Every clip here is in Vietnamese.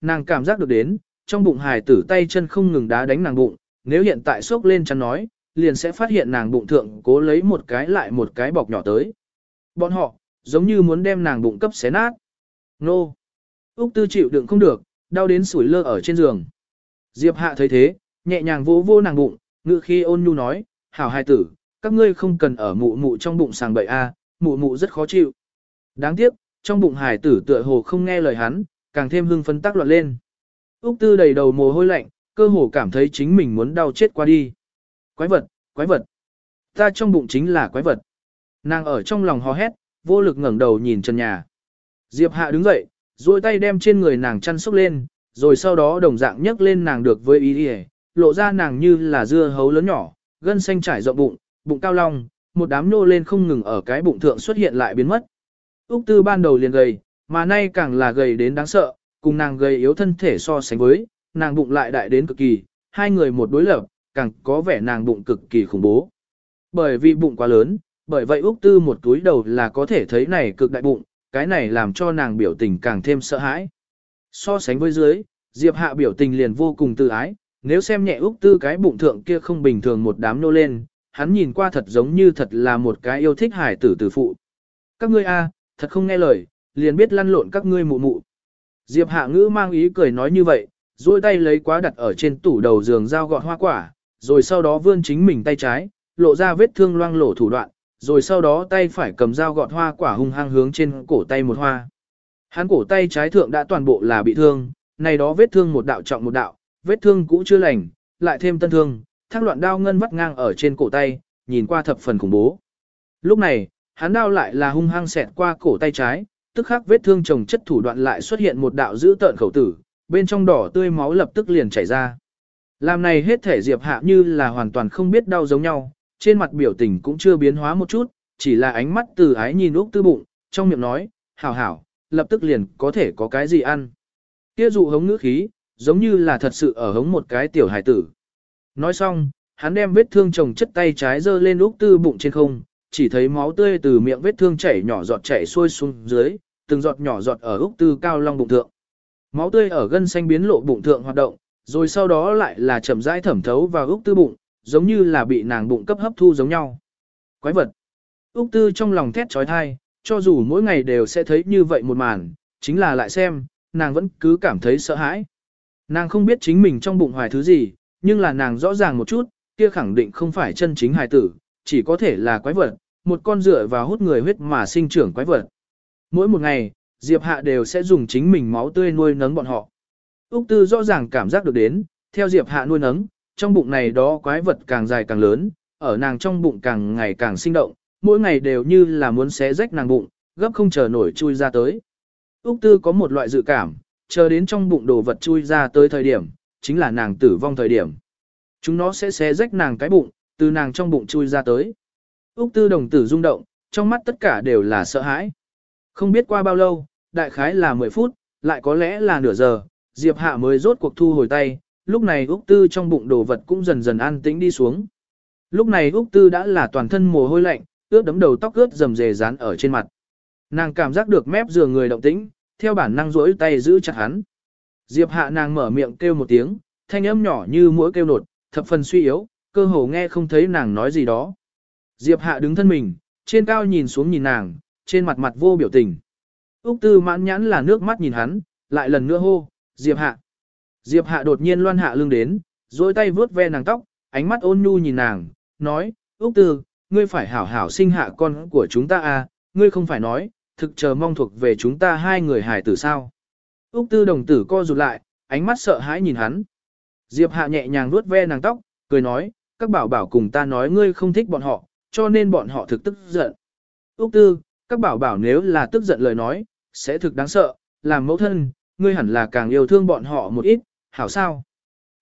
nàng cảm giác được đến, trong bụng hài tử tay chân không ngừng đá đánh nàng bụng, nếu hiện tại sốc lên chắn nói, liền sẽ phát hiện nàng bụng thượng cố lấy một cái lại một cái bọc nhỏ tới. Bọn họ, giống như muốn đem nàng bụng cấp xé nát. Nô! Úc Tư chịu đựng không được, đau đến sủi lơ ở trên giường. Diệp Hạ thấy thế, nhẹ nhàng vỗ vô nàng bụng, ngự khi ôn nhu nói, hảo hài tử, các ngươi không cần ở mụ mụ trong bụng sàng bậy a, mụ mụ rất khó chịu. Đáng tiếc, trong bụng hài tử tựa hồ không nghe lời hắn, càng thêm hưng phấn tác loạn lên. Úc Tư đầy đầu mồ hôi lạnh, cơ hồ cảm thấy chính mình muốn đau chết qua đi. Quái vật, quái vật. Ta trong bụng chính là quái vật. Nàng ở trong lòng hò hét, vô lực ngẩng đầu nhìn trần nhà. Diệp Hạ đứng dậy, duỗi tay đem trên người nàng chăn xốc lên, rồi sau đó đồng dạng nhấc lên nàng được với ý đi lộ ra nàng như là dưa hấu lớn nhỏ, gân xanh trải rộng bụng, bụng cao long, một đám nô lên không ngừng ở cái bụng thượng xuất hiện lại biến mất. Úc Tư ban đầu liền gầy, mà nay càng là gầy đến đáng sợ, cùng nàng gầy yếu thân thể so sánh với, nàng bụng lại đại đến cực kỳ, hai người một đối lập, càng có vẻ nàng bụng cực kỳ khủng bố. Bởi vì bụng quá lớn, bởi vậy Úc Tư một túi đầu là có thể thấy này cực đại bụng, cái này làm cho nàng biểu tình càng thêm sợ hãi. So sánh với dưới, Diệp Hạ biểu tình liền vô cùng tự ái, nếu xem nhẹ Úc Tư cái bụng thượng kia không bình thường một đám nô lên, hắn nhìn qua thật giống như thật là một cái yêu thích hải tử tử phụ. Các ngươi a, thật không nghe lời, liền biết lăn lộn các ngươi mụ mụ. Diệp Hạ ngữ mang ý cười nói như vậy, duỗi tay lấy quá đặt ở trên tủ đầu giường dao gọt hoa quả, rồi sau đó vươn chính mình tay trái, lộ ra vết thương loang lổ thủ đoạn, rồi sau đó tay phải cầm dao gọt hoa quả hung hăng hướng trên cổ tay một hoa. Hắn cổ tay trái thượng đã toàn bộ là bị thương, này đó vết thương một đạo trọng một đạo, vết thương cũ chưa lành, lại thêm tân thương, thác loạn đao ngân vắt ngang ở trên cổ tay, nhìn qua thập phần khủng bố. Lúc này, hắn đao lại là hung hăng xẹt qua cổ tay trái, tức khắc vết thương chồng chất thủ đoạn lại xuất hiện một đạo dữ tợn khẩu tử, bên trong đỏ tươi máu lập tức liền chảy ra. Làm này hết thể Diệp Hạ như là hoàn toàn không biết đau giống nhau, trên mặt biểu tình cũng chưa biến hóa một chút, chỉ là ánh mắt từ ái nhìn Úc Tư Bụng, trong miệng nói, hảo hảo, lập tức liền có thể có cái gì ăn. Kia dụ hống ngữ khí, giống như là thật sự ở hống một cái tiểu hải tử. Nói xong, hắn đem vết thương chồng chất tay trái giơ lên Úc Tư Bụng trên không, chỉ thấy máu tươi từ miệng vết thương chảy nhỏ giọt chảy xuôi xuống dưới, từng giọt nhỏ giọt ở Úc Tư cao long bụng thượng. Máu tươi ở gân xanh biến lộ bụng thượng hoạt động, rồi sau đó lại là chậm rãi thẩm thấu vào Úc Tư bụng, giống như là bị nàng bụng cấp hấp thu giống nhau. Quái vật. Úc Tư trong lòng thét trói thai, cho dù mỗi ngày đều sẽ thấy như vậy một màn, chính là lại xem, nàng vẫn cứ cảm thấy sợ hãi. Nàng không biết chính mình trong bụng hoài thứ gì, nhưng là nàng rõ ràng một chút, kia khẳng định không phải chân chính hài tử, chỉ có thể là quái vật, một con dựa vào hút người huyết mà sinh trưởng quái vật. Mỗi một ngày, Diệp Hạ đều sẽ dùng chính mình máu tươi nuôi nấng bọn họ. Úc Tư rõ ràng cảm giác được đến, theo Diệp Hạ nuôi nấng, trong bụng này đó quái vật càng dài càng lớn, ở nàng trong bụng càng ngày càng sinh động, mỗi ngày đều như là muốn xé rách nàng bụng, gấp không chờ nổi chui ra tới. Úc Tư có một loại dự cảm, chờ đến trong bụng đồ vật chui ra tới thời điểm, chính là nàng tử vong thời điểm. Chúng nó sẽ xé rách nàng cái bụng, từ nàng trong bụng chui ra tới. Úc Tư đồng tử rung động, trong mắt tất cả đều là sợ hãi. Không biết qua bao lâu, đại khái là 10 phút, lại có lẽ là nửa giờ, Diệp Hạ mới rốt cuộc thu hồi tay, lúc này Úc Tư trong bụng đồ vật cũng dần dần an tĩnh đi xuống. Lúc này Úc Tư đã là toàn thân mồ hôi lạnh, ướt đấm đầu tóc ướt rầm rề dán ở trên mặt. Nàng cảm giác được mép giường người động tĩnh, theo bản năng duỗi tay giữ chặt hắn. Diệp Hạ nàng mở miệng kêu một tiếng, thanh âm nhỏ như mũi kêu nột, thập phần suy yếu, cơ hồ nghe không thấy nàng nói gì đó. Diệp Hạ đứng thân mình, trên cao nhìn xuống nhìn nàng, trên mặt mặt vô biểu tình. Úc Tư mãn nhãn là nước mắt nhìn hắn, lại lần nữa hô, Diệp Hạ. Diệp Hạ đột nhiên loan hạ lưng đến, dối tay vướt ve nàng tóc, ánh mắt ôn nhu nhìn nàng, nói, Úc Tư, ngươi phải hảo hảo sinh hạ con của chúng ta à, ngươi không phải nói, thực chờ mong thuộc về chúng ta hai người hài tử sao. Úc Tư đồng tử co rụt lại, ánh mắt sợ hãi nhìn hắn. Diệp Hạ nhẹ nhàng vuốt ve nàng tóc, cười nói, các bảo bảo cùng ta nói ngươi không thích bọn họ, cho nên bọn họ thực tức giận. Úc Tư, các bảo bảo nếu là tức giận lời nói, sẽ thực đáng sợ, làm mẫu thân, ngươi hẳn là càng yêu thương bọn họ một ít, hảo sao.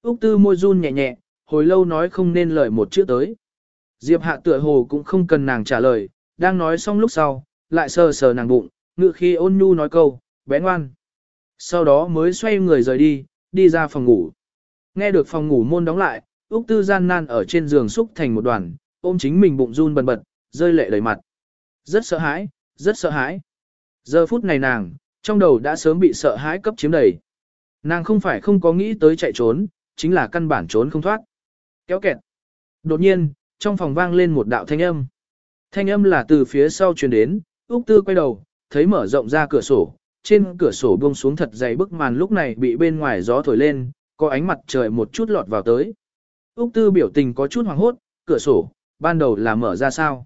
Úc Tư môi run nhẹ nhẹ, hồi lâu nói không nên lời một chữ tới. Diệp Hạ tựa hồ cũng không cần nàng trả lời, đang nói xong lúc sau, lại sờ sờ nàng bụng, ngự khi ôn nhu nói câu, bé ngoan. Sau đó mới xoay người rời đi, đi ra phòng ngủ. Nghe được phòng ngủ môn đóng lại, Úc Tư gian nan ở trên giường xúc thành một đoàn, ôm chính mình bụng run bần bật, rơi lệ đầy mặt. Rất sợ hãi, rất sợ hãi. Giờ phút này nàng, trong đầu đã sớm bị sợ hãi cấp chiếm đầy. Nàng không phải không có nghĩ tới chạy trốn, chính là căn bản trốn không thoát. Kéo kẹt. Đột nhiên, trong phòng vang lên một đạo thanh âm. Thanh âm là từ phía sau truyền đến, Úc Tư quay đầu, thấy mở rộng ra cửa sổ, trên cửa sổ buông xuống thật dày bức màn lúc này bị bên ngoài gió thổi lên, có ánh mặt trời một chút lọt vào tới. Úc Tư biểu tình có chút hoảng hốt, cửa sổ, ban đầu là mở ra sao?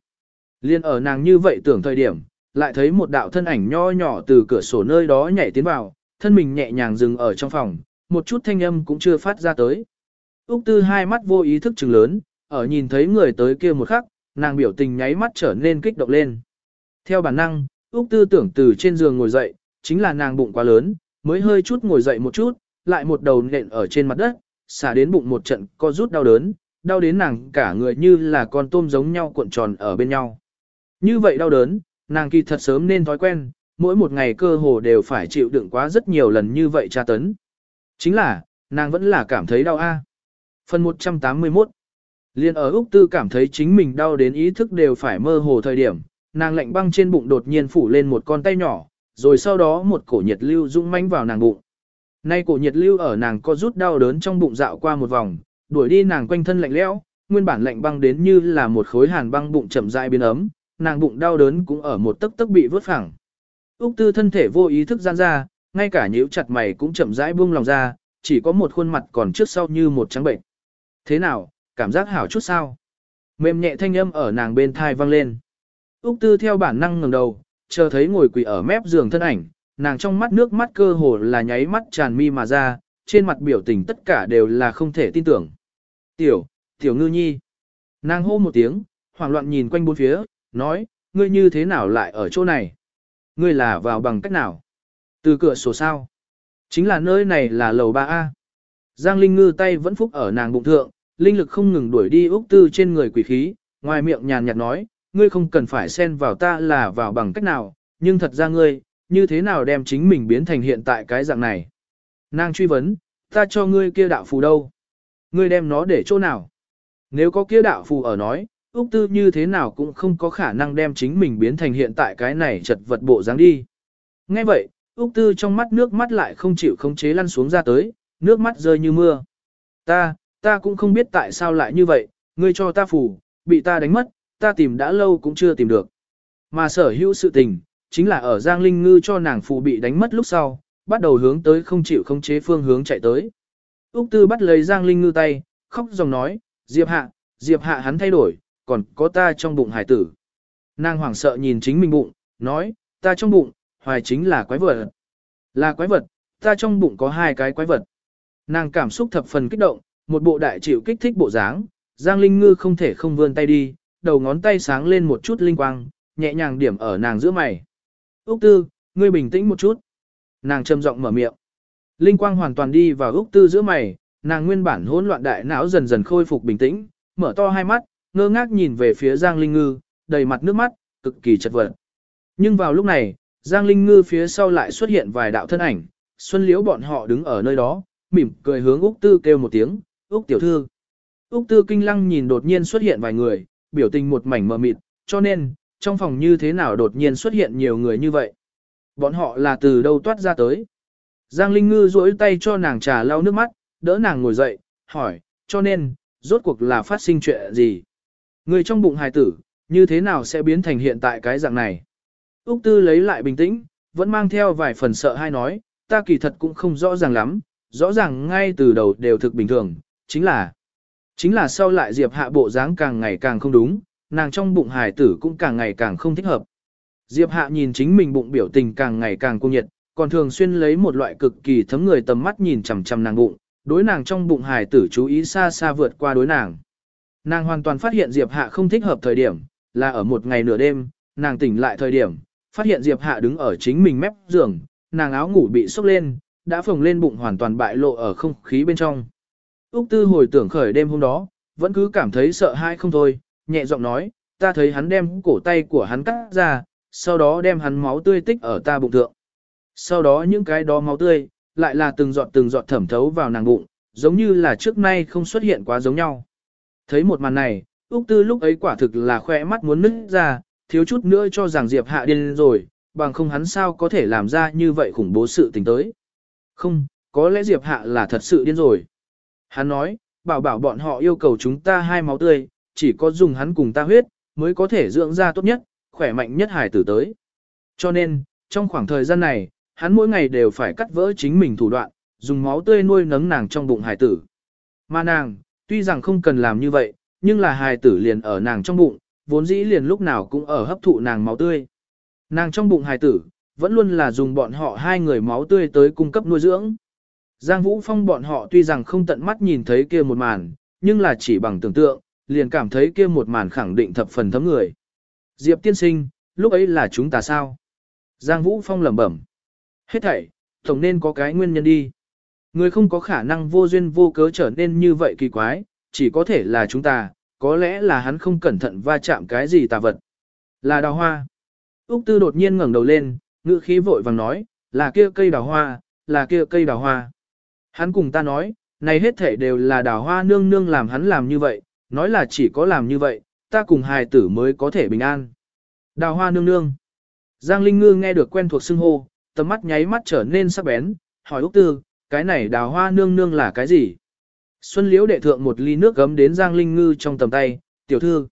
Liên ở nàng như vậy tưởng thời điểm, lại thấy một đạo thân ảnh nho nhỏ từ cửa sổ nơi đó nhảy tiến vào, thân mình nhẹ nhàng dừng ở trong phòng, một chút thanh âm cũng chưa phát ra tới. Úc Tư hai mắt vô ý thức trừng lớn, ở nhìn thấy người tới kia một khắc, nàng biểu tình nháy mắt trở nên kích động lên. Theo bản năng, Úc Tư tưởng từ trên giường ngồi dậy, chính là nàng bụng quá lớn, mới hơi chút ngồi dậy một chút, lại một đầu nện ở trên mặt đất, xả đến bụng một trận co rút đau đớn, đau đến nàng cả người như là con tôm giống nhau cuộn tròn ở bên nhau. Như vậy đau đớn, nàng kỳ thật sớm nên thói quen, mỗi một ngày cơ hồ đều phải chịu đựng quá rất nhiều lần như vậy tra tấn. Chính là, nàng vẫn là cảm thấy đau a. Phần 181 Liên ở Úc Tư cảm thấy chính mình đau đến ý thức đều phải mơ hồ thời điểm, nàng lạnh băng trên bụng đột nhiên phủ lên một con tay nhỏ, rồi sau đó một cổ nhiệt lưu rung mãnh vào nàng bụng. Nay cổ nhiệt lưu ở nàng có rút đau đớn trong bụng dạo qua một vòng, đuổi đi nàng quanh thân lạnh lẽo, nguyên bản lạnh băng đến như là một khối hàn băng bụng chậm rãi biến ấm, nàng bụng đau đớn cũng ở một tấc tấc bị vớt phẳng. Úc Tư thân thể vô ý thức giãn ra, ngay cả nhíu chặt mày cũng chậm rãi buông lòng ra, chỉ có một khuôn mặt còn trước sau như một trắng bệnh. Thế nào, cảm giác hảo chút sao? Mềm nhẹ thanh âm ở nàng bên thai vang lên. Úc Tư theo bản năng ngẩng đầu, chờ thấy ngồi quỳ ở mép giường thân ảnh, nàng trong mắt nước mắt cơ hồ là nháy mắt tràn mi mà ra, trên mặt biểu tình tất cả đều là không thể tin tưởng. Tiểu, tiểu ngư nhi. Nàng hô một tiếng, hoảng loạn nhìn quanh bốn phía, nói, ngươi như thế nào lại ở chỗ này? Ngươi là vào bằng cách nào? Từ cửa sổ sao? Chính là nơi này là lầu 3A. Giang Linh ngư tay vẫn phúc ở nàng bụng thượng, linh lực không ngừng đuổi đi Úc Tư trên người quỷ khí, ngoài miệng nhàn nhạt nói, ngươi không cần phải xen vào ta là vào bằng cách nào, nhưng thật ra ngươi, như thế nào đem chính mình biến thành hiện tại cái dạng này. Nàng truy vấn, ta cho ngươi kia đạo phù đâu? Ngươi đem nó để chỗ nào? Nếu có kia đạo phù ở nói, Úc Tư như thế nào cũng không có khả năng đem chính mình biến thành hiện tại cái này chật vật bộ dáng đi. Nghe vậy, Úc Tư trong mắt nước mắt lại không chịu khống chế lăn xuống ra tới, nước mắt rơi như mưa. Ta, ta cũng không biết tại sao lại như vậy, ngươi cho ta phù, bị ta đánh mất, ta tìm đã lâu cũng chưa tìm được. Mà sở hữu sự tình, chính là ở Giang Linh Ngư cho nàng phụ bị đánh mất lúc sau, bắt đầu hướng tới không chịu khống chế phương hướng chạy tới. Úc Tư bắt lấy Giang Linh Ngư tay, khóc dòng nói, Diệp Hạ, Diệp Hạ hắn thay đổi, còn có ta trong bụng hải tử. Nàng hoảng sợ nhìn chính mình bụng, nói, ta trong bụng, hoài chính là quái vật. Là quái vật, ta trong bụng có hai cái quái vật. Nàng cảm xúc thập phần kích động, một bộ đại chịu kích thích bộ dáng, Giang Linh Ngư không thể không vươn tay đi, đầu ngón tay sáng lên một chút linh quang, nhẹ nhàng điểm ở nàng giữa mày. Úc Tư, ngươi bình tĩnh một chút. Nàng trầm giọng mở miệng. Linh quang hoàn toàn đi vào Úc Tư giữa mày, nàng nguyên bản hỗn loạn đại não dần dần khôi phục bình tĩnh, mở to hai mắt, ngơ ngác nhìn về phía Giang Linh Ngư, đầy mặt nước mắt, cực kỳ chật vật. Nhưng vào lúc này, Giang Linh Ngư phía sau lại xuất hiện vài đạo thân ảnh, Xuân Liễu bọn họ đứng ở nơi đó, mỉm cười hướng Úc Tư kêu một tiếng, Úc tiểu thư. Úc Tư kinh lăng nhìn đột nhiên xuất hiện vài người, biểu tình một mảnh mờ mịt, cho nên, trong phòng như thế nào đột nhiên xuất hiện nhiều người như vậy. Bọn họ là từ đâu toát ra tới. Giang Linh Ngư duỗi tay cho nàng trà lau nước mắt, đỡ nàng ngồi dậy, hỏi, cho nên, rốt cuộc là phát sinh chuyện gì? Người trong bụng hài tử, như thế nào sẽ biến thành hiện tại cái dạng này? Úc Tư lấy lại bình tĩnh, vẫn mang theo vài phần sợ hay nói, ta kỳ thật cũng không rõ ràng lắm, rõ ràng ngay từ đầu đều thực bình thường, chính là, chính là sau lại Diệp Hạ bộ dáng càng ngày càng không đúng, nàng trong bụng hài tử cũng càng ngày càng không thích hợp. Diệp Hạ nhìn chính mình bụng biểu tình càng ngày càng cung nhiệt, còn thường xuyên lấy một loại cực kỳ thấm người tầm mắt nhìn chằm chằm nàng bụng, đối nàng trong bụng hài tử chú ý xa xa vượt qua đối nàng. Nàng hoàn toàn phát hiện Diệp Hạ không thích hợp thời điểm, là ở một ngày nửa đêm, nàng tỉnh lại thời điểm, phát hiện Diệp Hạ đứng ở chính mình mép giường, nàng áo ngủ bị sốc lên, đã phồng lên bụng hoàn toàn bại lộ ở không khí bên trong. Úc Tư hồi tưởng khởi đêm hôm đó, vẫn cứ cảm thấy sợ hãi không thôi, nhẹ giọng nói, ta thấy hắn đem cổ tay của hắn cắt ra, sau đó đem hắn máu tươi tích ở ta bụng thượng. Sau đó những cái đó máu tươi, lại là từng giọt từng giọt thẩm thấu vào nàng bụng, giống như là trước nay không xuất hiện quá giống nhau. Thấy một màn này, Úc Tư lúc ấy quả thực là khoe mắt muốn nứt ra, thiếu chút nữa cho rằng Diệp Hạ điên rồi, bằng không hắn sao có thể làm ra như vậy khủng bố sự tình tới. Không, có lẽ Diệp Hạ là thật sự điên rồi. Hắn nói, bảo bảo bọn họ yêu cầu chúng ta hai máu tươi, chỉ có dùng hắn cùng ta huyết, mới có thể dưỡng ra tốt nhất, khỏe mạnh nhất hải tử tới. Cho nên, trong khoảng thời gian này, hắn mỗi ngày đều phải cắt vỡ chính mình thủ đoạn, dùng máu tươi nuôi nấng nàng trong bụng hải tử. Mà nàng, tuy rằng không cần làm như vậy, nhưng là hài tử liền ở nàng trong bụng, vốn dĩ liền lúc nào cũng ở hấp thụ nàng máu tươi. Nàng trong bụng hài tử, vẫn luôn là dùng bọn họ hai người máu tươi tới cung cấp nuôi dưỡng. Giang Vũ Phong bọn họ tuy rằng không tận mắt nhìn thấy kia một màn, nhưng là chỉ bằng tưởng tượng, liền cảm thấy kia một màn khẳng định thập phần thấm người. Diệp tiên sinh, lúc ấy là chúng ta sao? Giang Vũ Phong lẩm bẩm. Hết thảy, tổng nên có cái nguyên nhân đi. Người không có khả năng vô duyên vô cớ trở nên như vậy kỳ quái, chỉ có thể là chúng ta, có lẽ là hắn không cẩn thận va chạm cái gì tà vật. Là đào hoa. Úc Tư đột nhiên ngẩng đầu lên, ngữ khí vội vàng nói, là kia cây đào hoa, là kia cây đào hoa. Hắn cùng ta nói, này hết thể đều là đào hoa nương nương làm hắn làm như vậy, nói là chỉ có làm như vậy, ta cùng hài tử mới có thể bình an. Đào hoa nương nương. Giang Linh Ngư nghe được quen thuộc xưng hô, tầm mắt nháy mắt trở nên sắc bén, hỏi Úc Tư, cái này đào hoa nương nương là cái gì? Xuân Liễu đệ thượng một ly nước gấm đến Giang Linh Ngư trong tầm tay, tiểu thư.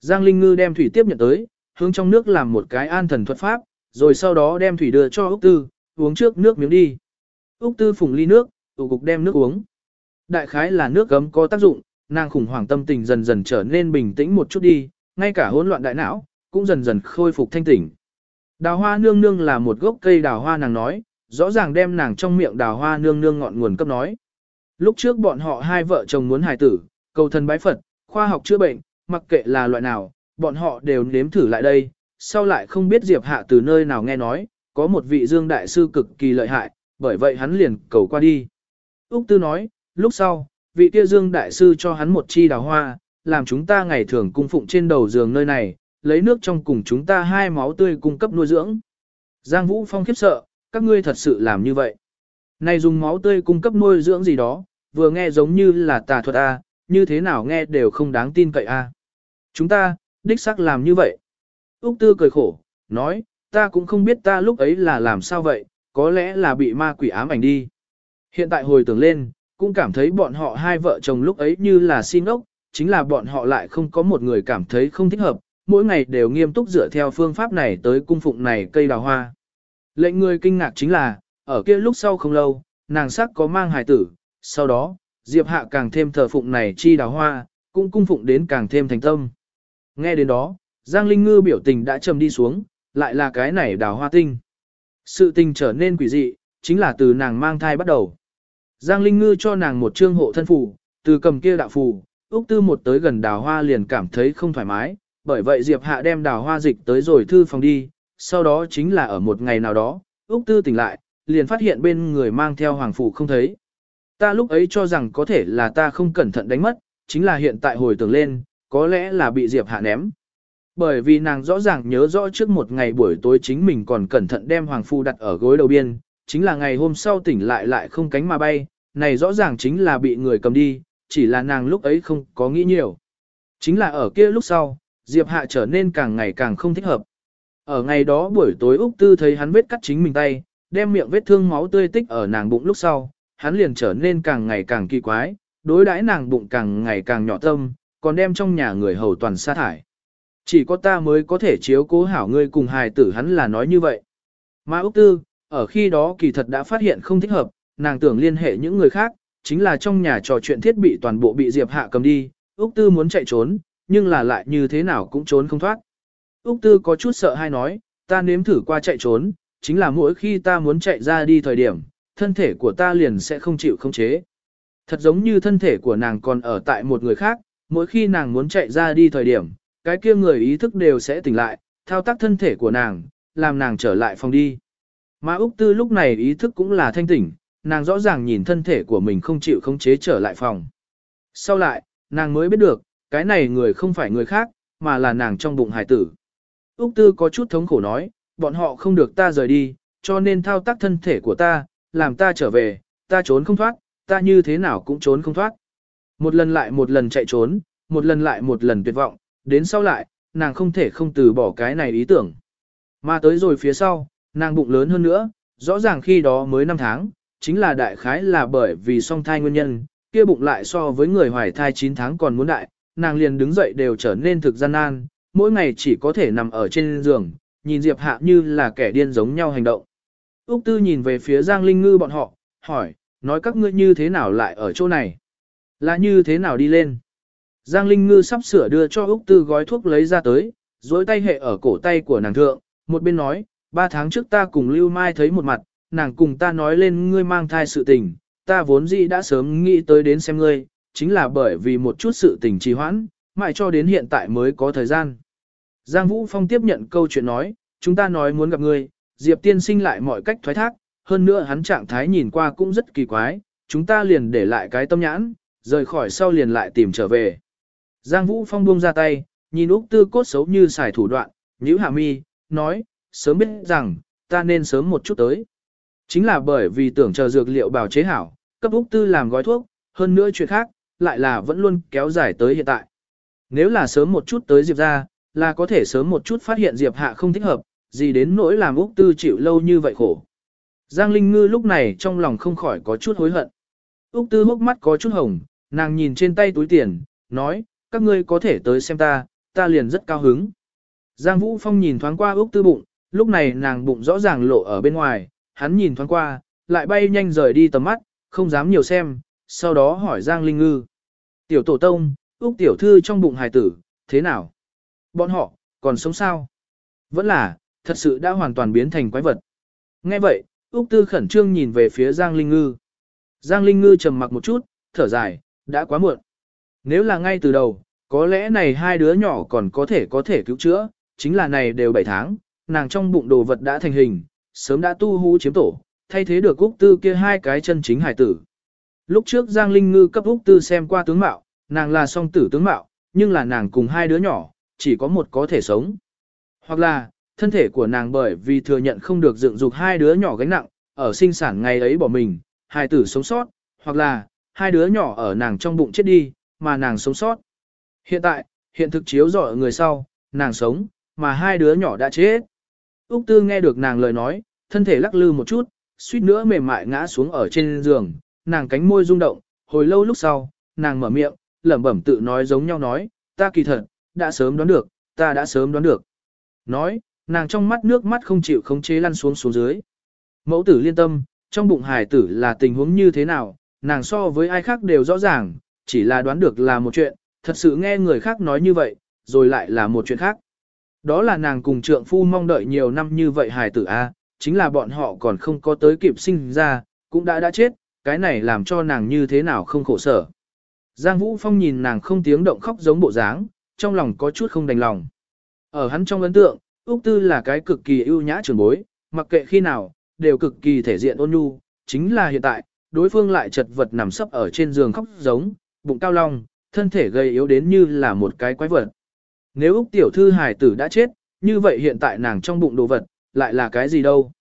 Giang Linh Ngư đem thủy tiếp nhận tới, hướng trong nước làm một cái an thần thuật pháp, rồi sau đó đem thủy đưa cho Úc Tư, uống trước nước miếng đi. Úc Tư phùng ly nước, tụ cục đem nước uống. Đại khái là nước gấm có tác dụng, nàng khủng hoảng tâm tình dần dần trở nên bình tĩnh một chút đi, ngay cả hỗn loạn đại não, cũng dần dần khôi phục thanh tỉnh. Đào hoa nương nương là một gốc cây đào hoa nàng nói, rõ ràng đem nàng trong miệng đào hoa nương nương ngọn nguồn cấp nói. Lúc trước bọn họ hai vợ chồng muốn hài tử, cầu thần bái Phật, khoa học chữa bệnh, mặc kệ là loại nào, bọn họ đều nếm thử lại đây, sau lại không biết Diệp Hạ từ nơi nào nghe nói, có một vị dương đại sư cực kỳ lợi hại, bởi vậy hắn liền cầu qua đi. Úc Tư nói, lúc sau, vị kia dương đại sư cho hắn một chi đào hoa, làm chúng ta ngày thường cung phụng trên đầu giường nơi này, lấy nước trong cùng chúng ta hai máu tươi cung cấp nuôi dưỡng. Giang Vũ Phong khiếp sợ, các ngươi thật sự làm như vậy. Này dùng máu tươi cung cấp nuôi dưỡng gì đó, vừa nghe giống như là tà thuật A, như thế nào nghe đều không đáng tin cậy A. Chúng ta, đích xác làm như vậy. Úc Tư cười khổ, nói, ta cũng không biết ta lúc ấy là làm sao vậy, có lẽ là bị ma quỷ ám ảnh đi. Hiện tại hồi tưởng lên, cũng cảm thấy bọn họ hai vợ chồng lúc ấy như là xin ốc, chính là bọn họ lại không có một người cảm thấy không thích hợp, mỗi ngày đều nghiêm túc dựa theo phương pháp này tới cung phụng này cây đào hoa. Lệnh người kinh ngạc chính là, ở kia lúc sau không lâu, nàng sắc có mang hài tử, sau đó, Diệp Hạ càng thêm thờ phụng này chi đào hoa, cũng cung phụng đến càng thêm thành tâm. Nghe đến đó, Giang Linh Ngư biểu tình đã trầm đi xuống, lại là cái này đào hoa tinh. Sự tình trở nên quỷ dị, chính là từ nàng mang thai bắt đầu. Giang Linh Ngư cho nàng một trương hộ thân phù, từ cầm kia đạo phù, Úc Tư một tới gần đào hoa liền cảm thấy không thoải mái, bởi vậy Diệp Hạ đem đào hoa dịch tới rồi thư phòng đi, sau đó chính là ở một ngày nào đó, Úc Tư tỉnh lại, liền phát hiện bên người mang theo hoàng phủ không thấy. Ta lúc ấy cho rằng có thể là ta không cẩn thận đánh mất, chính là hiện tại hồi tưởng lên, có lẽ là bị Diệp Hạ ném. Bởi vì nàng rõ ràng nhớ rõ trước một ngày buổi tối chính mình còn cẩn thận đem hoàng phù đặt ở gối đầu biên, chính là ngày hôm sau tỉnh lại lại không cánh mà bay, này rõ ràng chính là bị người cầm đi, chỉ là nàng lúc ấy không có nghĩ nhiều. Chính là ở kia lúc sau, Diệp Hạ trở nên càng ngày càng không thích hợp. Ở ngày đó buổi tối Úc Tư thấy hắn vết cắt chính mình tay, đem miệng vết thương máu tươi tích ở nàng bụng lúc sau, hắn liền trở nên càng ngày càng kỳ quái, đối đãi nàng bụng càng ngày càng nhỏ tâm, còn đem trong nhà người hầu toàn sa thải. Chỉ có ta mới có thể chiếu cố hảo ngươi cùng hài tử hắn là nói như vậy. Mà Úc Tư, ở khi đó kỳ thật đã phát hiện không thích hợp, nàng tưởng liên hệ những người khác, chính là trong nhà trò chuyện thiết bị toàn bộ bị Diệp Hạ cầm đi, Úc Tư muốn chạy trốn, nhưng là lại như thế nào cũng trốn không thoát. Úc Tư có chút sợ hay nói, ta nếm thử qua chạy trốn, chính là mỗi khi ta muốn chạy ra đi thời điểm, thân thể của ta liền sẽ không chịu không chế. Thật giống như thân thể của nàng còn ở tại một người khác, mỗi khi nàng muốn chạy ra đi thời điểm, cái kia người ý thức đều sẽ tỉnh lại, thao tác thân thể của nàng, làm nàng trở lại phòng đi. Mà Úc Tư lúc này ý thức cũng là thanh tỉnh, nàng rõ ràng nhìn thân thể của mình không chịu khống chế trở lại phòng. Sau lại, nàng mới biết được, cái này người không phải người khác, mà là nàng trong bụng hải tử. Úc Tư có chút thống khổ nói, bọn họ không được ta rời đi, cho nên thao tác thân thể của ta, làm ta trở về, ta trốn không thoát, ta như thế nào cũng trốn không thoát. Một lần lại một lần chạy trốn, một lần lại một lần tuyệt vọng, đến sau lại, nàng không thể không từ bỏ cái này ý tưởng. Mà tới rồi phía sau, nàng bụng lớn hơn nữa, rõ ràng khi đó mới 5 tháng, chính là đại khái là bởi vì song thai nguyên nhân, kia bụng lại so với người hoài thai 9 tháng còn muốn đại, nàng liền đứng dậy đều trở nên thực gian nan, mỗi ngày chỉ có thể nằm ở trên giường, nhìn Diệp Hạ như là kẻ điên giống nhau hành động. Úc Tư nhìn về phía Giang Linh Ngư bọn họ, hỏi, nói các ngươi như thế nào lại ở chỗ này? Là như thế nào đi lên? Giang Linh Ngư sắp sửa đưa cho Úc Tư gói thuốc lấy ra tới, dối tay hệ ở cổ tay của nàng thượng, một bên nói, ba tháng trước ta cùng Lưu Mai thấy một mặt, nàng cùng ta nói lên ngươi mang thai sự tình, ta vốn dĩ đã sớm nghĩ tới đến xem ngươi, chính là bởi vì một chút sự tình trì hoãn, mãi cho đến hiện tại mới có thời gian. Giang Vũ Phong tiếp nhận câu chuyện nói, chúng ta nói muốn gặp ngươi, Diệp tiên sinh lại mọi cách thoái thác, hơn nữa hắn trạng thái nhìn qua cũng rất kỳ quái, chúng ta liền để lại cái tâm nhãn, rời khỏi sau liền lại tìm trở về. Giang Vũ Phong buông ra tay, nhìn Úc Tư cốt xấu như xài thủ đoạn, nhíu hạ mi, nói, sớm biết rằng, ta nên sớm một chút tới. Chính là bởi vì tưởng chờ dược liệu bào chế hảo, cấp Úc Tư làm gói thuốc, hơn nữa chuyện khác, lại là vẫn luôn kéo dài tới hiện tại. Nếu là sớm một chút tới Diệp ra, là có thể sớm một chút phát hiện Diệp Hạ không thích hợp, gì đến nỗi làm Úc Tư chịu lâu như vậy khổ. Giang Linh Ngư lúc này trong lòng không khỏi có chút hối hận. Úc Tư hốc mắt có chút hồng, nàng nhìn trên tay túi tiền, nói, các ngươi có thể tới xem ta, ta liền rất cao hứng. Giang Vũ Phong nhìn thoáng qua Úc Tư bụng, lúc này nàng bụng rõ ràng lộ ở bên ngoài, hắn nhìn thoáng qua, lại bay nhanh rời đi tầm mắt, không dám nhiều xem, sau đó hỏi Giang Linh Ngư. Tiểu tổ tông, Úc tiểu thư trong bụng hài tử, thế nào? Bọn họ, còn sống sao? Vẫn là, thật sự đã hoàn toàn biến thành quái vật. Nghe vậy, Úc tư khẩn trương nhìn về phía Giang Linh Ngư. Giang Linh Ngư trầm mặc một chút, thở dài, đã quá muộn. Nếu là ngay từ đầu, có lẽ này hai đứa nhỏ còn có thể có thể cứu chữa, chính là này đều 7 tháng, nàng trong bụng đồ vật đã thành hình, sớm đã tu hú chiếm tổ, thay thế được Úc Tư kia hai cái chân chính hải tử. Lúc trước Giang Linh Ngư cấp Úc Tư xem qua tướng mạo, nàng là song tử tướng mạo, nhưng là nàng cùng hai đứa nhỏ, chỉ có một có thể sống. Hoặc là, thân thể của nàng bởi vì thừa nhận không được dựng dục hai đứa nhỏ gánh nặng, ở sinh sản ngày ấy bỏ mình, hai tử sống sót, hoặc là, hai đứa nhỏ ở nàng trong bụng chết đi, mà nàng sống sót. Hiện tại, hiện thực chiếu rọi người sau, nàng sống, mà hai đứa nhỏ đã chết. Úc Tư nghe được nàng lời nói, thân thể lắc lư một chút, suýt nữa mềm mại ngã xuống ở trên giường, nàng cánh môi rung động, hồi lâu lúc sau, nàng mở miệng, lẩm bẩm tự nói giống nhau nói, ta kỳ thật, đã sớm đoán được, ta đã sớm đoán được. Nói, nàng trong mắt nước mắt không chịu khống chế lăn xuống xuống dưới. Mẫu tử liên tâm, trong bụng hài tử là tình huống như thế nào, nàng so với ai khác đều rõ ràng, chỉ là đoán được là một chuyện, thật sự nghe người khác nói như vậy, rồi lại là một chuyện khác. Đó là nàng cùng trượng phu mong đợi nhiều năm như vậy hài tử A, chính là bọn họ còn không có tới kịp sinh ra, cũng đã đã chết, cái này làm cho nàng như thế nào không khổ sở. Giang Vũ Phong nhìn nàng không tiếng động khóc giống bộ dáng, trong lòng có chút không đành lòng. Ở hắn trong ấn tượng, Úc Tư là cái cực kỳ ưu nhã trưởng bối, mặc kệ khi nào, đều cực kỳ thể diện ôn nhu, chính là hiện tại, đối phương lại chật vật nằm sấp ở trên giường khóc giống, bụng cao long, thân thể gầy yếu đến như là một cái quái vật. Nếu Úc tiểu thư hải tử đã chết, như vậy hiện tại nàng trong bụng đồ vật, lại là cái gì đâu?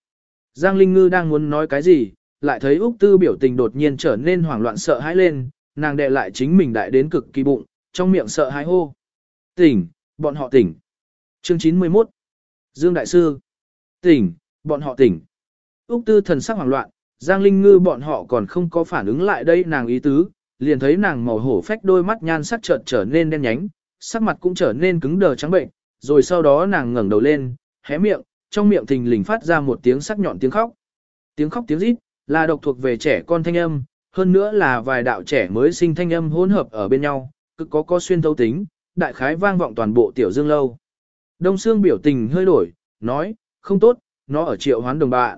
Giang Linh Ngư đang muốn nói cái gì, lại thấy Úc Tư biểu tình đột nhiên trở nên hoảng loạn sợ hãi lên, nàng đệ lại chính mình đại đến cực kỳ bụng, trong miệng sợ hãi hô. Tỉnh, bọn họ tỉnh. Chương 91 Dương Đại Sư Tỉnh, bọn họ tỉnh. Úc Tư thần sắc hoảng loạn, Giang Linh Ngư bọn họ còn không có phản ứng lại đây nàng ý tứ, liền thấy nàng màu hổ phách đôi mắt nhan sắc chợt trở nên đen nhánh, sắc mặt cũng trở nên cứng đờ trắng bệnh, rồi sau đó nàng ngẩng đầu lên, hé miệng, trong miệng thình lình phát ra một tiếng sắc nhọn tiếng khóc. Tiếng khóc tiếng rít, là độc thuộc về trẻ con thanh âm, hơn nữa là vài đạo trẻ mới sinh thanh âm hỗn hợp ở bên nhau, cực có có xuyên thấu tính, đại khái vang vọng toàn bộ tiểu dương lâu. Đông Sương biểu tình hơi đổi, nói, không tốt, nó ở triệu hoán đồng bạ.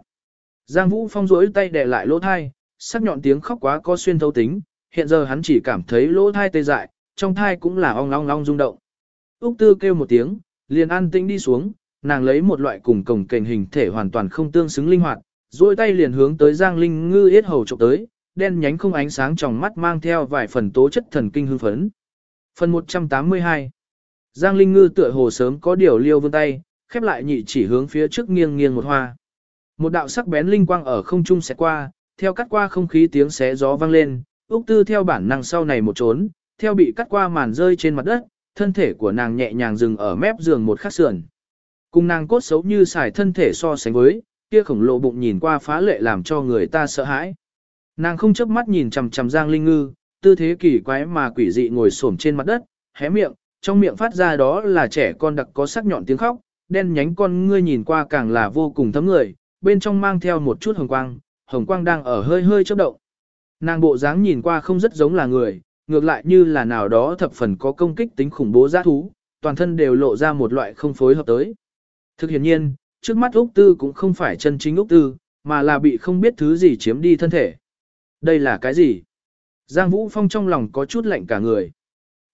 Giang Vũ Phong rối tay đè lại lỗ thai, sắc nhọn tiếng khóc quá có xuyên thấu tính, hiện giờ hắn chỉ cảm thấy lỗ thai tê dại, trong thai cũng là ong long long rung động. Úc Tư kêu một tiếng, liền an tĩnh đi xuống, nàng lấy một loại cùng cổng kềnh hình thể hoàn toàn không tương xứng linh hoạt, duỗi tay liền hướng tới Giang Linh Ngư yết hầu chụp tới, đen nhánh không ánh sáng trong mắt mang theo vài phần tố chất thần kinh hưng phấn. Phần 182 Giang Linh Ngư tựa hồ sớm có điều liêu vươn tay, khép lại nhị chỉ hướng phía trước nghiêng nghiêng một hoa. Một đạo sắc bén linh quang ở không trung sẽ qua, theo cắt qua không khí tiếng xé gió vang lên, Úc Tư theo bản năng sau này một trốn, theo bị cắt qua màn rơi trên mặt đất, thân thể của nàng nhẹ nhàng dừng ở mép giường một khắc sườn. Cùng nàng cốt xấu như xài thân thể so sánh với, kia khổng lồ bụng nhìn qua phá lệ làm cho người ta sợ hãi. Nàng không chớp mắt nhìn chằm chằm Giang Linh Ngư, tư thế kỳ quái mà quỷ dị ngồi xổm trên mặt đất, hé miệng, trong miệng phát ra đó là trẻ con đặc có sắc nhọn tiếng khóc, đen nhánh con ngươi nhìn qua càng là vô cùng thấm người, bên trong mang theo một chút hồng quang, hồng quang đang ở hơi hơi chớp động. Nàng bộ dáng nhìn qua không rất giống là người, ngược lại như là nào đó thập phần có công kích tính khủng bố giã thú, toàn thân đều lộ ra một loại không phối hợp tới. Thực hiện nhiên, trước mắt Úc Tư cũng không phải chân chính Úc Tư, mà là bị không biết thứ gì chiếm đi thân thể. Đây là cái gì? Giang Vũ Phong trong lòng có chút lạnh cả người.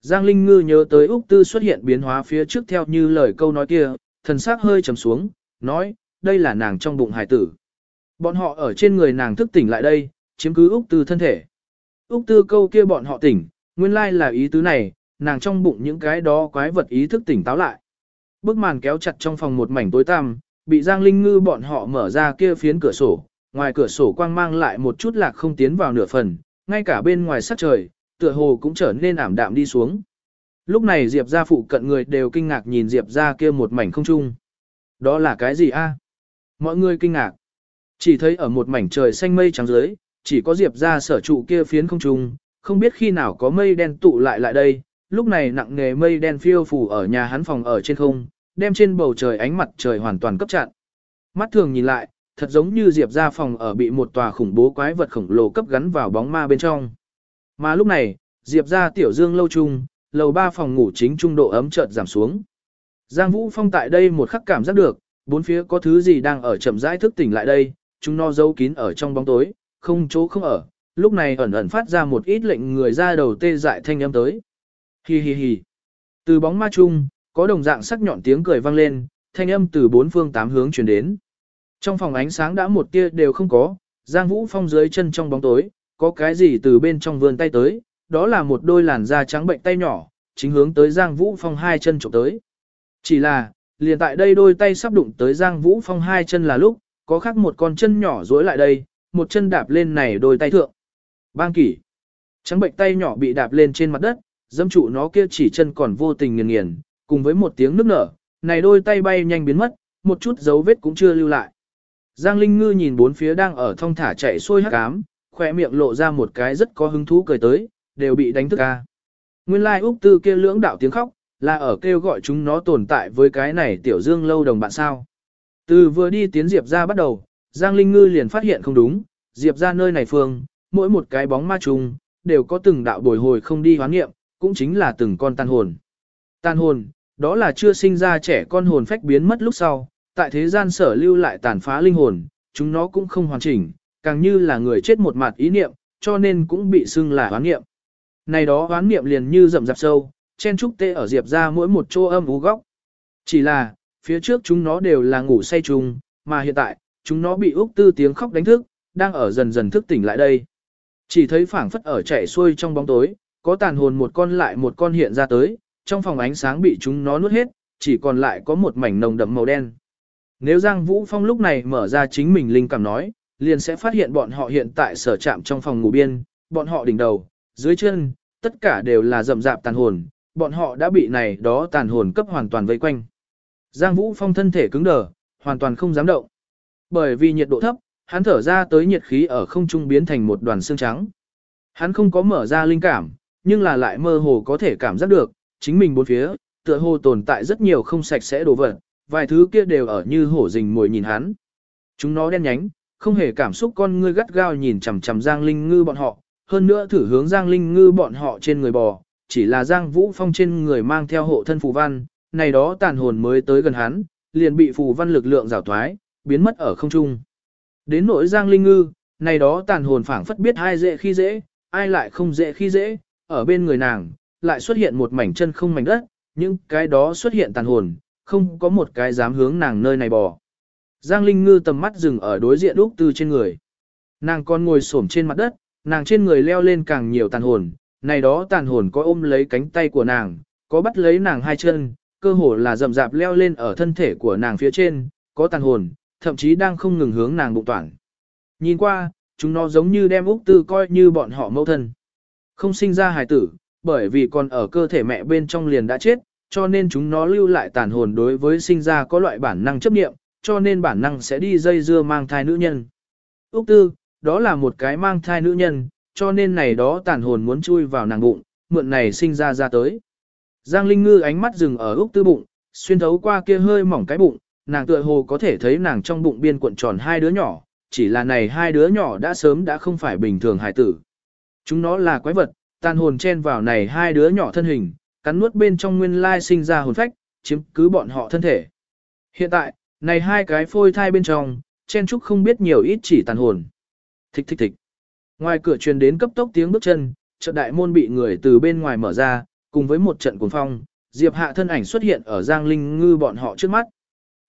Giang Linh Ngư nhớ tới Úc Tư xuất hiện biến hóa phía trước theo như lời câu nói kia, thần sắc hơi trầm xuống, nói, đây là nàng trong bụng hải tử. Bọn họ ở trên người nàng thức tỉnh lại đây, chiếm cứ Úc Tư thân thể. Úc Tư câu kia bọn họ tỉnh, nguyên lai là ý tứ này, nàng trong bụng những cái đó quái vật ý thức tỉnh táo lại. Bức màn kéo chặt trong phòng một mảnh tối tăm, bị Giang Linh Ngư bọn họ mở ra kia phiến cửa sổ, ngoài cửa sổ quang mang lại một chút lạc không tiến vào nửa phần, ngay cả bên ngoài sắc trời, tựa hồ cũng trở nên ảm đạm đi xuống. Lúc này Diệp gia phụ cận người đều kinh ngạc nhìn Diệp gia kia một mảnh không trung. Đó là cái gì a? Mọi người kinh ngạc. Chỉ thấy ở một mảnh trời xanh mây trắng dưới, chỉ có Diệp gia sở trụ kia phiến không trung, không biết khi nào có mây đen tụ lại lại đây, lúc này nặng nghề mây đen phiêu phủ ở nhà hắn phòng ở trên không, đem trên bầu trời ánh mặt trời hoàn toàn cấp chặn. Mắt thường nhìn lại, thật giống như Diệp ra phòng ở bị một tòa khủng bố quái vật khổng lồ cấp gắn vào bóng ma bên trong. Mà lúc này, Diệp ra tiểu dương lâu trung, lầu ba phòng ngủ chính trung độ ấm chợt giảm xuống. Giang Vũ Phong tại đây một khắc cảm giác được, bốn phía có thứ gì đang ở chậm rãi thức tỉnh lại đây, chúng nó giấu kín ở trong bóng tối, không chỗ không ở, lúc này ẩn ẩn phát ra một ít lệnh người ra đầu tê dại thanh âm tới. Hi hi hi. Từ bóng ma chung, có đồng dạng sắc nhọn tiếng cười vang lên, thanh âm từ bốn phương tám hướng truyền đến. Trong phòng ánh sáng đã một tia đều không có, Giang Vũ Phong dưới chân trong bóng tối, có cái gì từ bên trong vươn tay tới, đó là một đôi làn da trắng bệnh tay nhỏ, chính hướng tới Giang Vũ Phong hai chân trộm tới. Chỉ là, liền tại đây đôi tay sắp đụng tới Giang Vũ Phong hai chân là lúc, có khác một con chân nhỏ dối lại đây, một chân đạp lên này đôi tay thượng. Bang kỷ. Trắng bệnh tay nhỏ bị đạp lên trên mặt đất, dâm trụ nó kia chỉ chân còn vô tình nghiền nghiền, cùng với một tiếng nước nở, này đôi tay bay nhanh biến mất, một chút dấu vết cũng chưa lưu lại. Giang Linh Ngư nhìn bốn phía đang ở thông thả chạy xuôi hắc ám, khỏe miệng lộ ra một cái rất có hứng thú cười tới, đều bị đánh thức ca. Nguyên lai Úc Tư kia lưỡng đạo tiếng khóc, là ở kêu gọi chúng nó tồn tại với cái này tiểu dương lâu đồng bạn sao. Từ vừa đi tiến Diệp ra bắt đầu, Giang Linh Ngư liền phát hiện không đúng, Diệp ra nơi này phương, mỗi một cái bóng ma trùng, đều có từng đạo bồi hồi không đi hoán nghiệm, cũng chính là từng con tan hồn. Tan hồn, đó là chưa sinh ra trẻ con hồn phách biến mất lúc sau, tại thế gian sở lưu lại tàn phá linh hồn, chúng nó cũng không hoàn chỉnh, càng như là người chết một mặt ý niệm, cho nên cũng bị xưng là hoán niệm. Này đó hoán niệm liền như rậm rạp sâu, chen trúc tê ở diệp ra mỗi một chỗ âm ú góc. Chỉ là, phía trước chúng nó đều là ngủ say chung, mà hiện tại, chúng nó bị Úc Tư tiếng khóc đánh thức, đang ở dần dần thức tỉnh lại đây. Chỉ thấy phảng phất ở chạy xuôi trong bóng tối, có tàn hồn một con lại một con hiện ra tới, trong phòng ánh sáng bị chúng nó nuốt hết, chỉ còn lại có một mảnh nồng đậm màu đen. Nếu Giang Vũ Phong lúc này mở ra chính mình linh cảm nói, liền sẽ phát hiện bọn họ hiện tại sở trạm trong phòng ngủ biên, bọn họ đỉnh đầu, dưới chân, tất cả đều là rậm rạp tàn hồn, bọn họ đã bị này đó tàn hồn cấp hoàn toàn vây quanh. Giang Vũ Phong thân thể cứng đờ, hoàn toàn không dám động. Bởi vì nhiệt độ thấp, hắn thở ra tới nhiệt khí ở không trung biến thành một đoàn xương trắng. Hắn không có mở ra linh cảm, nhưng là lại mơ hồ có thể cảm giác được, chính mình bốn phía, tựa hồ tồn tại rất nhiều không sạch sẽ đồ vật, vài thứ kia đều ở như hổ rình mồi nhìn hắn. Chúng nó đen nhánh, không hề cảm xúc con ngươi gắt gao nhìn chằm chằm Giang Linh Ngư bọn họ, hơn nữa thử hướng Giang Linh Ngư bọn họ trên người bò, chỉ là Giang Vũ Phong trên người mang theo hộ thân phù văn, này đó tàn hồn mới tới gần hắn, liền bị phù văn lực lượng rào thoái, biến mất ở không trung. Đến nỗi Giang Linh Ngư, này đó tàn hồn phảng phất biết ai dễ khi dễ, ai lại không dễ khi dễ, ở bên người nàng, lại xuất hiện một mảnh chân không mảnh đất, những cái đó xuất hiện tàn hồn, không có một cái dám hướng nàng nơi này bò. Giang Linh Ngư tầm mắt dừng ở đối diện Úc Tư trên người. Nàng còn ngồi xổm trên mặt đất, nàng trên người leo lên càng nhiều tàn hồn, này đó tàn hồn có ôm lấy cánh tay của nàng, có bắt lấy nàng hai chân, cơ hồ là rậm rạp leo lên ở thân thể của nàng phía trên, có tàn hồn, thậm chí đang không ngừng hướng nàng bụng toàn. Nhìn qua, chúng nó giống như đem Úc Tư coi như bọn họ mẫu thân. Không sinh ra hài tử, bởi vì còn ở cơ thể mẹ bên trong liền đã chết, cho nên chúng nó lưu lại tàn hồn đối với sinh ra có loại bản năng chấp niệm, cho nên bản năng sẽ đi dây dưa mang thai nữ nhân. Úc Tư, đó là một cái mang thai nữ nhân, cho nên này đó tàn hồn muốn chui vào nàng bụng, mượn này sinh ra ra tới. Giang Linh Ngư ánh mắt dừng ở Úc Tư bụng, xuyên thấu qua kia hơi mỏng cái bụng, nàng tựa hồ có thể thấy nàng trong bụng biên cuộn tròn hai đứa nhỏ, chỉ là này hai đứa nhỏ đã sớm đã không phải bình thường hải tử. Chúng nó là quái vật, tàn hồn chen vào này hai đứa nhỏ thân hình, cắn nuốt bên trong nguyên lai sinh ra hồn phách, chiếm cứ bọn họ thân thể. Hiện tại, này hai cái phôi thai bên trong, chen trúc không biết nhiều ít chỉ tàn hồn. Thích thích thích. Ngoài cửa truyền đến cấp tốc tiếng bước chân, trận đại môn bị người từ bên ngoài mở ra, cùng với một trận cuồng phong, Diệp Hạ thân ảnh xuất hiện ở Giang Linh Ngư bọn họ trước mắt.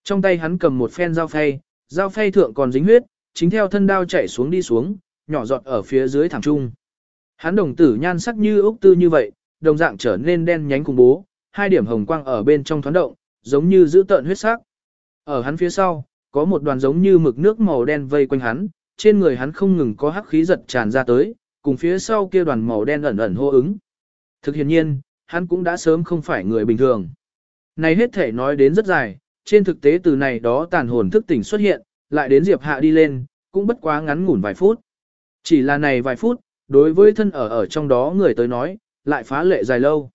Trong tay hắn cầm một phen dao phay, dao phay thượng còn dính huyết, chính theo thân đao chảy xuống đi xuống, nhỏ giọt ở phía dưới thảm trung. Hắn đồng tử nhan sắc như ốc tư như vậy, đồng dạng trở nên đen nhánh cùng bố, hai điểm hồng quang ở bên trong thoáng động, giống như giữ tợn huyết sắc. Ở hắn phía sau, có một đoàn giống như mực nước màu đen vây quanh hắn, trên người hắn không ngừng có hắc khí giật tràn ra tới, cùng phía sau kia đoàn màu đen ẩn ẩn hô ứng. Thực hiện nhiên, hắn cũng đã sớm không phải người bình thường. Này hết thể nói đến rất dài, trên thực tế từ này đó tàn hồn thức tỉnh xuất hiện, lại đến Diệp Hạ đi lên, cũng bất quá ngắn ngủn vài phút. Chỉ là này vài phút, đối với thân ở ở trong đó người tới nói, lại phá lệ dài lâu.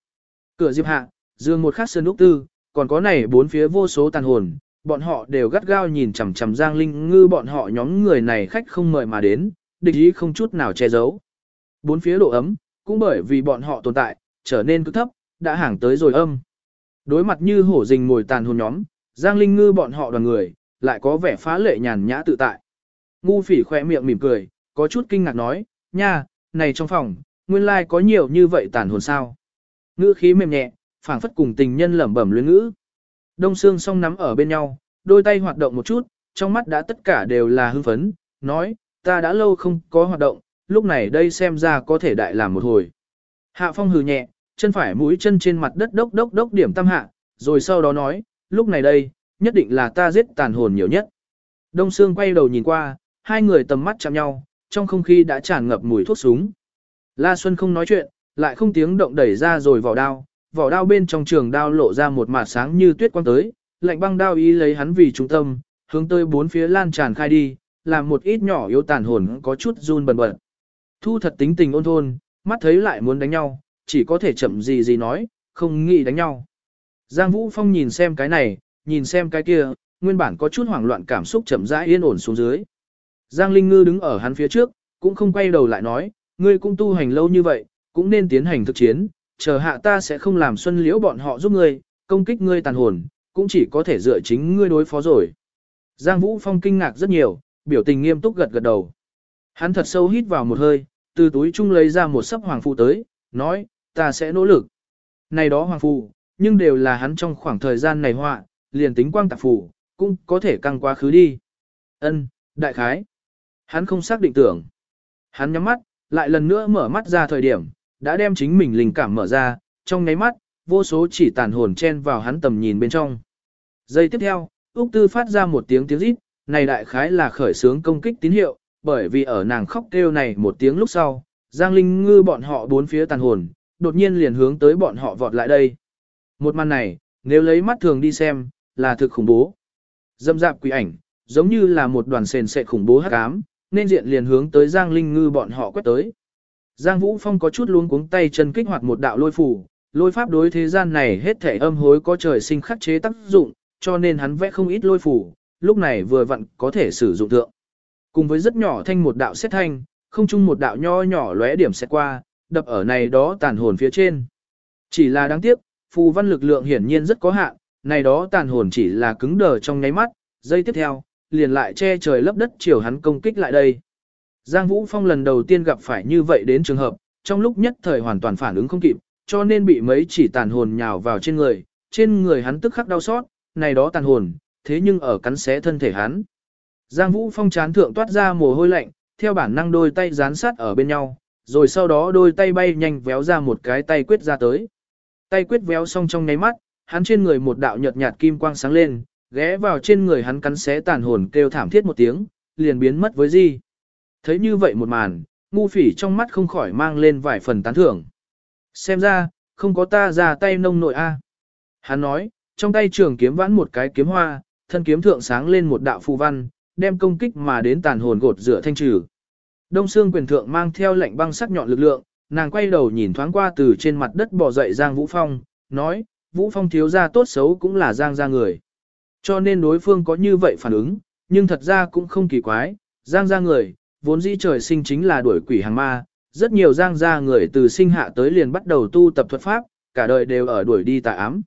Cửa Diệp Hạ, dương một khắc sơn úc tư, còn có này bốn phía vô số tàn hồn, bọn họ đều gắt gao nhìn chằm chằm Giang Linh Ngư bọn họ nhóm người này khách không mời mà đến, địch ý không chút nào che giấu. Bốn phía độ ấm, cũng bởi vì bọn họ tồn tại, trở nên cứ thấp, đã hàng tới rồi âm. Đối mặt như hổ rình ngồi tàn hồn nhóm, Giang Linh Ngư bọn họ đoàn người, lại có vẻ phá lệ nhàn nhã tự tại. Ngu phỉ khỏe miệng mỉm cười, có chút kinh ngạc nói, nha, này trong phòng, nguyên lai like có nhiều như vậy tàn hồn sao. Ngữ khí mềm nhẹ, phảng phất cùng tình nhân lẩm bẩm luyến ngữ. Đông xương song nắm ở bên nhau, đôi tay hoạt động một chút, trong mắt đã tất cả đều là hưng phấn, nói, ta đã lâu không có hoạt động, lúc này đây xem ra có thể đại làm một hồi. Hạ Phong hừ nhẹ, chân phải mũi chân trên mặt đất đốc đốc đốc điểm tam hạ, rồi sau đó nói, lúc này đây, nhất định là ta giết tàn hồn nhiều nhất. Đông Sương quay đầu nhìn qua, hai người tầm mắt chạm nhau, trong không khí đã tràn ngập mùi thuốc súng. La Xuân không nói chuyện, lại không tiếng động đẩy ra rồi vỏ đao, vỏ đao bên trong trường đao lộ ra một mạt sáng như tuyết quang tới, lạnh băng đao ý lấy hắn vì trung tâm, hướng tới bốn phía lan tràn khai đi, làm một ít nhỏ yếu tàn hồn có chút run bần bật. Thu thật tính tình ôn thôn, mắt thấy lại muốn đánh nhau, chỉ có thể chậm gì gì nói, không nghĩ đánh nhau. Giang Vũ Phong nhìn xem cái này, nhìn xem cái kia, nguyên bản có chút hoảng loạn cảm xúc chậm rãi yên ổn xuống dưới. Giang Linh Ngư đứng ở hắn phía trước, cũng không quay đầu lại nói, ngươi cũng tu hành lâu như vậy, cũng nên tiến hành thực chiến, chờ hạ ta sẽ không làm xuân liễu bọn họ giúp ngươi, công kích ngươi tàn hồn, cũng chỉ có thể dựa chính ngươi đối phó rồi. Giang Vũ Phong kinh ngạc rất nhiều, biểu tình nghiêm túc gật gật đầu. Hắn thật sâu hít vào một hơi, từ túi chung lấy ra một sấp hoàng phụ tới, nói, ta sẽ nỗ lực. Này đó hoàng phụ, nhưng đều là hắn trong khoảng thời gian này họa, liền tính quang tạp phủ cũng có thể căng quá khứ đi. Ân, đại khái. Hắn không xác định tưởng. Hắn nhắm mắt, lại lần nữa mở mắt ra thời điểm, đã đem chính mình linh cảm mở ra, trong nháy mắt, vô số chỉ tàn hồn chen vào hắn tầm nhìn bên trong. Giây tiếp theo, Úc Tư phát ra một tiếng tiếng rít, này đại khái là khởi sướng công kích tín hiệu, bởi vì ở nàng khóc kêu này một tiếng lúc sau, Giang Linh ngư bọn họ bốn phía tàn hồn, đột nhiên liền hướng tới bọn họ vọt lại đây. Một màn này, nếu lấy mắt thường đi xem, là thực khủng bố. Dâm dạp quỷ ảnh, giống như là một đoàn sền sệ khủng bố hắc ám, nên diện liền hướng tới Giang Linh Ngư bọn họ quét tới. Giang Vũ Phong có chút luống cuống tay chân kích hoạt một đạo lôi phủ, lôi pháp đối thế gian này hết thể âm hối có trời sinh khắc chế tác dụng, cho nên hắn vẽ không ít lôi phủ, lúc này vừa vặn có thể sử dụng thượng. Cùng với rất nhỏ thanh một đạo xét thanh, không chung một đạo nho nhỏ lóe điểm xét qua, đập ở này đó tàn hồn phía trên. Chỉ là đáng tiếc, phù văn lực lượng hiển nhiên rất có hạn, này đó tàn hồn chỉ là cứng đờ trong nháy mắt, giây tiếp theo, liền lại che trời lấp đất chiều hắn công kích lại đây. Giang Vũ Phong lần đầu tiên gặp phải như vậy đến trường hợp, trong lúc nhất thời hoàn toàn phản ứng không kịp, cho nên bị mấy chỉ tàn hồn nhào vào trên người, trên người hắn tức khắc đau xót, này đó tàn hồn, thế nhưng ở cắn xé thân thể hắn. Giang Vũ Phong chán thượng toát ra mồ hôi lạnh, theo bản năng đôi tay dán sát ở bên nhau, rồi sau đó đôi tay bay nhanh véo ra một cái tay quyết ra tới. Tay quyết véo xong trong nháy mắt, hắn trên người một đạo nhợt nhạt kim quang sáng lên, ghé vào trên người hắn cắn xé tàn hồn kêu thảm thiết một tiếng, liền biến mất với gì. Thấy như vậy một màn, ngu phỉ trong mắt không khỏi mang lên vài phần tán thưởng. Xem ra, không có ta ra tay nông nội a. Hắn nói, trong tay trường kiếm vãn một cái kiếm hoa, thân kiếm thượng sáng lên một đạo phù văn, đem công kích mà đến tàn hồn gột rửa thanh trừ. Đông xương quyền thượng mang theo lệnh băng sắc nhọn lực lượng, nàng quay đầu nhìn thoáng qua từ trên mặt đất bò dậy Giang Vũ Phong, nói, Vũ Phong thiếu gia tốt xấu cũng là Giang gia người. Cho nên đối phương có như vậy phản ứng, nhưng thật ra cũng không kỳ quái, Giang gia người, vốn dĩ trời sinh chính là đuổi quỷ hàng ma, rất nhiều Giang gia người từ sinh hạ tới liền bắt đầu tu tập thuật pháp, cả đời đều ở đuổi đi tà ám.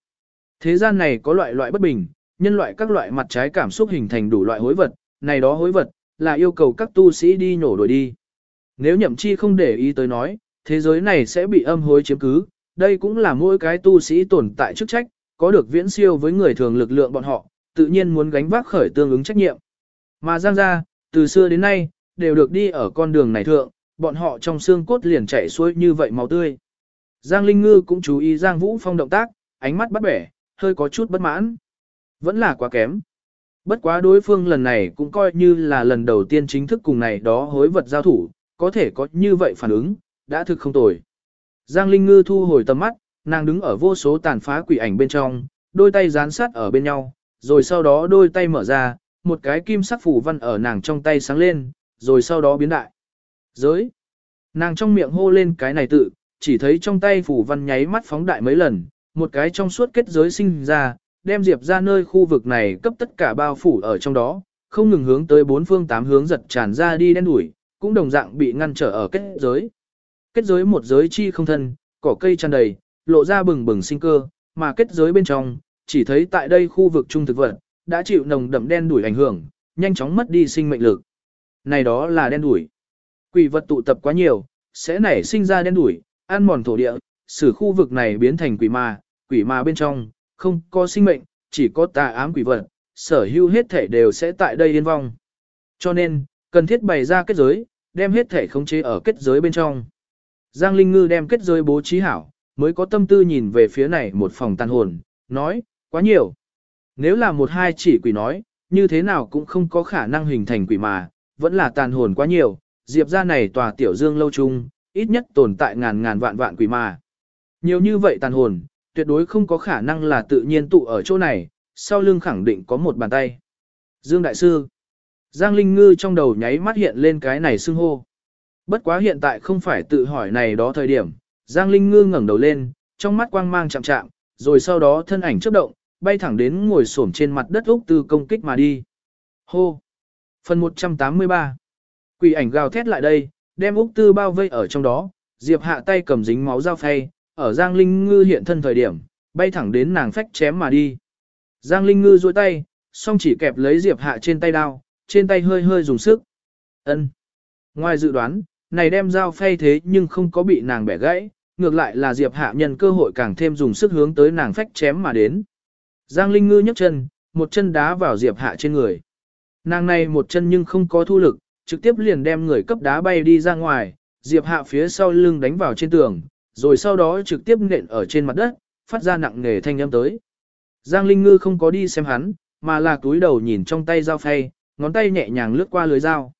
Thế gian này có loại loại bất bình, nhân loại các loại mặt trái cảm xúc hình thành đủ loại hối vật, này đó hối vật, là yêu cầu các tu sĩ đi nhổ đuổi đi. Nếu nhậm chi không để ý tới nói, thế giới này sẽ bị âm hối chiếm cứ, đây cũng là mỗi cái tu sĩ tồn tại chức trách, có được viễn siêu với người thường lực lượng bọn họ, tự nhiên muốn gánh vác khởi tương ứng trách nhiệm. Mà Giang gia, từ xưa đến nay, đều được đi ở con đường này thượng, bọn họ trong xương cốt liền chảy xuôi như vậy máu tươi. Giang Linh Ngư cũng chú ý Giang Vũ Phong động tác, ánh mắt bắt bẻ, hơi có chút bất mãn. Vẫn là quá kém. Bất quá đối phương lần này cũng coi như là lần đầu tiên chính thức cùng này đó hối vật giao thủ, có thể có như vậy phản ứng, đã thực không tồi. Giang Linh Ngư thu hồi tầm mắt, nàng đứng ở vô số tàn phá quỷ ảnh bên trong, đôi tay dán sát ở bên nhau, rồi sau đó đôi tay mở ra, một cái kim sắc phủ văn ở nàng trong tay sáng lên, rồi sau đó biến đại. Giới. Nàng trong miệng hô lên cái này tự, chỉ thấy trong tay phủ văn nháy mắt phóng đại mấy lần, một cái trong suốt kết giới sinh ra, đem Diệp ra nơi khu vực này cấp tất cả bao phủ ở trong đó, không ngừng hướng tới bốn phương tám hướng giật tràn ra đi đen đuổi, cũng đồng dạng bị ngăn trở ở kết giới. Kết giới một giới chi không thân, cỏ cây tràn đầy, lộ ra bừng bừng sinh cơ, mà kết giới bên trong, chỉ thấy tại đây khu vực trung thực vật, đã chịu nồng đậm đen đuổi ảnh hưởng, nhanh chóng mất đi sinh mệnh lực. Này đó là đen đuổi. Quỷ vật tụ tập quá nhiều, sẽ nảy sinh ra đen đuổi, ăn mòn thổ địa, xử khu vực này biến thành quỷ ma, quỷ ma bên trong, không có sinh mệnh, chỉ có tà ám quỷ vật, sở hữu hết thể đều sẽ tại đây yên vong. Cho nên, cần thiết bày ra kết giới, đem hết thể khống chế ở kết giới bên trong. Giang Linh Ngư đem kết giới bố trí hảo, mới có tâm tư nhìn về phía này một phòng tàn hồn, nói, quá nhiều. Nếu là một hai chỉ quỷ nói, như thế nào cũng không có khả năng hình thành quỷ mà, vẫn là tàn hồn quá nhiều, diệp ra này tòa tiểu dương lâu chung, ít nhất tồn tại ngàn ngàn vạn vạn quỷ mà. Nhiều như vậy tàn hồn, tuyệt đối không có khả năng là tự nhiên tụ ở chỗ này, sau lưng khẳng định có một bàn tay. Dương Đại Sư Giang Linh Ngư trong đầu nháy mắt hiện lên cái này xưng hô. Bất quá hiện tại không phải tự hỏi này đó thời điểm, Giang Linh Ngư ngẩng đầu lên, trong mắt quang mang chạm chạm, rồi sau đó thân ảnh chớp động, bay thẳng đến ngồi xổm trên mặt đất Úc Tư công kích mà đi. Hô! Phần 183 Quỷ ảnh gào thét lại đây, đem Úc Tư bao vây ở trong đó, Diệp hạ tay cầm dính máu dao phay, ở Giang Linh Ngư hiện thân thời điểm, bay thẳng đến nàng phách chém mà đi. Giang Linh Ngư duỗi tay, song chỉ kẹp lấy Diệp hạ trên tay đao, trên tay hơi hơi dùng sức. Ân. Ngoài dự đoán, này đem dao phay thế nhưng không có bị nàng bẻ gãy, ngược lại là Diệp hạ nhân cơ hội càng thêm dùng sức hướng tới nàng phách chém mà đến. Giang Linh Ngư nhấc chân, một chân đá vào Diệp hạ trên người. Nàng này một chân nhưng không có thu lực, trực tiếp liền đem người cấp đá bay đi ra ngoài, Diệp hạ phía sau lưng đánh vào trên tường, rồi sau đó trực tiếp nện ở trên mặt đất, phát ra nặng nề thanh âm tới. Giang Linh Ngư không có đi xem hắn, mà là túi đầu nhìn trong tay dao phay, ngón tay nhẹ nhàng lướt qua lưới dao.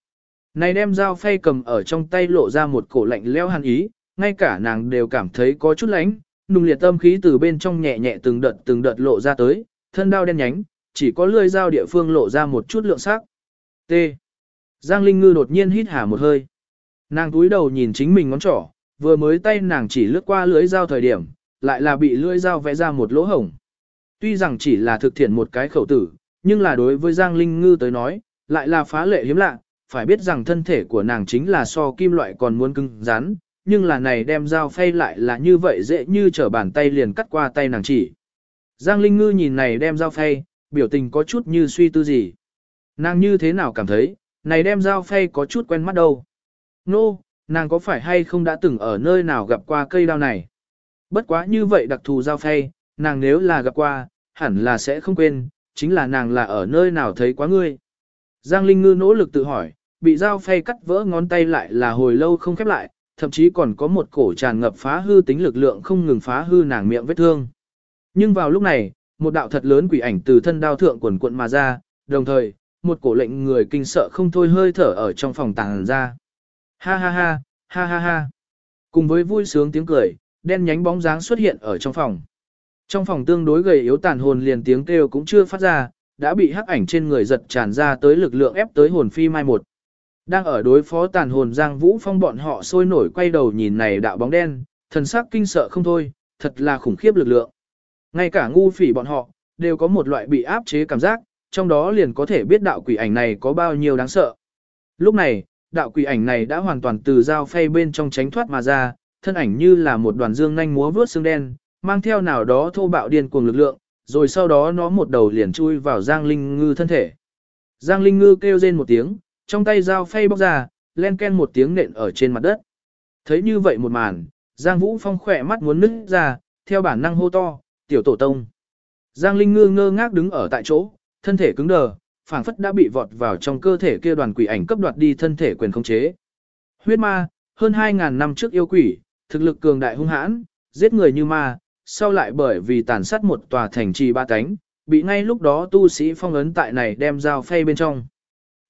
Này đem dao phay cầm ở trong tay lộ ra một cổ lạnh leo hàn ý, ngay cả nàng đều cảm thấy có chút lạnh, nung liệt tâm khí từ bên trong nhẹ nhẹ từng đợt từng đợt lộ ra tới, thân đao đen nhánh, chỉ có lưỡi dao địa phương lộ ra một chút lượng sắc. T. Giang Linh Ngư đột nhiên hít hà một hơi. Nàng túi đầu nhìn chính mình ngón trỏ, vừa mới tay nàng chỉ lướt qua lưỡi dao thời điểm, lại là bị lưỡi dao vẽ ra một lỗ hổng. Tuy rằng chỉ là thực thiện một cái khẩu tử, nhưng là đối với Giang Linh Ngư tới nói, lại là phá lệ hiếm lạ, phải biết rằng thân thể của nàng chính là so kim loại còn muốn cứng rắn, nhưng là này đem dao phay lại là như vậy dễ như trở bàn tay liền cắt qua tay nàng chỉ. Giang Linh Ngư nhìn này đem dao phay, biểu tình có chút như suy tư gì. Nàng như thế nào cảm thấy, này đem dao phay có chút quen mắt đâu. Nô, no, nàng có phải hay không đã từng ở nơi nào gặp qua cây đao này. Bất quá như vậy đặc thù dao phay, nàng nếu là gặp qua, hẳn là sẽ không quên, chính là nàng là ở nơi nào thấy quá ngươi. Giang Linh Ngư nỗ lực tự hỏi, bị dao phay cắt vỡ ngón tay lại là hồi lâu không khép lại, thậm chí còn có một cổ tràn ngập phá hư tính lực lượng không ngừng phá hư nàng miệng vết thương. Nhưng vào lúc này, một đạo thật lớn quỷ ảnh từ thân đao thượng quần quận mà ra, đồng thời, một cổ lệnh người kinh sợ không thôi hơi thở ở trong phòng tàng ra. Ha ha ha, ha ha ha. Cùng với vui sướng tiếng cười, đen nhánh bóng dáng xuất hiện ở trong phòng. Trong phòng tương đối gầy yếu tàn hồn liền tiếng kêu cũng chưa phát ra, đã bị hắc ảnh trên người giật tràn ra tới lực lượng ép tới hồn phi mai một. Đang ở đối phó tàn hồn Giang Vũ Phong bọn họ sôi nổi quay đầu nhìn này đạo bóng đen, thần sắc kinh sợ không thôi, thật là khủng khiếp lực lượng. Ngay cả ngu phỉ bọn họ, đều có một loại bị áp chế cảm giác, trong đó liền có thể biết đạo quỷ ảnh này có bao nhiêu đáng sợ. Lúc này, đạo quỷ ảnh này đã hoàn toàn từ dao phay bên trong tránh thoát mà ra, thân ảnh như là một đoàn dương nhanh múa vướt xương đen, mang theo nào đó thô bạo điên cuồng lực lượng, rồi sau đó nó một đầu liền chui vào Giang Linh Ngư thân thể. Giang Linh Ngư kêu rên một tiếng, trong tay dao phay bóc ra, len ken một tiếng nện ở trên mặt đất. Thấy như vậy một màn, Giang Vũ Phong khỏe mắt muốn nứt ra, theo bản năng hô to, tiểu tổ tông. Giang Linh Ngư ngơ ngác đứng ở tại chỗ, thân thể cứng đờ, phảng phất đã bị vọt vào trong cơ thể kia đoàn quỷ ảnh cấp đoạt đi thân thể quyền khống chế. Huyết ma, hơn 2.000 năm trước yêu quỷ, thực lực cường đại hung hãn, giết người như ma, sau lại bởi vì tàn sát một tòa thành trì ba cánh, bị ngay lúc đó tu sĩ phong ấn tại này đem dao phay bên trong.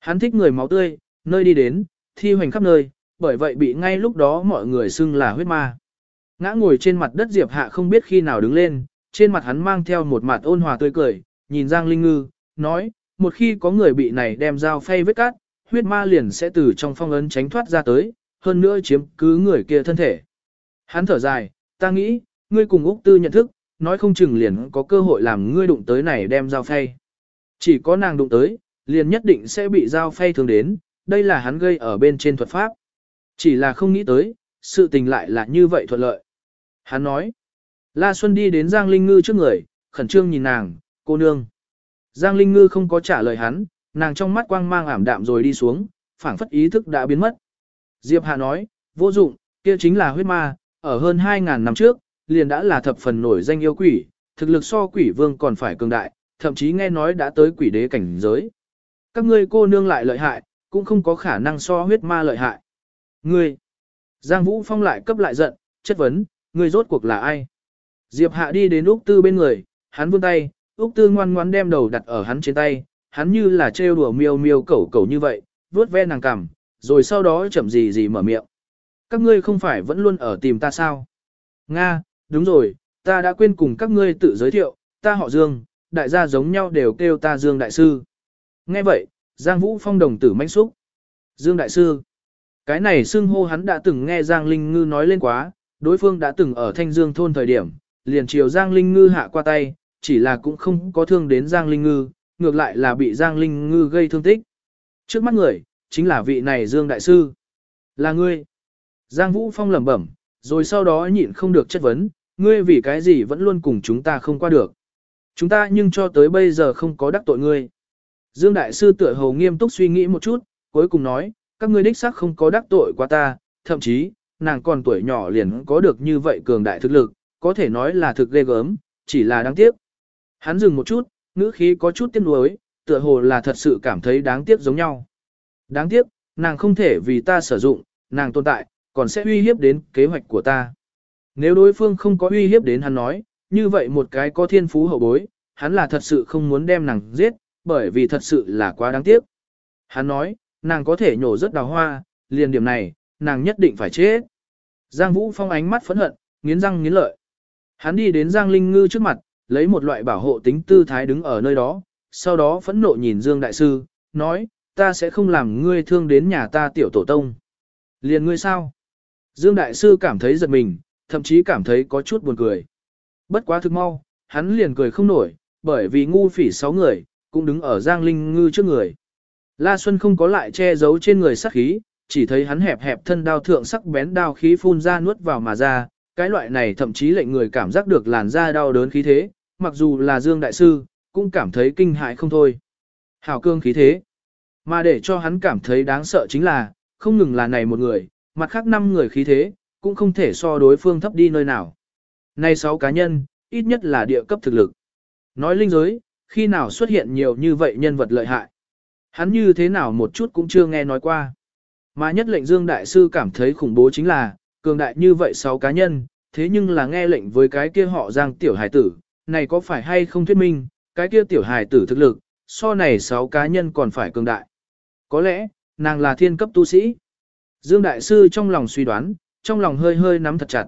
Hắn thích người máu tươi, nơi đi đến, thi hoành khắp nơi, bởi vậy bị ngay lúc đó mọi người xưng là huyết ma. Ngã ngồi trên mặt đất Diệp Hạ không biết khi nào đứng lên, trên mặt hắn mang theo một mặt ôn hòa tươi cười, nhìn Giang Linh Ngư, nói, một khi có người bị này đem dao phay vết cát, huyết ma liền sẽ từ trong phong ấn tránh thoát ra tới, hơn nữa chiếm cứ người kia thân thể. Hắn thở dài, ta nghĩ, ngươi cùng Úc Tư nhận thức, nói không chừng liền có cơ hội làm ngươi đụng tới này đem dao phay. Chỉ có nàng đụng tới, liền nhất định sẽ bị dao phay thương đến, đây là hắn gây ở bên trên thuật pháp. Chỉ là không nghĩ tới, sự tình lại là như vậy thuận lợi. Hắn nói, La Xuân đi đến Giang Linh Ngư trước người, khẩn trương nhìn nàng, cô nương. Giang Linh Ngư không có trả lời hắn, nàng trong mắt quang mang ảm đạm rồi đi xuống, phảng phất ý thức đã biến mất. Diệp Hà nói, vô dụng, kia chính là huyết ma, ở hơn 2.000 năm trước, liền đã là thập phần nổi danh yêu quỷ, thực lực so quỷ vương còn phải cường đại, thậm chí nghe nói đã tới quỷ đế cảnh giới. Các ngươi cô nương lại lợi hại, cũng không có khả năng so huyết ma lợi hại. Ngươi, Giang Vũ Phong lại cấp lại giận, chất vấn, ngươi rốt cuộc là ai? Diệp Hạ đi đến Úc Tư bên người, hắn vươn tay, Úc Tư ngoan ngoãn đem đầu đặt ở hắn trên tay, hắn như là trêu đùa miêu miêu cẩu cẩu như vậy, vuốt ve nàng cằm, rồi sau đó chậm gì gì mở miệng. Các ngươi không phải vẫn luôn ở tìm ta sao? Nga, đúng rồi, ta đã quên cùng các ngươi tự giới thiệu, ta họ Dương, đại gia giống nhau đều kêu ta Dương Đại Sư. Nghe vậy, Giang Vũ Phong đồng tử mãnh xúc. Dương Đại Sư. Cái này xưng hô hắn đã từng nghe Giang Linh Ngư nói lên quá, đối phương đã từng ở Thanh Dương thôn thời điểm, liền chiều Giang Linh Ngư hạ qua tay, chỉ là cũng không có thương đến Giang Linh Ngư, ngược lại là bị Giang Linh Ngư gây thương tích. Trước mắt người, chính là vị này Dương Đại Sư. Là ngươi. Giang Vũ Phong lẩm bẩm, rồi sau đó nhịn không được chất vấn, ngươi vì cái gì vẫn luôn cùng chúng ta không qua được. Chúng ta nhưng cho tới bây giờ không có đắc tội ngươi. Dương Đại Sư tựa hồ nghiêm túc suy nghĩ một chút, cuối cùng nói, các ngươi đích xác không có đắc tội qua ta, thậm chí, nàng còn tuổi nhỏ liền có được như vậy cường đại thực lực, có thể nói là thực ghê gớm, chỉ là đáng tiếc. Hắn dừng một chút, ngữ khí có chút tiếc nuối, tựa hồ là thật sự cảm thấy đáng tiếc giống nhau. Đáng tiếc, nàng không thể vì ta sử dụng, nàng tồn tại, còn sẽ uy hiếp đến kế hoạch của ta. Nếu đối phương không có uy hiếp đến hắn nói, như vậy một cái có thiên phú hậu bối, hắn là thật sự không muốn đem nàng giết, bởi vì thật sự là quá đáng tiếc. Hắn nói, nàng có thể nhổ rất đào hoa, liền điểm này, nàng nhất định phải chết. Giang Vũ Phong ánh mắt phẫn hận, nghiến răng nghiến lợi. Hắn đi đến Giang Linh Ngư trước mặt, lấy một loại bảo hộ tính tư thái đứng ở nơi đó, sau đó phẫn nộ nhìn Dương Đại Sư, nói, ta sẽ không làm ngươi thương đến nhà ta tiểu tổ tông. Liền ngươi sao? Dương Đại Sư cảm thấy giật mình, thậm chí cảm thấy có chút buồn cười. Bất quá thực mau, hắn liền cười không nổi, bởi vì ngu phỉ sáu người, cũng đứng ở Giang Linh Ngư trước người. La Xuân không có lại che giấu trên người sắc khí, chỉ thấy hắn hẹp hẹp thân đao thượng sắc bén đao khí phun ra nuốt vào mà ra, cái loại này thậm chí lệnh người cảm giác được làn da đau đớn khí thế, mặc dù là Dương Đại Sư, cũng cảm thấy kinh hại không thôi. Hảo cương khí thế. Mà để cho hắn cảm thấy đáng sợ chính là, không ngừng là này một người, mặt khác năm người khí thế, cũng không thể so đối phương thấp đi nơi nào. Này sáu cá nhân, ít nhất là địa cấp thực lực. Nói linh giới, khi nào xuất hiện nhiều như vậy nhân vật lợi hại. Hắn như thế nào một chút cũng chưa nghe nói qua. Mà nhất lệnh Dương Đại Sư cảm thấy khủng bố chính là, cường đại như vậy sáu cá nhân, thế nhưng là nghe lệnh với cái kia họ Giang Tiểu Hải Tử, này có phải hay không thuyết minh, cái kia Tiểu Hải Tử thực lực, so này sáu cá nhân còn phải cường đại. Có lẽ, nàng là thiên cấp tu sĩ. Dương Đại Sư trong lòng suy đoán, trong lòng hơi hơi nắm thật chặt.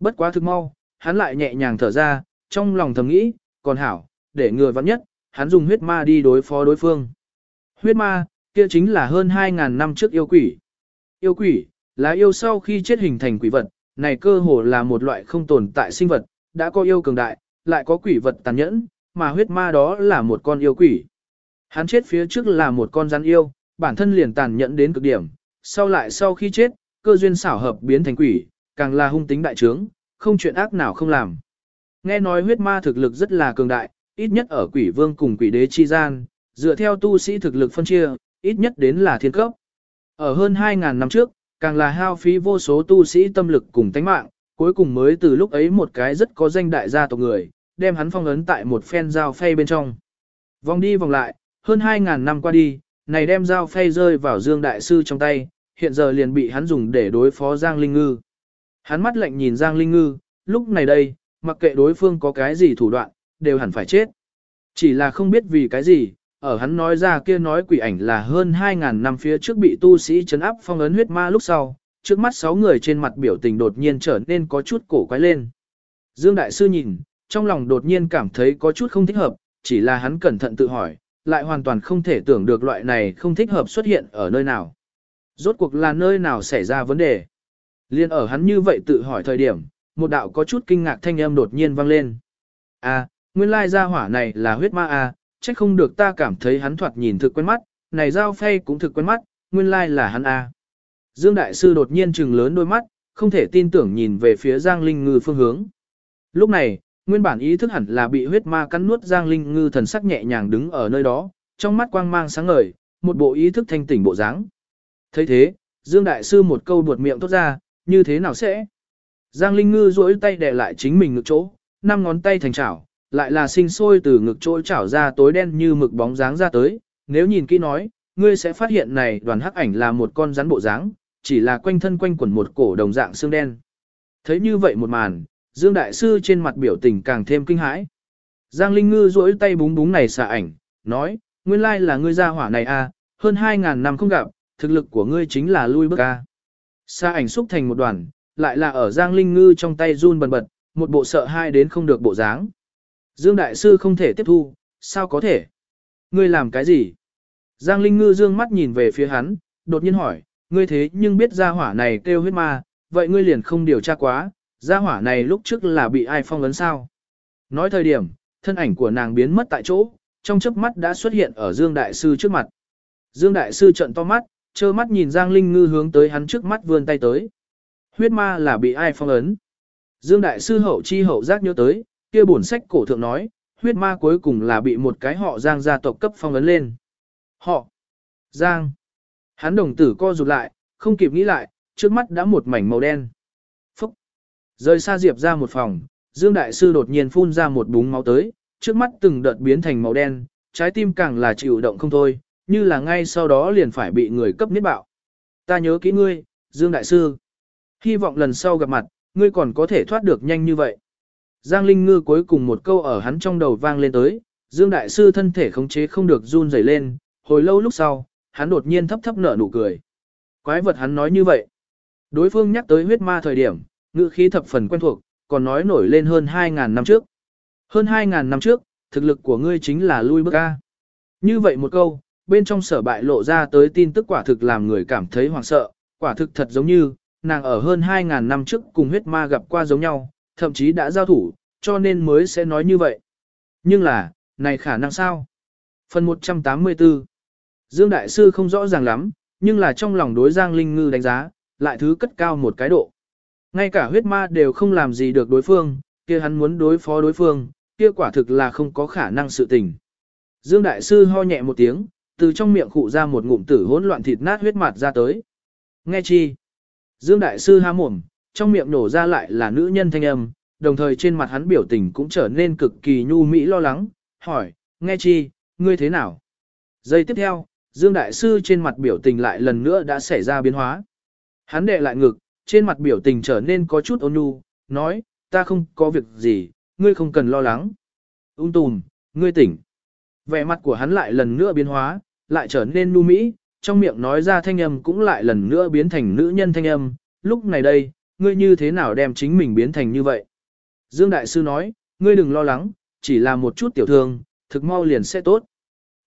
Bất quá thực mau, hắn lại nhẹ nhàng thở ra, trong lòng thầm nghĩ, còn hảo, để ngừa vắng nhất, hắn dùng huyết ma đi đối phó đối phương. Huyết ma, kia chính là hơn 2.000 năm trước yêu quỷ. Yêu quỷ, là yêu sau khi chết hình thành quỷ vật, này cơ hồ là một loại không tồn tại sinh vật, đã có yêu cường đại, lại có quỷ vật tàn nhẫn, mà huyết ma đó là một con yêu quỷ. Hắn chết phía trước là một con rắn yêu, bản thân liền tàn nhẫn đến cực điểm, sau lại sau khi chết, cơ duyên xảo hợp biến thành quỷ, càng là hung tính đại trướng, không chuyện ác nào không làm. Nghe nói huyết ma thực lực rất là cường đại, ít nhất ở quỷ vương cùng quỷ đế chi gian, dựa theo tu sĩ thực lực phân chia, ít nhất đến là thiên cấp. Ở hơn 2.000 năm trước, càng là hao phí vô số tu sĩ tâm lực cùng tánh mạng, cuối cùng mới từ lúc ấy một cái rất có danh đại gia tộc người, đem hắn phong ấn tại một phen dao phay bên trong. Vòng đi vòng lại, hơn 2.000 năm qua đi, này đem dao phay rơi vào Dương Đại Sư trong tay, hiện giờ liền bị hắn dùng để đối phó Giang Linh Ngư. Hắn mắt lạnh nhìn Giang Linh Ngư, lúc này đây, mặc kệ đối phương có cái gì thủ đoạn, đều hẳn phải chết. Chỉ là không biết vì cái gì, ở hắn nói ra kia nói quỷ ảnh là hơn 2.000 năm phía trước bị tu sĩ chấn áp phong ấn huyết ma lúc sau, trước mắt sáu người trên mặt biểu tình đột nhiên trở nên có chút cổ quái lên. Dương Đại Sư nhìn, trong lòng đột nhiên cảm thấy có chút không thích hợp, chỉ là hắn cẩn thận tự hỏi, lại hoàn toàn không thể tưởng được loại này không thích hợp xuất hiện ở nơi nào. Rốt cuộc là nơi nào xảy ra vấn đề. Liên ở hắn như vậy tự hỏi thời điểm, một đạo có chút kinh ngạc thanh âm đột nhiên vang lên. À, nguyên lai gia hỏa này là huyết ma à, trách không được ta cảm thấy hắn thoạt nhìn thực quen mắt, này giao phay cũng thực quen mắt, nguyên lai là hắn à. Dương Đại Sư đột nhiên trừng lớn đôi mắt, không thể tin tưởng nhìn về phía Giang Linh Ngư phương hướng. Lúc này, nguyên bản ý thức hẳn là bị huyết ma cắn nuốt Giang Linh Ngư thần sắc nhẹ nhàng đứng ở nơi đó, trong mắt quang mang sáng ngời, một bộ ý thức thanh tỉnh bộ dáng. thấy thế, Dương Đại Sư một câu buột miệng tốt ra, như thế nào sẽ? Giang Linh Ngư duỗi tay đè lại chính mình ngực chỗ, năm ngón tay thành chảo, lại là sinh sôi từ ngực chỗ chảo ra tối đen như mực bóng dáng ra tới. Nếu nhìn kỹ nói, ngươi sẽ phát hiện này đoàn hắc ảnh là một con rắn bộ dáng, chỉ là quanh thân quanh quẩn một cổ đồng dạng xương đen. Thấy như vậy một màn, Dương Đại Sư trên mặt biểu tình càng thêm kinh hãi. Giang Linh Ngư duỗi tay búng búng này xả ảnh, nói, nguyên lai là ngươi ra hỏa này à, hơn 2.000 năm không gặp, thực lực của ngươi chính là lui bước a. Xa ảnh xúc thành một đoàn, lại là ở Giang Linh Ngư trong tay run bần bật, một bộ sợ hai đến không được bộ dáng. Dương Đại Sư không thể tiếp thu, sao có thể? Ngươi làm cái gì? Giang Linh Ngư dương mắt nhìn về phía hắn, đột nhiên hỏi, ngươi thế nhưng biết gia hỏa này kêu huyết ma, vậy ngươi liền không điều tra quá, gia hỏa này lúc trước là bị ai phong ấn sao? Nói thời điểm, thân ảnh của nàng biến mất tại chỗ, trong chớp mắt đã xuất hiện ở Dương Đại Sư trước mặt. Dương Đại Sư trận to mắt, trơ mắt nhìn Giang Linh Ngư hướng tới hắn trước mắt vươn tay tới. Huyết ma là bị ai phong ấn? Dương Đại Sư hậu chi hậu giác nhớ tới, kia bổn sách cổ thượng nói, huyết ma cuối cùng là bị một cái họ Giang gia tộc cấp phong ấn lên. Họ Giang. Hắn đồng tử co rụt lại, không kịp nghĩ lại, trước mắt đã một mảnh màu đen. Phúc. Rời xa Diệp ra một phòng, Dương Đại Sư đột nhiên phun ra một búng máu tới, trước mắt từng đợt biến thành màu đen, trái tim càng là chịu động không thôi, như là ngay sau đó liền phải bị người cấp niết bạo. Ta nhớ kỹ ngươi, Dương Đại Sư. Hy vọng lần sau gặp mặt, ngươi còn có thể thoát được nhanh như vậy. Giang Linh Ngư cuối cùng một câu ở hắn trong đầu vang lên tới, Dương Đại Sư thân thể khống chế không được run rẩy lên, hồi lâu lúc sau, hắn đột nhiên thấp thấp nở nụ cười. Quái vật hắn nói như vậy. Đối phương nhắc tới huyết ma thời điểm, ngữ khí thập phần quen thuộc, còn nói nổi lên hơn 2.000 năm trước. Hơn 2.000 năm trước, thực lực của ngươi chính là lui bước ca. Như vậy một câu, bên trong sở bại lộ ra tới tin tức quả thực làm người cảm thấy hoảng sợ, quả thực thật giống như, nàng ở hơn 2.000 năm trước cùng huyết ma gặp qua giống nhau, thậm chí đã giao thủ, cho nên mới sẽ nói như vậy. Nhưng là, này khả năng sao? Phần 184 Dương Đại Sư không rõ ràng lắm, nhưng là trong lòng đối Giang Linh Ngư đánh giá, lại thứ cất cao một cái độ. Ngay cả huyết ma đều không làm gì được đối phương, kia hắn muốn đối phó đối phương, kia quả thực là không có khả năng sự tình. Dương Đại Sư ho nhẹ một tiếng, từ trong miệng khụ ra một ngụm tử hỗn loạn thịt nát huyết mặt ra tới. Nghe chi? Dương Đại Sư há mồm, trong miệng nổ ra lại là nữ nhân thanh âm, đồng thời trên mặt hắn biểu tình cũng trở nên cực kỳ nhu mỹ lo lắng, hỏi, nghe chi, ngươi thế nào? Giây tiếp theo, Dương Đại Sư trên mặt biểu tình lại lần nữa đã xảy ra biến hóa. Hắn đệ lại ngực, trên mặt biểu tình trở nên có chút ôn nhu, nói, ta không có việc gì, ngươi không cần lo lắng. Ung tùm, ngươi tỉnh. Vẻ mặt của hắn lại lần nữa biến hóa, lại trở nên nu mỹ, trong miệng nói ra thanh âm cũng lại lần nữa biến thành nữ nhân thanh âm, lúc này đây, ngươi như thế nào đem chính mình biến thành như vậy? Dương Đại Sư nói, ngươi đừng lo lắng, chỉ là một chút tiểu thương, thực mau liền sẽ tốt.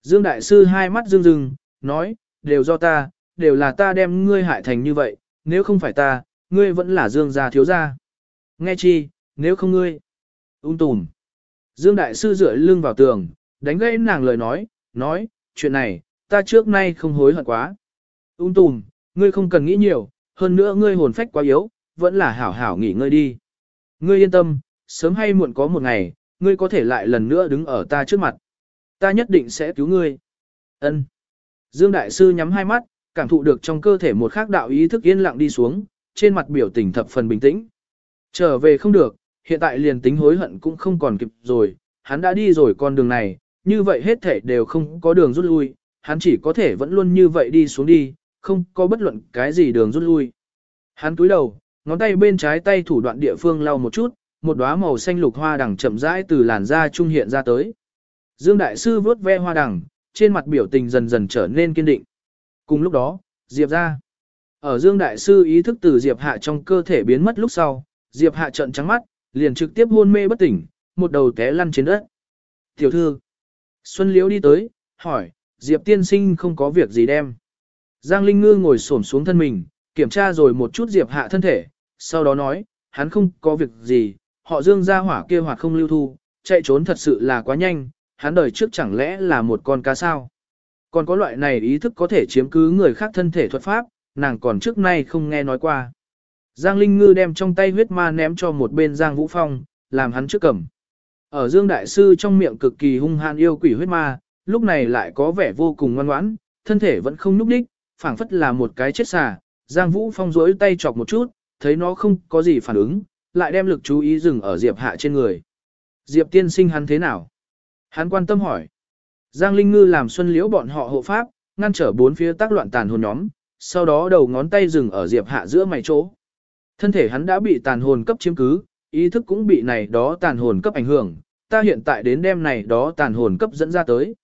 Dương Đại Sư hai mắt rưng rưng, nói, đều do ta, đều là ta đem ngươi hại thành như vậy, nếu không phải ta, ngươi vẫn là Dương gia thiếu gia. Nghe chi, nếu không ngươi. Ung tùm. Dương Đại Sư dựa lưng vào tường, đánh gãy nàng lời nói, nói, chuyện này, ta trước nay không hối hận quá. Ung tùm, ngươi không cần nghĩ nhiều, hơn nữa ngươi hồn phách quá yếu, vẫn là hảo hảo nghỉ ngơi đi. Ngươi yên tâm, sớm hay muộn có một ngày, ngươi có thể lại lần nữa đứng ở ta trước mặt. Ta nhất định sẽ cứu ngươi. Ân. Dương Đại Sư nhắm hai mắt, cảm thụ được trong cơ thể một khác đạo ý thức yên lặng đi xuống, trên mặt biểu tình thập phần bình tĩnh. Trở về không được, hiện tại liền tính hối hận cũng không còn kịp rồi, hắn đã đi rồi con đường này, như vậy hết thể đều không có đường rút lui, hắn chỉ có thể vẫn luôn như vậy đi xuống đi, không có bất luận cái gì đường rút lui. Hắn túi đầu, ngón tay bên trái tay thủ đoạn địa phương lau một chút, một đóa màu xanh lục hoa đằng chậm rãi từ làn da trung hiện ra tới. Dương Đại Sư vuốt ve hoa đằng, trên mặt biểu tình dần dần trở nên kiên định. Cùng lúc đó, Diệp ra. Ở Dương Đại Sư ý thức từ Diệp Hạ trong cơ thể biến mất lúc sau, Diệp Hạ trợn trắng mắt, liền trực tiếp hôn mê bất tỉnh, một đầu té lăn trên đất. Tiểu thư. Xuân Liễu đi tới, hỏi, Diệp tiên sinh không có việc gì đem. Giang Linh Ngư ngồi xổm xuống thân mình, kiểm tra rồi một chút Diệp Hạ thân thể, sau đó nói, hắn không có việc gì, họ Dương ra hỏa kia hoặc không lưu thu, chạy trốn thật sự là quá nhanh, hắn đời trước chẳng lẽ là một con cá sao. Còn có loại này ý thức có thể chiếm cứ người khác thân thể thuật pháp, nàng còn trước nay không nghe nói qua. Giang Linh Ngư đem trong tay huyết ma ném cho một bên Giang Vũ Phong, làm hắn trước cầm. Ở Dương Đại Sư trong miệng cực kỳ hung hãn yêu quỷ huyết ma, lúc này lại có vẻ vô cùng ngoan ngoãn, thân thể vẫn không nhúc đích, phảng phất là một cái chết xà. Giang Vũ Phong rỗi tay chọc một chút, thấy nó không có gì phản ứng, lại đem lực chú ý dừng ở Diệp Hạ trên người. Diệp tiên sinh hắn thế nào? Hắn quan tâm hỏi. Giang Linh Ngư làm xuân liễu bọn họ hộ pháp, ngăn trở bốn phía tác loạn tàn hồn nhóm, sau đó đầu ngón tay dừng ở Diệp Hạ giữa mày chỗ. Thân thể hắn đã bị tàn hồn cấp chiếm cứ, ý thức cũng bị này đó tàn hồn cấp ảnh hưởng, ta hiện tại đến đêm này đó tàn hồn cấp dẫn ra tới.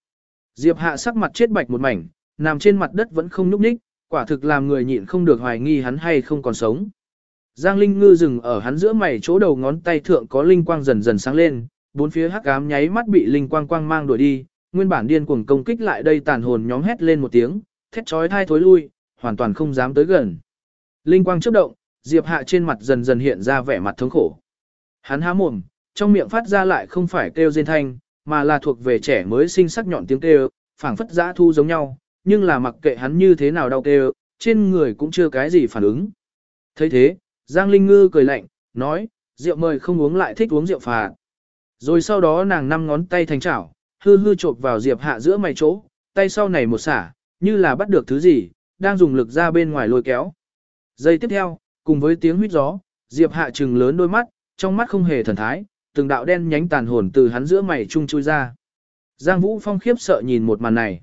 Diệp Hạ sắc mặt chết bạch một mảnh, nằm trên mặt đất vẫn không nhúc nhích, quả thực làm người nhịn không được hoài nghi hắn hay không còn sống. Giang Linh Ngư dừng ở hắn giữa mày chỗ đầu ngón tay thượng có linh quang dần dần sáng lên, bốn phía hắc ám nháy mắt bị linh quang quang mang đuổi đi, nguyên bản điên cuồng công kích lại đây tàn hồn nhóm hét lên một tiếng, thét chói thai thối lui, hoàn toàn không dám tới gần. Linh quang chớp động, Diệp Hạ trên mặt dần dần hiện ra vẻ mặt thống khổ. Hắn há mồm, trong miệng phát ra lại không phải kêu rên thanh, mà là thuộc về trẻ mới sinh sắc nhọn tiếng kêu, phảng phất dã thu giống nhau, nhưng là mặc kệ hắn như thế nào đau kêu, trên người cũng chưa cái gì phản ứng. thấy thế, Giang Linh Ngư cười lạnh, nói, rượu mời không uống lại thích uống rượu phà. Rồi sau đó nàng năm ngón tay thành chảo, hư hư chộp vào Diệp Hạ giữa mày chỗ, tay sau này một xả, như là bắt được thứ gì, đang dùng lực ra bên ngoài lôi kéo. Giây tiếp theo, cùng với tiếng huýt gió, Diệp Hạ trừng lớn đôi mắt, trong mắt không hề thần thái, từng đạo đen nhánh tàn hồn từ hắn giữa mày trung chui ra. Giang Vũ Phong khiếp sợ nhìn một màn này.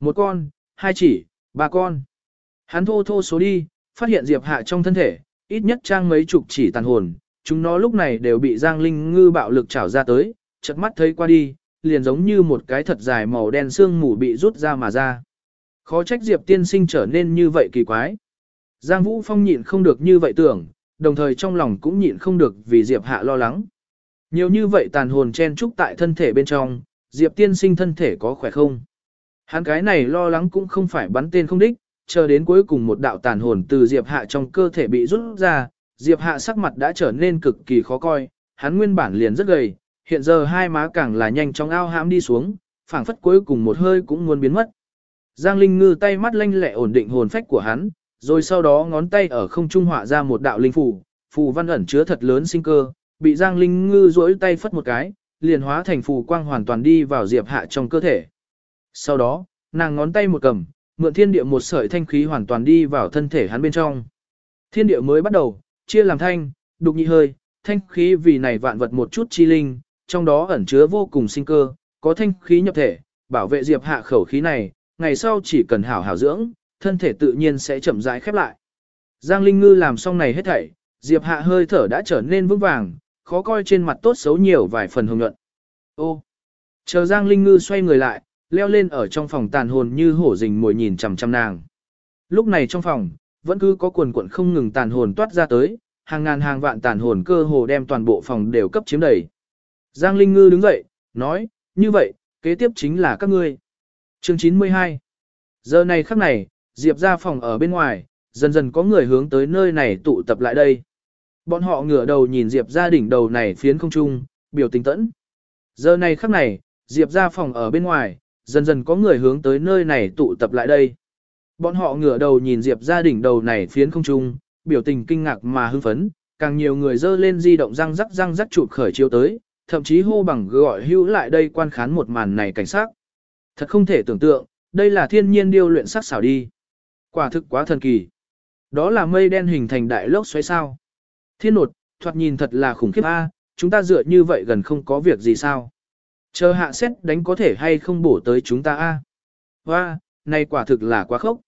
Một con, hai chỉ, ba con. Hắn thô thô số đi, phát hiện Diệp Hạ trong thân thể, ít nhất trang mấy chục chỉ tàn hồn, chúng nó lúc này đều bị Giang Linh Ngư bạo lực trảo ra tới, chợt mắt thấy qua đi, liền giống như một cái thật dài màu đen xương mù bị rút ra mà ra. Khó trách Diệp tiên sinh trở nên như vậy kỳ quái. Giang Vũ Phong nhịn không được như vậy tưởng, đồng thời trong lòng cũng nhịn không được vì Diệp Hạ lo lắng. Nhiều như vậy tàn hồn chen trúc tại thân thể bên trong, Diệp tiên sinh thân thể có khỏe không? Hắn cái này lo lắng cũng không phải bắn tên không đích, chờ đến cuối cùng một đạo tàn hồn từ Diệp Hạ trong cơ thể bị rút ra, Diệp Hạ sắc mặt đã trở nên cực kỳ khó coi, hắn nguyên bản liền rất gầy, hiện giờ hai má càng là nhanh chóng ao hãm đi xuống, phảng phất cuối cùng một hơi cũng muốn biến mất. Giang Linh Ngư tay mắt lanh lẹ ổn định hồn phách của hắn, rồi sau đó ngón tay ở không trung họa ra một đạo linh phù, phù văn ẩn chứa thật lớn sinh cơ, bị Giang Linh Ngư duỗi tay phất một cái, liền hóa thành phù quang hoàn toàn đi vào Diệp Hạ trong cơ thể. Sau đó, nàng ngón tay một cầm, mượn thiên địa một sợi thanh khí hoàn toàn đi vào thân thể hắn bên trong. Thiên địa mới bắt đầu, chia làm thanh, đục nhị hơi, thanh khí vì này vạn vật một chút chi linh, trong đó ẩn chứa vô cùng sinh cơ, có thanh khí nhập thể, bảo vệ Diệp Hạ khẩu khí này, ngày sau chỉ cần hảo hảo dưỡng, thân thể tự nhiên sẽ chậm rãi khép lại. Giang Linh Ngư làm xong này hết thảy, Diệp Hạ hơi thở đã trở nên vững vàng, khó coi trên mặt tốt xấu nhiều vài phần hồng nhuận. Ô! Chờ Giang Linh Ngư xoay người lại, leo lên ở trong phòng tàn hồn như hổ rình mồi nhìn chằm chằm nàng. Lúc này trong phòng, vẫn cứ có quần quận không ngừng tàn hồn toát ra tới, hàng ngàn hàng vạn tàn hồn cơ hồ đem toàn bộ phòng đều cấp chiếm đầy. Giang Linh Ngư đứng dậy, nói, như vậy, kế tiếp chính là các ngươi. Chương 92 Giờ này khắc này, Diệp ra phòng ở bên ngoài, dần dần có người hướng tới nơi này tụ tập lại đây. Bọn họ ngửa đầu nhìn Diệp ra đỉnh đầu này phiến không trung, biểu tình tẫn. Giờ này khắc này, Diệp ra phòng ở bên ngoài, dần dần có người hướng tới nơi này tụ tập lại đây. Bọn họ ngửa đầu nhìn Diệp gia đỉnh đầu này phiến không trung, biểu tình kinh ngạc mà hưng phấn, càng nhiều người dơ lên di động răng rắc răng rắc chụp khởi chiếu tới, thậm chí hô bằng gọi hữu lại đây quan khán một màn này cảnh sát. Thật không thể tưởng tượng, đây là thiên nhiên điêu luyện sắc xảo đi. Quả thực quá thần kỳ. Đó là mây đen hình thành đại lốc xoáy sao. Thiên nột, thoạt nhìn thật là khủng khiếp a, chúng ta dựa như vậy gần không có việc gì sao. Chờ hạ xét đánh có thể hay không bổ tới chúng ta a. Và, này quả thực là quá khốc.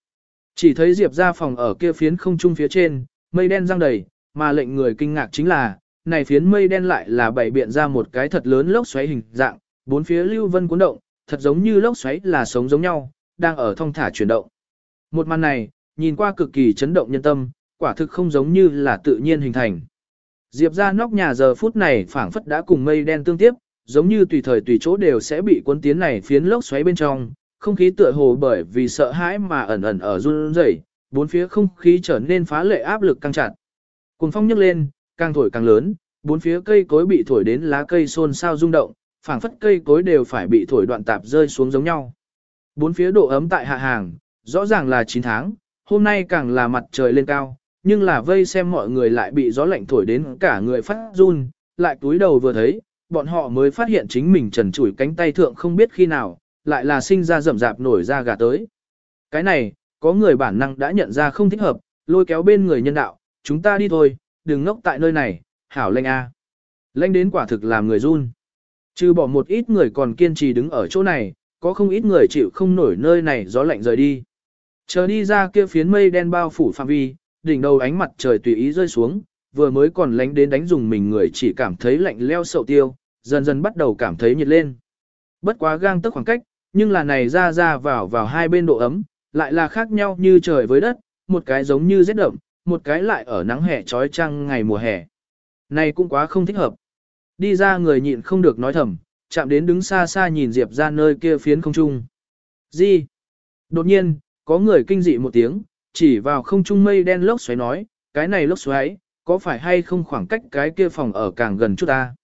Chỉ thấy Diệp ra phòng ở kia phiến không trung phía trên, mây đen răng đầy, mà lệnh người kinh ngạc chính là, này phiến mây đen lại là bảy biện ra một cái thật lớn lốc xoáy hình dạng, bốn phía lưu vân cuốn động, thật giống như lốc xoáy là sống giống nhau, đang ở thong thả chuyển động. Một màn này, nhìn qua cực kỳ chấn động nhân tâm, quả thực không giống như là tự nhiên hình thành. Diệp ra nóc nhà giờ phút này phảng phất đã cùng mây đen tương tiếp, giống như tùy thời tùy chỗ đều sẽ bị cuốn tiến này phiến lốc xoáy bên trong, không khí tựa hồ bởi vì sợ hãi mà ẩn ẩn ở run rẩy, bốn phía không khí trở nên phá lệ áp lực căng chặt. Cuồng phong nhấc lên, càng thổi càng lớn, bốn phía cây cối bị thổi đến lá cây xôn xao rung động, phảng phất cây cối đều phải bị thổi đoạn tạp rơi xuống giống nhau. Bốn phía độ ấm tại hạ hàng, rõ ràng là 9 tháng, hôm nay càng là mặt trời lên cao, nhưng là vây xem mọi người lại bị gió lạnh thổi đến cả người phát run, lại túi đầu vừa thấy, bọn họ mới phát hiện chính mình trần trụi cánh tay thượng không biết khi nào, lại là sinh ra rậm rạp nổi ra gà tới. Cái này, có người bản năng đã nhận ra không thích hợp, lôi kéo bên người nhân đạo, chúng ta đi thôi, đừng ngốc tại nơi này, hảo lệnh a. Lệnh đến quả thực làm người run. Trừ bỏ một ít người còn kiên trì đứng ở chỗ này, có không ít người chịu không nổi nơi này gió lạnh rời đi. Chờ đi ra kia phiến mây đen bao phủ phạm vi, đỉnh đầu ánh mặt trời tùy ý rơi xuống, vừa mới còn lánh đến đánh dùng mình người chỉ cảm thấy lạnh leo sậu tiêu, dần dần bắt đầu cảm thấy nhiệt lên. Bất quá gang tức khoảng cách, nhưng là này ra ra vào vào hai bên độ ấm, lại là khác nhau như trời với đất, một cái giống như rét đậm, một cái lại ở nắng hè trói trăng ngày mùa hè. Này cũng quá không thích hợp. Đi ra người nhịn không được nói thầm, chạm đến đứng xa xa nhìn Diệp ra nơi kia phiến không trung. Gì? Đột nhiên, có người kinh dị một tiếng, chỉ vào không trung mây đen lốc xoáy nói, cái này lốc xoáy, có phải hay không khoảng cách cái kia phòng ở càng gần chút ta?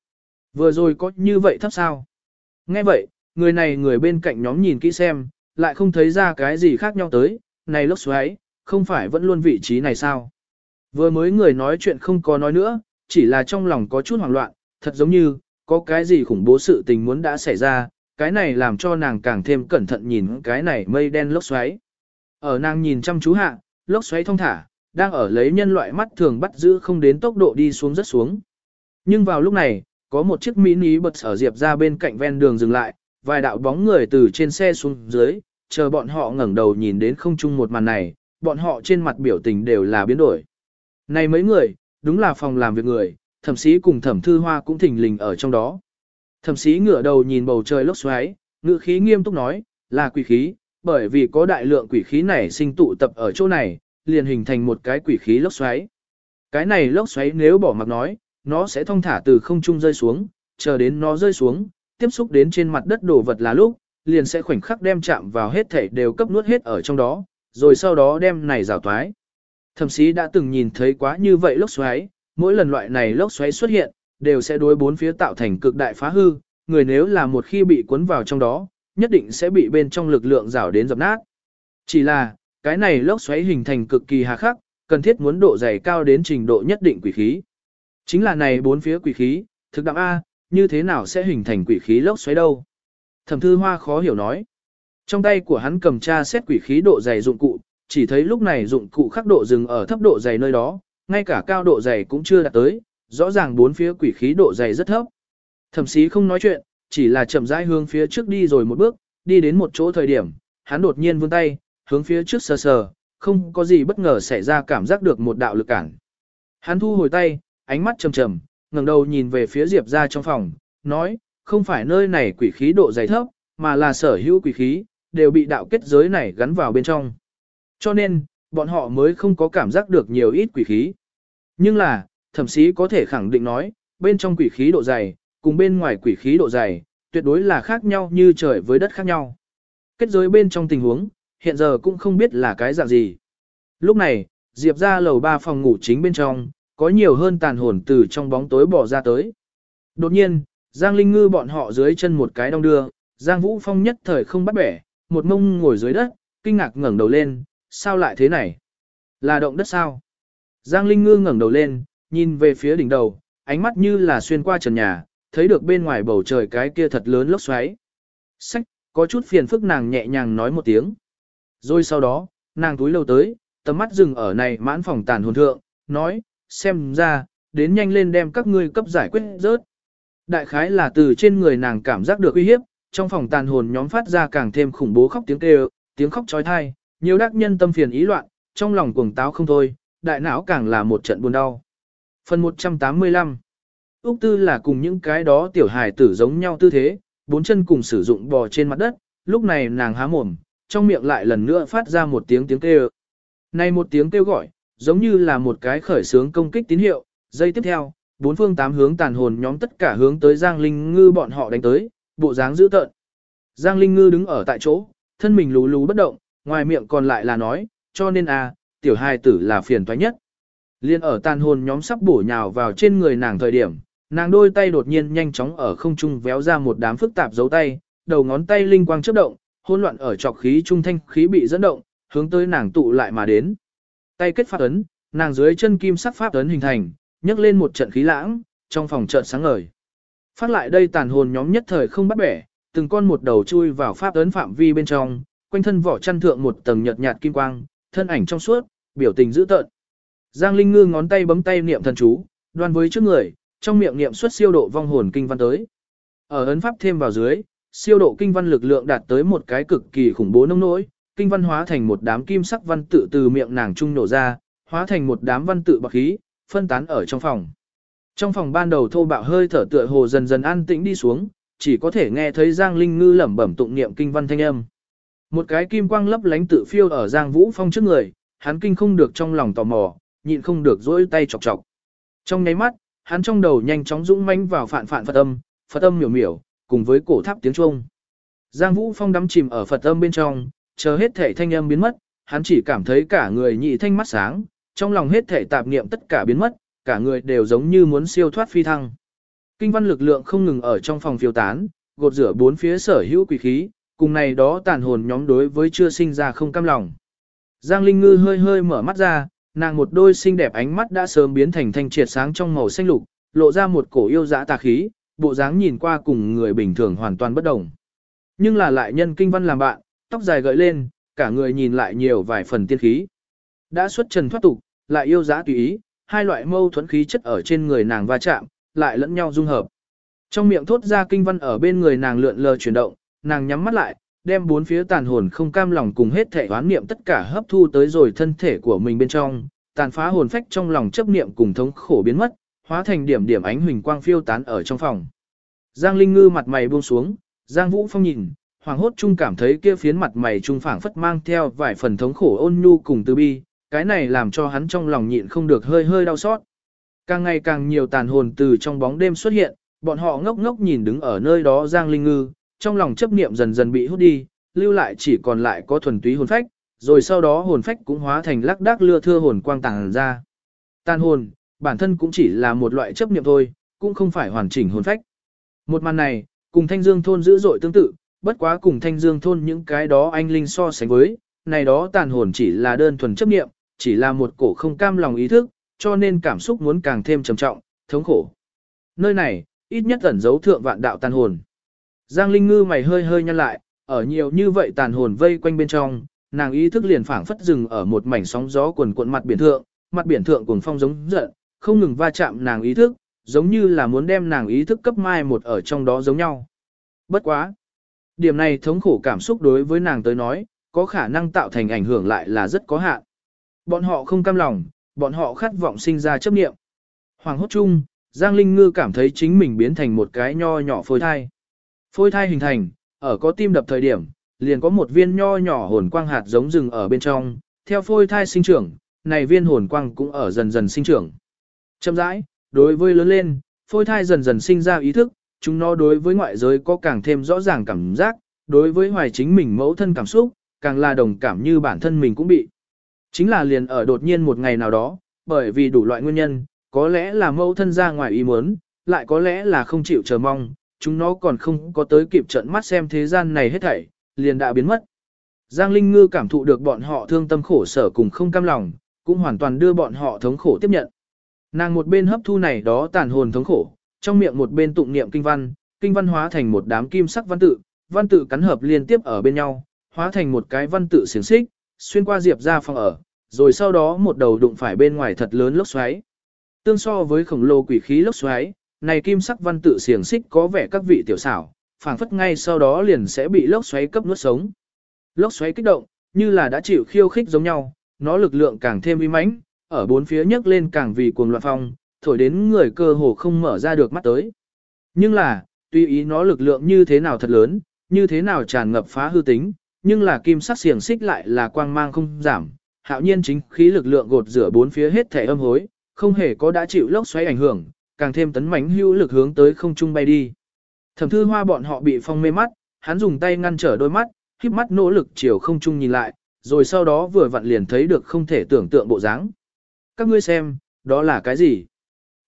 Vừa rồi có như vậy thấp sao? Nghe vậy, người này người bên cạnh nhóm nhìn kỹ xem, lại không thấy ra cái gì khác nhau tới, này lốc xoáy, không phải vẫn luôn vị trí này sao? Vừa mới người nói chuyện không có nói nữa, chỉ là trong lòng có chút hoảng loạn, thật giống như, có cái gì khủng bố sự tình muốn đã xảy ra, cái này làm cho nàng càng thêm cẩn thận nhìn cái này mây đen lốc xoáy. Ở nàng nhìn chăm chú hạ, lốc xoáy thông thả, đang ở lấy nhân loại mắt thường bắt giữ không đến tốc độ đi xuống rất xuống. Nhưng vào lúc này, có một chiếc mini bật ở diệp ra bên cạnh ven đường dừng lại, vài đạo bóng người từ trên xe xuống dưới, chờ bọn họ ngẩng đầu nhìn đến không chung một màn này, bọn họ trên mặt biểu tình đều là biến đổi. Này mấy người, đúng là phòng làm việc người, thẩm sĩ cùng thẩm thư hoa cũng thỉnh lình ở trong đó. Thẩm sĩ ngửa đầu nhìn bầu trời lốc xoáy, ngữ khí nghiêm túc nói, là quỷ khí, bởi vì có đại lượng quỷ khí này sinh tụ tập ở chỗ này, liền hình thành một cái quỷ khí lốc xoáy. Cái này lốc xoáy nếu bỏ mặc nói, nó sẽ thông thả từ không trung rơi xuống, chờ đến nó rơi xuống, tiếp xúc đến trên mặt đất đổ vật là lúc, liền sẽ khoảnh khắc đem chạm vào hết thể đều cấp nuốt hết ở trong đó, rồi sau đó đem này rào toái. Thậm chí đã từng nhìn thấy quá như vậy lốc xoáy, mỗi lần loại này lốc xoáy xuất hiện, đều sẽ đối bốn phía tạo thành cực đại phá hư, người nếu là một khi bị cuốn vào trong đó, nhất định sẽ bị bên trong lực lượng rào đến dập nát. Chỉ là, cái này lốc xoáy hình thành cực kỳ hà khắc, cần thiết muốn độ dày cao đến trình độ nhất định quỷ khí. Chính là này bốn phía quỷ khí, thực đặng A, như thế nào sẽ hình thành quỷ khí lốc xoáy đâu? Thẩm thư hoa khó hiểu nói. Trong tay của hắn cầm tra xét quỷ khí độ dày dụng cụ, chỉ thấy lúc này dụng cụ khắc độ dừng ở thấp độ dày nơi đó, ngay cả cao độ dày cũng chưa đạt tới, rõ ràng bốn phía quỷ khí độ dày rất thấp. Thẩm sĩ không nói chuyện, chỉ là chậm rãi hướng phía trước đi rồi một bước, đi đến một chỗ thời điểm, hắn đột nhiên vươn tay, hướng phía trước sờ sờ, không có gì bất ngờ xảy ra cảm giác được một đạo lực cản. Hắn thu hồi tay, ánh mắt trầm trầm, ngẩng đầu nhìn về phía Diệp ra trong phòng, nói, không phải nơi này quỷ khí độ dày thấp, mà là sở hữu quỷ khí, đều bị đạo kết giới này gắn vào bên trong. Cho nên, bọn họ mới không có cảm giác được nhiều ít quỷ khí. Nhưng là, thẩm sĩ có thể khẳng định nói, bên trong quỷ khí độ dày, cùng bên ngoài quỷ khí độ dày, tuyệt đối là khác nhau như trời với đất khác nhau. Kết giới bên trong tình huống, hiện giờ cũng không biết là cái dạng gì. Lúc này, Diệp ra lầu ba phòng ngủ chính bên trong, có nhiều hơn tàn hồn từ trong bóng tối bỏ ra tới. Đột nhiên, Giang Linh Ngư bọn họ dưới chân một cái đong đưa, Giang Vũ Phong nhất thời không bắt bẻ, một mông ngồi dưới đất, kinh ngạc ngẩng đầu lên, sao lại thế này? Là động đất sao? Giang Linh Ngư ngẩng đầu lên, nhìn về phía đỉnh đầu, ánh mắt như là xuyên qua trần nhà, thấy được bên ngoài bầu trời cái kia thật lớn lốc xoáy. Sách, có chút phiền phức nàng nhẹ nhàng nói một tiếng. Rồi sau đó, nàng túi lâu tới, tầm mắt dừng ở này mãn phòng tàn hồn thượng, nói, xem ra, đến nhanh lên đem các ngươi cấp giải quyết rớt. Đại khái là từ trên người nàng cảm giác được uy hiếp, trong phòng tàn hồn nhóm phát ra càng thêm khủng bố khóc tiếng kêu, tiếng khóc trói thai, nhiều đắc nhân tâm phiền ý loạn, trong lòng cuồng táo không thôi, đại não càng là một trận buồn đau. Phần 185 Úc Tư là cùng những cái đó tiểu hài tử giống nhau tư thế, bốn chân cùng sử dụng bò trên mặt đất, lúc này nàng há mồm, trong miệng lại lần nữa phát ra một tiếng tiếng kêu. Này một tiếng kêu gọi, giống như là một cái khởi sướng công kích tín hiệu, giây tiếp theo, bốn phương tám hướng tàn hồn nhóm tất cả hướng tới Giang Linh Ngư bọn họ đánh tới, bộ dáng dữ tợn. Giang Linh Ngư đứng ở tại chỗ, thân mình lú lú bất động, ngoài miệng còn lại là nói, cho nên à, tiểu hài tử là phiền toái nhất. Liên ở tàn hồn nhóm sắp bổ nhào vào trên người nàng thời điểm, nàng đôi tay đột nhiên nhanh chóng ở không trung véo ra một đám phức tạp dấu tay, đầu ngón tay linh quang chớp động, hỗn loạn ở trọc khí trung thanh khí bị dẫn động, hướng tới nàng tụ lại mà đến. Tay kết pháp ấn, nàng dưới chân kim sắc pháp ấn hình thành, nhấc lên một trận khí lãng, trong phòng chợt sáng ngời. Phát lại đây tàn hồn nhóm nhất thời không bắt bẻ, từng con một đầu chui vào pháp ấn phạm vi bên trong, quanh thân vỏ chăn thượng một tầng nhợt nhạt kim quang, thân ảnh trong suốt, biểu tình dữ tợn. Giang Linh Ngư ngón tay bấm tay niệm thần chú, đoan với trước người, trong miệng niệm xuất siêu độ vong hồn kinh văn tới. Ở ấn pháp thêm vào dưới, siêu độ kinh văn lực lượng đạt tới một cái cực kỳ khủng bố nông nỗi, kinh văn hóa thành một đám kim sắc văn tự từ miệng nàng trung nổ ra, hóa thành một đám văn tự bạc khí, phân tán ở trong phòng. Trong phòng ban đầu thô bạo hơi thở tựa hồ dần dần an tĩnh đi xuống, chỉ có thể nghe thấy Giang Linh Ngư lẩm bẩm tụng niệm kinh văn thanh âm. Một cái kim quang lấp lánh tự phiêu ở Giang Vũ Phong trước người, hắn kinh không được trong lòng tò mò, nhịn không được dỗi tay chọc chọc. Trong nháy mắt, hắn trong đầu nhanh chóng dũng mãnh vào phản phản Phật âm, Phật âm miểu miểu, cùng với cổ tháp tiếng Trung. Giang Vũ Phong đắm chìm ở Phật âm bên trong, chờ hết thể thanh âm biến mất, hắn chỉ cảm thấy cả người nhị thanh mắt sáng, trong lòng hết thể tạp niệm tất cả biến mất, cả người đều giống như muốn siêu thoát phi thăng. Kinh văn lực lượng không ngừng ở trong phòng phiêu tán, gột rửa bốn phía sở hữu quỷ khí, cùng này đó tàn hồn nhóm đối với chưa sinh ra không cam lòng. Giang Linh Ngư hơi hơi mở mắt ra, nàng một đôi xinh đẹp ánh mắt đã sớm biến thành thanh triệt sáng trong màu xanh lục, lộ ra một cổ yêu dã tà khí, bộ dáng nhìn qua cùng người bình thường hoàn toàn bất đồng. Nhưng là lại nhân kinh văn làm bạn, tóc dài gợi lên, cả người nhìn lại nhiều vài phần tiên khí. Đã xuất trần thoát tục, lại yêu giá tùy ý, hai loại mâu thuẫn khí chất ở trên người nàng va chạm, lại lẫn nhau dung hợp. Trong miệng thốt ra kinh văn ở bên người nàng lượn lờ chuyển động, nàng nhắm mắt lại, đem bốn phía tàn hồn không cam lòng cùng hết thể oán niệm tất cả hấp thu tới rồi thân thể của mình bên trong, tàn phá hồn phách trong lòng chấp niệm cùng thống khổ biến mất, hóa thành điểm điểm ánh huỳnh quang phiêu tán ở trong phòng. Giang Linh Ngư mặt mày buông xuống, Giang Vũ Phong nhìn, hoàng hốt chung cảm thấy kia phiến mặt mày trung phảng phất mang theo vài phần thống khổ ôn nhu cùng từ bi, cái này làm cho hắn trong lòng nhịn không được hơi hơi đau xót. Càng ngày càng nhiều tàn hồn từ trong bóng đêm xuất hiện, bọn họ ngốc ngốc nhìn đứng ở nơi đó Giang Linh Ngư, trong lòng chấp niệm dần dần bị hút đi, lưu lại chỉ còn lại có thuần túy hồn phách, rồi sau đó hồn phách cũng hóa thành lắc đác lưa thưa hồn quang tàng ra. Tàn hồn, bản thân cũng chỉ là một loại chấp niệm thôi, cũng không phải hoàn chỉnh hồn phách. Một màn này, cùng Thanh Dương thôn dữ dội tương tự, bất quá cùng Thanh Dương thôn những cái đó anh linh so sánh với, này đó tàn hồn chỉ là đơn thuần chấp niệm, chỉ là một cổ không cam lòng ý thức, cho nên cảm xúc muốn càng thêm trầm trọng, thống khổ. Nơi này, ít nhất ẩn giấu thượng vạn đạo tàn hồn. Giang Linh Ngư mày hơi hơi nhăn lại, ở nhiều như vậy tàn hồn vây quanh bên trong, nàng ý thức liền phảng phất dừng ở một mảnh sóng gió cuồn cuộn mặt biển thượng, mặt biển thượng cuồng phong giống giận, không ngừng va chạm nàng ý thức, giống như là muốn đem nàng ý thức cấp mai một ở trong đó giống nhau. Bất quá. Điểm này thống khổ cảm xúc đối với nàng tới nói, có khả năng tạo thành ảnh hưởng lại là rất có hạn. Bọn họ không cam lòng, bọn họ khát vọng sinh ra chấp niệm. Hoàng hốt chung, Giang Linh Ngư cảm thấy chính mình biến thành một cái nho nhỏ phôi thai. Phôi thai hình thành, ở có tim đập thời điểm, liền có một viên nho nhỏ hồn quang hạt giống rừng ở bên trong, theo phôi thai sinh trưởng, này viên hồn quang cũng ở dần dần sinh trưởng. Chậm rãi, đối với lớn lên, phôi thai dần dần sinh ra ý thức, chúng nó đối với ngoại giới có càng thêm rõ ràng cảm giác, đối với hoài chính mình mẫu thân cảm xúc, càng là đồng cảm như bản thân mình cũng bị. Chính là liền ở đột nhiên một ngày nào đó, bởi vì đủ loại nguyên nhân, có lẽ là mẫu thân ra ngoài ý muốn, lại có lẽ là không chịu chờ mong, chúng nó còn không có tới kịp trận mắt xem thế gian này hết thảy, liền đã biến mất. Giang Linh Ngư cảm thụ được bọn họ thương tâm khổ sở cùng không cam lòng, cũng hoàn toàn đưa bọn họ thống khổ tiếp nhận. Nàng một bên hấp thu này đó tàn hồn thống khổ, trong miệng một bên tụng niệm kinh văn, kinh văn hóa thành một đám kim sắc văn tự, văn tự cắn hợp liên tiếp ở bên nhau, hóa thành một cái văn tự xiềng xích, xuyên qua diệp ra phòng ở, rồi sau đó một đầu đụng phải bên ngoài thật lớn lốc xoáy. Tương so với khổng lồ quỷ khí lốc xoáy, này kim sắc văn tự xiềng xích có vẻ các vị tiểu xảo, phảng phất ngay sau đó liền sẽ bị lốc xoáy cấp nuốt sống. Lốc xoáy kích động, như là đã chịu khiêu khích giống nhau, nó lực lượng càng thêm uy mãnh, ở bốn phía nhấc lên càng vì cuồng loạn phong, thổi đến người cơ hồ không mở ra được mắt tới. Nhưng là, tuy ý nó lực lượng như thế nào thật lớn, như thế nào tràn ngập phá hư tính, nhưng là kim sắc xiềng xích lại là quang mang không giảm, hạo nhiên chính khí lực lượng gột rửa bốn phía hết thể âm hối, không hề có đã chịu lốc xoáy ảnh hưởng, càng thêm tấn mãnh hữu lực hướng tới không trung bay đi. Thẩm thư hoa bọn họ bị phong mê mắt, hắn dùng tay ngăn trở đôi mắt, khiếp mắt nỗ lực chiều không trung nhìn lại, rồi sau đó vừa vặn liền thấy được không thể tưởng tượng bộ dáng. Các ngươi xem, đó là cái gì?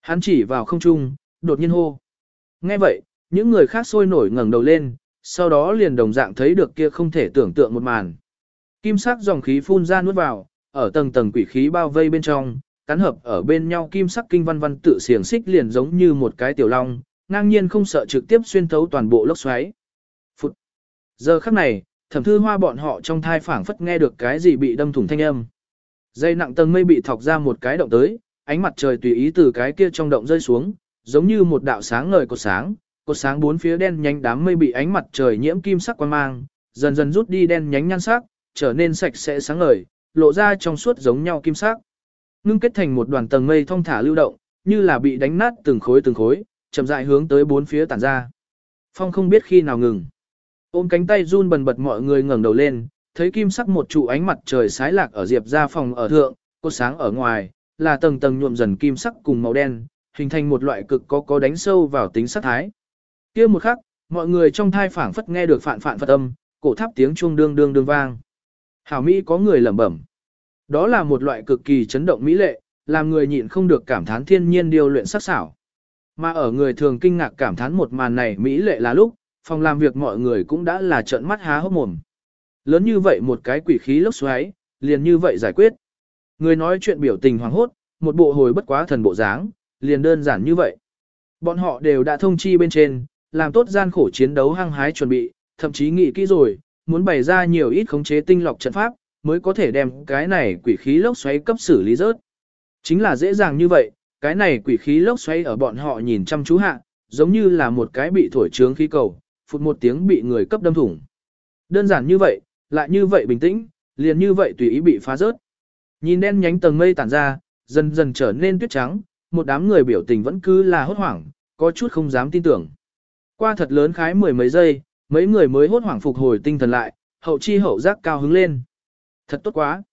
Hắn chỉ vào không trung, đột nhiên hô. Nghe vậy, những người khác sôi nổi ngẩng đầu lên, sau đó liền đồng dạng thấy được kia không thể tưởng tượng một màn. Kim sắc dòng khí phun ra nuốt vào, ở tầng tầng quỷ khí bao vây bên trong, cắn hợp ở bên nhau kim sắc kinh văn văn tự xiềng xích liền giống như một cái tiểu long, ngang nhiên không sợ trực tiếp xuyên thấu toàn bộ lốc xoáy. Phụt. Giờ khắc này, thẩm thư hoa bọn họ trong thai phảng phất nghe được cái gì bị đâm thủng thanh âm. Dây nặng tầng mây bị thọc ra một cái động tới, ánh mặt trời tùy ý từ cái kia trong động rơi xuống, giống như một đạo sáng ngời cột sáng, cột sáng bốn phía đen nhánh đám mây bị ánh mặt trời nhiễm kim sắc quang mang, dần dần rút đi đen nhánh nhan sắc, trở nên sạch sẽ sáng ngời, lộ ra trong suốt giống nhau kim sắc. Ngưng kết thành một đoàn tầng mây thông thả lưu động, như là bị đánh nát từng khối từng khối, chậm rãi hướng tới bốn phía tản ra. Phong không biết khi nào ngừng. Ôm cánh tay run bần bật mọi người ngẩng đầu lên, thấy kim sắc một trụ ánh mặt trời sái lạc ở diệp ra phòng ở thượng, cột sáng ở ngoài, là tầng tầng nhuộm dần kim sắc cùng màu đen, hình thành một loại cực có có đánh sâu vào tính sắc thái. kia một khắc, mọi người trong thai phảng phất nghe được phản phản phật âm, cổ tháp tiếng chuông đương đương đương vang. Hảo Mỹ có người lẩm bẩm. Đó là một loại cực kỳ chấn động mỹ lệ, làm người nhịn không được cảm thán thiên nhiên điều luyện sắc xảo. Mà ở người thường kinh ngạc cảm thán một màn này mỹ lệ là lúc, phòng làm việc mọi người cũng đã là trợn mắt há hốc mồm. Lớn như vậy một cái quỷ khí lốc xoáy, liền như vậy giải quyết. Người nói chuyện biểu tình hoàng hốt, một bộ hồi bất quá thần bộ dáng, liền đơn giản như vậy. Bọn họ đều đã thông chi bên trên, làm tốt gian khổ chiến đấu hăng hái chuẩn bị, thậm chí nghĩ kỹ rồi, muốn bày ra nhiều ít khống chế tinh lọc trận pháp, mới có thể đem cái này quỷ khí lốc xoáy cấp xử lý rớt. Chính là dễ dàng như vậy, cái này quỷ khí lốc xoáy ở bọn họ nhìn chăm chú hạ, giống như là một cái bị thổi trướng khí cầu, phụt một tiếng bị người cấp đâm thủng. Đơn giản như vậy, lại như vậy bình tĩnh, liền như vậy tùy ý bị phá rớt. Nhìn đen nhánh tầng mây tản ra, dần dần trở nên tuyết trắng, một đám người biểu tình vẫn cứ là hốt hoảng, có chút không dám tin tưởng. Qua thật lớn khái mười mấy giây, mấy người mới hốt hoảng phục hồi tinh thần lại, hậu chi hậu giác cao hứng lên. Thật tốt quá.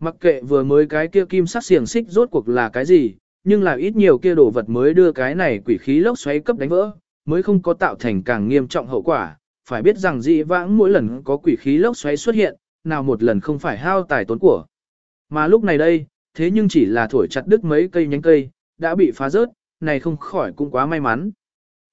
Mặc kệ vừa mới cái kia kim sắc xiềng xích rốt cuộc là cái gì, nhưng là ít nhiều kia đồ vật mới đưa cái này quỷ khí lốc xoáy cấp đánh vỡ, mới không có tạo thành càng nghiêm trọng hậu quả. Phải biết rằng dị vãng mỗi lần có quỷ khí lốc xoáy xuất hiện, nào một lần không phải hao tài tốn của. Mà lúc này đây, thế nhưng chỉ là thổi chặt đứt mấy cây nhánh cây, đã bị phá rớt, này không khỏi cũng quá may mắn.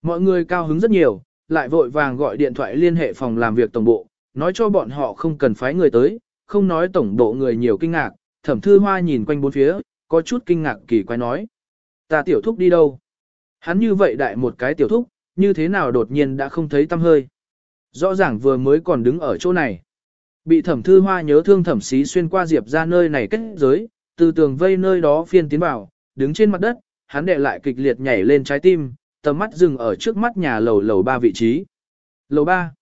Mọi người cao hứng rất nhiều, lại vội vàng gọi điện thoại liên hệ phòng làm việc tổng bộ, nói cho bọn họ không cần phái người tới, không nói tổng bộ người nhiều kinh ngạc, thẩm thư hoa nhìn quanh bốn phía, có chút kinh ngạc kỳ quái nói. Ta tiểu thúc đi đâu? Hắn như vậy đại một cái tiểu thúc, như thế nào đột nhiên đã không thấy tâm hơi. Rõ ràng vừa mới còn đứng ở chỗ này. Bị thẩm thư hoa nhớ thương thẩm xí xuyên qua diệp ra nơi này kết giới, từ tường vây nơi đó phiên tiến vào, đứng trên mặt đất, hắn đệ lại kịch liệt nhảy lên trái tim, tầm mắt dừng ở trước mắt nhà lầu lầu ba vị trí. Lầu ba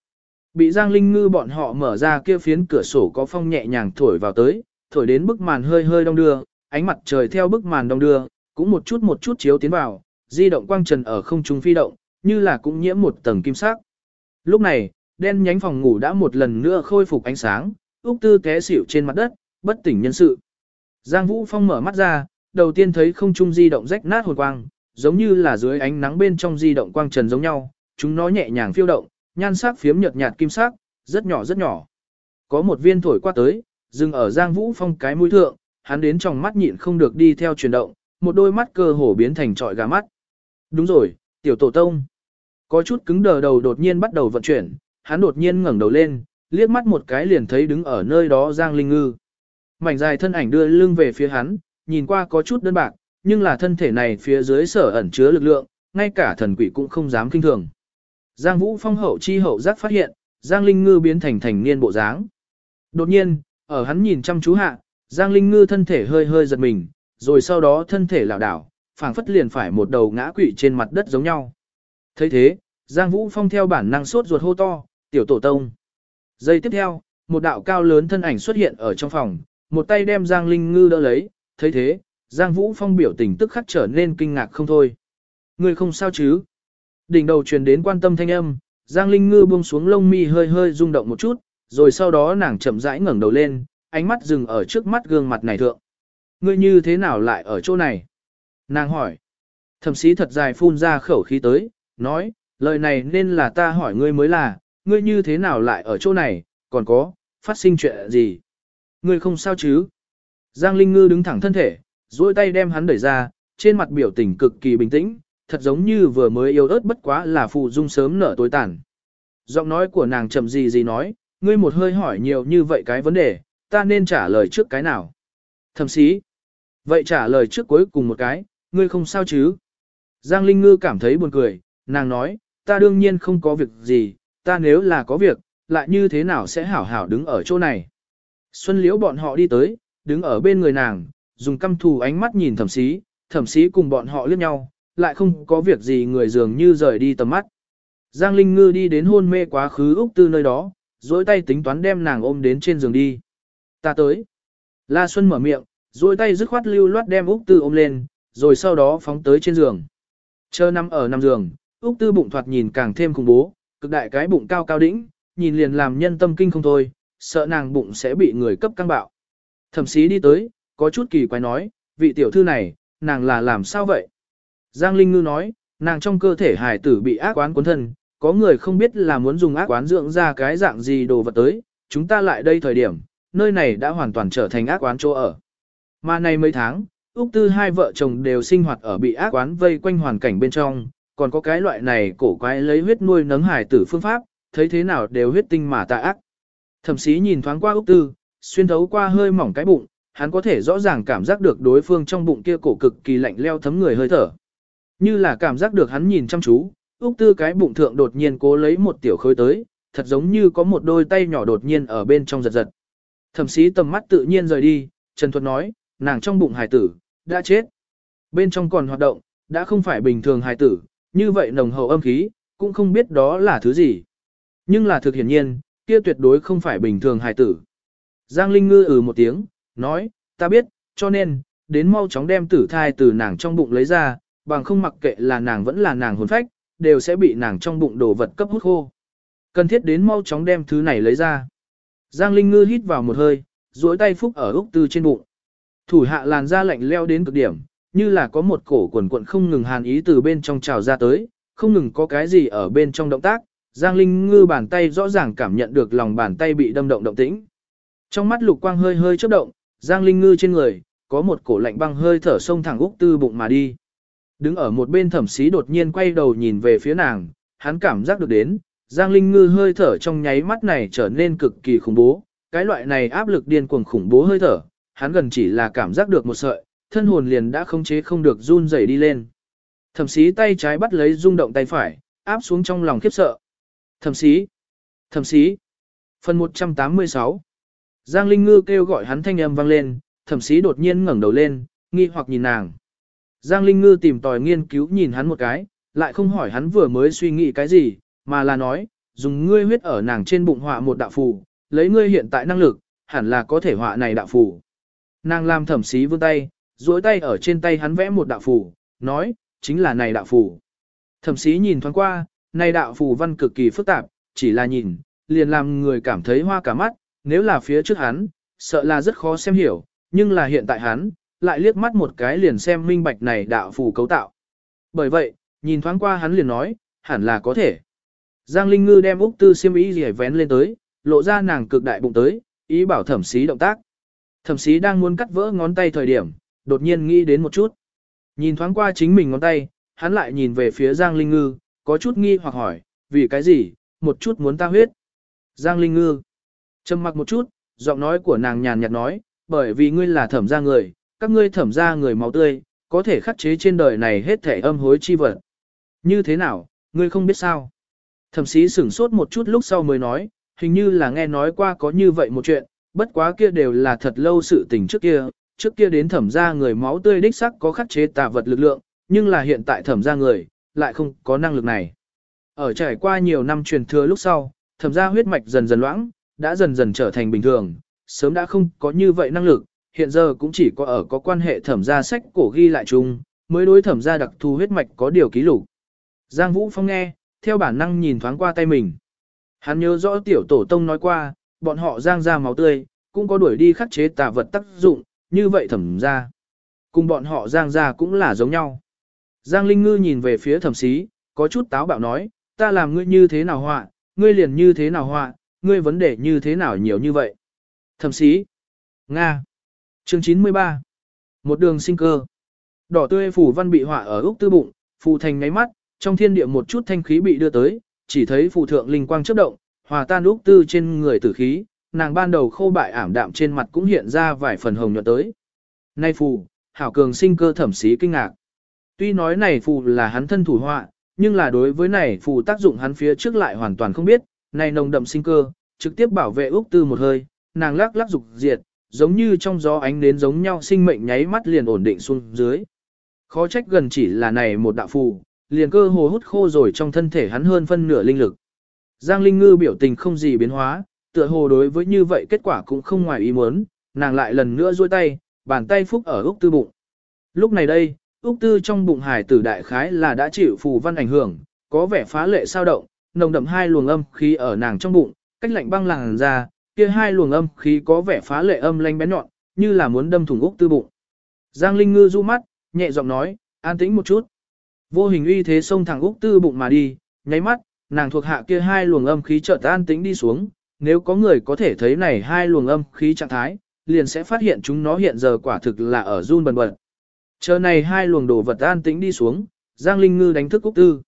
Bị Giang Linh Ngư bọn họ mở ra kia phiến cửa sổ có phong nhẹ nhàng thổi vào tới, thổi đến bức màn hơi hơi đông đưa, ánh mặt trời theo bức màn đông đưa, cũng một chút một chút chiếu tiến vào, di động quang trần ở không trung phi động, như là cũng nhiễm một tầng kim sắc. Lúc này, đen nhánh phòng ngủ đã một lần nữa khôi phục ánh sáng, Úc Tư té xỉu trên mặt đất, bất tỉnh nhân sự. Giang Vũ Phong mở mắt ra, đầu tiên thấy không trung di động rách nát hồn quang, giống như là dưới ánh nắng bên trong di động quang trần giống nhau, chúng nó nhẹ nhàng phiêu động, nhan sắc phiếm nhợt nhạt kim sắc, rất nhỏ rất nhỏ. Có một viên thổi qua tới, dừng ở Giang Vũ Phong cái mũi thượng, hắn đến trong mắt nhịn không được đi theo chuyển động, một đôi mắt cơ hồ biến thành trọi gà mắt. Đúng rồi, tiểu tổ tông. Có chút cứng đờ đầu đột nhiên bắt đầu vận chuyển, hắn đột nhiên ngẩng đầu lên, liếc mắt một cái liền thấy đứng ở nơi đó Giang Linh Ngư. Mảnh dài thân ảnh đưa lưng về phía hắn, nhìn qua có chút đơn bạc, nhưng là thân thể này phía dưới sở ẩn chứa lực lượng, ngay cả thần quỷ cũng không dám kinh thường. Giang Vũ Phong hậu chi hậu giác phát hiện, Giang Linh Ngư biến thành thành niên bộ dáng. Đột nhiên, ở hắn nhìn chăm chú hạ, Giang Linh Ngư thân thể hơi hơi giật mình, rồi sau đó thân thể lảo đảo, phảng phất liền phải một đầu ngã quỵ trên mặt đất giống nhau. thấy thế, Giang Vũ Phong theo bản năng sốt ruột hô to, tiểu tổ tông. Giây tiếp theo, một đạo cao lớn thân ảnh xuất hiện ở trong phòng, một tay đem Giang Linh Ngư đỡ lấy, thấy thế, Giang Vũ Phong biểu tình tức khắc trở nên kinh ngạc không thôi. Người không sao chứ? Đỉnh đầu truyền đến quan tâm thanh âm, Giang Linh Ngư buông xuống lông mi hơi hơi rung động một chút, rồi sau đó nàng chậm rãi ngẩng đầu lên, ánh mắt dừng ở trước mắt gương mặt này thượng. Ngươi như thế nào lại ở chỗ này? Nàng hỏi. Thẩm sĩ thật dài phun ra khẩu khí tới, nói, lời này nên là ta hỏi ngươi mới là, ngươi như thế nào lại ở chỗ này, còn có, phát sinh chuyện gì? Ngươi không sao chứ? Giang Linh Ngư đứng thẳng thân thể, duỗi tay đem hắn đẩy ra, trên mặt biểu tình cực kỳ bình tĩnh, thật giống như vừa mới yêu ớt bất quá là phụ dung sớm nở tối tàn. Giọng nói của nàng chậm gì gì nói, ngươi một hơi hỏi nhiều như vậy cái vấn đề, ta nên trả lời trước cái nào? Thẩm sĩ. Vậy trả lời trước cuối cùng một cái, ngươi không sao chứ? Giang Linh Ngư cảm thấy buồn cười, nàng nói, ta đương nhiên không có việc gì, ta nếu là có việc, lại như thế nào sẽ hảo hảo đứng ở chỗ này? Xuân Liễu bọn họ đi tới, đứng ở bên người nàng, dùng căm thù ánh mắt nhìn thẩm sĩ, thẩm sĩ cùng bọn họ liếc nhau, lại không có việc gì người dường như rời đi tầm mắt. Giang Linh Ngư đi đến hôn mê quá khứ Úc Tư nơi đó, dối tay tính toán đem nàng ôm đến trên giường đi. Ta tới. La Xuân mở miệng, dối tay dứt khoát lưu loát đem Úc Tư ôm lên, rồi sau đó phóng tới trên giường. Chờ nằm ở nằm giường, Úc Tư bụng thoạt nhìn càng thêm khủng bố, cực đại cái bụng cao cao đỉnh, nhìn liền làm nhân tâm kinh không thôi, sợ nàng bụng sẽ bị người cấp căng bạo. Thẩm sĩ đi tới, có chút kỳ quái nói, vị tiểu thư này, nàng là làm sao vậy? Giang Linh Ngư nói, nàng trong cơ thể hài tử bị ác quán cuốn thân, có người không biết là muốn dùng ác quán dưỡng ra cái dạng gì đồ vật tới, chúng ta lại đây thời điểm, nơi này đã hoàn toàn trở thành ác quán chỗ ở. Mà nay mấy tháng, Úc Tư hai vợ chồng đều sinh hoạt ở bị ác quán vây quanh hoàn cảnh bên trong, còn có cái loại này cổ quái lấy huyết nuôi nấng hải tử phương pháp, thấy thế nào đều huyết tinh mà tà ác. Thẩm sĩ nhìn thoáng qua Úc Tư, xuyên thấu qua hơi mỏng cái bụng, hắn có thể rõ ràng cảm giác được đối phương trong bụng kia cổ cực kỳ lạnh leo thấm người hơi thở. Như là cảm giác được hắn nhìn chăm chú, Úc Tư cái bụng thượng đột nhiên cố lấy một tiểu khối tới, thật giống như có một đôi tay nhỏ đột nhiên ở bên trong giật giật. Thẩm sĩ tầm mắt tự nhiên rời đi, Trần Thuật nói, nàng trong bụng hài tử, đã chết. Bên trong còn hoạt động, đã không phải bình thường hài tử, như vậy nồng hậu âm khí, cũng không biết đó là thứ gì. Nhưng là thực hiển nhiên, kia tuyệt đối không phải bình thường hài tử. Giang Linh ngư ừ một tiếng, nói, ta biết, cho nên, đến mau chóng đem tử thai từ nàng trong bụng lấy ra, bằng không mặc kệ là nàng vẫn là nàng hồn phách, đều sẽ bị nàng trong bụng đồ vật cấp hút khô. Cần thiết đến mau chóng đem thứ này lấy ra. Giang Linh Ngư hít vào một hơi, duỗi tay phúc ở Úc Tư trên bụng. Thủ hạ làn da lạnh leo đến cực điểm, như là có một cổ quần quận không ngừng hàn ý từ bên trong trào ra tới, không ngừng có cái gì ở bên trong động tác. Giang Linh Ngư bàn tay rõ ràng cảm nhận được lòng bàn tay bị đâm động động tĩnh. Trong mắt lục quang hơi hơi chớp động, Giang Linh Ngư trên người, có một cổ lạnh băng hơi thở sông thẳng Úc Tư bụng mà đi. Đứng ở một bên thẩm sĩ đột nhiên quay đầu nhìn về phía nàng, hắn cảm giác được đến, Giang Linh Ngư hơi thở trong nháy mắt này trở nên cực kỳ khủng bố, cái loại này áp lực điên cuồng khủng bố hơi thở, hắn gần chỉ là cảm giác được một sợi, thân hồn liền đã không chế không được run rẩy đi lên. Thẩm sĩ tay trái bắt lấy rung động tay phải, áp xuống trong lòng khiếp sợ. Thẩm sĩ, thẩm sĩ. Phần 186 Giang Linh Ngư kêu gọi hắn thanh âm vang lên, thẩm sĩ đột nhiên ngẩng đầu lên, nghi hoặc nhìn nàng. Giang Linh Ngư tìm tòi nghiên cứu nhìn hắn một cái, lại không hỏi hắn vừa mới suy nghĩ cái gì, mà là nói, dùng ngươi huyết ở nàng trên bụng họa một đạo phù, lấy ngươi hiện tại năng lực, hẳn là có thể họa này đạo phù. Nàng làm thẩm sĩ vươn tay, duỗi tay ở trên tay hắn vẽ một đạo phù, nói, chính là này đạo phù. Thẩm sĩ nhìn thoáng qua, này đạo phù văn cực kỳ phức tạp, chỉ là nhìn, liền làm người cảm thấy hoa cả mắt, nếu là phía trước hắn, sợ là rất khó xem hiểu, nhưng là hiện tại hắn, lại liếc mắt một cái liền xem minh bạch này đạo phù cấu tạo. Bởi vậy, nhìn thoáng qua hắn liền nói, hẳn là có thể. Giang Linh Ngư đem Úc Tư xiêm ý gì vén lên tới, lộ ra nàng cực đại bụng tới, ý bảo thẩm sĩ động tác. Thẩm sĩ đang muốn cắt vỡ ngón tay thời điểm, đột nhiên nghĩ đến một chút. Nhìn thoáng qua chính mình ngón tay, hắn lại nhìn về phía Giang Linh Ngư, có chút nghi hoặc hỏi, vì cái gì, một chút muốn ta huyết. Giang Linh Ngư, trầm mặc một chút, giọng nói của nàng nhàn nhạt nói, bởi vì ngươi là thẩm gia người, các ngươi thẩm gia người máu tươi, có thể khắc chế trên đời này hết thể âm hối chi vật. Như thế nào, ngươi không biết sao? Thẩm sĩ sửng sốt một chút lúc sau mới nói, hình như là nghe nói qua có như vậy một chuyện, bất quá kia đều là thật lâu sự tình trước kia, trước kia đến thẩm gia người máu tươi đích sắc có khắc chế tà vật lực lượng, nhưng là hiện tại thẩm gia người, lại không có năng lực này. Ở trải qua nhiều năm truyền thừa lúc sau, thẩm gia huyết mạch dần dần loãng, đã dần dần trở thành bình thường, sớm đã không có như vậy năng lực, hiện giờ cũng chỉ có ở có quan hệ thẩm gia sách cổ ghi lại chung, mới đối thẩm gia đặc thù huyết mạch có điều ký lục. Giang Vũ Phong nghe, theo bản năng nhìn thoáng qua tay mình. Hắn nhớ rõ tiểu tổ tông nói qua, bọn họ giang ra máu tươi, cũng có đuổi đi khắc chế tà vật tác dụng, như vậy thẩm ra. Cùng bọn họ giang ra cũng là giống nhau. Giang Linh Ngư nhìn về phía thẩm sĩ, có chút táo bạo nói, ta làm ngươi như thế nào họa, ngươi liền như thế nào họa, ngươi vấn đề như thế nào nhiều như vậy. Thẩm sĩ, Nga, chương 93, một đường sinh cơ. Đỏ tươi phủ văn bị họa ở úc tư bụng, phù thành ngáy mắt, trong thiên địa một chút thanh khí bị đưa tới, chỉ thấy phù thượng linh quang chớp động, hòa tan úc tư trên người tử khí, nàng ban đầu khô bại ảm đạm trên mặt cũng hiện ra vài phần hồng nhuận tới. Nay phù, hảo cường sinh cơ thẩm sĩ kinh ngạc. Tuy nói này phù là hắn thân thủ họa, nhưng là đối với này phù tác dụng hắn phía trước lại hoàn toàn không biết, này nồng đậm sinh cơ, trực tiếp bảo vệ Úc Tư một hơi, nàng lắc lắc dục diệt, giống như trong gió ánh đến giống nhau sinh mệnh nháy mắt liền ổn định xuống dưới. Khó trách gần chỉ là này một đạo phù, liền cơ hồ hút khô rồi trong thân thể hắn hơn phân nửa linh lực. Giang Linh Ngư biểu tình không gì biến hóa, tựa hồ đối với như vậy kết quả cũng không ngoài ý muốn, nàng lại lần nữa duỗi tay, bàn tay phúc ở Úc Tư bụng. Lúc này đây, Úc Tư trong bụng hải tử đại khái là đã chịu phù văn ảnh hưởng, có vẻ phá lệ sao động, nồng đậm hai luồng âm khí ở nàng trong bụng, cách lạnh băng làng ra, kia hai luồng âm khí có vẻ phá lệ âm lanh bén nhọn, như là muốn đâm thủng Úc Tư bụng. Giang Linh Ngư du mắt, nhẹ giọng nói, an tĩnh một chút. Vô hình uy thế xông thẳng Úc Tư bụng mà đi, nháy mắt, nàng thuộc hạ kia hai luồng âm khí chợt an tĩnh đi xuống, nếu có người có thể thấy này hai luồng âm khí trạng thái, liền sẽ phát hiện chúng nó hiện giờ quả thực là ở run bần bật. Chờ này hai luồng đồ vật an tĩnh đi xuống, Giang Linh Ngư đánh thức Úc Tư.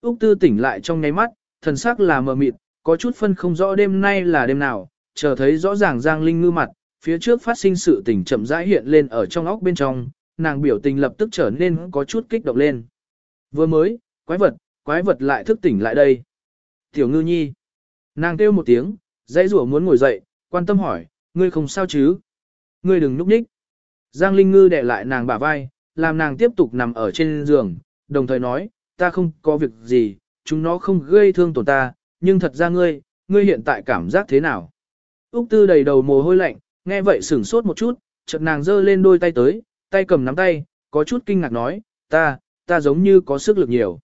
Úc Tư tỉnh lại trong nháy mắt, thần sắc là mờ mịt, có chút phân không rõ đêm nay là đêm nào, chờ thấy rõ ràng Giang Linh Ngư mặt, phía trước phát sinh sự tình chậm rãi hiện lên ở trong óc bên trong, nàng biểu tình lập tức trở nên có chút kích động lên. Vừa mới, quái vật, quái vật lại thức tỉnh lại đây. Tiểu ngư nhi. Nàng kêu một tiếng, dãy rủa muốn ngồi dậy, quan tâm hỏi, ngươi không sao chứ? Ngươi đừng núp nhích. Giang Linh Ngư đè lại nàng bả vai, làm nàng tiếp tục nằm ở trên giường, đồng thời nói, ta không có việc gì, chúng nó không gây thương tổn ta, nhưng thật ra ngươi, ngươi hiện tại cảm giác thế nào? Úc Tư đầy đầu mồ hôi lạnh, nghe vậy sửng sốt một chút, chợt nàng giơ lên đôi tay tới, tay cầm nắm tay, có chút kinh ngạc nói, ta, ta giống như có sức lực nhiều.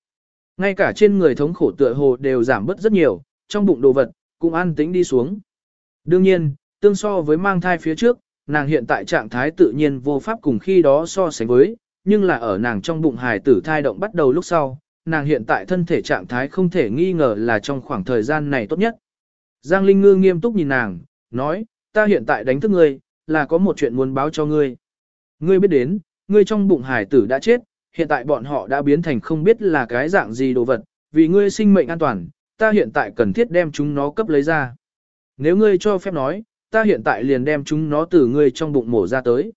Ngay cả trên người thống khổ tựa hồ đều giảm bớt rất nhiều, trong bụng đồ vật, cũng an tĩnh đi xuống. Đương nhiên, tương so với mang thai phía trước, nàng hiện tại trạng thái tự nhiên vô pháp cùng khi đó so sánh với, nhưng là ở nàng trong bụng hài tử thai động bắt đầu lúc sau, nàng hiện tại thân thể trạng thái không thể nghi ngờ là trong khoảng thời gian này tốt nhất. Giang Linh Ngư nghiêm túc nhìn nàng, nói, ta hiện tại đánh thức ngươi, là có một chuyện muốn báo cho ngươi. Ngươi biết đến, ngươi trong bụng hải tử đã chết, hiện tại bọn họ đã biến thành không biết là cái dạng gì đồ vật, vì ngươi sinh mệnh an toàn, ta hiện tại cần thiết đem chúng nó cấp lấy ra. Nếu ngươi cho phép nói, ta hiện tại liền đem chúng nó từ ngươi trong bụng mổ ra tới.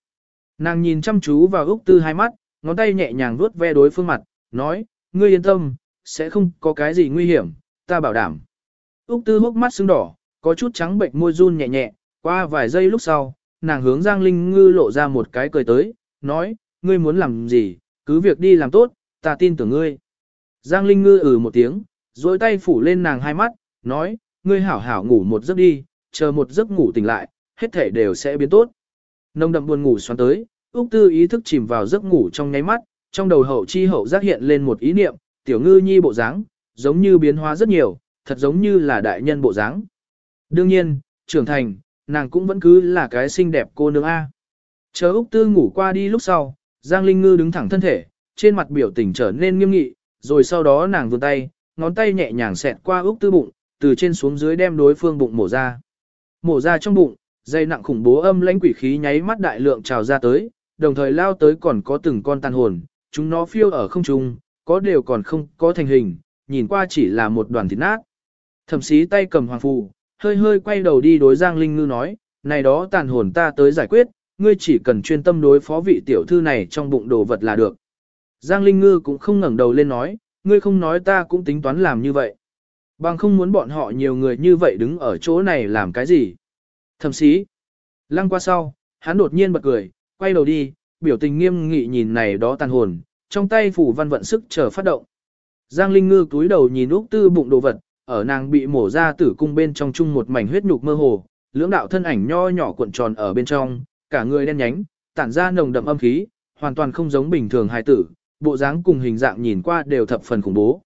Nàng nhìn chăm chú vào Úc Tư hai mắt, ngón tay nhẹ nhàng vuốt ve đối phương mặt, nói, ngươi yên tâm, sẽ không có cái gì nguy hiểm, ta bảo đảm. Úc Tư hốc mắt sưng đỏ, có chút trắng bệnh môi run nhẹ nhẹ, qua vài giây lúc sau, nàng hướng Giang Linh Ngư lộ ra một cái cười tới, nói, ngươi muốn làm gì, cứ việc đi làm tốt, ta tin tưởng ngươi. Giang Linh Ngư ừ một tiếng, duỗi tay phủ lên nàng hai mắt, nói, ngươi hảo hảo ngủ một giấc đi, chờ một giấc ngủ tỉnh lại, hết thể đều sẽ biến tốt. Nông đậm buồn ngủ xoắn tới, Úc Tư ý thức chìm vào giấc ngủ trong nháy mắt, trong đầu hậu chi hậu giác hiện lên một ý niệm, tiểu ngư nhi bộ dáng, giống như biến hóa rất nhiều, thật giống như là đại nhân bộ dáng. Đương nhiên, trưởng thành, nàng cũng vẫn cứ là cái xinh đẹp cô nương A. Chờ Úc Tư ngủ qua đi lúc sau, Giang Linh Ngư đứng thẳng thân thể, trên mặt biểu tình trở nên nghiêm nghị, rồi sau đó nàng vươn tay, ngón tay nhẹ nhàng xẹt qua ước Tư bụng, từ trên xuống dưới đem đối phương bụng mổ ra. Mổ ra trong bụng, dây nặng khủng bố âm lãnh quỷ khí nháy mắt đại lượng trào ra tới, đồng thời lao tới còn có từng con tàn hồn, chúng nó phiêu ở không trung, có đều còn không có thành hình, nhìn qua chỉ là một đoàn thịt nát. Thẩm sĩ tay cầm hoàng phù, hơi hơi quay đầu đi đối Giang Linh Ngư nói, này đó tàn hồn ta tới giải quyết, ngươi chỉ cần chuyên tâm đối phó vị tiểu thư này trong bụng đồ vật là được. Giang Linh Ngư cũng không ngẩng đầu lên nói, ngươi không nói ta cũng tính toán làm như vậy. Bằng không muốn bọn họ nhiều người như vậy đứng ở chỗ này làm cái gì. Thậm sĩ, lăng qua sau, hắn đột nhiên bật cười, quay đầu đi, biểu tình nghiêm nghị nhìn này đó tàn hồn, trong tay phủ văn vận sức chờ phát động. Giang Linh Ngư túi đầu nhìn Úc Tư bụng đồ vật, ở nàng bị mổ ra tử cung bên trong chung một mảnh huyết nhục mơ hồ, lưỡng đạo thân ảnh nho nhỏ cuộn tròn ở bên trong, cả người đen nhánh, tản ra nồng đậm âm khí, hoàn toàn không giống bình thường hài tử, bộ dáng cùng hình dạng nhìn qua đều thập phần khủng bố.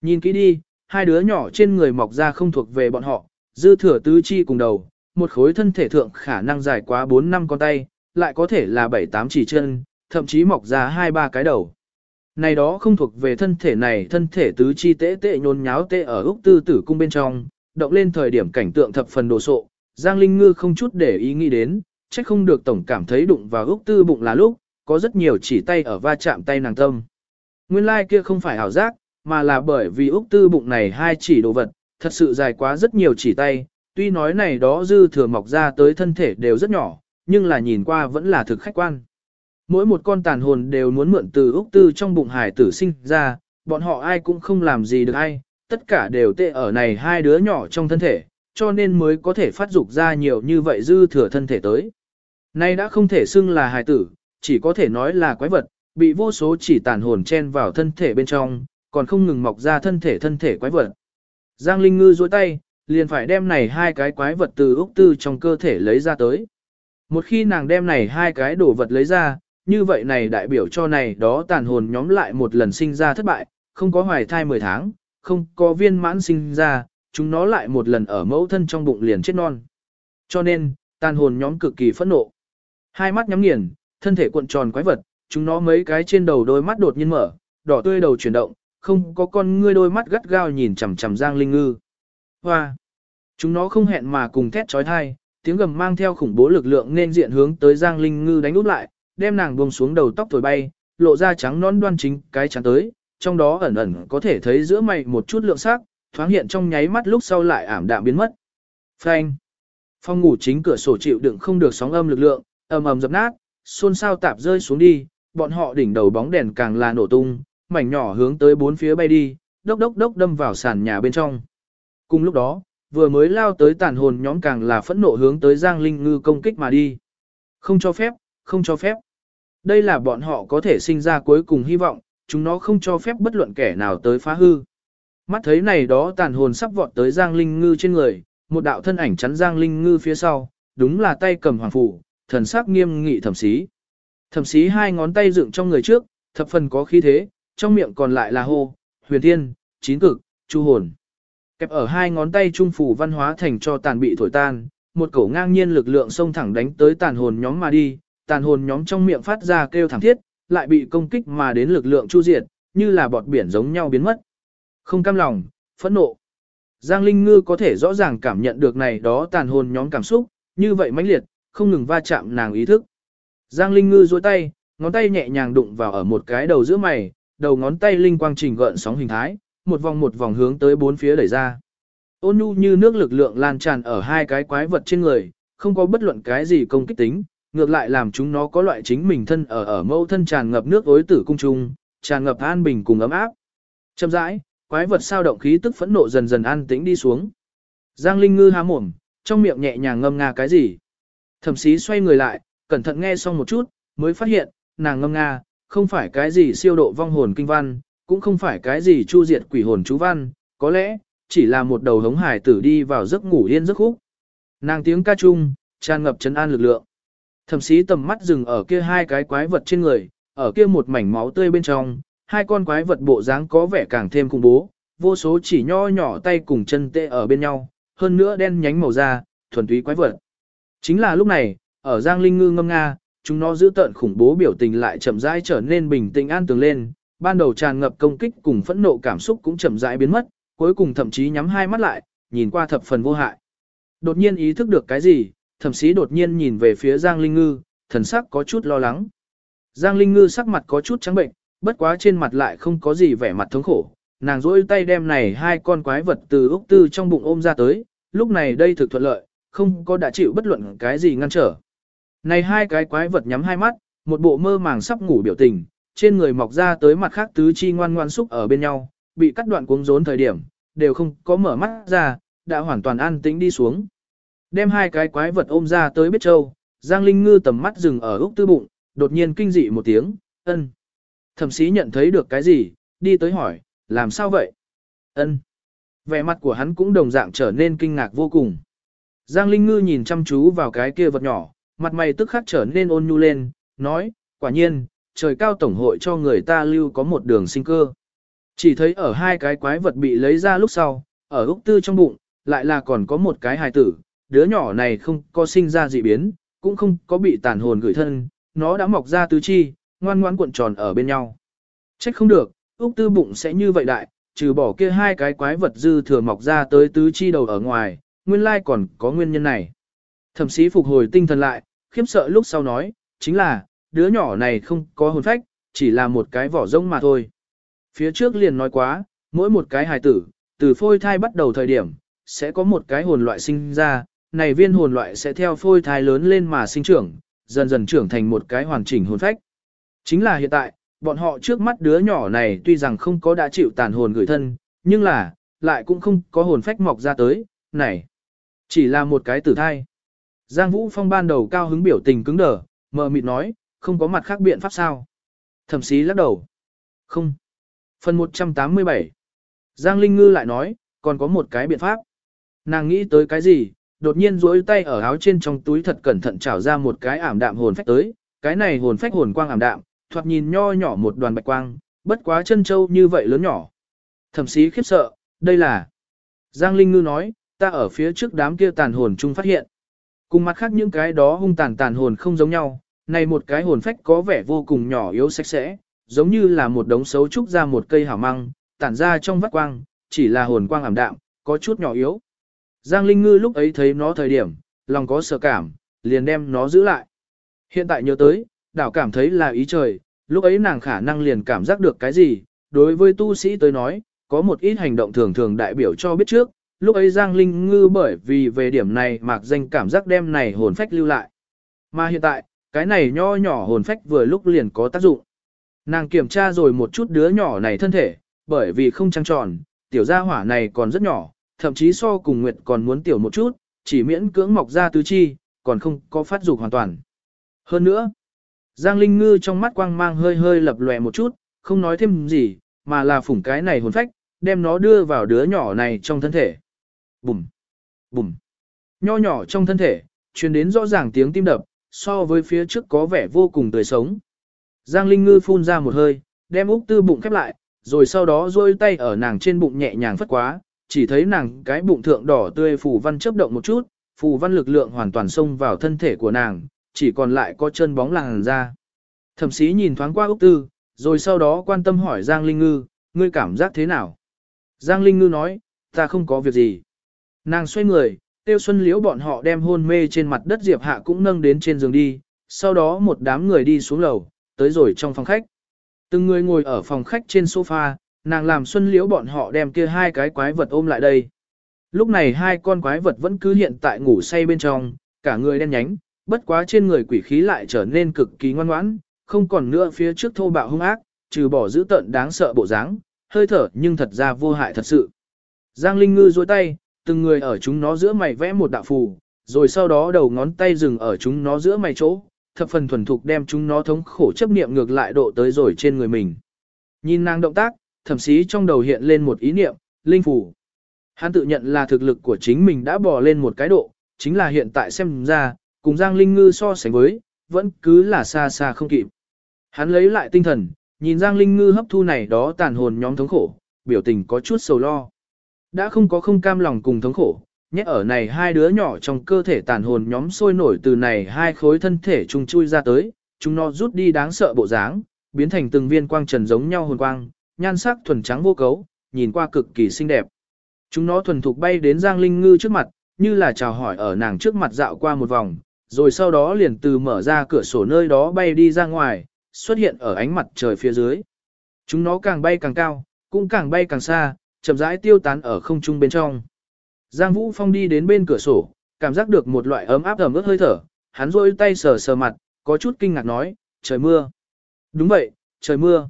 Nhìn kỹ đi, hai đứa nhỏ trên người mọc ra không thuộc về bọn họ, dư thừa tứ chi cùng đầu, một khối thân thể thượng khả năng dài quá 4 năm con tay, lại có thể là 7 8 chỉ chân, thậm chí mọc ra hai ba cái đầu. Này đó không thuộc về thân thể này, thân thể tứ chi tễ tệ nhôn nháo tệ ở Úc Tư tử cung bên trong, động lên thời điểm cảnh tượng thập phần đồ sộ, Giang Linh Ngư không chút để ý nghĩ đến, chắc không được tổng cảm thấy đụng vào Úc Tư bụng là lúc, có rất nhiều chỉ tay ở va chạm tay nàng tâm. Nguyên lai like kia không phải ảo giác, mà là bởi vì Úc Tư bụng này hai chỉ đồ vật, thật sự dài quá rất nhiều chỉ tay, tuy nói này đó dư thừa mọc ra tới thân thể đều rất nhỏ, nhưng là nhìn qua vẫn là thực khách quan. Mỗi một con tàn hồn đều muốn mượn từ Úc Tư trong bụng hải tử sinh ra, bọn họ ai cũng không làm gì được ai, tất cả đều tệ ở này hai đứa nhỏ trong thân thể, cho nên mới có thể phát dục ra nhiều như vậy dư thừa thân thể tới. Nay đã không thể xưng là hài tử, chỉ có thể nói là quái vật, bị vô số chỉ tàn hồn chen vào thân thể bên trong, còn không ngừng mọc ra thân thể thân thể quái vật. Giang Linh Ngư duỗi tay, liền phải đem này hai cái quái vật từ Úc Tư trong cơ thể lấy ra tới. Một khi nàng đem này hai cái đồ vật lấy ra, như vậy này đại biểu cho này đó tàn hồn nhóm lại một lần sinh ra thất bại, không có hoài thai 10 tháng, không có viên mãn sinh ra, chúng nó lại một lần ở mẫu thân trong bụng liền chết non. Cho nên, tàn hồn nhóm cực kỳ phẫn nộ. Hai mắt nhắm nghiền, thân thể cuộn tròn quái vật, chúng nó mấy cái trên đầu đôi mắt đột nhiên mở, đỏ tươi đầu chuyển động, không có con ngươi đôi mắt gắt gao nhìn chằm chằm Giang Linh Ngư. Hoa! Chúng nó không hẹn mà cùng thét trói thai, tiếng gầm mang theo khủng bố lực lượng nên diện hướng tới Giang Linh Ngư đánh úp lại, đem nàng buông xuống đầu tóc thổi bay, lộ ra trắng nón đoan chính cái trắng tới, trong đó ẩn ẩn có thể thấy giữa mày một chút lượng sắc, thoáng hiện trong nháy mắt lúc sau lại ảm đạm biến mất. Phanh! Phòng ngủ chính cửa sổ chịu đựng không được sóng âm lực lượng, ầm ầm dập nát, xôn xao tạp rơi xuống đi, bọn họ đỉnh đầu bóng đèn càng là nổ tung, mảnh nhỏ hướng tới bốn phía bay đi, đốc đốc đốc đâm vào sàn nhà bên trong. Cùng lúc đó, vừa mới lao tới tàn hồn nhóm càng là phẫn nộ hướng tới Giang Linh Ngư công kích mà đi. Không cho phép, không cho phép. Đây là bọn họ có thể sinh ra cuối cùng hy vọng, chúng nó không cho phép bất luận kẻ nào tới phá hư. Mắt thấy này đó tàn hồn sắp vọt tới Giang Linh Ngư trên người, một đạo thân ảnh chắn Giang Linh Ngư phía sau, đúng là tay cầm hoàng phủ, thần sắc nghiêm nghị thẩm sĩ. Thẩm sĩ hai ngón tay dựng trong người trước, thập phần có khí thế, trong miệng còn lại là hô, huyền thiên, chín cực, chu hồn. Kẹp ở hai ngón tay trung phủ văn hóa thành cho tàn bị thổi tan, một cổ ngang nhiên lực lượng xông thẳng đánh tới tàn hồn nhóm mà đi, tàn hồn nhóm trong miệng phát ra kêu thảm thiết, lại bị công kích mà đến lực lượng chu diệt, như là bọt biển giống nhau biến mất. Không cam lòng, phẫn nộ. Giang Linh Ngư có thể rõ ràng cảm nhận được này đó tàn hồn nhóm cảm xúc, như vậy mãnh liệt, không ngừng va chạm nàng ý thức. Giang Linh Ngư duỗi tay, ngón tay nhẹ nhàng đụng vào ở một cái đầu giữa mày, đầu ngón tay linh quang trình gợn sóng hình thái, một vòng một vòng hướng tới bốn phía đẩy ra. Ôn nhu như nước lực lượng lan tràn ở hai cái quái vật trên người, không có bất luận cái gì công kích tính, ngược lại làm chúng nó có loại chính mình thân ở ở mâu thân tràn ngập nước ối tử cung trung, tràn ngập an bình cùng ấm áp. Chậm rãi, quái vật sao động khí tức phẫn nộ dần dần an tĩnh đi xuống. Giang Linh Ngư há mồm, trong miệng nhẹ nhàng ngâm nga cái gì. Thẩm sĩ xoay người lại, cẩn thận nghe xong một chút, mới phát hiện, nàng ngâm nga, không phải cái gì siêu độ vong hồn kinh văn, cũng không phải cái gì chu diệt quỷ hồn chú văn, có lẽ, chỉ là một đầu hống hải tử đi vào giấc ngủ yên giấc khúc. Nàng tiếng ca chung, tràn ngập trấn an lực lượng. Thẩm sĩ tầm mắt dừng ở kia hai cái quái vật trên người, ở kia một mảnh máu tươi bên trong, hai con quái vật bộ dáng có vẻ càng thêm khủng bố, vô số chỉ nho nhỏ tay cùng chân tê ở bên nhau, hơn nữa đen nhánh màu da, thuần túy quái vật. Chính là lúc này, ở Giang Linh Ngư ngâm nga, chúng nó giữ tợn khủng bố biểu tình lại chậm rãi trở nên bình tĩnh an tường lên, ban đầu tràn ngập công kích cùng phẫn nộ cảm xúc cũng chậm rãi biến mất, cuối cùng thậm chí nhắm hai mắt lại, nhìn qua thập phần vô hại. Đột nhiên ý thức được cái gì, thẩm sĩ đột nhiên nhìn về phía Giang Linh Ngư, thần sắc có chút lo lắng. Giang Linh Ngư sắc mặt có chút trắng bệnh, bất quá trên mặt lại không có gì vẻ mặt thống khổ. Nàng rỗi tay đem này hai con quái vật từ Úc Tư trong bụng ôm ra tới, lúc này đây thực thuận lợi, không có đã chịu bất luận cái gì ngăn trở. Này hai cái quái vật nhắm hai mắt, một bộ mơ màng sắp ngủ biểu tình, trên người mọc ra tới mặt khác tứ chi ngoan ngoan xúc ở bên nhau, bị cắt đoạn cuống rốn thời điểm, đều không có mở mắt ra, đã hoàn toàn an tĩnh đi xuống. Đem hai cái quái vật ôm ra tới biết châu, Giang Linh Ngư tầm mắt dừng ở Úc Tư bụng, đột nhiên kinh dị một tiếng, ân. Thẩm sĩ nhận thấy được cái gì, đi tới hỏi, làm sao vậy? ân. Vẻ mặt của hắn cũng đồng dạng trở nên kinh ngạc vô cùng. Giang Linh Ngư nhìn chăm chú vào cái kia vật nhỏ, mặt mày tức khắc trở nên ôn nhu lên, nói, quả nhiên, trời cao tổng hội cho người ta lưu có một đường sinh cơ. Chỉ thấy ở hai cái quái vật bị lấy ra lúc sau, ở Úc Tư trong bụng, lại là còn có một cái hài tử, đứa nhỏ này không có sinh ra dị biến, cũng không có bị tàn hồn gửi thân, nó đã mọc ra tứ chi, ngoan ngoan cuộn tròn ở bên nhau. Trách không được, Úc Tư bụng sẽ như vậy đại, trừ bỏ kia hai cái quái vật dư thừa mọc ra tới tứ chi đầu ở ngoài, nguyên lai còn có nguyên nhân này. Thẩm sĩ phục hồi tinh thần lại, khiếp sợ lúc sau nói, chính là, đứa nhỏ này không có hồn phách, chỉ là một cái vỏ rông mà thôi. Phía trước liền nói quá, mỗi một cái hài tử, từ phôi thai bắt đầu thời điểm, sẽ có một cái hồn loại sinh ra, này viên hồn loại sẽ theo phôi thai lớn lên mà sinh trưởng, dần dần trưởng thành một cái hoàn chỉnh hồn phách. Chính là hiện tại, bọn họ trước mắt đứa nhỏ này tuy rằng không có đã chịu tàn hồn gửi thân, nhưng là, lại cũng không có hồn phách mọc ra tới, này, chỉ là một cái tử thai. Giang Vũ Phong ban đầu cao hứng biểu tình cứng đờ, mờ mịt nói, không có mặt khác biện pháp sao. Thẩm sĩ lắc đầu. Không. Phần 187. Giang Linh Ngư lại nói, còn có một cái biện pháp. Nàng nghĩ tới cái gì, đột nhiên duỗi tay ở áo trên trong túi thật cẩn thận trảo ra một cái ảm đạm hồn phách tới, cái này hồn phách hồn quang ảm đạm, thoạt nhìn nho nhỏ một đoàn bạch quang, bất quá chân châu như vậy lớn nhỏ. Thẩm sĩ khiếp sợ, đây là... Giang Linh Ngư nói, ta ở phía trước đám kia tàn hồn chung phát hiện. Cùng mặt khác những cái đó hung tàn tàn hồn không giống nhau, này một cái hồn phách có vẻ vô cùng nhỏ yếu sạch sẽ, giống như là một đống xấu trúc ra một cây hảo măng, tản ra trong vắt quang, chỉ là hồn quang ảm đạm, có chút nhỏ yếu. Giang Linh Ngư lúc ấy thấy nó thời điểm, lòng có sợ cảm, liền đem nó giữ lại. Hiện tại nhớ tới, đảo cảm thấy là ý trời, lúc ấy nàng khả năng liền cảm giác được cái gì, đối với tu sĩ tới nói, có một ít hành động thường thường đại biểu cho biết trước, lúc ấy Giang Linh Ngư bởi vì về điểm này mạc danh cảm giác đem này hồn phách lưu lại. Mà hiện tại, cái này nho nhỏ hồn phách vừa lúc liền có tác dụng. Nàng kiểm tra rồi một chút đứa nhỏ này thân thể, bởi vì không trăng tròn, tiểu gia hỏa này còn rất nhỏ, thậm chí so cùng Nguyệt còn muốn tiểu một chút, chỉ miễn cưỡng mọc ra tứ chi, còn không có phát dục hoàn toàn. Hơn nữa, Giang Linh Ngư trong mắt quang mang hơi hơi lập lòe một chút, không nói thêm gì, mà là phủng cái này hồn phách, đem nó đưa vào đứa nhỏ này trong thân thể. Bùm, bùm. Nho nhỏ trong thân thể, truyền đến rõ ràng tiếng tim đập, so với phía trước có vẻ vô cùng tươi sống. Giang Linh Ngư phun ra một hơi, đem Úc Tư bụng khép lại, rồi sau đó duỗi tay ở nàng trên bụng nhẹ nhàng phất quá, chỉ thấy nàng cái bụng thượng đỏ tươi phù văn chớp động một chút, phù văn lực lượng hoàn toàn xông vào thân thể của nàng, chỉ còn lại có chân bóng làn ra Thẩm sĩ nhìn thoáng qua Úc Tư, rồi sau đó quan tâm hỏi Giang Linh Ngư, ngươi cảm giác thế nào? Giang Linh Ngư nói, ta không có việc gì. Nàng xoay người, tiêu xuân liễu bọn họ đem hôn mê trên mặt đất Diệp Hạ cũng nâng đến trên giường đi, sau đó một đám người đi xuống lầu, tới rồi trong phòng khách. Từng người ngồi ở phòng khách trên sofa, nàng làm xuân liễu bọn họ đem kia hai cái quái vật ôm lại đây. Lúc này hai con quái vật vẫn cứ hiện tại ngủ say bên trong, cả người đen nhánh, bất quá trên người quỷ khí lại trở nên cực kỳ ngoan ngoãn, không còn nữa phía trước thô bạo hung ác, trừ bỏ giữ tận đáng sợ bộ dáng, hơi thở nhưng thật ra vô hại thật sự. Giang Linh Ngư duỗi tay, từng người ở chúng nó giữa mày vẽ một đạo phù, rồi sau đó đầu ngón tay dừng ở chúng nó giữa mày chỗ, thập phần thuần thục đem chúng nó thống khổ chấp niệm ngược lại độ tới rồi trên người mình. Nhìn nàng động tác, thậm chí trong đầu hiện lên một ý niệm, linh phù. Hắn tự nhận là thực lực của chính mình đã bò lên một cái độ, chính là hiện tại xem ra, cùng Giang Linh Ngư so sánh với, vẫn cứ là xa xa không kịp. Hắn lấy lại tinh thần, nhìn Giang Linh Ngư hấp thu này đó tàn hồn nhóm thống khổ, biểu tình có chút sầu lo. Đã không có không cam lòng cùng thống khổ, nhét ở này hai đứa nhỏ trong cơ thể tàn hồn nhóm sôi nổi từ này hai khối thân thể chung chui ra tới, chúng nó rút đi đáng sợ bộ dáng, biến thành từng viên quang trần giống nhau hồn quang, nhan sắc thuần trắng vô cấu, nhìn qua cực kỳ xinh đẹp. Chúng nó thuần thục bay đến Giang Linh Ngư trước mặt, như là chào hỏi ở nàng trước mặt dạo qua một vòng, rồi sau đó liền từ mở ra cửa sổ nơi đó bay đi ra ngoài, xuất hiện ở ánh mặt trời phía dưới. Chúng nó càng bay càng cao, cũng càng bay càng xa, chậm rãi tiêu tán ở không trung bên trong. Giang Vũ Phong đi đến bên cửa sổ, cảm giác được một loại ấm áp ẩm ướt hơi thở, hắn rôi tay sờ sờ mặt, có chút kinh ngạc nói, trời mưa. Đúng vậy, trời mưa.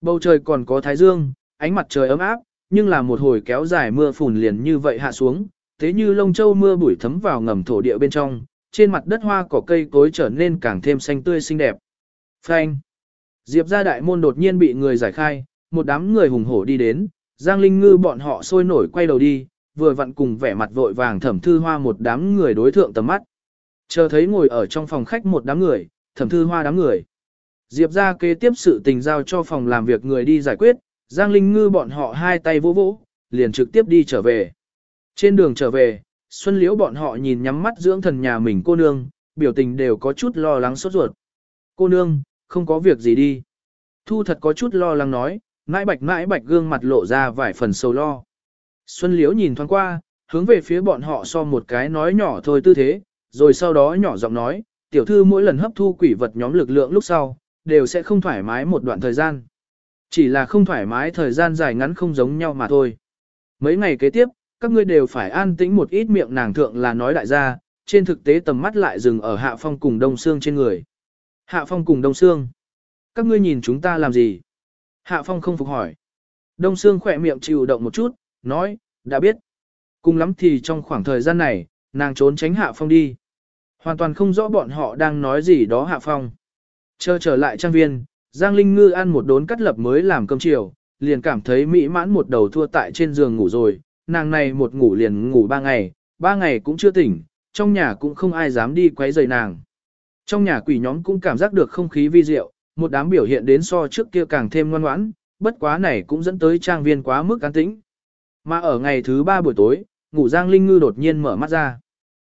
Bầu trời còn có thái dương, ánh mặt trời ấm áp, nhưng là một hồi kéo dài mưa phùn liền như vậy hạ xuống, thế như lông châu mưa bụi thấm vào ngầm thổ địa bên trong, trên mặt đất hoa cỏ cây cối trở nên càng thêm xanh tươi xinh đẹp. Phanh. Diệp gia đại môn đột nhiên bị người giải khai, một đám người hùng hổ đi đến, Giang Linh Ngư bọn họ sôi nổi quay đầu đi, vừa vặn cùng vẻ mặt vội vàng thẩm thư hoa một đám người đối thượng tầm mắt. Chờ thấy ngồi ở trong phòng khách một đám người, thẩm thư hoa đám người. Diệp ra kế tiếp sự tình giao cho phòng làm việc người đi giải quyết, Giang Linh Ngư bọn họ hai tay vỗ vỗ, liền trực tiếp đi trở về. Trên đường trở về, Xuân Liễu bọn họ nhìn nhắm mắt dưỡng thần nhà mình cô nương, biểu tình đều có chút lo lắng sốt ruột. Cô nương, không có việc gì đi. Thu thật có chút lo lắng nói, mãi bạch mãi bạch gương mặt lộ ra vài phần sầu lo. Xuân Liễu nhìn thoáng qua, hướng về phía bọn họ so một cái nói nhỏ thôi tư thế, rồi sau đó nhỏ giọng nói, tiểu thư mỗi lần hấp thu quỷ vật nhóm lực lượng lúc sau, đều sẽ không thoải mái một đoạn thời gian. Chỉ là không thoải mái thời gian dài ngắn không giống nhau mà thôi. Mấy ngày kế tiếp, các ngươi đều phải an tĩnh một ít miệng nàng thượng là nói đại gia, trên thực tế tầm mắt lại dừng ở hạ phong cùng đông xương trên người. Hạ phong cùng đông xương. Các ngươi nhìn chúng ta làm gì? Hạ phong không phục hỏi. Đông Sương khỏe miệng chịu động một chút, nói, đã biết. Cùng lắm thì trong khoảng thời gian này, nàng trốn tránh hạ phong đi. Hoàn toàn không rõ bọn họ đang nói gì đó hạ phong. Chờ trở lại trang viên, Giang Linh Ngư ăn một đốn cắt lập mới làm cơm chiều, liền cảm thấy mỹ mãn một đầu thua tại trên giường ngủ rồi, nàng này một ngủ liền ngủ ba ngày, ba ngày cũng chưa tỉnh, trong nhà cũng không ai dám đi quấy rầy nàng. Trong nhà quỷ nhóm cũng cảm giác được không khí vi diệu, một đám biểu hiện đến so trước kia càng thêm ngoan ngoãn, bất quá này cũng dẫn tới trang viên quá mức an tĩnh. Mà ở ngày thứ ba buổi tối, ngủ Giang Linh Ngư đột nhiên mở mắt ra.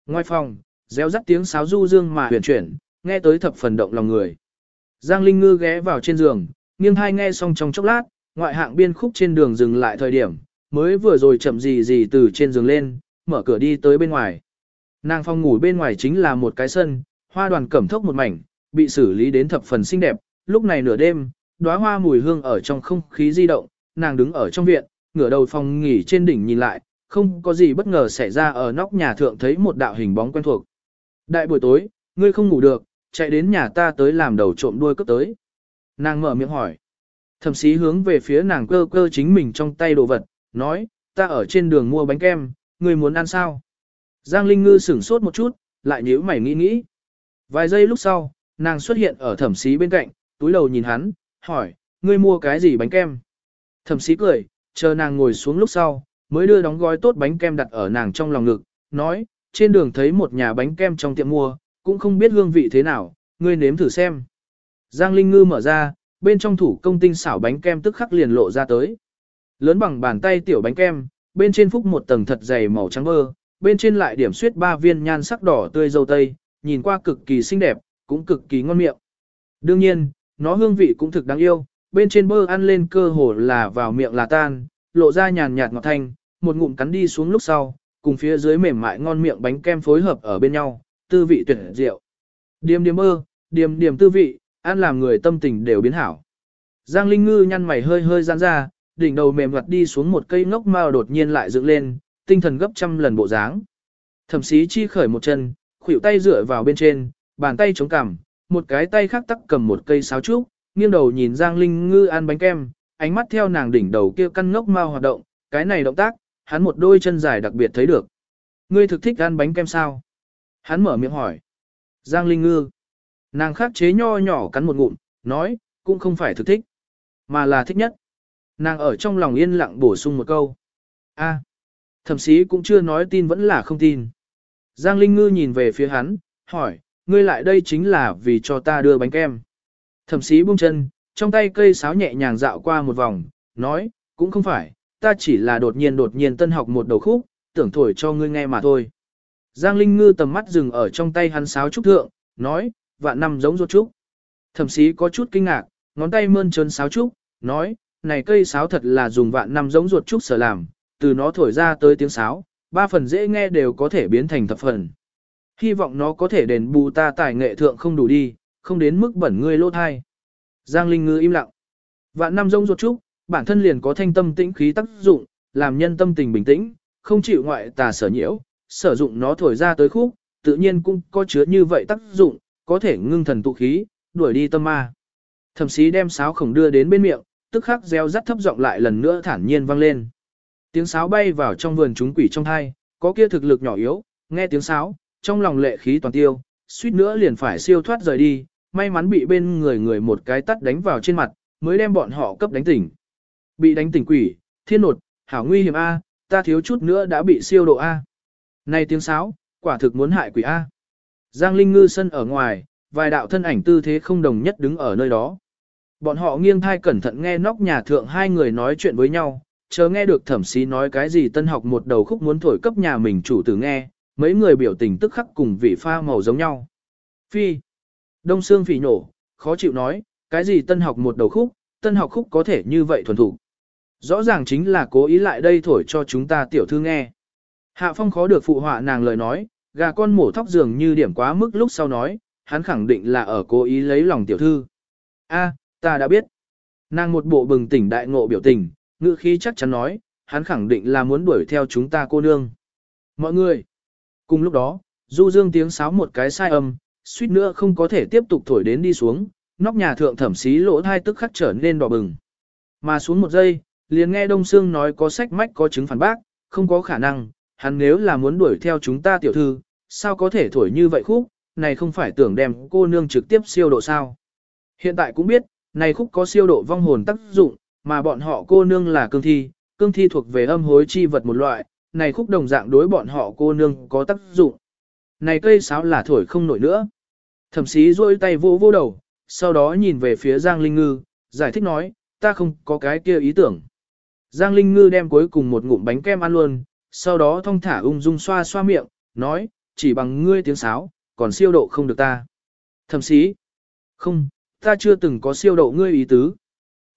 Ngoài phòng, réo rắt tiếng sáo du dương mà huyền chuyển, nghe tới thập phần động lòng người. Giang Linh Ngư ghé vào trên giường, nghiêng hai nghe xong trong chốc lát, ngoại hạng biên khúc trên đường dừng lại thời điểm, mới vừa rồi chậm gì gì từ trên giường lên, mở cửa đi tới bên ngoài. Nàng phòng ngủ bên ngoài chính là một cái sân, hoa đoàn cẩm thốc một mảnh, bị xử lý đến thập phần xinh đẹp, lúc này nửa đêm, đóa hoa mùi hương ở trong không khí di động, nàng đứng ở trong viện, ngửa đầu phòng nghỉ trên đỉnh nhìn lại, không có gì bất ngờ xảy ra ở nóc nhà thượng thấy một đạo hình bóng quen thuộc. Đại buổi tối, ngươi không ngủ được, chạy đến nhà ta tới làm đầu trộm đuôi cấp tới. Nàng mở miệng hỏi. Thẩm sĩ hướng về phía nàng cơ cơ chính mình trong tay đồ vật, nói, ta ở trên đường mua bánh kem, ngươi muốn ăn sao? Giang Linh Ngư sửng sốt một chút, lại nhíu mày nghĩ nghĩ. Vài giây lúc sau, nàng xuất hiện ở thẩm sĩ bên cạnh, túi đầu nhìn hắn, hỏi, ngươi mua cái gì bánh kem? Thẩm sĩ cười, chờ nàng ngồi xuống lúc sau, mới đưa đóng gói tốt bánh kem đặt ở nàng trong lòng ngực, nói, trên đường thấy một nhà bánh kem trong tiệm mua, cũng không biết hương vị thế nào, ngươi nếm thử xem. Giang Linh Ngư mở ra, bên trong thủ công tinh xảo bánh kem tức khắc liền lộ ra tới. Lớn bằng bàn tay tiểu bánh kem, bên trên phúc một tầng thật dày màu trắng bơ, bên trên lại điểm suyết ba viên nhan sắc đỏ tươi dâu tây, nhìn qua cực kỳ xinh đẹp, cũng cực kỳ ngon miệng. Đương nhiên, nó hương vị cũng thực đáng yêu, bên trên bơ ăn lên cơ hồ là vào miệng là tan, lộ ra nhàn nhạt ngọt thanh, một ngụm cắn đi xuống lúc sau, cùng phía dưới mềm mại ngon miệng bánh kem phối hợp ở bên nhau, tư vị tuyệt diệu. Điềm điềm mơ, điềm điềm tư vị, ăn làm người tâm tình đều biến hảo. Giang Linh Ngư nhăn mày hơi hơi giãn ra, đỉnh đầu mềm mặt đi xuống một cây ngốc mao đột nhiên lại dựng lên, tinh thần gấp trăm lần bộ dáng. Thẩm sĩ chi khởi một chân, khuỷu tay dựa vào bên trên, bàn tay chống cằm, một cái tay khác tắc cầm một cây sáo trúc, nghiêng đầu nhìn Giang Linh Ngư ăn bánh kem, ánh mắt theo nàng đỉnh đầu kia căn ngốc mau hoạt động, cái này động tác, hắn một đôi chân dài đặc biệt thấy được. Ngươi thực thích ăn bánh kem sao? Hắn mở miệng hỏi. Giang Linh Ngư. Nàng khắc chế nho nhỏ cắn một ngụm, nói, cũng không phải thực thích, mà là thích nhất. Nàng ở trong lòng yên lặng bổ sung một câu. a thậm chí cũng chưa nói tin vẫn là không tin. Giang Linh Ngư nhìn về phía hắn, hỏi, ngươi lại đây chính là vì cho ta đưa bánh kem. Thẩm sĩ buông chân, trong tay cây sáo nhẹ nhàng dạo qua một vòng, nói, cũng không phải, ta chỉ là đột nhiên đột nhiên tân học một đầu khúc, tưởng thổi cho ngươi nghe mà thôi. Giang Linh Ngư tầm mắt dừng ở trong tay hắn sáo trúc thượng, nói, vạn năm giống ruột trúc. Thẩm sĩ có chút kinh ngạc, ngón tay mơn trơn sáo trúc, nói, này cây sáo thật là dùng vạn năm giống ruột trúc sở làm, từ nó thổi ra tới tiếng sáo, ba phần dễ nghe đều có thể biến thành thập phần. Hy vọng nó có thể đền bù ta tài nghệ thượng không đủ đi, không đến mức bẩn ngươi lỗ thai. Giang Linh Ngư im lặng. Vạn năm rông ruột trúc, bản thân liền có thanh tâm tĩnh khí tác dụng, làm nhân tâm tình bình tĩnh, không chịu ngoại tà sở nhiễu, sử dụng nó thổi ra tới khúc, tự nhiên cũng có chứa như vậy tác dụng, có thể ngưng thần tụ khí, đuổi đi tâm ma. Thẩm sĩ đem sáo khổng đưa đến bên miệng, tức khắc reo rắt thấp giọng lại lần nữa thản nhiên vang lên. Tiếng sáo bay vào trong vườn chúng quỷ trong hai, có kia thực lực nhỏ yếu, nghe tiếng sáo, trong lòng lệ khí toàn tiêu, suýt nữa liền phải siêu thoát rời đi, may mắn bị bên người người một cái tắt đánh vào trên mặt, mới đem bọn họ cấp đánh tỉnh. Bị đánh tỉnh quỷ, thiên nột, hảo nguy hiểm A, ta thiếu chút nữa đã bị siêu độ A. Này tiếng sáo, quả thực muốn hại quỷ A. Giang Linh ngư sân ở ngoài, vài đạo thân ảnh tư thế không đồng nhất đứng ở nơi đó. Bọn họ nghiêng thai cẩn thận nghe nóc nhà thượng hai người nói chuyện với nhau, chờ nghe được thẩm sĩ nói cái gì tân học một đầu khúc muốn thổi cấp nhà mình chủ tử nghe, mấy người biểu tình tức khắc cùng vị pha màu giống nhau. Phi. Đông Sương phỉ nổ, khó chịu nói, cái gì tân học một đầu khúc, tân học khúc có thể như vậy thuần thủ. Rõ ràng chính là cố ý lại đây thổi cho chúng ta tiểu thư nghe. Hạ Phong khó được phụ họa nàng lời nói, gà con mổ thóc dường như điểm quá mức lúc sau nói, hắn khẳng định là ở cố ý lấy lòng tiểu thư. A, ta đã biết. Nàng một bộ bừng tỉnh đại ngộ biểu tình, ngữ khí chắc chắn nói, hắn khẳng định là muốn đuổi theo chúng ta cô nương. Mọi người. Cùng lúc đó, du dương tiếng sáo một cái sai âm, suýt nữa không có thể tiếp tục thổi đến đi xuống, nóc nhà thượng thẩm xí lỗ thai tức khắc trở nên đỏ bừng. Mà xuống một giây, liền nghe Đông Sương nói có sách mách có chứng phản bác, không có khả năng, hắn nếu là muốn đuổi theo chúng ta tiểu thư, sao có thể thổi như vậy khúc, này không phải tưởng đem cô nương trực tiếp siêu độ sao. Hiện tại cũng biết, này khúc có siêu độ vong hồn tác dụng, mà bọn họ cô nương là cương thi, cương thi thuộc về âm hối chi vật một loại, này khúc đồng dạng đối bọn họ cô nương có tác dụng. Này cây sáo là thổi không nổi nữa. Thẩm sĩ rôi tay vô vô đầu, sau đó nhìn về phía Giang Linh Ngư, giải thích nói, ta không có cái kia ý tưởng. Giang Linh Ngư đem cuối cùng một ngụm bánh kem ăn luôn, sau đó thong thả ung dung xoa xoa miệng, nói, chỉ bằng ngươi tiếng sáo, còn siêu độ không được ta. Thẩm sĩ, không, ta chưa từng có siêu độ ngươi ý tứ.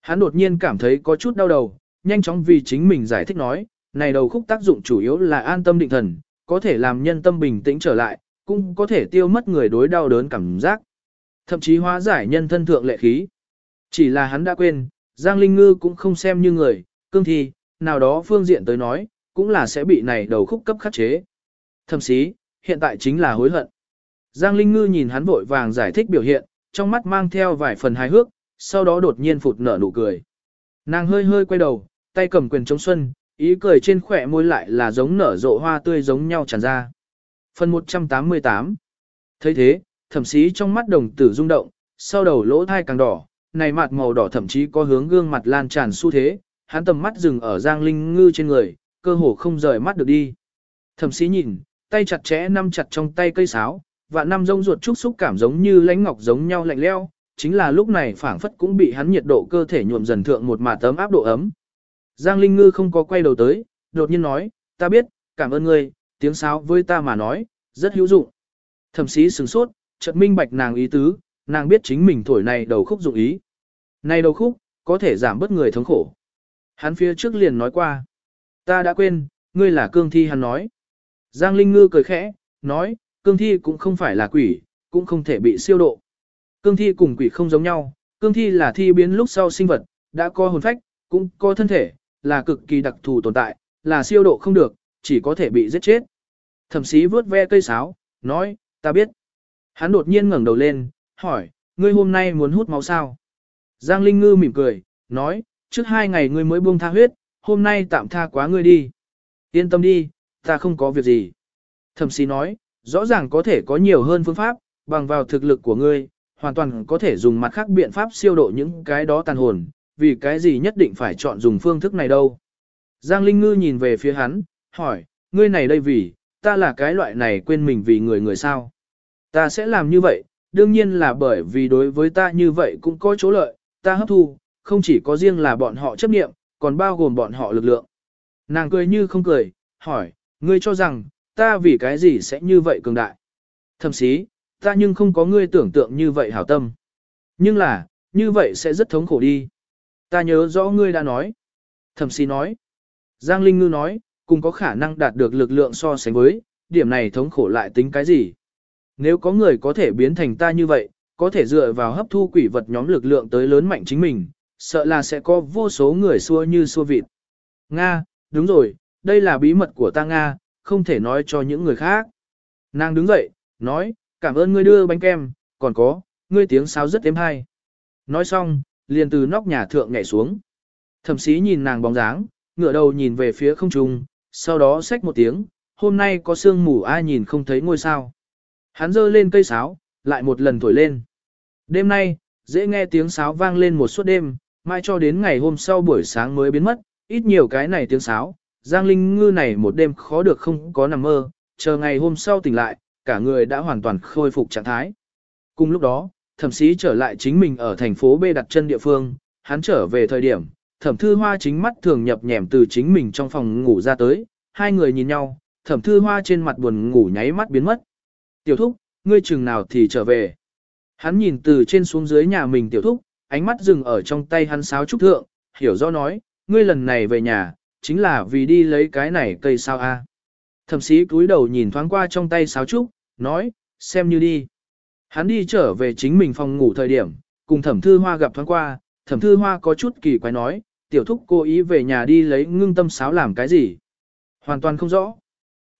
Hắn đột nhiên cảm thấy có chút đau đầu, nhanh chóng vì chính mình giải thích nói, này đầu khúc tác dụng chủ yếu là an tâm định thần, có thể làm nhân tâm bình tĩnh trở lại, cũng có thể tiêu mất người đối đau đớn cảm giác. Thậm chí hóa giải nhân thân thượng lệ khí. Chỉ là hắn đã quên, Giang Linh Ngư cũng không xem như người, cương thi, nào đó phương diện tới nói, cũng là sẽ bị này đầu khúc cấp khắc chế. Thậm chí, hiện tại chính là hối hận. Giang Linh Ngư nhìn hắn vội vàng giải thích biểu hiện, trong mắt mang theo vài phần hài hước, sau đó đột nhiên phụt nở nụ cười. Nàng hơi hơi quay đầu, tay cầm quyền chống xuân, ý cười trên khỏe môi lại là giống nở rộ hoa tươi giống nhau tràn ra. Phần 188 thấy thế, thẩm sĩ trong mắt đồng tử rung động, sau đầu lỗ thai càng đỏ, này mặt màu đỏ thậm chí có hướng gương mặt lan tràn xu thế, hắn tầm mắt dừng ở Giang Linh Ngư trên người, cơ hồ không rời mắt được đi. Thẩm sĩ nhìn, tay chặt chẽ nắm chặt trong tay cây sáo, và năm rông ruột trúc xúc cảm giống như lánh ngọc giống nhau lạnh leo, chính là lúc này phảng phất cũng bị hắn nhiệt độ cơ thể nhuộm dần thượng một mà tấm áp độ ấm. Giang Linh Ngư không có quay đầu tới, đột nhiên nói, ta biết, cảm ơn ngươi, tiếng sáo với ta mà nói, rất hữu dụng. Thẩm sĩ sửng sốt, chợt minh bạch nàng ý tứ, nàng biết chính mình thổi này đầu khúc dụng ý. Này đầu khúc, có thể giảm bớt người thống khổ. Hắn phía trước liền nói qua. Ta đã quên, ngươi là cương thi hắn nói. Giang Linh Ngư cười khẽ, nói, cương thi cũng không phải là quỷ, cũng không thể bị siêu độ. Cương thi cùng quỷ không giống nhau, cương thi là thi biến lúc sau sinh vật, đã có hồn phách, cũng có thân thể, là cực kỳ đặc thù tồn tại, là siêu độ không được, chỉ có thể bị giết chết. Thẩm sĩ vướt ve cây sáo, nói, ta biết. Hắn đột nhiên ngẩng đầu lên, hỏi, ngươi hôm nay muốn hút máu sao? Giang Linh Ngư mỉm cười, nói, trước hai ngày ngươi mới buông tha huyết, hôm nay tạm tha quá ngươi đi. Yên tâm đi, ta không có việc gì. Thẩm sĩ nói, rõ ràng có thể có nhiều hơn phương pháp, bằng vào thực lực của ngươi, hoàn toàn có thể dùng mặt khác biện pháp siêu độ những cái đó tàn hồn, vì cái gì nhất định phải chọn dùng phương thức này đâu. Giang Linh Ngư nhìn về phía hắn, hỏi, ngươi này đây vì, ta là cái loại này quên mình vì người người sao. Ta sẽ làm như vậy, đương nhiên là bởi vì đối với ta như vậy cũng có chỗ lợi, ta hấp thu, không chỉ có riêng là bọn họ chấp nghiệm, còn bao gồm bọn họ lực lượng. Nàng cười như không cười, hỏi, ngươi cho rằng, ta vì cái gì sẽ như vậy cường đại. Thậm chí, ta nhưng không có ngươi tưởng tượng như vậy hảo tâm. Nhưng là, như vậy sẽ rất thống khổ đi. Ta nhớ rõ ngươi đã nói. Thẩm sĩ nói. Giang Linh Ngư nói, cùng có khả năng đạt được lực lượng so sánh với, điểm này thống khổ lại tính cái gì. Nếu có người có thể biến thành ta như vậy, có thể dựa vào hấp thu quỷ vật nhóm lực lượng tới lớn mạnh chính mình, sợ là sẽ có vô số người xua như xua vịt. Nga, đúng rồi, đây là bí mật của ta Nga, không thể nói cho những người khác. Nàng đứng dậy, nói, cảm ơn ngươi đưa bánh kem, còn có, ngươi tiếng sáo rất êm hay. Nói xong, liền từ nóc nhà thượng nhảy xuống. Thẩm sĩ nhìn nàng bóng dáng, ngửa đầu nhìn về phía không trung, sau đó xách một tiếng, hôm nay có sương mù ai nhìn không thấy ngôi sao. Hắn giơ lên cây sáo, lại một lần thổi lên. Đêm nay, dễ nghe tiếng sáo vang lên một suốt đêm, mai cho đến ngày hôm sau buổi sáng mới biến mất, ít nhiều cái này tiếng sáo, Giang Linh Ngư này một đêm khó được không có nằm mơ, chờ ngày hôm sau tỉnh lại, cả người đã hoàn toàn khôi phục trạng thái. Cùng lúc đó, thẩm sĩ trở lại chính mình ở thành phố B đặt chân địa phương, hắn trở về thời điểm, thẩm thư hoa chính mắt thường nhập nhèm từ chính mình trong phòng ngủ ra tới, hai người nhìn nhau, thẩm thư hoa trên mặt buồn ngủ nháy mắt biến mất. Tiểu thúc, ngươi chừng nào thì trở về. Hắn nhìn từ trên xuống dưới nhà mình tiểu thúc, ánh mắt dừng ở trong tay hắn sáo trúc thượng, hiểu do nói, ngươi lần này về nhà, chính là vì đi lấy cái này cây sao a. Thẩm sĩ cúi đầu nhìn thoáng qua trong tay sáo trúc, nói, xem như đi. Hắn đi trở về chính mình phòng ngủ thời điểm, cùng thẩm thư hoa gặp thoáng qua, thẩm thư hoa có chút kỳ quái nói, tiểu thúc cố ý về nhà đi lấy ngưng tâm sáo làm cái gì. Hoàn toàn không rõ.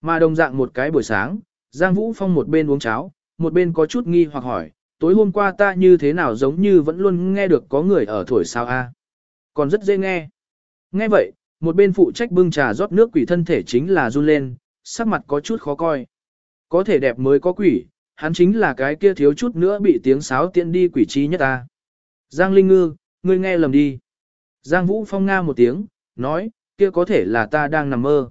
Mà đồng dạng một cái buổi sáng, Giang Vũ Phong một bên uống cháo, một bên có chút nghi hoặc hỏi, tối hôm qua ta như thế nào giống như vẫn luôn nghe được có người ở thổi sao a Còn rất dễ nghe. Nghe vậy, một bên phụ trách bưng trà rót nước quỷ thân thể chính là run lên, sắc mặt có chút khó coi. Có thể đẹp mới có quỷ, hắn chính là cái kia thiếu chút nữa bị tiếng sáo tiện đi quỷ trí nhất ta. Giang Linh Ngư, ngươi nghe lầm đi. Giang Vũ Phong nga một tiếng, nói, kia có thể là ta đang nằm mơ.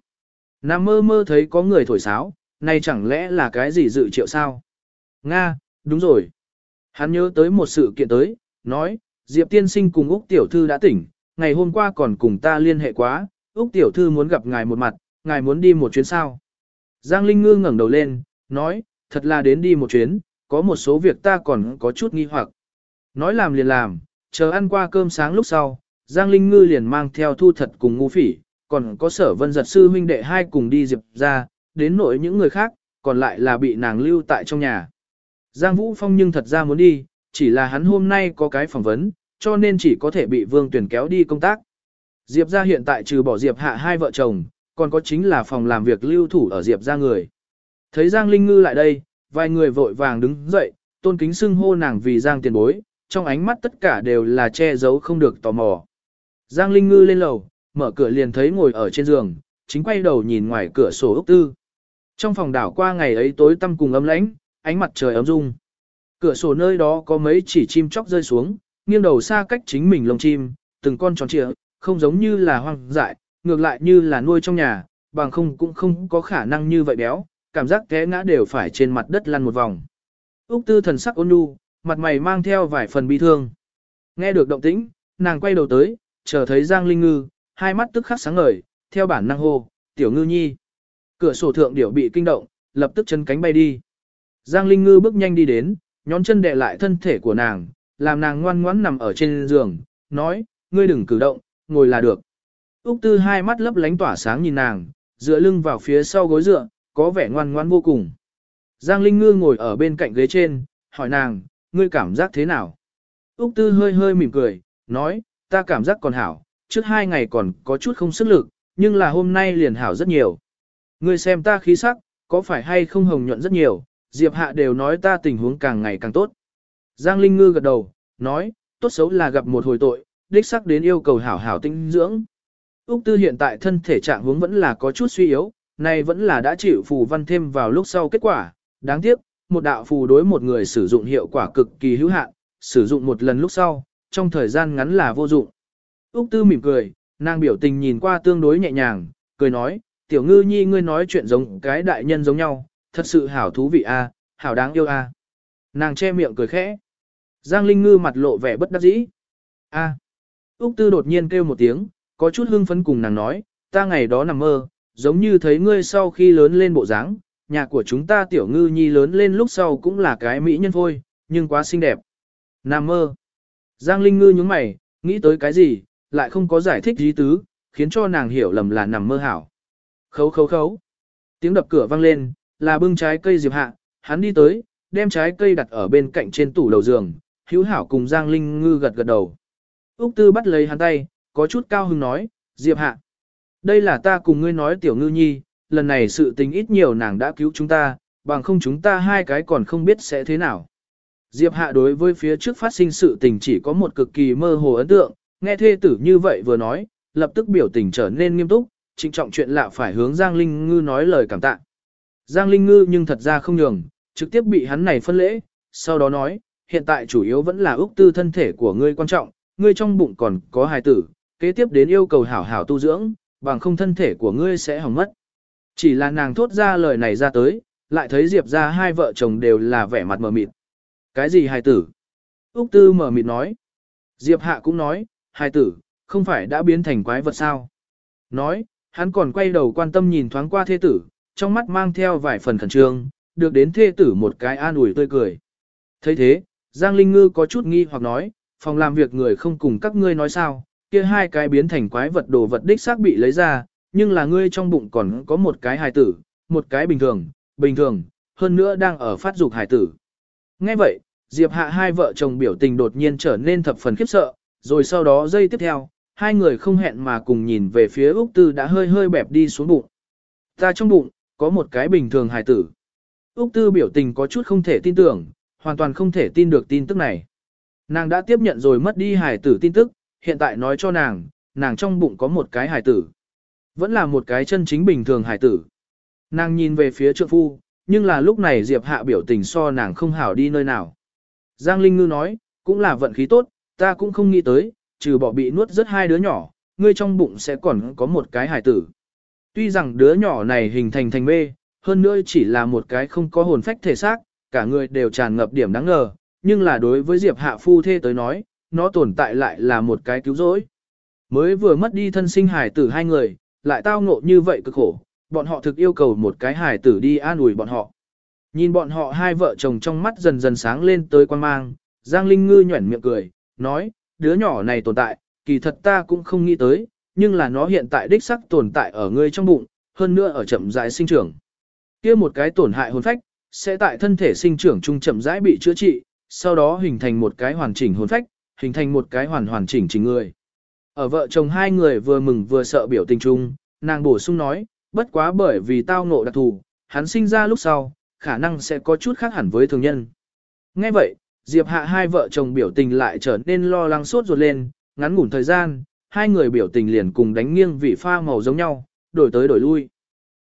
Nằm mơ mơ thấy có người thổi sáo, này chẳng lẽ là cái gì dự triệu sao? Nga, đúng rồi. Hắn nhớ tới một sự kiện tới, nói, Diệp tiên sinh cùng Úc Tiểu Thư đã tỉnh, ngày hôm qua còn cùng ta liên hệ quá, Úc Tiểu Thư muốn gặp ngài một mặt, ngài muốn đi một chuyến sao. Giang Linh Ngư ngẩng đầu lên, nói, thật là đến đi một chuyến, có một số việc ta còn có chút nghi hoặc. Nói làm liền làm, chờ ăn qua cơm sáng lúc sau, Giang Linh Ngư liền mang theo thu thật cùng ngu phỉ, còn có sở vân giật sư huynh đệ hai cùng đi Diệp ra, đến nội những người khác, còn lại là bị nàng lưu tại trong nhà. Giang Vũ Phong nhưng thật ra muốn đi, chỉ là hắn hôm nay có cái phỏng vấn, cho nên chỉ có thể bị Vương Tuyển kéo đi công tác. Diệp ra hiện tại trừ bỏ Diệp hạ hai vợ chồng, còn có chính là phòng làm việc lưu thủ ở Diệp ra người. Thấy Giang Linh Ngư lại đây, vài người vội vàng đứng dậy, tôn kính xưng hô nàng vì Giang tiền bối, trong ánh mắt tất cả đều là che giấu không được tò mò. Giang Linh Ngư lên lầu, mở cửa liền thấy ngồi ở trên giường, chính quay đầu nhìn ngoài cửa sổ ốc tư. Trong phòng đảo qua ngày ấy tối tăm cùng ấm lãnh, ánh mặt trời ấm rung. Cửa sổ nơi đó có mấy chỉ chim chóc rơi xuống, nghiêng đầu xa cách chính mình lông chim, từng con tròn trịa, không giống như là hoang dại, ngược lại như là nuôi trong nhà, bằng không cũng không có khả năng như vậy béo, cảm giác té ngã đều phải trên mặt đất lăn một vòng. Úc tư thần sắc ôn nhu, mặt mày mang theo vài phần bi thương. Nghe được động tĩnh, nàng quay đầu tới, chờ thấy Giang Linh Ngư, hai mắt tức khắc sáng ngời, theo bản năng hô, tiểu ngư nhi. Cửa sổ thượng điểu bị kinh động, lập tức chân cánh bay đi. Giang Linh Ngư bước nhanh đi đến, nhón chân đè lại thân thể của nàng, làm nàng ngoan ngoãn nằm ở trên giường, nói, ngươi đừng cử động, ngồi là được. Úc Tư hai mắt lấp lánh tỏa sáng nhìn nàng, dựa lưng vào phía sau gối dựa, có vẻ ngoan ngoãn vô cùng. Giang Linh Ngư ngồi ở bên cạnh ghế trên, hỏi nàng, ngươi cảm giác thế nào? Úc Tư hơi hơi mỉm cười, nói, ta cảm giác còn hảo, trước hai ngày còn có chút không sức lực, nhưng là hôm nay liền hảo rất nhiều. Ngươi xem ta khí sắc, có phải hay không hồng nhuận rất nhiều, Diệp Hạ đều nói ta tình huống càng ngày càng tốt. Giang Linh Ngư gật đầu, nói, tốt xấu là gặp một hồi tội, đích sắc đến yêu cầu hảo hảo tinh dưỡng. Úc Tư hiện tại thân thể trạng huống vẫn là có chút suy yếu, này vẫn là đã chịu phù văn thêm vào lúc sau kết quả. Đáng tiếc, một đạo phù đối một người sử dụng hiệu quả cực kỳ hữu hạn, sử dụng một lần lúc sau, trong thời gian ngắn là vô dụng. Úc Tư mỉm cười, nàng biểu tình nhìn qua tương đối nhẹ nhàng, cười nói, tiểu ngư nhi ngươi nói chuyện giống cái đại nhân giống nhau, thật sự hảo thú vị a, hảo đáng yêu a. Nàng che miệng cười khẽ. Giang Linh Ngư mặt lộ vẻ bất đắc dĩ. A. Úc Tư đột nhiên kêu một tiếng, có chút hưng phấn cùng nàng nói, ta ngày đó nằm mơ, giống như thấy ngươi sau khi lớn lên bộ dáng, nhà của chúng ta tiểu ngư nhi lớn lên lúc sau cũng là cái mỹ nhân thôi, nhưng quá xinh đẹp. Nằm mơ. Giang Linh Ngư nhướng mày, nghĩ tới cái gì, lại không có giải thích gì tứ, khiến cho nàng hiểu lầm là nằm mơ hảo. Khấu khấu khấu. Tiếng đập cửa vang lên, là bưng trái cây Diệp Hạ, hắn đi tới, đem trái cây đặt ở bên cạnh trên tủ đầu giường, hữu hảo cùng Giang Linh Ngư gật gật đầu. Úc Tư bắt lấy hắn tay, có chút cao hứng nói, Diệp Hạ. Đây là ta cùng ngươi nói tiểu ngư nhi, lần này sự tình ít nhiều nàng đã cứu chúng ta, bằng không chúng ta hai cái còn không biết sẽ thế nào. Diệp Hạ đối với phía trước phát sinh sự tình chỉ có một cực kỳ mơ hồ ấn tượng, nghe thê tử như vậy vừa nói, lập tức biểu tình trở nên nghiêm túc, trịnh trọng chuyện lạ phải hướng Giang Linh Ngư nói lời cảm tạ. Giang Linh Ngư nhưng thật ra không nhường, trực tiếp bị hắn này phân lễ, sau đó nói, hiện tại chủ yếu vẫn là ước tư thân thể của ngươi quan trọng, ngươi trong bụng còn có hài tử, kế tiếp đến yêu cầu hảo hảo tu dưỡng, bằng không thân thể của ngươi sẽ hỏng mất. Chỉ là nàng thốt ra lời này ra tới, lại thấy Diệp ra hai vợ chồng đều là vẻ mặt mờ mịt. Cái gì hài tử? Úc Tư mờ mịt nói. Diệp Hạ cũng nói, hài tử, không phải đã biến thành quái vật sao? Nói, hắn còn quay đầu quan tâm nhìn thoáng qua thê tử, trong mắt mang theo vài phần khẩn trương, được đến thê tử một cái an ủi tươi cười. thấy thế, Giang Linh Ngư có chút nghi hoặc nói, phòng làm việc người không cùng các ngươi nói sao, kia hai cái biến thành quái vật đồ vật đích xác bị lấy ra, nhưng là ngươi trong bụng còn có một cái hài tử, một cái bình thường, bình thường, hơn nữa đang ở phát dục hài tử. Nghe vậy, Diệp Hạ hai vợ chồng biểu tình đột nhiên trở nên thập phần khiếp sợ, rồi sau đó giây tiếp theo, hai người không hẹn mà cùng nhìn về phía Úc Tư đã hơi hơi bẹp đi xuống bụng. Ta trong bụng, có một cái bình thường hài tử. Úc Tư biểu tình có chút không thể tin tưởng, hoàn toàn không thể tin được tin tức này. Nàng đã tiếp nhận rồi mất đi hài tử tin tức, hiện tại nói cho nàng, nàng trong bụng có một cái hài tử. Vẫn là một cái chân chính bình thường hài tử. Nàng nhìn về phía trượng phu, nhưng là lúc này Diệp Hạ biểu tình so nàng không hảo đi nơi nào. Giang Linh Ngư nói, cũng là vận khí tốt, ta cũng không nghĩ tới, trừ bỏ bị nuốt rất hai đứa nhỏ, ngươi trong bụng sẽ còn có một cái hài tử. Tuy rằng đứa nhỏ này hình thành thành mê, hơn nữa chỉ là một cái không có hồn phách thể xác, cả người đều tràn ngập điểm đáng ngờ, nhưng là đối với Diệp Hạ phu thê tới nói, nó tồn tại lại là một cái cứu rỗi. Mới vừa mất đi thân sinh hài tử hai người, lại tao ngộ như vậy cực khổ, bọn họ thực yêu cầu một cái hài tử đi an ủi bọn họ. Nhìn bọn họ hai vợ chồng trong mắt dần dần sáng lên tới quan mang, Giang Linh Ngư nhuẩn miệng cười, nói, đứa nhỏ này tồn tại, kỳ thật ta cũng không nghĩ tới, nhưng là nó hiện tại đích sắc tồn tại ở ngươi trong bụng, hơn nữa ở chậm rãi sinh trưởng. kia một cái tổn hại hồn phách, sẽ tại thân thể sinh trưởng trung chậm rãi bị chữa trị, sau đó hình thành một cái hoàn chỉnh hồn phách, hình thành một cái hoàn hoàn chỉnh chỉnh người. Ở vợ chồng hai người vừa mừng vừa sợ biểu tình chung, nàng bổ sung nói, bất quá bởi vì tao ngộ đặc thù, hắn sinh ra lúc sau, khả năng sẽ có chút khác hẳn với thường nhân. Nghe vậy, Diệp Hạ hai vợ chồng biểu tình lại trở nên lo lắng sốt ruột lên, ngắn ngủn thời gian, hai người biểu tình liền cùng đánh nghiêng vị pha màu giống nhau, đổi tới đổi lui.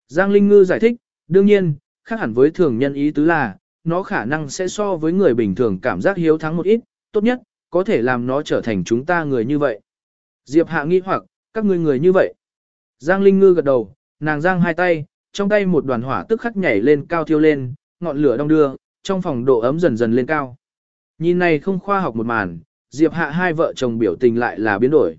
Giang Linh Ngư giải thích, đương nhiên, khác hẳn với thường nhân ý tứ là, nó khả năng sẽ so với người bình thường cảm giác hiếu thắng một ít, tốt nhất, có thể làm nó trở thành chúng ta người như vậy. Diệp Hạ nghi hoặc, các ngươi người như vậy. Giang Linh Ngư gật đầu, nàng giang hai tay, trong tay một đoàn hỏa tức khắc nhảy lên cao thiêu lên, ngọn lửa đông đưa, trong phòng độ ấm dần dần lên cao. Nhìn này không khoa học một màn, Diệp Hạ hai vợ chồng biểu tình lại là biến đổi.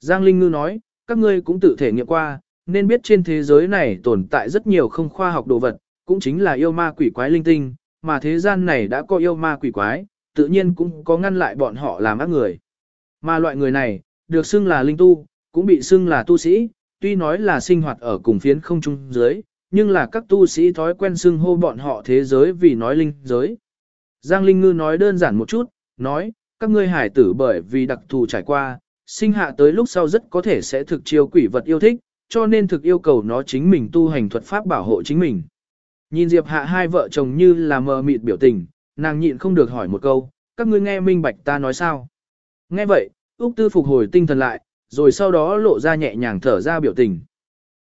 Giang Linh Ngư nói, các ngươi cũng tự thể nghiệm qua, nên biết trên thế giới này tồn tại rất nhiều không khoa học đồ vật, cũng chính là yêu ma quỷ quái linh tinh, mà thế gian này đã có yêu ma quỷ quái, tự nhiên cũng có ngăn lại bọn họ làm ác người. Mà loại người này, được xưng là linh tu, cũng bị xưng là tu sĩ, tuy nói là sinh hoạt ở cùng phiến không trung giới, nhưng là các tu sĩ thói quen xưng hô bọn họ thế giới vì nói linh giới. Giang Linh Ngư nói đơn giản một chút, nói, các ngươi hải tử bởi vì đặc thù trải qua, sinh hạ tới lúc sau rất có thể sẽ thực chiêu quỷ vật yêu thích, cho nên thực yêu cầu nó chính mình tu hành thuật pháp bảo hộ chính mình. Nhìn Diệp Hạ hai vợ chồng như là mờ mịt biểu tình, nàng nhịn không được hỏi một câu, các ngươi nghe minh bạch ta nói sao? Nghe vậy, Úc Tư phục hồi tinh thần lại, rồi sau đó lộ ra nhẹ nhàng thở ra biểu tình.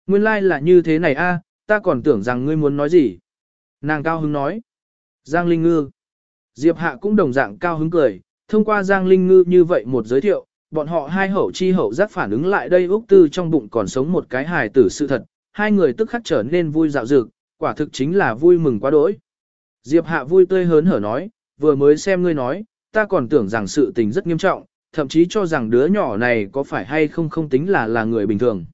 Nguyên lai like là như thế này a, ta còn tưởng rằng ngươi muốn nói gì. Nàng cao hứng nói. Giang Linh Ngư. Diệp Hạ cũng đồng dạng cao hứng cười, thông qua Giang Linh Ngư như vậy một giới thiệu, bọn họ hai hậu chi hậu giác phản ứng lại đây Úc Tư trong bụng còn sống một cái hài tử sự thật, hai người tức khắc trở nên vui dạo dược, quả thực chính là vui mừng quá đỗi. Diệp Hạ vui tươi hớn hở nói, vừa mới xem ngươi nói, ta còn tưởng rằng sự tình rất nghiêm trọng, thậm chí cho rằng đứa nhỏ này có phải hay không không tính là là người bình thường.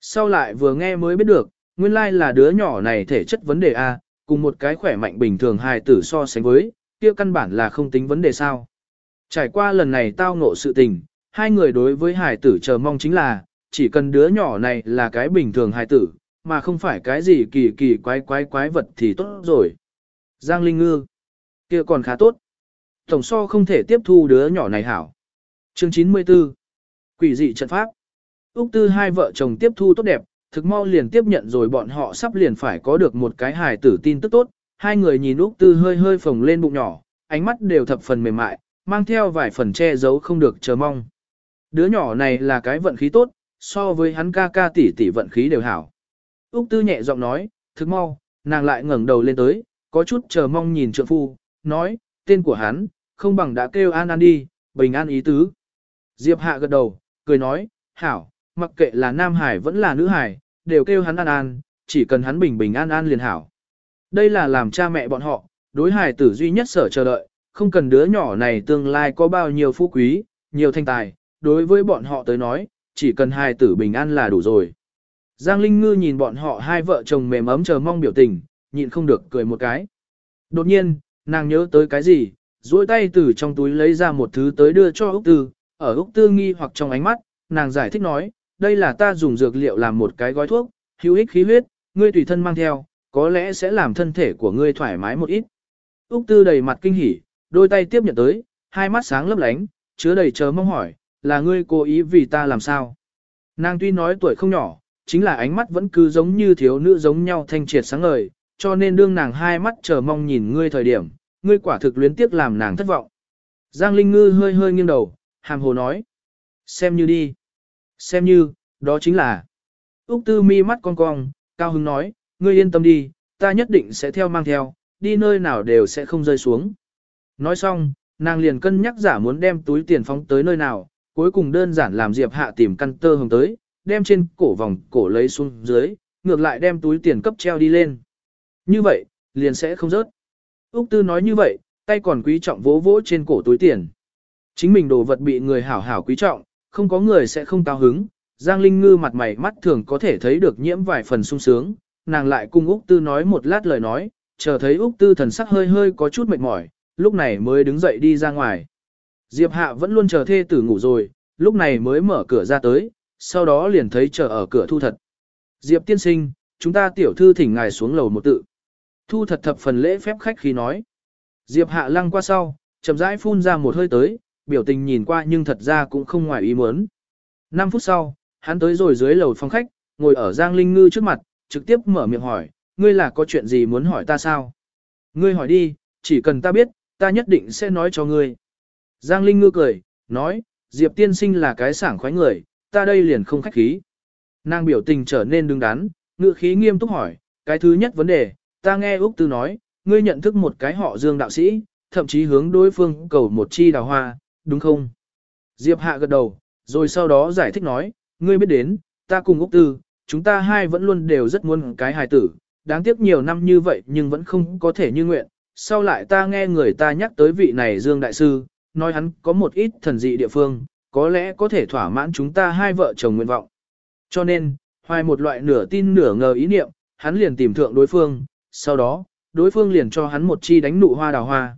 Sau lại vừa nghe mới biết được, nguyên lai là đứa nhỏ này thể chất vấn đề A, cùng một cái khỏe mạnh bình thường hài tử so sánh với, kia căn bản là không tính vấn đề sao. Trải qua lần này tao ngộ sự tình, hai người đối với hài tử chờ mong chính là, chỉ cần đứa nhỏ này là cái bình thường hài tử, mà không phải cái gì kỳ kỳ quái quái quái vật thì tốt rồi. Giang Linh Ngư, kia còn khá tốt. Tổng so không thể tiếp thu đứa nhỏ này hảo. Chương 94 Quỷ dị trận pháp Úc Tư hai vợ chồng tiếp thu tốt đẹp, thực mau liền tiếp nhận rồi bọn họ sắp liền phải có được một cái hài tử tin tức tốt. Hai người nhìn Úc Tư hơi hơi phồng lên bụng nhỏ, ánh mắt đều thập phần mềm mại, mang theo vài phần che giấu không được chờ mong. Đứa nhỏ này là cái vận khí tốt, so với hắn ca ca tỷ tỷ vận khí đều hảo. Úc Tư nhẹ giọng nói, thực mau, nàng lại ngẩng đầu lên tới, có chút chờ mong nhìn trượng phu, nói, tên của hắn, không bằng đã kêu an an đi, bình an ý tứ. Diệp hạ gật đầu, cười nói, hảo, mặc kệ là nam hải vẫn là nữ hải, đều kêu hắn an an, chỉ cần hắn bình bình an an liền hảo. Đây là làm cha mẹ bọn họ, đối hải tử duy nhất sở chờ đợi, không cần đứa nhỏ này tương lai có bao nhiêu phú quý, nhiều thanh tài, đối với bọn họ tới nói, chỉ cần hải tử bình an là đủ rồi. Giang Linh Ngư nhìn bọn họ hai vợ chồng mềm ấm chờ mong biểu tình, nhịn không được cười một cái. Đột nhiên, nàng nhớ tới cái gì, duỗi tay từ trong túi lấy ra một thứ tới đưa cho Úc Tư, ở Úc Tư nghi hoặc trong ánh mắt, nàng giải thích nói, đây là ta dùng dược liệu làm một cái gói thuốc, hữu ích khí huyết, ngươi tùy thân mang theo, có lẽ sẽ làm thân thể của ngươi thoải mái một ít. Úc Tư đầy mặt kinh hỉ, đôi tay tiếp nhận tới, hai mắt sáng lấp lánh, chứa đầy chờ mong hỏi, là ngươi cố ý vì ta làm sao? Nàng tuy nói tuổi không nhỏ, chính là ánh mắt vẫn cứ giống như thiếu nữ giống nhau thanh triệt sáng ngời, cho nên đương nàng hai mắt chờ mong nhìn ngươi thời điểm, ngươi quả thực luyến tiếc làm nàng thất vọng. Giang Linh Ngư hơi hơi nghiêng đầu, hàm hồ nói. Xem như đi. Xem như, đó chính là. Úc Tư mi mắt cong cong, cao hứng nói, ngươi yên tâm đi, ta nhất định sẽ theo mang theo, đi nơi nào đều sẽ không rơi xuống. Nói xong, nàng liền cân nhắc giả muốn đem túi tiền phóng tới nơi nào, cuối cùng đơn giản làm Diệp Hạ tìm căn tơ hồng tới, đem trên cổ vòng cổ lấy xuống dưới, ngược lại đem túi tiền cấp treo đi lên. Như vậy, liền sẽ không rớt. Úc Tư nói như vậy, tay còn quý trọng vỗ vỗ trên cổ túi tiền. Chính mình đồ vật bị người hảo hảo quý trọng, không có người sẽ không cao hứng. Giang Linh Ngư mặt mày mắt thường có thể thấy được nhiễm vài phần sung sướng, nàng lại cùng Úc Tư nói một lát lời nói, chờ thấy Úc Tư thần sắc hơi hơi có chút mệt mỏi, lúc này mới đứng dậy đi ra ngoài. Diệp Hạ vẫn luôn chờ thê tử ngủ rồi, lúc này mới mở cửa ra tới, sau đó liền thấy chờ ở cửa thu thật. Diệp tiên sinh, chúng ta tiểu thư thỉnh ngài xuống lầu một tự. Thu thật thập phần lễ phép khách khi nói. Diệp Hạ lăng qua sau, chậm rãi phun ra một hơi tới, biểu tình nhìn qua nhưng thật ra cũng không ngoài ý muốn. 5 phút sau, hắn tới rồi dưới lầu phòng khách, ngồi ở Giang Linh Ngư trước mặt, trực tiếp mở miệng hỏi, ngươi là có chuyện gì muốn hỏi ta sao? Ngươi hỏi đi, chỉ cần ta biết, ta nhất định sẽ nói cho ngươi. Giang Linh ngư cười, nói, Diệp tiên sinh là cái sảng khoái người, ta đây liền không khách khí. Nàng biểu tình trở nên đứng đắn, ngựa khí nghiêm túc hỏi, cái thứ nhất vấn đề, ta nghe Úc Tư nói, ngươi nhận thức một cái họ dương đạo sĩ, thậm chí hướng đối phương cầu một chi đào hoa, đúng không? Diệp hạ gật đầu, rồi sau đó giải thích nói, ngươi biết đến, ta cùng Úc Tư, chúng ta hai vẫn luôn đều rất muốn cái hài tử, đáng tiếc nhiều năm như vậy nhưng vẫn không có thể như nguyện, sau lại ta nghe người ta nhắc tới vị này Dương Đại Sư, nói hắn có một ít thần dị địa phương, có lẽ có thể thỏa mãn chúng ta hai vợ chồng nguyện vọng. Cho nên, hoài một loại nửa tin nửa ngờ ý niệm, hắn liền tìm thượng đối phương, sau đó, đối phương liền cho hắn một chi đánh nụ hoa đào hoa.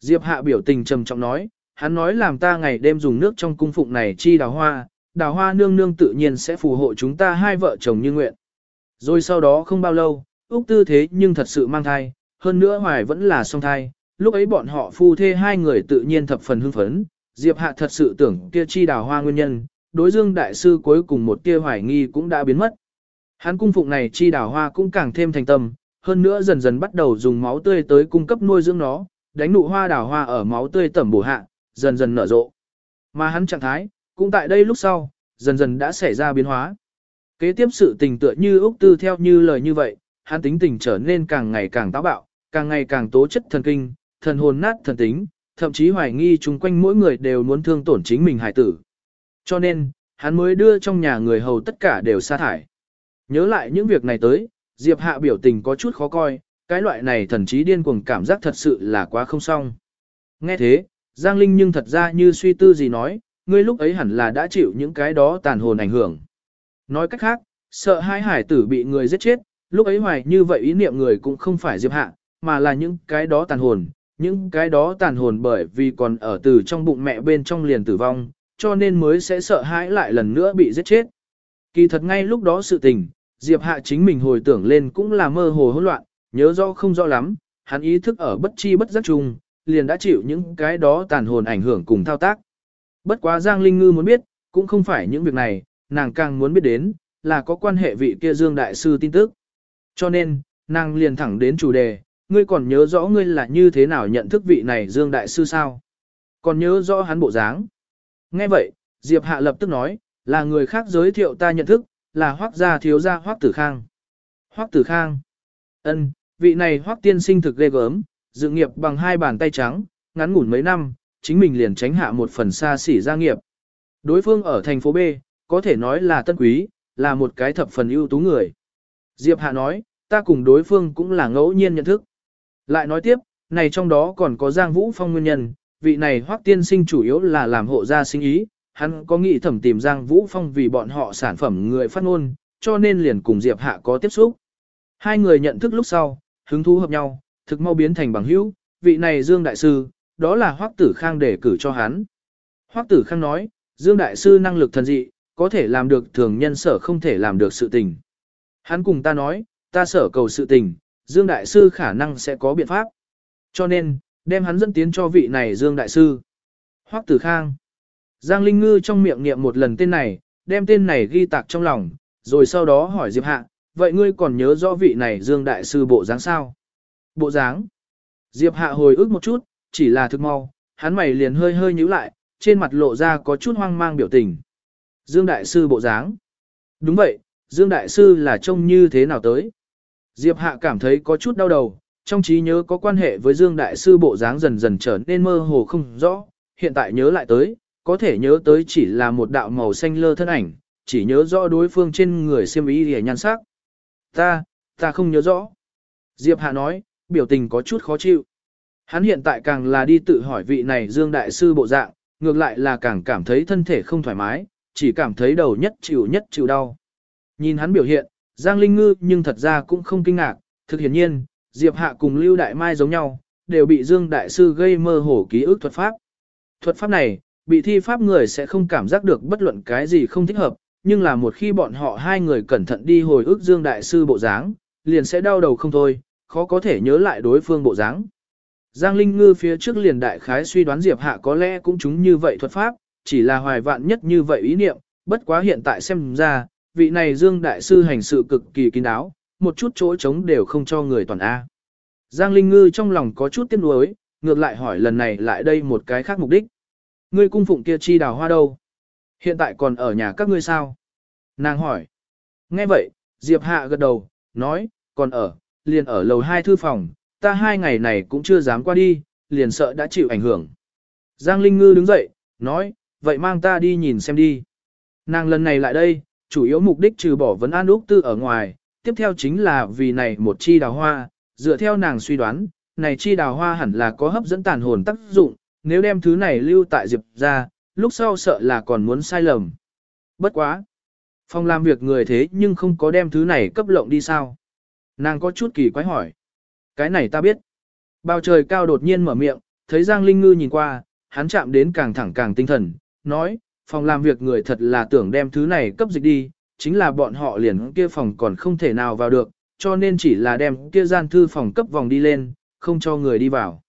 Diệp hạ biểu tình trầm trọng nói, hắn nói làm ta ngày đêm dùng nước trong cung phụng này chi đào hoa, đào hoa nương nương tự nhiên sẽ phù hộ chúng ta hai vợ chồng như nguyện. Rồi sau đó không bao lâu, Úc Tư thế nhưng thật sự mang thai, hơn nữa hoài vẫn là song thai, lúc ấy bọn họ phu thê hai người tự nhiên thập phần hưng phấn, Diệp Hạ thật sự tưởng kia chi đào hoa nguyên nhân, đối dương đại sư cuối cùng một tia hoài nghi cũng đã biến mất. Hắn cung phụng này chi đào hoa cũng càng thêm thành tâm, hơn nữa dần dần bắt đầu dùng máu tươi tới cung cấp nuôi dưỡng nó, đánh nụ hoa đào hoa ở máu tươi tẩm bổ hạ, dần dần nở rộ. Mà hắn trạng thái, cũng tại đây lúc sau, dần dần đã xảy ra biến hóa. Kế tiếp sự tình tựa như Úc Tư theo như lời như vậy, hắn tính tình trở nên càng ngày càng táo bạo, càng ngày càng tố chất thần kinh, thần hồn nát thần tính, thậm chí hoài nghi chung quanh mỗi người đều muốn thương tổn chính mình hải tử. Cho nên, hắn mới đưa trong nhà người hầu tất cả đều sa thải. Nhớ lại những việc này tới, Diệp Hạ biểu tình có chút khó coi, cái loại này thần trí điên cuồng cảm giác thật sự là quá không xong. Nghe thế, Giang Linh nhưng thật ra như suy tư gì nói, ngươi lúc ấy hẳn là đã chịu những cái đó tàn hồn ảnh hưởng. Nói cách khác, sợ hai hải tử bị người giết chết, lúc ấy hoài như vậy ý niệm người cũng không phải Diệp Hạ, mà là những cái đó tàn hồn, những cái đó tàn hồn bởi vì còn ở từ trong bụng mẹ bên trong liền tử vong, cho nên mới sẽ sợ hãi lại lần nữa bị giết chết. Kỳ thật ngay lúc đó sự tình, Diệp Hạ chính mình hồi tưởng lên cũng là mơ hồ hỗn loạn, nhớ rõ không rõ lắm, hắn ý thức ở bất chi bất giác chung, liền đã chịu những cái đó tàn hồn ảnh hưởng cùng thao tác. Bất quá Giang Linh Ngư muốn biết, cũng không phải những việc này, nàng càng muốn biết đến, là có quan hệ vị kia Dương Đại Sư tin tức. Cho nên, nàng liền thẳng đến chủ đề, ngươi còn nhớ rõ ngươi là như thế nào nhận thức vị này Dương Đại Sư sao? Còn nhớ rõ hắn bộ dáng. Nghe vậy, Diệp Hạ lập tức nói, là người khác giới thiệu ta nhận thức, là hoác gia thiếu gia hoác tử khang. Hoác tử khang. ân, vị này hoác tiên sinh thực ghê gớm, dự nghiệp bằng hai bàn tay trắng, ngắn ngủn mấy năm, chính mình liền tránh hạ một phần xa xỉ gia nghiệp. Đối phương ở thành phố B, có thể nói là tân quý, là một cái thập phần ưu tú người. Diệp Hạ nói, ta cùng đối phương cũng là ngẫu nhiên nhận thức. Lại nói tiếp, này trong đó còn có Giang Vũ Phong nguyên nhân, vị này hoác tiên sinh chủ yếu là làm hộ gia sinh ý, hắn có nghĩ thẩm tìm Giang Vũ Phong vì bọn họ sản phẩm người phát ngôn, cho nên liền cùng Diệp Hạ có tiếp xúc. Hai người nhận thức lúc sau, hứng thú hợp nhau, thực mau biến thành bằng hữu, vị này Dương Đại Sư, đó là Hoắc Tử Khang để cử cho hắn. Hoắc Tử Khang nói, Dương Đại Sư năng lực thần dị, có thể làm được thường nhân sở không thể làm được sự tình. Hắn cùng ta nói, ta sở cầu sự tình, Dương Đại Sư khả năng sẽ có biện pháp. Cho nên, đem hắn dẫn tiến cho vị này Dương Đại Sư. Hoắc Tử Khang. Giang Linh Ngư trong miệng niệm một lần tên này, đem tên này ghi tạc trong lòng, rồi sau đó hỏi Diệp Hạ, vậy ngươi còn nhớ rõ vị này Dương Đại Sư bộ dáng sao? Bộ dáng. Diệp Hạ hồi ức một chút, chỉ là thực mau, hắn mày liền hơi hơi nhíu lại, trên mặt lộ ra có chút hoang mang biểu tình. Dương Đại Sư bộ dáng. Đúng vậy, Dương Đại Sư là trông như thế nào tới? Diệp Hạ cảm thấy có chút đau đầu, trong trí nhớ có quan hệ với Dương Đại Sư bộ dáng dần dần trở nên mơ hồ không rõ, hiện tại nhớ lại tới, có thể nhớ tới chỉ là một đạo màu xanh lơ thân ảnh, chỉ nhớ rõ đối phương trên người xiêm y hề nhan sắc. Ta, ta không nhớ rõ. Diệp Hạ nói, biểu tình có chút khó chịu. Hắn hiện tại càng là đi tự hỏi vị này Dương Đại Sư bộ dạng, ngược lại là càng cảm thấy thân thể không thoải mái, chỉ cảm thấy đầu nhất chịu nhất chịu đau. Nhìn hắn biểu hiện, Giang Linh Ngư nhưng thật ra cũng không kinh ngạc, thực hiển nhiên, Diệp Hạ cùng Lưu Đại Mai giống nhau, đều bị Dương Đại Sư gây mơ hồ ký ức thuật pháp. Thuật pháp này, bị thi pháp người sẽ không cảm giác được bất luận cái gì không thích hợp, nhưng là một khi bọn họ hai người cẩn thận đi hồi ức Dương Đại Sư bộ dáng, liền sẽ đau đầu không thôi, khó có thể nhớ lại đối phương bộ dáng. Giang Linh Ngư phía trước liền đại khái suy đoán Diệp Hạ có lẽ cũng chúng như vậy thuật pháp, chỉ là hoài vạn nhất như vậy ý niệm, bất quá hiện tại xem ra, vị này Dương Đại Sư hành sự cực kỳ kín đáo, một chút chỗ trống đều không cho người toàn A. Giang Linh Ngư trong lòng có chút tiếc nuối, ngược lại hỏi lần này lại đây một cái khác mục đích. Ngươi cung phụng kia chi đào hoa đâu? Hiện tại còn ở nhà các ngươi sao? Nàng hỏi. Nghe vậy, Diệp Hạ gật đầu, nói, còn ở, liền ở lầu hai thư phòng, ta hai ngày này cũng chưa dám qua đi, liền sợ đã chịu ảnh hưởng. Giang Linh Ngư đứng dậy, nói, vậy mang ta đi nhìn xem đi. Nàng lần này lại đây, chủ yếu mục đích trừ bỏ vấn an Úc Tư ở ngoài, tiếp theo chính là vì này một chi đào hoa, dựa theo nàng suy đoán, này chi đào hoa hẳn là có hấp dẫn tàn hồn tác dụng, nếu đem thứ này lưu tại Diệp ra, lúc sau sợ là còn muốn sai lầm. Bất quá. Phòng làm việc người thế nhưng không có đem thứ này cấp lộng đi sao. Nàng có chút kỳ quái hỏi. Cái này ta biết. Bao trời cao đột nhiên mở miệng, thấy Giang Linh Ngư nhìn qua, hắn chạm đến càng thẳng càng tinh thần, nói, phòng làm việc người thật là tưởng đem thứ này cấp dịch đi, chính là bọn họ liền kia phòng còn không thể nào vào được, cho nên chỉ là đem kia gian thư phòng cấp vòng đi lên, không cho người đi vào.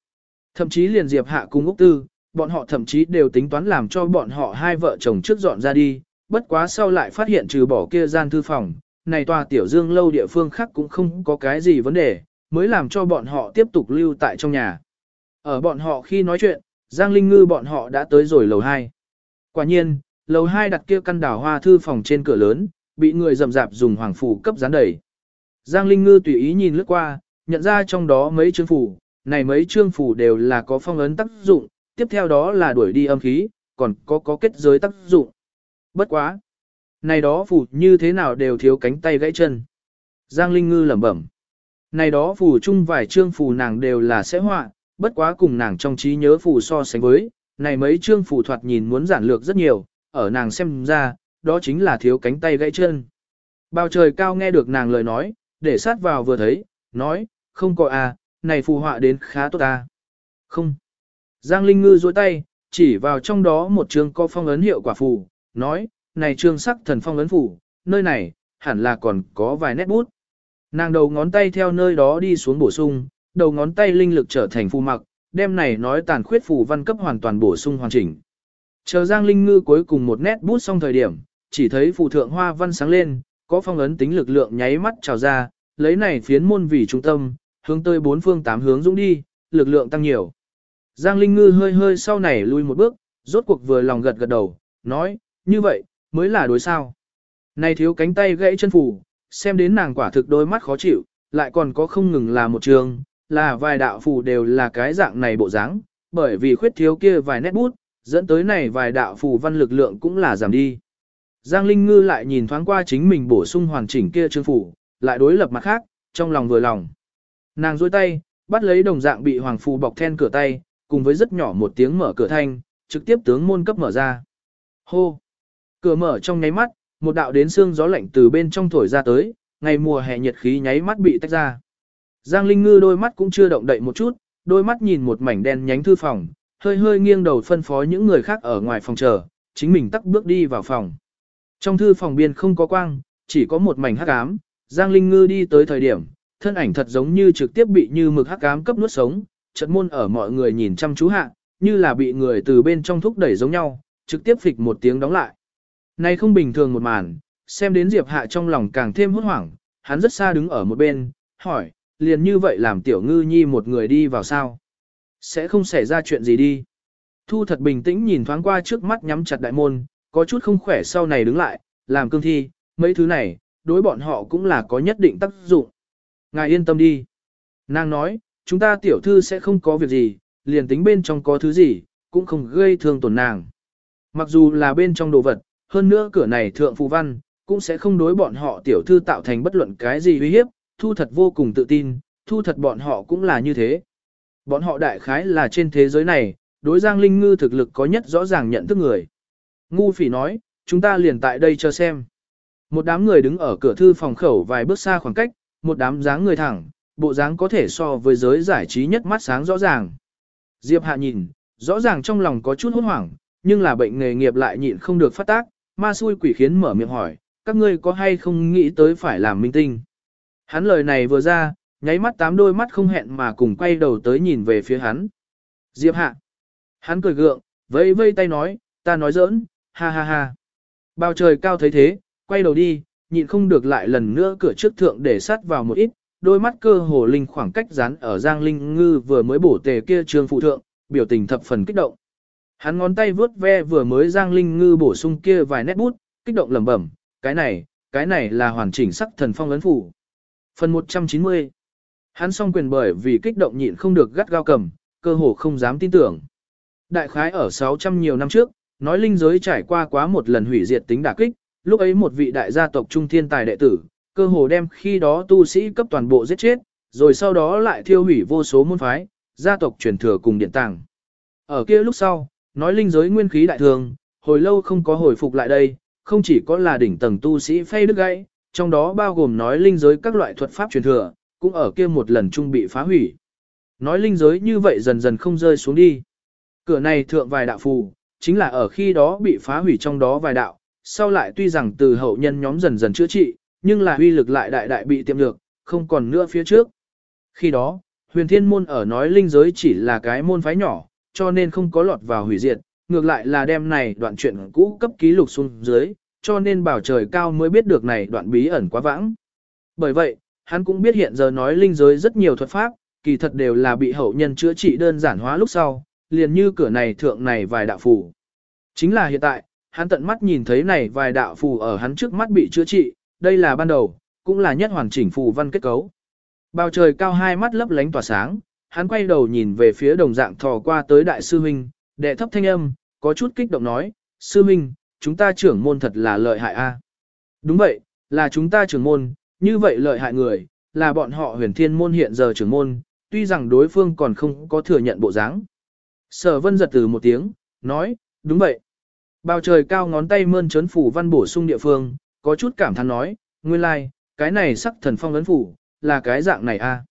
Thậm chí liền Diệp Hạ cùng Úc Tư, bọn họ thậm chí đều tính toán làm cho bọn họ hai vợ chồng trước dọn ra đi, bất quá sau lại phát hiện trừ bỏ kia gian thư phòng, này tòa tiểu dương lâu địa phương khác cũng không có cái gì vấn đề, mới làm cho bọn họ tiếp tục lưu tại trong nhà. Ở bọn họ khi nói chuyện, Giang Linh Ngư bọn họ đã tới rồi lầu 2. Quả nhiên, lầu 2 đặt kia căn đảo hoa thư phòng trên cửa lớn, bị người rầm rạp dùng hoàng phủ cấp dán đầy. Giang Linh Ngư tùy ý nhìn lướt qua, nhận ra trong đó mấy chương phủ, này mấy chương phủ đều là có phong ấn tác dụng, tiếp theo đó là đuổi đi âm khí, còn có có kết giới tác dụng. Bất quá. Này đó phủ như thế nào đều thiếu cánh tay gãy chân. Giang Linh Ngư lẩm bẩm. Này đó phủ chung vài chương phủ nàng đều là sẽ họa, bất quá cùng nàng trong trí nhớ phủ so sánh với, này mấy chương phủ thoạt nhìn muốn giản lược rất nhiều, ở nàng xem ra, đó chính là thiếu cánh tay gãy chân. Bao trời cao nghe được nàng lời nói, để sát vào vừa thấy, nói, không có à, này phù họa đến khá tốt ta. Không. Giang Linh Ngư dối tay, chỉ vào trong đó một trường có phong ấn hiệu quả phù, nói, này trường sắc thần phong ấn phù, nơi này, hẳn là còn có vài nét bút. Nàng đầu ngón tay theo nơi đó đi xuống bổ sung, đầu ngón tay linh lực trở thành phù mặc, đem này nói tàn khuyết phù văn cấp hoàn toàn bổ sung hoàn chỉnh. Chờ Giang Linh Ngư cuối cùng một nét bút xong thời điểm, chỉ thấy phù thượng hoa văn sáng lên, có phong ấn tính lực lượng nháy mắt trào ra, lấy này phiến môn vì trung tâm, hướng tới bốn phương tám hướng dũng đi, lực lượng tăng nhiều. Giang Linh Ngư hơi hơi sau này lui một bước, rốt cuộc vừa lòng gật gật đầu, nói, như vậy, mới là đối sao. Này thiếu cánh tay gãy chân phù, xem đến nàng quả thực đôi mắt khó chịu, lại còn có không ngừng là một trường, là vài đạo phù đều là cái dạng này bộ dáng, bởi vì khuyết thiếu kia vài nét bút, dẫn tới này vài đạo phù văn lực lượng cũng là giảm đi. Giang Linh Ngư lại nhìn thoáng qua chính mình bổ sung hoàn chỉnh kia chương phủ, lại đối lập mặt khác, trong lòng vừa lòng. Nàng duỗi tay, bắt lấy đồng dạng bị hoàng phù bọc then cửa tay, cùng với rất nhỏ một tiếng mở cửa thanh, trực tiếp tướng môn cấp mở ra. Hô! Cửa mở trong nháy mắt, một đạo đến xương gió lạnh từ bên trong thổi ra tới, ngày mùa hè nhiệt khí nháy mắt bị tách ra. Giang Linh Ngư đôi mắt cũng chưa động đậy một chút, đôi mắt nhìn một mảnh đen nhánh thư phòng, hơi hơi nghiêng đầu phân phó những người khác ở ngoài phòng chờ, chính mình tắt bước đi vào phòng. Trong thư phòng biên không có quang, chỉ có một mảnh hắc ám, Giang Linh Ngư đi tới thời điểm, thân ảnh thật giống như trực tiếp bị như mực hắc ám cấp nuốt sống, trận môn ở mọi người nhìn chăm chú hạ, như là bị người từ bên trong thúc đẩy giống nhau, trực tiếp phịch một tiếng đóng lại. Này không bình thường một màn, xem đến Diệp Hạ trong lòng càng thêm hốt hoảng, hắn rất xa đứng ở một bên, hỏi, liền như vậy làm tiểu ngư nhi một người đi vào sao? Sẽ không xảy ra chuyện gì đi. Thu thật bình tĩnh nhìn thoáng qua trước mắt nhắm chặt đại môn, có chút không khỏe sau này đứng lại, làm cương thi, mấy thứ này, đối bọn họ cũng là có nhất định tác dụng. Ngài yên tâm đi. Nàng nói, chúng ta tiểu thư sẽ không có việc gì, liền tính bên trong có thứ gì, cũng không gây thương tổn nàng. Mặc dù là bên trong đồ vật, hơn nữa cửa này thượng phù văn, cũng sẽ không đối bọn họ tiểu thư tạo thành bất luận cái gì uy hiếp, thu thật vô cùng tự tin, thu thật bọn họ cũng là như thế. Bọn họ đại khái là trên thế giới này, đối Giang Linh Ngư thực lực có nhất rõ ràng nhận thức người. Ngu phỉ nói, chúng ta liền tại đây chờ xem. Một đám người đứng ở cửa thư phòng khẩu vài bước xa khoảng cách, một đám dáng người thẳng, bộ dáng có thể so với giới giải trí nhất mắt sáng rõ ràng. Diệp Hạ nhìn, rõ ràng trong lòng có chút hốt hoảng, nhưng là bệnh nghề nghiệp lại nhịn không được phát tác, ma xui quỷ khiến mở miệng hỏi, các ngươi có hay không nghĩ tới phải làm minh tinh. Hắn lời này vừa ra, nháy mắt tám đôi mắt không hẹn mà cùng quay đầu tới nhìn về phía hắn. Diệp Hạ. Hắn cười gượng, vẫy vây tay nói, ta nói giỡn, ha ha ha. Bao trời cao thấy thế, quay đầu đi, nhịn không được lại lần nữa cửa trước thượng để sát vào một ít, đôi mắt cơ hồ linh khoảng cách dán ở Giang Linh Ngư vừa mới bổ tề kia trường phụ thượng, biểu tình thập phần kích động. Hắn ngón tay vướt ve vừa mới Giang Linh Ngư bổ sung kia vài nét bút, kích động lẩm bẩm, cái này, cái này là hoàn chỉnh sắc thần phong ấn phủ. Phần 190 Hắn song quyền bởi vì kích động nhịn không được gắt gao cầm, cơ hồ không dám tin tưởng. Đại khái ở 600 nhiều năm trước, nói linh giới trải qua quá một lần hủy diệt tính đả kích, lúc ấy một vị đại gia tộc trung thiên tài đệ tử, cơ hồ đem khi đó tu sĩ cấp toàn bộ giết chết, rồi sau đó lại thiêu hủy vô số môn phái, gia tộc truyền thừa cùng điện tàng. Ở kia lúc sau, nói linh giới nguyên khí đại thường, hồi lâu không có hồi phục lại đây, không chỉ có là đỉnh tầng tu sĩ phay đứt gãy, trong đó bao gồm nói linh giới các loại thuật pháp truyền thừa, cũng ở kia một lần chung bị phá hủy. Nói linh giới như vậy dần dần không rơi xuống đi. Cửa này thượng vài đạo phù, chính là ở khi đó bị phá hủy trong đó vài đạo, sau lại tuy rằng từ hậu nhân nhóm dần dần chữa trị, nhưng là uy lực lại đại đại bị tiệm lược, không còn nữa phía trước. Khi đó, huyền thiên môn ở nói linh giới chỉ là cái môn phái nhỏ, cho nên không có lọt vào hủy diệt, ngược lại là đem này đoạn chuyện cũ cấp ký lục xuống dưới, cho nên bảo trời cao mới biết được này đoạn bí ẩn quá vãng. Bởi vậy, hắn cũng biết hiện giờ nói linh giới rất nhiều thuật pháp, kỳ thật đều là bị hậu nhân chữa trị đơn giản hóa lúc sau, liền như cửa này thượng này vài đạo phủ, Chính là hiện tại, hắn tận mắt nhìn thấy này vài đạo phù ở hắn trước mắt bị chữa trị, đây là ban đầu, cũng là nhất hoàn chỉnh phù văn kết cấu. Bao trời cao hai mắt lấp lánh tỏa sáng, hắn quay đầu nhìn về phía đồng dạng thò qua tới đại sư huynh, đệ thấp thanh âm, có chút kích động nói, sư huynh, chúng ta trưởng môn thật là lợi hại a. Đúng vậy, là chúng ta trưởng môn, như vậy lợi hại người, là bọn họ huyền thiên môn hiện giờ trưởng môn, tuy rằng đối phương còn không có thừa nhận bộ dáng. Sở vân giật từ một tiếng, nói, đúng vậy. Bao trời cao ngón tay mơn trớn phủ văn bổ sung địa phương, có chút cảm thán nói, nguyên lai, like, cái này sắc thần phong ấn phủ, là cái dạng này a.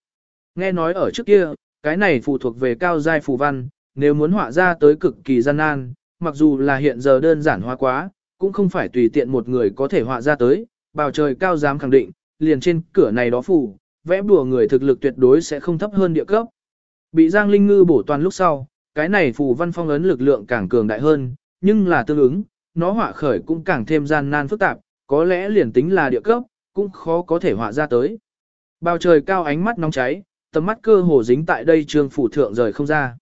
Nghe nói ở trước kia, cái này phụ thuộc về cao giai phù văn, nếu muốn họa ra tới cực kỳ gian nan, mặc dù là hiện giờ đơn giản hóa quá, cũng không phải tùy tiện một người có thể họa ra tới, bào trời cao dám khẳng định, liền trên cửa này đó phủ, vẽ bùa người thực lực tuyệt đối sẽ không thấp hơn địa cấp. Bị Giang Linh Ngư bổ toàn lúc sau, cái này phù văn phong ấn lực lượng càng cường đại hơn, nhưng là tương ứng, nó họa khởi cũng càng thêm gian nan phức tạp, có lẽ liền tính là địa cấp, cũng khó có thể họa ra tới. Bao trời cao ánh mắt nóng cháy, tầm mắt cơ hồ dính tại đây trường phủ thượng rời không ra.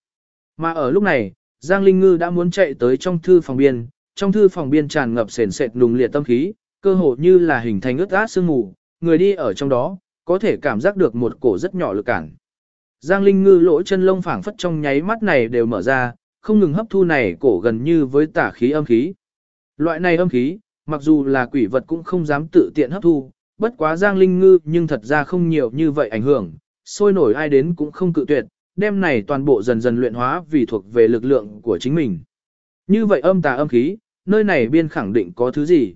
Mà ở lúc này, Giang Linh Ngư đã muốn chạy tới trong thư phòng biên, trong thư phòng biên tràn ngập sền sệt nùng liệt tâm khí, cơ hồ như là hình thành ướt át sương mù, người đi ở trong đó, có thể cảm giác được một cổ rất nhỏ lực cản. Giang Linh Ngư lỗ chân lông phảng phất trong nháy mắt này đều mở ra, không ngừng hấp thu này cổ gần như với tả khí âm khí. Loại này âm khí, mặc dù là quỷ vật cũng không dám tự tiện hấp thu, bất quá Giang Linh Ngư nhưng thật ra không nhiều như vậy ảnh hưởng, sôi nổi ai đến cũng không cự tuyệt, đem này toàn bộ dần dần luyện hóa vì thuộc về lực lượng của chính mình. Như vậy âm tà âm khí, nơi này biên khẳng định có thứ gì.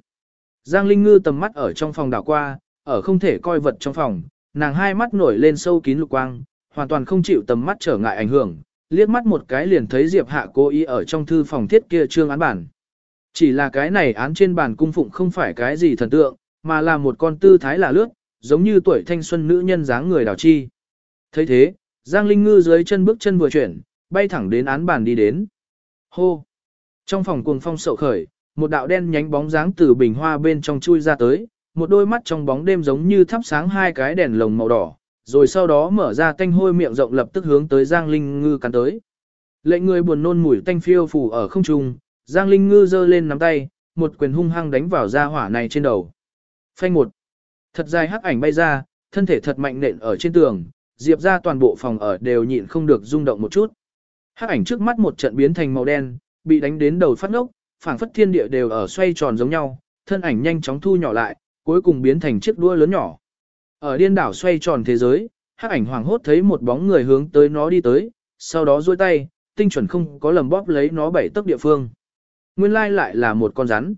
Giang Linh Ngư tầm mắt ở trong phòng đảo qua, ở không thể coi vật trong phòng, nàng hai mắt nổi lên sâu kín lục quang, hoàn toàn không chịu tầm mắt trở ngại ảnh hưởng, liếc mắt một cái liền thấy Diệp Hạ cố ý ở trong thư phòng thiết kia trương án bản. Chỉ là cái này án trên bàn cung phụng không phải cái gì thần tượng, mà là một con tư thái là lướt, giống như tuổi thanh xuân nữ nhân dáng người đào chi. thấy thế, Giang Linh Ngư dưới chân bước chân vừa chuyển, bay thẳng đến án bàn đi đến. Hô! Trong phòng cuồng phong sậu khởi, một đạo đen nhánh bóng dáng từ bình hoa bên trong chui ra tới, một đôi mắt trong bóng đêm giống như thắp sáng hai cái đèn lồng màu đỏ, rồi sau đó mở ra tanh hôi miệng rộng lập tức hướng tới Giang Linh Ngư cắn tới. Lệnh người buồn nôn mùi tanh phiêu phủ ở không trung, Giang Linh Ngư giơ lên nắm tay, một quyền hung hăng đánh vào ra hỏa này trên đầu. Phanh một. Thật dài hắc ảnh bay ra, thân thể thật mạnh nện ở trên tường, diệp ra toàn bộ phòng ở đều nhịn không được rung động một chút. Hắc ảnh trước mắt một trận biến thành màu đen, bị đánh đến đầu phát ngốc, phảng phất thiên địa đều ở xoay tròn giống nhau, thân ảnh nhanh chóng thu nhỏ lại, cuối cùng biến thành chiếc đuôi lớn nhỏ. Ở điên đảo xoay tròn thế giới, hắc ảnh hoàng hốt thấy một bóng người hướng tới nó đi tới, sau đó duỗi tay, tinh chuẩn không có lầm bóp lấy nó bảy tấc địa phương. Nguyên lai lại là một con rắn.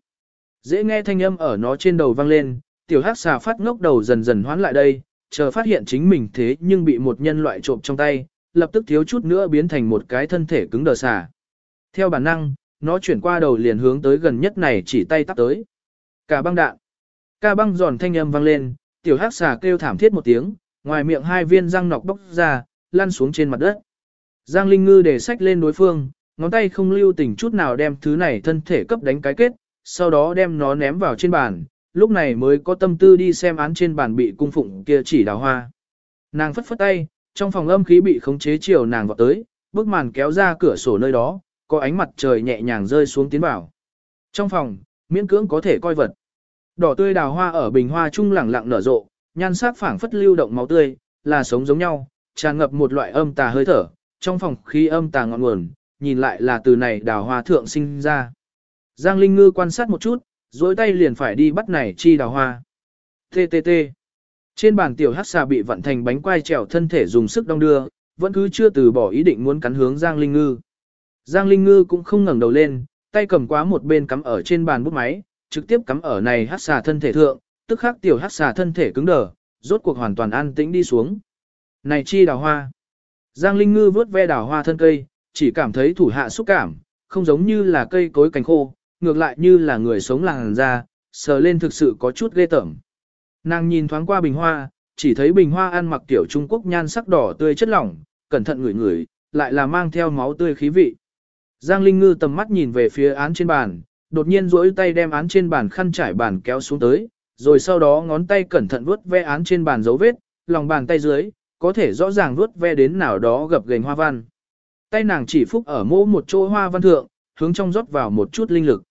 Dễ nghe thanh âm ở nó trên đầu vang lên, tiểu hắc xà phát ngốc đầu dần dần hoán lại đây, chờ phát hiện chính mình thế nhưng bị một nhân loại trộm trong tay, lập tức thiếu chút nữa biến thành một cái thân thể cứng đờ xà. Theo bản năng, nó chuyển qua đầu liền hướng tới gần nhất này chỉ tay tắt tới. Cả băng đạn. Ca băng giòn thanh âm vang lên, tiểu hắc xà kêu thảm thiết một tiếng, ngoài miệng hai viên răng nọc bốc ra, lăn xuống trên mặt đất. Giang Linh Ngư để sách lên đối phương, ngón tay không lưu tình chút nào đem thứ này thân thể cấp đánh cái kết, sau đó đem nó ném vào trên bàn, lúc này mới có tâm tư đi xem án trên bàn bị cung phụng kia chỉ đào hoa. Nàng phất phất tay, trong phòng âm khí bị khống chế chiều nàng vào tới, bức màn kéo ra cửa sổ nơi đó, có ánh mặt trời nhẹ nhàng rơi xuống tiến vào. Trong phòng, miễn cưỡng có thể coi vật. Đỏ tươi đào hoa ở bình hoa trung lẳng lặng nở rộ, nhan sắc phảng phất lưu động máu tươi, là sống giống nhau, tràn ngập một loại âm tà hơi thở, trong phòng khí âm tà ngọn nguồn, nhìn lại là từ này đào hoa thượng sinh ra. Giang Linh Ngư quan sát một chút, dối tay liền phải đi bắt này chi đào hoa. TTT. Trên bàn tiểu hắc xà bị vận thành bánh quai trèo thân thể dùng sức đong đưa, vẫn cứ chưa từ bỏ ý định muốn cắn hướng Giang Linh Ngư. Giang Linh Ngư cũng không ngẩng đầu lên, tay cầm quá một bên cắm ở trên bàn bút máy, trực tiếp cắm ở này hắc xà thân thể thượng, tức khắc tiểu hắc xà thân thể cứng đờ, rốt cuộc hoàn toàn an tĩnh đi xuống. Này chi đào hoa. Giang Linh Ngư vớt ve đào hoa thân cây, chỉ cảm thấy thủ hạ xúc cảm, không giống như là cây cối cành khô, ngược lại như là người sống làng ra, sờ lên thực sự có chút ghê tởm. Nàng nhìn thoáng qua bình hoa, chỉ thấy bình hoa ăn mặc tiểu Trung Quốc nhan sắc đỏ tươi chất lỏng, cẩn thận ngửi ngửi, lại là mang theo máu tươi khí vị. Giang Linh Ngư tầm mắt nhìn về phía án trên bàn, đột nhiên duỗi tay đem án trên bàn khăn trải bàn kéo xuống tới, rồi sau đó ngón tay cẩn thận vuốt ve án trên bàn dấu vết, lòng bàn tay dưới, có thể rõ ràng vuốt ve đến nào đó gập gềnh hoa văn. Tay nàng chỉ phúc ở mỗ một chỗ hoa văn thượng, hướng trong rót vào một chút linh lực.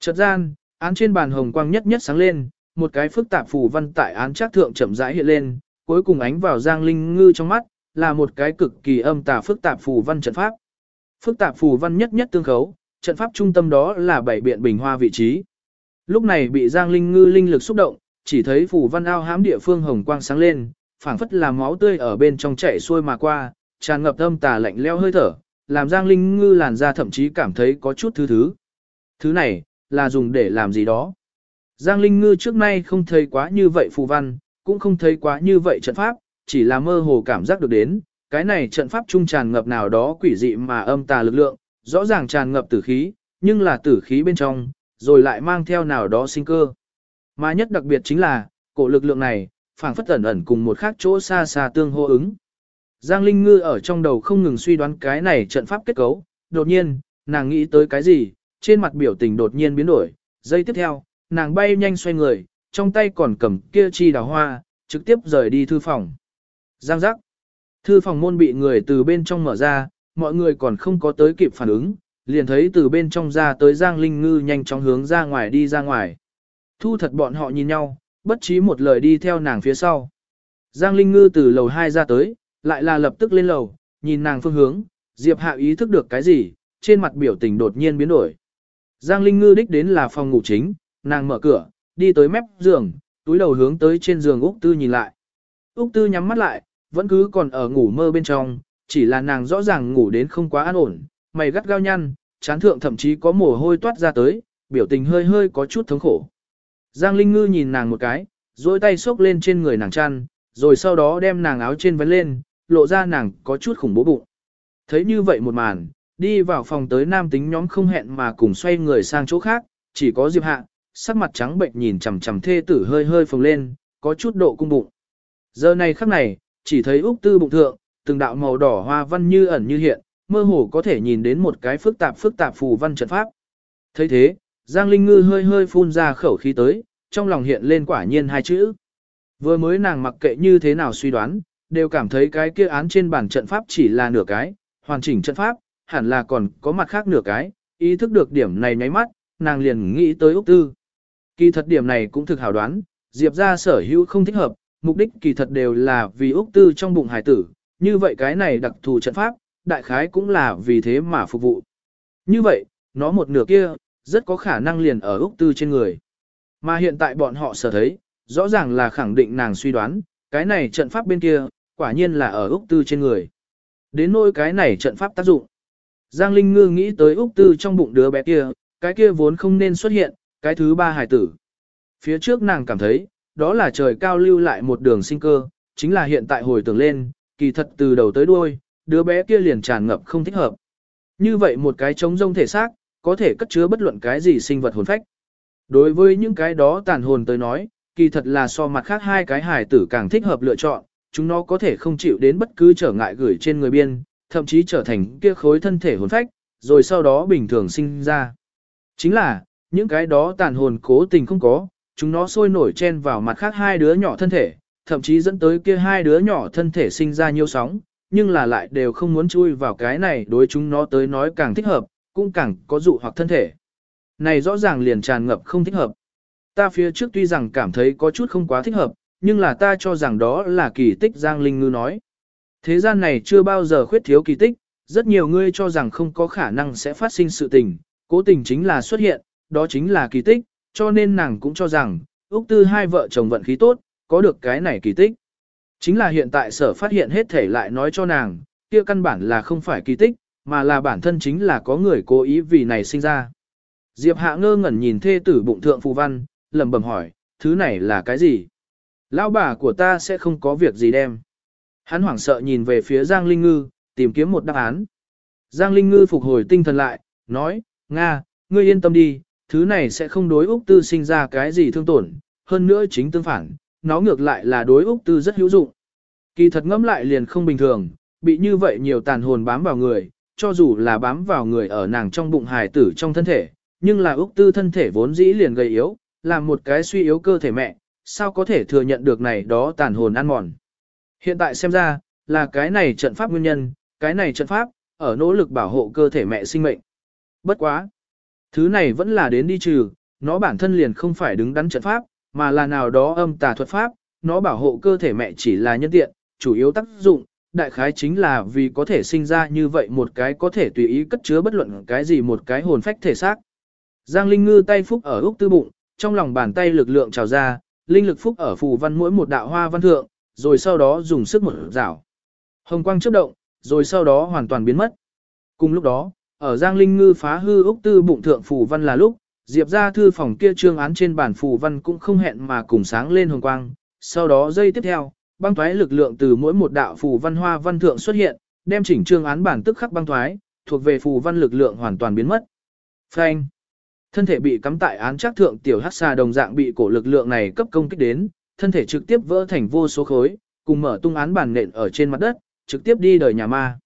Chợt gian, án trên bàn hồng quang nhất nhất sáng lên, một cái phức tạp phù văn tại án chắc thượng chậm rãi hiện lên, cuối cùng ánh vào Giang Linh Ngư trong mắt, là một cái cực kỳ âm tà phức tạp phù văn trận pháp. Phức tạp phù văn nhất nhất tương khấu, trận pháp trung tâm đó là bảy biện bình hoa vị trí. Lúc này bị Giang Linh Ngư linh lực xúc động, chỉ thấy phù văn ao hãm địa phương hồng quang sáng lên, phảng phất là máu tươi ở bên trong chảy xuôi mà qua, tràn ngập âm tà lạnh leo hơi thở, làm Giang Linh Ngư làn da thậm chí cảm thấy có chút thứ thứ. Thứ này, là dùng để làm gì đó. Giang Linh Ngư trước nay không thấy quá như vậy phù văn, cũng không thấy quá như vậy trận pháp, chỉ là mơ hồ cảm giác được đến, cái này trận pháp trung tràn ngập nào đó quỷ dị mà âm tà lực lượng, rõ ràng tràn ngập tử khí, nhưng là tử khí bên trong, rồi lại mang theo nào đó sinh cơ. Mà nhất đặc biệt chính là, cổ lực lượng này, phảng phất ẩn ẩn cùng một khác chỗ xa xa tương hô ứng. Giang Linh Ngư ở trong đầu không ngừng suy đoán cái này trận pháp kết cấu, đột nhiên, nàng nghĩ tới cái gì, trên mặt biểu tình đột nhiên biến đổi, giây tiếp theo, nàng bay nhanh xoay người, trong tay còn cầm kia chi đào hoa, trực tiếp rời đi thư phòng. Giang giác. Thư phòng môn bị người từ bên trong mở ra, mọi người còn không có tới kịp phản ứng, liền thấy từ bên trong ra tới Giang Linh Ngư nhanh chóng hướng ra ngoài đi ra ngoài. Thu thật bọn họ nhìn nhau, bất trí một lời đi theo nàng phía sau. Giang Linh Ngư từ lầu 2 ra tới, lại là lập tức lên lầu, nhìn nàng phương hướng, Diệp Hạ ý thức được cái gì, trên mặt biểu tình đột nhiên biến đổi. Giang Linh Ngư đích đến là phòng ngủ chính, nàng mở cửa, đi tới mép giường, túi đầu hướng tới trên giường Úc Tư nhìn lại. Úc Tư nhắm mắt lại, vẫn cứ còn ở ngủ mơ bên trong, chỉ là nàng rõ ràng ngủ đến không quá an ổn, mày gắt gao nhăn, chán thượng thậm chí có mồ hôi toát ra tới, biểu tình hơi hơi có chút thống khổ. Giang Linh Ngư nhìn nàng một cái, duỗi tay xốc lên trên người nàng chăn, rồi sau đó đem nàng áo trên vấn lên, lộ ra nàng có chút khủng bố bụng. Thấy như vậy một màn, đi vào phòng tới nam tính nhóm không hẹn mà cùng xoay người sang chỗ khác, chỉ có Diệp Hạ, sắc mặt trắng bệnh nhìn chằm chằm thê tử hơi hơi phồng lên, có chút độ cung bụng. Giờ này khắc này, chỉ thấy Úc Tư bụng thượng, từng đạo màu đỏ hoa văn như ẩn như hiện, mơ hồ có thể nhìn đến một cái phức tạp phức tạp phù văn trận pháp. thấy thế, Giang Linh Ngư hơi hơi phun ra khẩu khí tới, trong lòng hiện lên quả nhiên hai chữ. Vừa mới nàng mặc kệ như thế nào suy đoán, đều cảm thấy cái kia án trên bản trận pháp chỉ là nửa cái, hoàn chỉnh trận pháp, hẳn là còn có mặt khác nửa cái, ý thức được điểm này nháy mắt, nàng liền nghĩ tới Úc Tư. Kỳ thật điểm này cũng thực hảo đoán, Diệp ra sở hữu không thích hợp, mục đích kỳ thật đều là vì Úc Tư trong bụng hải tử, như vậy cái này đặc thù trận pháp, đại khái cũng là vì thế mà phục vụ. Như vậy, nó một nửa kia, rất có khả năng liền ở Úc Tư trên người. Mà hiện tại bọn họ sở thấy, rõ ràng là khẳng định nàng suy đoán, cái này trận pháp bên kia, quả nhiên là ở Úc Tư trên người. Đến nỗi cái này trận pháp tác dụng. Giang Linh Ngư nghĩ tới Úc Tư trong bụng đứa bé kia, cái kia vốn không nên xuất hiện, cái thứ ba hải tử. Phía trước nàng cảm thấy, đó là trời cao lưu lại một đường sinh cơ, chính là hiện tại hồi tưởng lên, kỳ thật từ đầu tới đuôi, đứa bé kia liền tràn ngập không thích hợp. Như vậy một cái trống rông thể xác, có thể cất chứa bất luận cái gì sinh vật hồn phách. Đối với những cái đó tàn hồn tới nói, kỳ thật là so mặt khác hai cái hài tử càng thích hợp lựa chọn, chúng nó có thể không chịu đến bất cứ trở ngại gửi trên người biên, thậm chí trở thành kia khối thân thể hồn phách, rồi sau đó bình thường sinh ra. Chính là, những cái đó tàn hồn cố tình không có, chúng nó sôi nổi chen vào mặt khác hai đứa nhỏ thân thể, thậm chí dẫn tới kia hai đứa nhỏ thân thể sinh ra nhiều sóng, nhưng là lại đều không muốn chui vào cái này đối chúng nó tới nói càng thích hợp, cũng càng có dụ hoặc thân thể. Này rõ ràng liền tràn ngập không thích hợp. Ta phía trước tuy rằng cảm thấy có chút không quá thích hợp, nhưng là ta cho rằng đó là kỳ tích Giang Linh Ngư nói. Thế gian này chưa bao giờ khuyết thiếu kỳ tích, rất nhiều người cho rằng không có khả năng sẽ phát sinh sự tình, cố tình chính là xuất hiện, đó chính là kỳ tích, cho nên nàng cũng cho rằng, Úc Tư hai vợ chồng vận khí tốt, có được cái này kỳ tích. Chính là hiện tại sở phát hiện hết thể lại nói cho nàng, kia căn bản là không phải kỳ tích, mà là bản thân chính là có người cố ý vì này sinh ra. Diệp Hạ ngơ ngẩn nhìn thê tử bụng thượng phù văn, lẩm bẩm hỏi, thứ này là cái gì? Lão bà của ta sẽ không có việc gì đem. Hắn hoảng sợ nhìn về phía Giang Linh Ngư, tìm kiếm một đáp án. Giang Linh Ngư phục hồi tinh thần lại, nói, Nga, ngươi yên tâm đi, thứ này sẽ không đối Úc Tư sinh ra cái gì thương tổn, hơn nữa chính tương phản, nó ngược lại là đối Úc Tư rất hữu dụng. Kỳ thật ngẫm lại liền không bình thường, bị như vậy nhiều tàn hồn bám vào người, cho dù là bám vào người ở nàng trong bụng hài tử trong thân thể, nhưng là Úc Tư thân thể vốn dĩ liền gầy yếu, làm một cái suy yếu cơ thể mẹ, sao có thể thừa nhận được này đó tàn hồn ăn mòn. Hiện tại xem ra, là cái này trận pháp nguyên nhân, cái này trận pháp, ở nỗ lực bảo hộ cơ thể mẹ sinh mệnh. Bất quá. Thứ này vẫn là đến đi trừ, nó bản thân liền không phải đứng đắn trận pháp, mà là nào đó âm tà thuật pháp, nó bảo hộ cơ thể mẹ chỉ là nhân tiện, chủ yếu tác dụng, đại khái chính là vì có thể sinh ra như vậy một cái có thể tùy ý cất chứa bất luận cái gì một cái hồn phách thể xác. Giang Linh Ngư tay phúc ở Úc Tư bụng, trong lòng bàn tay lực lượng trào ra, linh lực phúc ở phù văn mỗi một đạo hoa văn thượng, rồi sau đó dùng sức một rảo. Hồng quang chớp động, rồi sau đó hoàn toàn biến mất. Cùng lúc đó, ở Giang Linh Ngư phá hư Úc Tư bụng thượng phù văn là lúc, Diệp ra thư phòng kia trương án trên bản phù văn cũng không hẹn mà cùng sáng lên hồng quang. Sau đó giây tiếp theo, băng thoái lực lượng từ mỗi một đạo phù văn hoa văn thượng xuất hiện, đem chỉnh trương án bản tức khắc băng thoái, thuộc về phù văn lực lượng hoàn toàn biến mất. Phanh. Thân thể bị cắm tại án chắc thượng tiểu hắc xà đồng dạng bị cổ lực lượng này cấp công kích đến, thân thể trực tiếp vỡ thành vô số khối, cùng mở tung án bản nện ở trên mặt đất, trực tiếp đi đời nhà ma.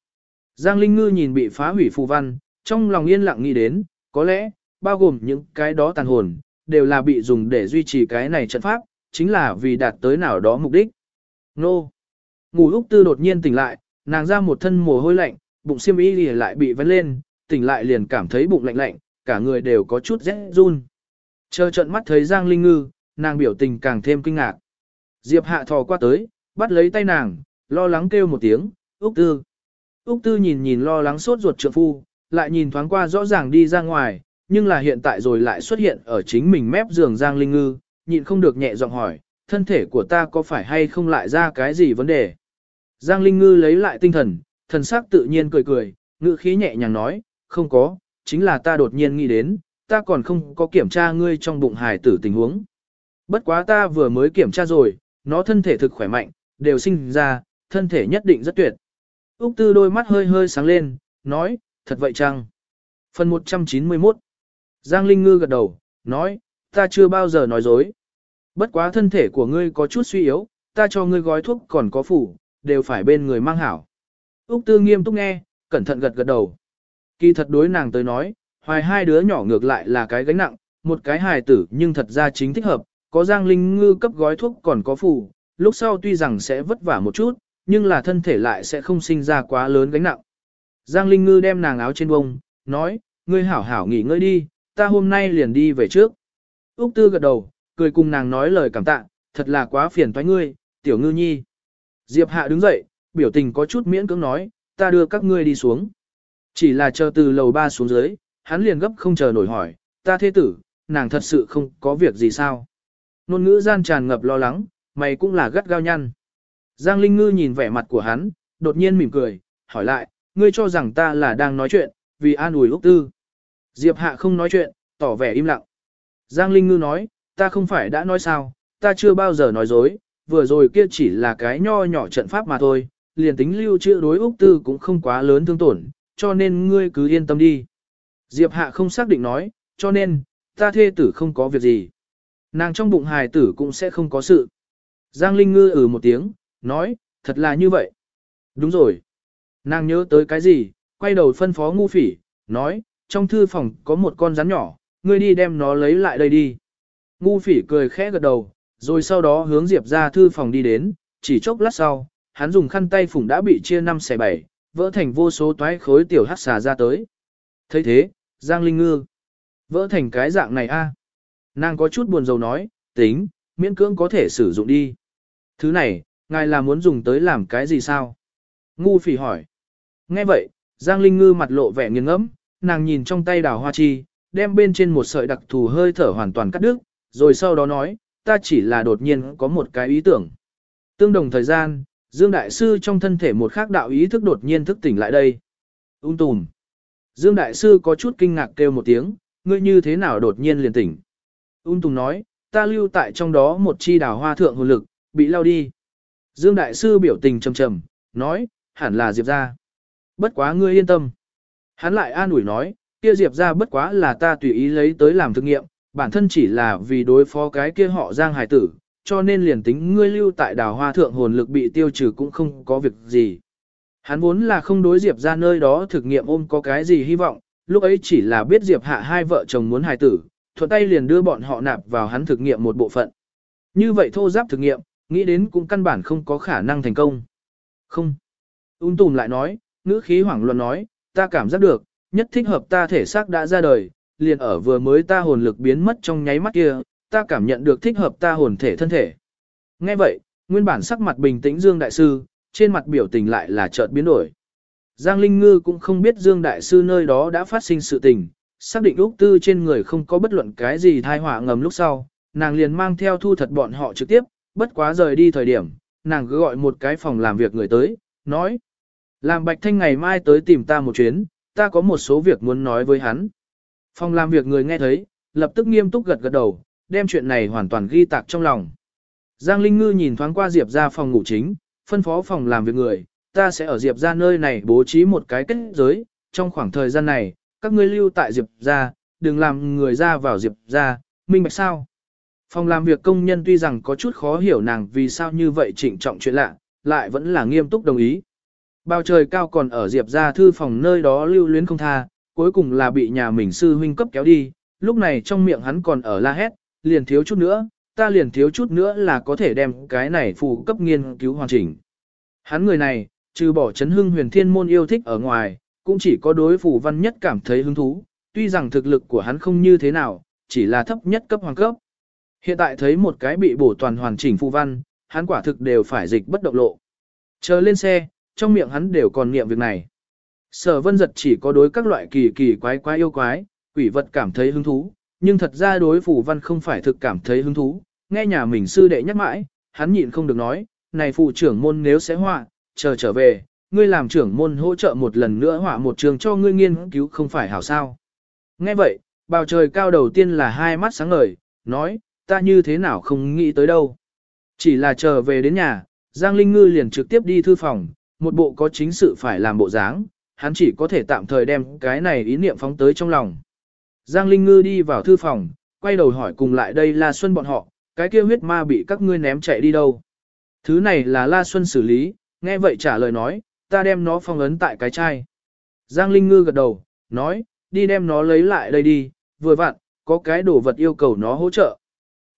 Giang Linh Ngư nhìn bị phá hủy phù văn, trong lòng yên lặng nghĩ đến, có lẽ, bao gồm những cái đó tàn hồn, đều là bị dùng để duy trì cái này trận pháp, chính là vì đạt tới nào đó mục đích. Nô! Ngủ Úc Tư đột nhiên tỉnh lại, nàng ra một thân mồ hôi lạnh, bụng xiêm y lại bị vén lên, tỉnh lại liền cảm thấy bụng lạnh lạnh, cả người đều có chút rét run. Chờ trận mắt thấy Giang Linh Ngư, nàng biểu tình càng thêm kinh ngạc. Diệp Hạ thò qua tới, bắt lấy tay nàng, lo lắng kêu một tiếng, Úc Tư. Úc Tư nhìn nhìn lo lắng sốt ruột trượng phu, lại nhìn thoáng qua rõ ràng đi ra ngoài, nhưng là hiện tại rồi lại xuất hiện ở chính mình mép giường Giang Linh Ngư, nhịn không được nhẹ giọng hỏi, thân thể của ta có phải hay không lại ra cái gì vấn đề? Giang Linh Ngư lấy lại tinh thần, thần sắc tự nhiên cười cười, ngữ khí nhẹ nhàng nói, không có, chính là ta đột nhiên nghĩ đến, ta còn không có kiểm tra ngươi trong bụng hài tử tình huống. Bất quá ta vừa mới kiểm tra rồi, nó thân thể thực khỏe mạnh, đều sinh ra, thân thể nhất định rất tuyệt. Úc Tư đôi mắt hơi hơi sáng lên, nói, thật vậy chăng? Phần 191 Giang Linh Ngư gật đầu, nói, ta chưa bao giờ nói dối. Bất quá thân thể của ngươi có chút suy yếu, ta cho ngươi gói thuốc còn có phủ, đều phải bên người mang hảo. Úc Tư nghiêm túc nghe, cẩn thận gật gật đầu. Kỳ thật đối nàng tới nói, hoài hai đứa nhỏ ngược lại là cái gánh nặng, một cái hài tử nhưng thật ra chính thích hợp, có Giang Linh Ngư cấp gói thuốc còn có phủ, lúc sau tuy rằng sẽ vất vả một chút, nhưng là thân thể lại sẽ không sinh ra quá lớn gánh nặng. Giang Linh Ngư đem nàng áo trên bông, nói, ngươi hảo hảo nghỉ ngơi đi, ta hôm nay liền đi về trước. Úc Tư gật đầu, cười cùng nàng nói lời cảm tạ, thật là quá phiền toái ngươi, tiểu ngư nhi. Diệp Hạ đứng dậy, biểu tình có chút miễn cưỡng nói, ta đưa các ngươi đi xuống. Chỉ là chờ từ lầu ba xuống dưới, hắn liền gấp không chờ nổi hỏi, ta thế tử, nàng thật sự không có việc gì sao. Nôn ngữ gian tràn ngập lo lắng, mày cũng là gắt gao nhăn. Giang Linh Ngư nhìn vẻ mặt của hắn, đột nhiên mỉm cười, hỏi lại, ngươi cho rằng ta là đang nói chuyện, vì an ủi Úc Tư. Diệp Hạ không nói chuyện, tỏ vẻ im lặng. Giang Linh Ngư nói, ta không phải đã nói sao, ta chưa bao giờ nói dối, vừa rồi kia chỉ là cái nho nhỏ trận pháp mà thôi, liền tính lưu trữ đối Úc Tư cũng không quá lớn thương tổn, cho nên ngươi cứ yên tâm đi. Diệp Hạ không xác định nói, cho nên, ta thê tử không có việc gì. Nàng trong bụng hài tử cũng sẽ không có sự. Giang Linh Ngư ừ một tiếng, nói, thật là như vậy. Đúng rồi. Nàng nhớ tới cái gì, quay đầu phân phó ngu phỉ, nói, trong thư phòng có một con rắn nhỏ, ngươi đi đem nó lấy lại đây đi. Ngu phỉ cười khẽ gật đầu, rồi sau đó hướng Diệp ra thư phòng đi đến, chỉ chốc lát sau, hắn dùng khăn tay phủng đã bị chia năm xẻ bảy, vỡ thành vô số toái khối tiểu hắc xà ra tới. thấy thế, Giang Linh Ngư, vỡ thành cái dạng này a à? Nàng có chút buồn rầu nói, tính, miễn cưỡng có thể sử dụng đi. Thứ này, ngài là muốn dùng tới làm cái gì sao? Ngu phỉ hỏi. Nghe vậy, Giang Linh Ngư mặt lộ vẻ nghiêng ngẫm, nàng nhìn trong tay đào hoa chi, đem bên trên một sợi đặc thù hơi thở hoàn toàn cắt đứt, rồi sau đó nói, ta chỉ là đột nhiên có một cái ý tưởng. Tương đồng thời gian, Dương Đại Sư trong thân thể một khác đạo ý thức đột nhiên thức tỉnh lại đây. Ung tùm. Dương Đại Sư có chút kinh ngạc kêu một tiếng, ngươi như thế nào đột nhiên liền tỉnh. Ung tùm nói, ta lưu tại trong đó một chi đào hoa thượng hồn lực, bị lao đi. Dương Đại Sư biểu tình trầm trầm, nói, hẳn là Diệp ra. Bất quá ngươi yên tâm. Hắn lại an ủi nói, kia Diệp ra bất quá là ta tùy ý lấy tới làm thực nghiệm, bản thân chỉ là vì đối phó cái kia họ Giang Hải tử, cho nên liền tính ngươi lưu tại đào hoa thượng hồn lực bị tiêu trừ cũng không có việc gì. Hắn vốn là không đối Diệp ra nơi đó thực nghiệm ôm có cái gì hy vọng, lúc ấy chỉ là biết Diệp hạ hai vợ chồng muốn hài tử, thuận tay liền đưa bọn họ nạp vào hắn thực nghiệm một bộ phận. Như vậy thô giáp thực nghiệm, nghĩ đến cũng căn bản không có khả năng thành công. Không. ún tùm lại nói, ngữ khí hoảng luận nói, ta cảm giác được, nhất thích hợp ta thể xác đã ra đời, liền ở vừa mới ta hồn lực biến mất trong nháy mắt kia, ta cảm nhận được thích hợp ta hồn thể thân thể. Nghe vậy, nguyên bản sắc mặt bình tĩnh Dương Đại Sư, trên mặt biểu tình lại là chợt biến đổi. Giang Linh Ngư cũng không biết Dương Đại Sư nơi đó đã phát sinh sự tình, xác định Úc Tư trên người không có bất luận cái gì thai họa ngầm lúc sau, nàng liền mang theo thu thật bọn họ trực tiếp, bất quá rời đi thời điểm, nàng cứ gọi một cái phòng làm việc người tới, nói. Làm Bạch Thanh ngày mai tới tìm ta một chuyến, ta có một số việc muốn nói với hắn. Phòng làm việc người nghe thấy, lập tức nghiêm túc gật gật đầu, đem chuyện này hoàn toàn ghi tạc trong lòng. Giang Linh Ngư nhìn thoáng qua Diệp ra phòng ngủ chính, phân phó phòng làm việc người, ta sẽ ở Diệp ra nơi này bố trí một cái kết giới, trong khoảng thời gian này, các ngươi lưu tại Diệp ra, đừng làm người ra vào diệp ra, minh bạch sao. Phòng làm việc công nhân tuy rằng có chút khó hiểu nàng vì sao như vậy trịnh trọng chuyện lạ, lại vẫn là nghiêm túc đồng ý. Bao trời cao còn ở diệp ra thư phòng nơi đó lưu luyến không tha, cuối cùng là bị nhà mình sư huynh cấp kéo đi, lúc này trong miệng hắn còn ở la hét, liền thiếu chút nữa, ta liền thiếu chút nữa là có thể đem cái này phụ cấp nghiên cứu hoàn chỉnh. Hắn người này, trừ bỏ chấn hưng huyền thiên môn yêu thích ở ngoài, cũng chỉ có đối phủ văn nhất cảm thấy hứng thú, tuy rằng thực lực của hắn không như thế nào, chỉ là thấp nhất cấp hoàng cấp. Hiện tại thấy một cái bị bổ toàn hoàn chỉnh phù văn, hắn quả thực đều phải dịch bất động lộ. Chờ lên xe, trong miệng hắn đều còn niệm việc này. Sở vân giật chỉ có đối các loại kỳ kỳ quái quái yêu quái, quỷ vật cảm thấy hứng thú, nhưng thật ra đối phù văn không phải thực cảm thấy hứng thú, nghe nhà mình sư đệ nhắc mãi, hắn nhịn không được nói, này phụ trưởng môn nếu sẽ họa, chờ trở về, ngươi làm trưởng môn hỗ trợ một lần nữa họa một trường cho ngươi nghiên cứu không phải hảo sao. Nghe vậy, bào trời cao đầu tiên là hai mắt sáng ngời, nói, ta như thế nào không nghĩ tới đâu. Chỉ là chờ về đến nhà, Giang Linh Ngư liền trực tiếp đi thư phòng, một bộ có chính sự phải làm bộ dáng, hắn chỉ có thể tạm thời đem cái này ý niệm phóng tới trong lòng. Giang Linh Ngư đi vào thư phòng, quay đầu hỏi cùng lại đây là Xuân bọn họ, cái kia huyết ma bị các ngươi ném chạy đi đâu. Thứ này là La Xuân xử lý, nghe vậy trả lời nói, ta đem nó phong ấn tại cái chai. Giang Linh Ngư gật đầu, nói, đi đem nó lấy lại đây đi, vừa vặn, có cái đồ vật yêu cầu nó hỗ trợ.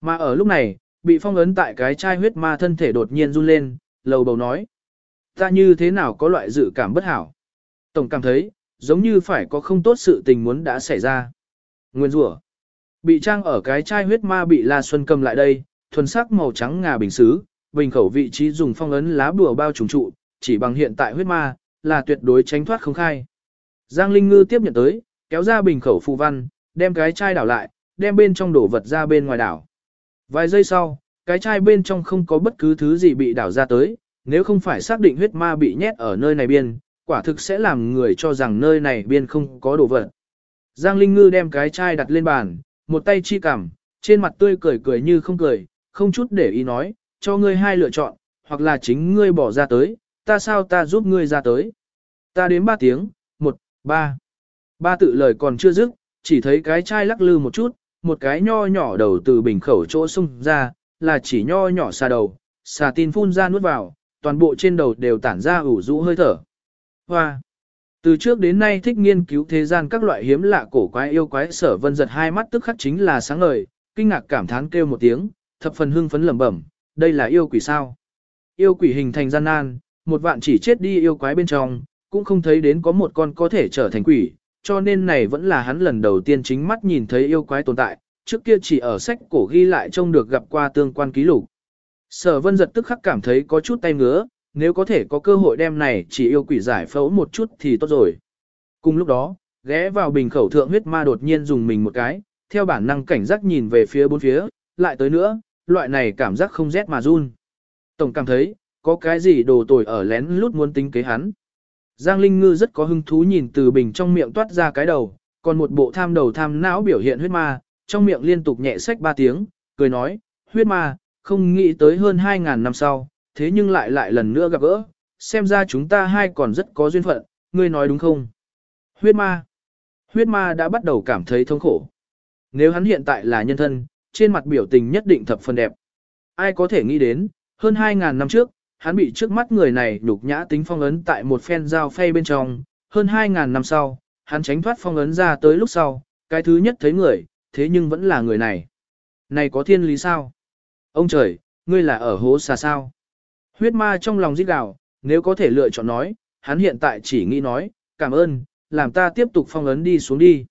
Mà ở lúc này, bị phong ấn tại cái chai huyết ma thân thể đột nhiên run lên, lầu bầu nói. Ta như thế nào có loại dự cảm bất hảo? Tổng cảm thấy, giống như phải có không tốt sự tình muốn đã xảy ra. Nguyên rủa Bị trang ở cái chai huyết ma bị La Xuân cầm lại đây, thuần sắc màu trắng ngà bình xứ, bình khẩu vị trí dùng phong ấn lá bùa bao trùng trụ, chỉ bằng hiện tại huyết ma, là tuyệt đối tránh thoát không khai. Giang Linh Ngư tiếp nhận tới, kéo ra bình khẩu phù văn, đem cái chai đảo lại, đem bên trong đổ vật ra bên ngoài đảo. Vài giây sau, cái chai bên trong không có bất cứ thứ gì bị đảo ra tới, nếu không phải xác định huyết ma bị nhét ở nơi này biên, quả thực sẽ làm người cho rằng nơi này biên không có đồ vật. Giang Linh Ngư đem cái chai đặt lên bàn, một tay chi cằm, trên mặt tươi cười cười như không cười, không chút để ý nói, cho ngươi hai lựa chọn, hoặc là chính ngươi bỏ ra tới, ta sao ta giúp ngươi ra tới. Ta đến ba tiếng, một, ba. Ba tự lời còn chưa dứt, chỉ thấy cái chai lắc lư một chút, một cái nho nhỏ đầu từ bình khẩu chỗ sung ra, là chỉ nho nhỏ xà đầu, xà tin phun ra nuốt vào, toàn bộ trên đầu đều tản ra ủ rũ hơi thở. Hoa! Từ trước đến nay thích nghiên cứu thế gian các loại hiếm lạ cổ quái yêu quái sở vân giật hai mắt tức khắc chính là sáng ngời, kinh ngạc cảm thán kêu một tiếng, thập phần hưng phấn lẩm bẩm, đây là yêu quỷ sao? Yêu quỷ hình thành gian nan, một vạn chỉ chết đi yêu quái bên trong, cũng không thấy đến có một con có thể trở thành quỷ, cho nên này vẫn là hắn lần đầu tiên chính mắt nhìn thấy yêu quái tồn tại, trước kia chỉ ở sách cổ ghi lại trông được gặp qua tương quan ký lục. Sở vân giật tức khắc cảm thấy có chút tay ngứa, nếu có thể có cơ hội đem này chỉ yêu quỷ giải phẫu một chút thì tốt rồi. Cùng lúc đó, ghé vào bình khẩu thượng huyết ma đột nhiên dùng mình một cái, theo bản năng cảnh giác nhìn về phía bốn phía, lại tới nữa, loại này cảm giác không rét mà run. Tổng cảm thấy, có cái gì đồ tồi ở lén lút muốn tính kế hắn. Giang Linh Ngư rất có hứng thú nhìn từ bình trong miệng toát ra cái đầu, còn một bộ tham đầu tham não biểu hiện huyết ma, trong miệng liên tục nhẹ sách ba tiếng, cười nói, huyết ma, không nghĩ tới hơn 2.000 năm sau, thế nhưng lại lại lần nữa gặp gỡ, xem ra chúng ta hai còn rất có duyên phận, ngươi nói đúng không? Huyết ma. Huyết ma đã bắt đầu cảm thấy thống khổ. Nếu hắn hiện tại là nhân thân, trên mặt biểu tình nhất định thập phần đẹp. Ai có thể nghĩ đến, hơn 2.000 năm trước, hắn bị trước mắt người này nhục nhã tính phong ấn tại một phen dao phay bên trong, hơn 2.000 năm sau, hắn tránh thoát phong ấn ra tới lúc sau, cái thứ nhất thấy người, thế nhưng vẫn là người này. Này có thiên lý sao? Ông trời, ngươi là ở hố xa sao? Huyết ma trong lòng giết gào, nếu có thể lựa chọn nói, hắn hiện tại chỉ nghĩ nói, cảm ơn, làm ta tiếp tục phong ấn đi xuống đi.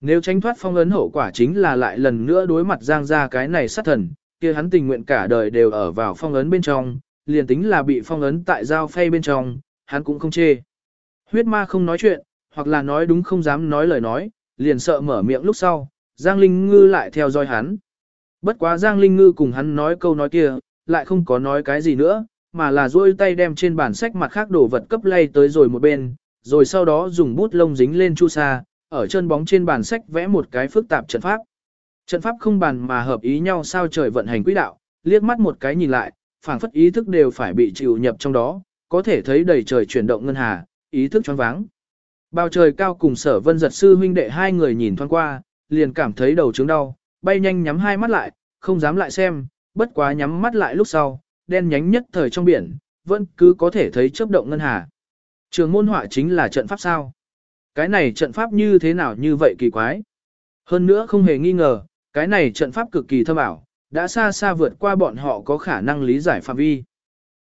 Nếu tránh thoát phong ấn hậu quả chính là lại lần nữa đối mặt giang ra cái này sát thần, kia hắn tình nguyện cả đời đều ở vào phong ấn bên trong, liền tính là bị phong ấn tại giao phay bên trong, hắn cũng không chê. Huyết ma không nói chuyện, hoặc là nói đúng không dám nói lời nói, liền sợ mở miệng lúc sau, Giang Linh Ngư lại theo dõi hắn. Bất quá Giang Linh Ngư cùng hắn nói câu nói kia, lại không có nói cái gì nữa, mà là duỗi tay đem trên bản sách mặt khác đổ vật cấp lay tới rồi một bên, rồi sau đó dùng bút lông dính lên chu sa, ở chân bóng trên bản sách vẽ một cái phức tạp trận pháp. Trận pháp không bàn mà hợp ý nhau sao trời vận hành quỹ đạo, liếc mắt một cái nhìn lại, phảng phất ý thức đều phải bị chịu nhập trong đó, có thể thấy đầy trời chuyển động ngân hà, ý thức choáng váng. Bao trời cao cùng sở vân giật sư huynh đệ hai người nhìn thoáng qua, liền cảm thấy đầu trướng đau, bay nhanh nhắm hai mắt lại, không dám lại xem, bất quá nhắm mắt lại lúc sau, đen nhánh nhất thời trong biển, vẫn cứ có thể thấy chớp động ngân hà. Trường môn họa chính là trận pháp sao? Cái này trận pháp như thế nào như vậy kỳ quái? Hơn nữa không hề nghi ngờ, cái này trận pháp cực kỳ thâm ảo, đã xa xa vượt qua bọn họ có khả năng lý giải phạm vi.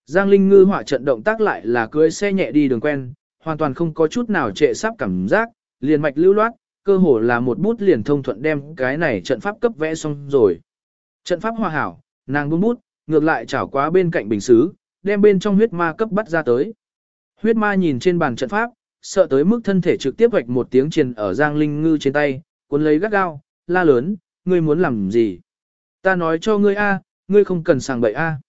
Giang Linh Ngư họa trận động tác lại là cưới xe nhẹ đi đường quen, hoàn toàn không có chút nào trệ sắp cảm giác, liền mạch lưu loát, cơ hồ là một bút liền thông thuận đem cái này trận pháp cấp vẽ xong rồi. Trận pháp hòa hảo, nàng buông bút, ngược lại chảo quá bên cạnh bình xứ, đem bên trong huyết ma cấp bắt ra tới. Huyết ma nhìn trên bàn trận pháp, sợ tới mức thân thể trực tiếp hoạch một tiếng truyền ở Giang Linh Ngư trên tay, cuốn lấy gắt gao, la lớn, ngươi muốn làm gì? Ta nói cho ngươi a, ngươi không cần sàng bậy a.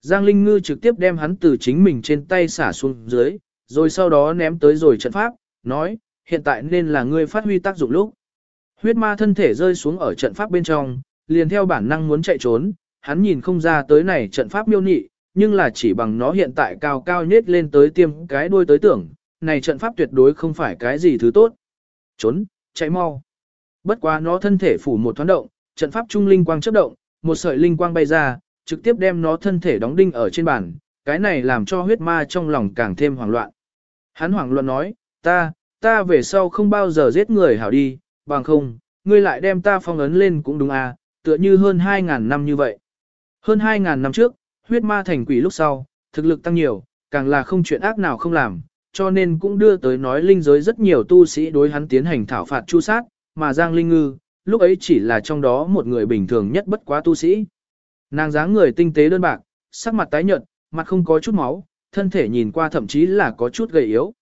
Giang Linh Ngư trực tiếp đem hắn từ chính mình trên tay xả xuống dưới, rồi sau đó ném tới rồi trận pháp, nói, hiện tại nên là ngươi phát huy tác dụng lúc. Huyết ma thân thể rơi xuống ở trận pháp bên trong, liền theo bản năng muốn chạy trốn, hắn nhìn không ra tới này trận pháp miêu nị, nhưng là chỉ bằng nó hiện tại cao cao nhất lên tới tiêm cái đuôi tới tưởng, này trận pháp tuyệt đối không phải cái gì thứ tốt. Trốn, chạy mau. Bất quá nó thân thể phủ một thoáng động, trận pháp trung linh quang chớp động, một sợi linh quang bay ra, trực tiếp đem nó thân thể đóng đinh ở trên bàn, cái này làm cho huyết ma trong lòng càng thêm hoảng loạn. Hắn hoảng loạn nói, ta, ta về sau không bao giờ giết người hảo đi, bằng không, ngươi lại đem ta phong ấn lên cũng đúng à, tựa như hơn 2.000 năm như vậy. Hơn 2.000 năm trước, huyết ma thành quỷ lúc sau, thực lực tăng nhiều, càng là không chuyện ác nào không làm, cho nên cũng đưa tới nói linh giới rất nhiều tu sĩ đối hắn tiến hành thảo phạt chu sát, mà Giang Linh Ngư, lúc ấy chỉ là trong đó một người bình thường nhất bất quá tu sĩ. Nàng dáng người tinh tế đơn bạc, sắc mặt tái nhợt, mặt không có chút máu, thân thể nhìn qua thậm chí là có chút gầy yếu.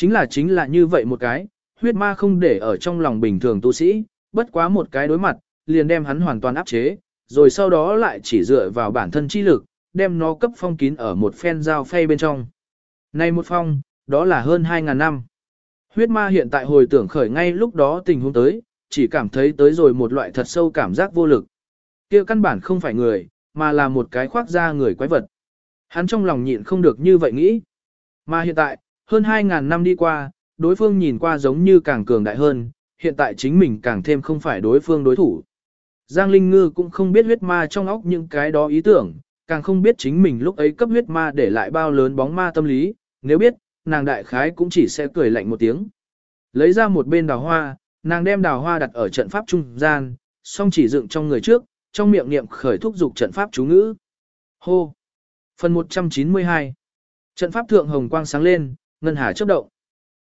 Chính là chính là như vậy một cái, huyết ma không để ở trong lòng bình thường tu sĩ, bất quá một cái đối mặt, liền đem hắn hoàn toàn áp chế, rồi sau đó lại chỉ dựa vào bản thân chi lực, đem nó cấp phong kín ở một phen dao phay bên trong. Này một phong, đó là hơn 2.000 năm. Huyết ma hiện tại hồi tưởng khởi ngay lúc đó tình huống tới, chỉ cảm thấy tới rồi một loại thật sâu cảm giác vô lực. kia căn bản không phải người, mà là một cái khoác da người quái vật. Hắn trong lòng nhịn không được như vậy nghĩ. Mà hiện tại, hơn 2.000 năm đi qua, đối phương nhìn qua giống như càng cường đại hơn, hiện tại chính mình càng thêm không phải đối phương đối thủ. Giang Linh Ngư cũng không biết huyết ma trong óc những cái đó ý tưởng, càng không biết chính mình lúc ấy cấp huyết ma để lại bao lớn bóng ma tâm lý, nếu biết, nàng đại khái cũng chỉ sẽ cười lạnh một tiếng. Lấy ra một bên đào hoa, nàng đem đào hoa đặt ở trận pháp trung gian, song chỉ dựng trong người trước, trong miệng niệm khởi thúc dục trận pháp chú ngữ. Hô! Phần 192 Trận pháp thượng hồng quang sáng lên, ngân hà chớp động.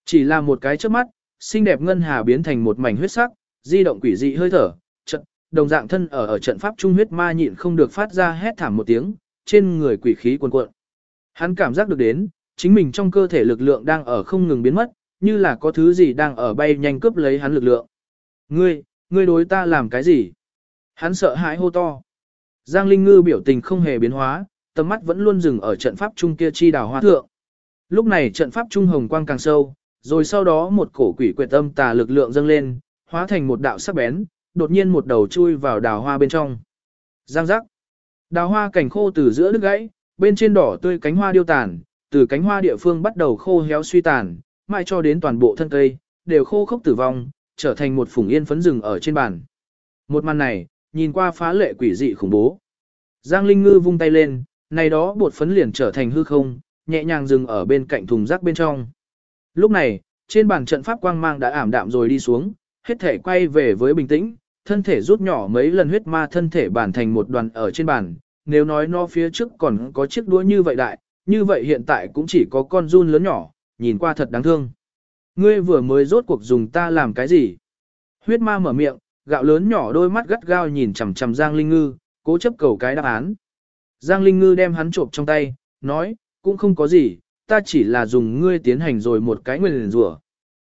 Chỉ là một cái chớp mắt, xinh đẹp ngân hà biến thành một mảnh huyết sắc, di động quỷ dị hơi thở, trận, đồng dạng thân ở ở trận pháp trung huyết ma nhịn không được phát ra hét thảm một tiếng, trên người quỷ khí cuồn cuộn. Hắn cảm giác được đến, chính mình trong cơ thể lực lượng đang ở không ngừng biến mất, như là có thứ gì đang ở bay nhanh cướp lấy hắn lực lượng. Ngươi, ngươi đối ta làm cái gì? Hắn sợ hãi hô to. Giang Linh Ngư biểu tình không hề biến hóa, tầm mắt vẫn luôn dừng ở trận pháp trung kia chi đào hoa thượng. Lúc này trận pháp trung hồng quang càng sâu, rồi sau đó một cổ quỷ quyệt âm tà lực lượng dâng lên, hóa thành một đạo sắc bén, đột nhiên một đầu chui vào đào hoa bên trong. Giang giác. Đào hoa cảnh khô từ giữa đứt gãy, bên trên đỏ tươi cánh hoa điêu tàn, từ cánh hoa địa phương bắt đầu khô héo suy tàn, mãi cho đến toàn bộ thân cây, đều khô khốc tử vong, trở thành một phủng yên phấn rừng ở trên bàn. Một màn này, nhìn qua phá lệ quỷ dị khủng bố. Giang Linh Ngư vung tay lên, này đó bột phấn liền trở thành hư không, nhẹ nhàng dừng ở bên cạnh thùng rác bên trong. Lúc này, trên bàn trận pháp quang mang đã ảm đạm rồi đi xuống, hết thể quay về với bình tĩnh, thân thể rút nhỏ mấy lần huyết ma thân thể bản thành một đoàn ở trên bàn, nếu nói nó phía trước còn có chiếc đũa như vậy đại, như vậy hiện tại cũng chỉ có con run lớn nhỏ, nhìn qua thật đáng thương. Ngươi vừa mới rốt cuộc dùng ta làm cái gì? Huyết ma mở miệng, gạo lớn nhỏ đôi mắt gắt gao nhìn chằm chằm Giang Linh Ngư, cố chấp cầu cái đáp án. Giang Linh Ngư đem hắn trộm trong tay, nói, cũng không có gì, ta chỉ là dùng ngươi tiến hành rồi một cái nguyên rủa.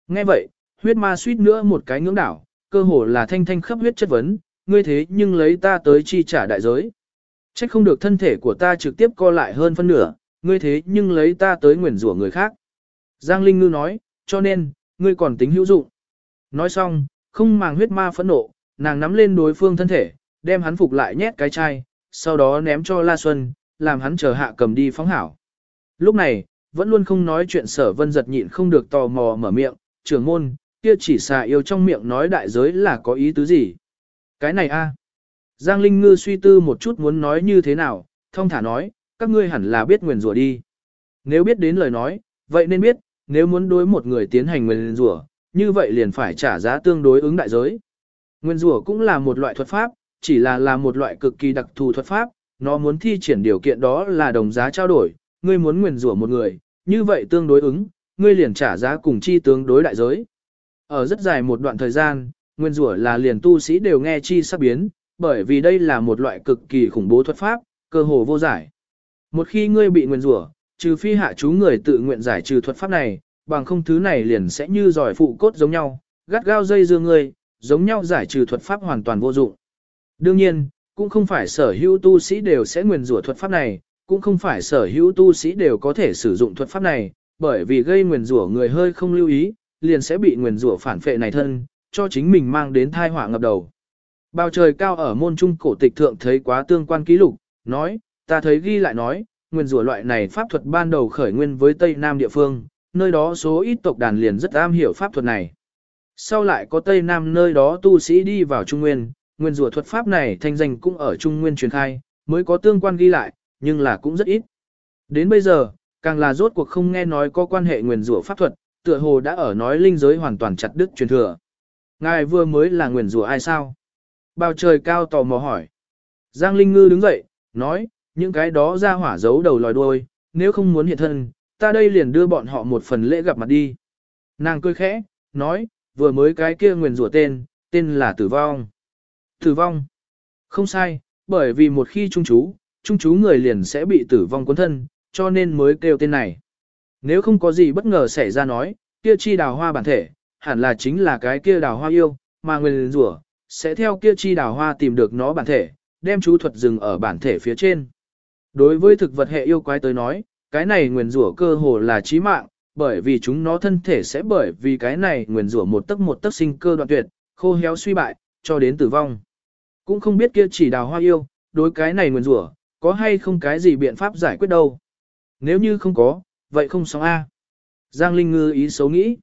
Nghe vậy, huyết ma suýt nữa một cái ngưỡng đảo, cơ hồ là thanh thanh khắp huyết chất vấn, ngươi thế nhưng lấy ta tới chi trả đại giới. Trách không được thân thể của ta trực tiếp co lại hơn phân nửa, ngươi thế nhưng lấy ta tới nguyền rủa người khác. Giang Linh Ngư nói, cho nên, ngươi còn tính hữu dụng. Nói xong, không màng huyết ma phẫn nộ, nàng nắm lên đối phương thân thể, đem hắn phục lại nhét cái chai, sau đó ném cho La Xuân, làm hắn chờ hạ cầm đi phóng hảo. Lúc này, vẫn luôn không nói chuyện sở vân giật nhịn không được tò mò mở miệng, trưởng môn, kia chỉ xà yêu trong miệng nói đại giới là có ý tứ gì. Cái này a Giang Linh Ngư suy tư một chút muốn nói như thế nào, thông thả nói, các ngươi hẳn là biết nguyền rủa đi. Nếu biết đến lời nói, vậy nên biết, nếu muốn đối một người tiến hành nguyền rủa, như vậy liền phải trả giá tương đối ứng đại giới. Nguyên rủa cũng là một loại thuật pháp, chỉ là là một loại cực kỳ đặc thù thuật pháp, nó muốn thi triển điều kiện đó là đồng giá trao đổi, ngươi muốn nguyền rủa một người, như vậy tương đối ứng, ngươi liền trả giá cùng chi tương đối đại giới. Ở rất dài một đoạn thời gian, nguyên rủa là liền tu sĩ đều nghe chi sắp biến, bởi vì đây là một loại cực kỳ khủng bố thuật pháp, cơ hồ vô giải. Một khi ngươi bị nguyên rủa, trừ phi hạ chú người tự nguyện giải trừ thuật pháp này, bằng không thứ này liền sẽ như giỏi phụ cốt giống nhau, gắt gao dây dưa ngươi, giống nhau giải trừ thuật pháp hoàn toàn vô dụng. Đương nhiên, cũng không phải sở hữu tu sĩ đều sẽ Nguyên rủa thuật pháp này, cũng không phải sở hữu tu sĩ đều có thể sử dụng thuật pháp này, bởi vì gây nguyền rủa người hơi không lưu ý, liền sẽ bị nguyền rủa phản phệ này thân, cho chính mình mang đến thai họa ngập đầu. Bao trời cao ở môn trung cổ tịch thượng thấy quá tương quan ký lục, nói, ta thấy ghi lại nói, nguyên rủa loại này pháp thuật ban đầu khởi nguyên với Tây Nam địa phương, nơi đó số ít tộc đàn liền rất am hiểu pháp thuật này. Sau lại có Tây Nam nơi đó tu sĩ đi vào Trung Nguyên, nguyên rủa thuật pháp này thanh danh cũng ở Trung Nguyên truyền khai, mới có tương quan ghi lại, nhưng là cũng rất ít. Đến bây giờ, càng là rốt cuộc không nghe nói có quan hệ nguyền rủa pháp thuật, tựa hồ đã ở nói linh giới hoàn toàn chặt đứt truyền thừa. Ngài vừa mới là nguyền rủa ai sao? Bao trời cao tò mò hỏi. Giang Linh Ngư đứng dậy, nói, những cái đó ra hỏa giấu đầu lòi đuôi, nếu không muốn hiện thân, ta đây liền đưa bọn họ một phần lễ gặp mặt đi. Nàng cười khẽ, nói, vừa mới cái kia nguyền rủa tên, tên là tử vong. Tử vong. Không sai, bởi vì một khi trung chú, trung chú người liền sẽ bị tử vong cuốn thân, cho nên mới kêu tên này. Nếu không có gì bất ngờ xảy ra nói, kia chi đào hoa bản thể, hẳn là chính là cái kia đào hoa yêu, mà nguyền rủa sẽ theo kia chi đào hoa tìm được nó bản thể, đem chú thuật dừng ở bản thể phía trên. Đối với thực vật hệ yêu quái tới nói, cái này nguyền rủa cơ hồ là chí mạng, bởi vì chúng nó thân thể sẽ bởi vì cái này nguyền rủa một tấc một tấc sinh cơ đoạn tuyệt, khô héo suy bại, cho đến tử vong. Cũng không biết kia chỉ đào hoa yêu, đối cái này nguyền rủa có hay không cái gì biện pháp giải quyết đâu. Nếu như không có, vậy không xong A. Giang Linh ngư ý xấu nghĩ.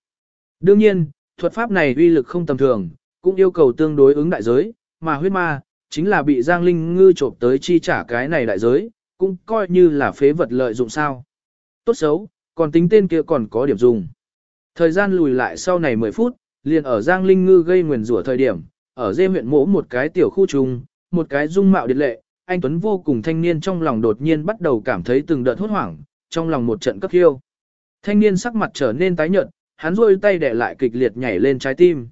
Đương nhiên, thuật pháp này uy lực không tầm thường, cũng yêu cầu tương đối ứng đại giới, mà huyết ma, chính là bị Giang Linh ngư trộm tới chi trả cái này đại giới, cũng coi như là phế vật lợi dụng sao. Tốt xấu, còn tính tên kia còn có điểm dùng. Thời gian lùi lại sau này 10 phút, liền ở Giang Linh Ngư gây nguyền rủa thời điểm, ở dê huyện mỗ một cái tiểu khu trùng, một cái dung mạo điệt lệ, anh Tuấn vô cùng thanh niên trong lòng đột nhiên bắt đầu cảm thấy từng đợt hốt hoảng, trong lòng một trận cấp khiêu. Thanh niên sắc mặt trở nên tái nhợt, hắn rôi tay để lại kịch liệt nhảy lên trái tim.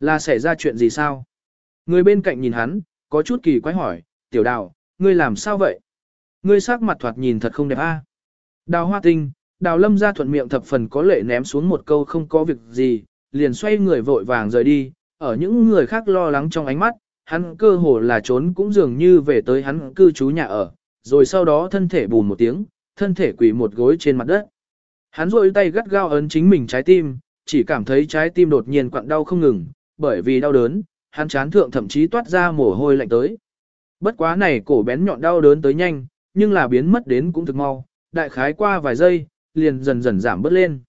Là xảy ra chuyện gì sao? Người bên cạnh nhìn hắn, có chút kỳ quái hỏi, tiểu đào, ngươi làm sao vậy? Ngươi sắc mặt thoạt nhìn thật không đẹp a. Đào hoa tinh, đào lâm ra thuận miệng thập phần có lệ ném xuống một câu không có việc gì, liền xoay người vội vàng rời đi, ở những người khác lo lắng trong ánh mắt, hắn cơ hồ là trốn cũng dường như về tới hắn cư trú nhà ở, rồi sau đó thân thể bùn một tiếng, thân thể quỳ một gối trên mặt đất. Hắn rôi tay gắt gao ấn chính mình trái tim, chỉ cảm thấy trái tim đột nhiên quặn đau không ngừng, bởi vì đau đớn, hắn chán thượng thậm chí toát ra mồ hôi lạnh tới. Bất quá này cổ bén nhọn đau đớn tới nhanh, nhưng là biến mất đến cũng thực mau, đại khái qua vài giây, liền dần dần giảm bớt lên.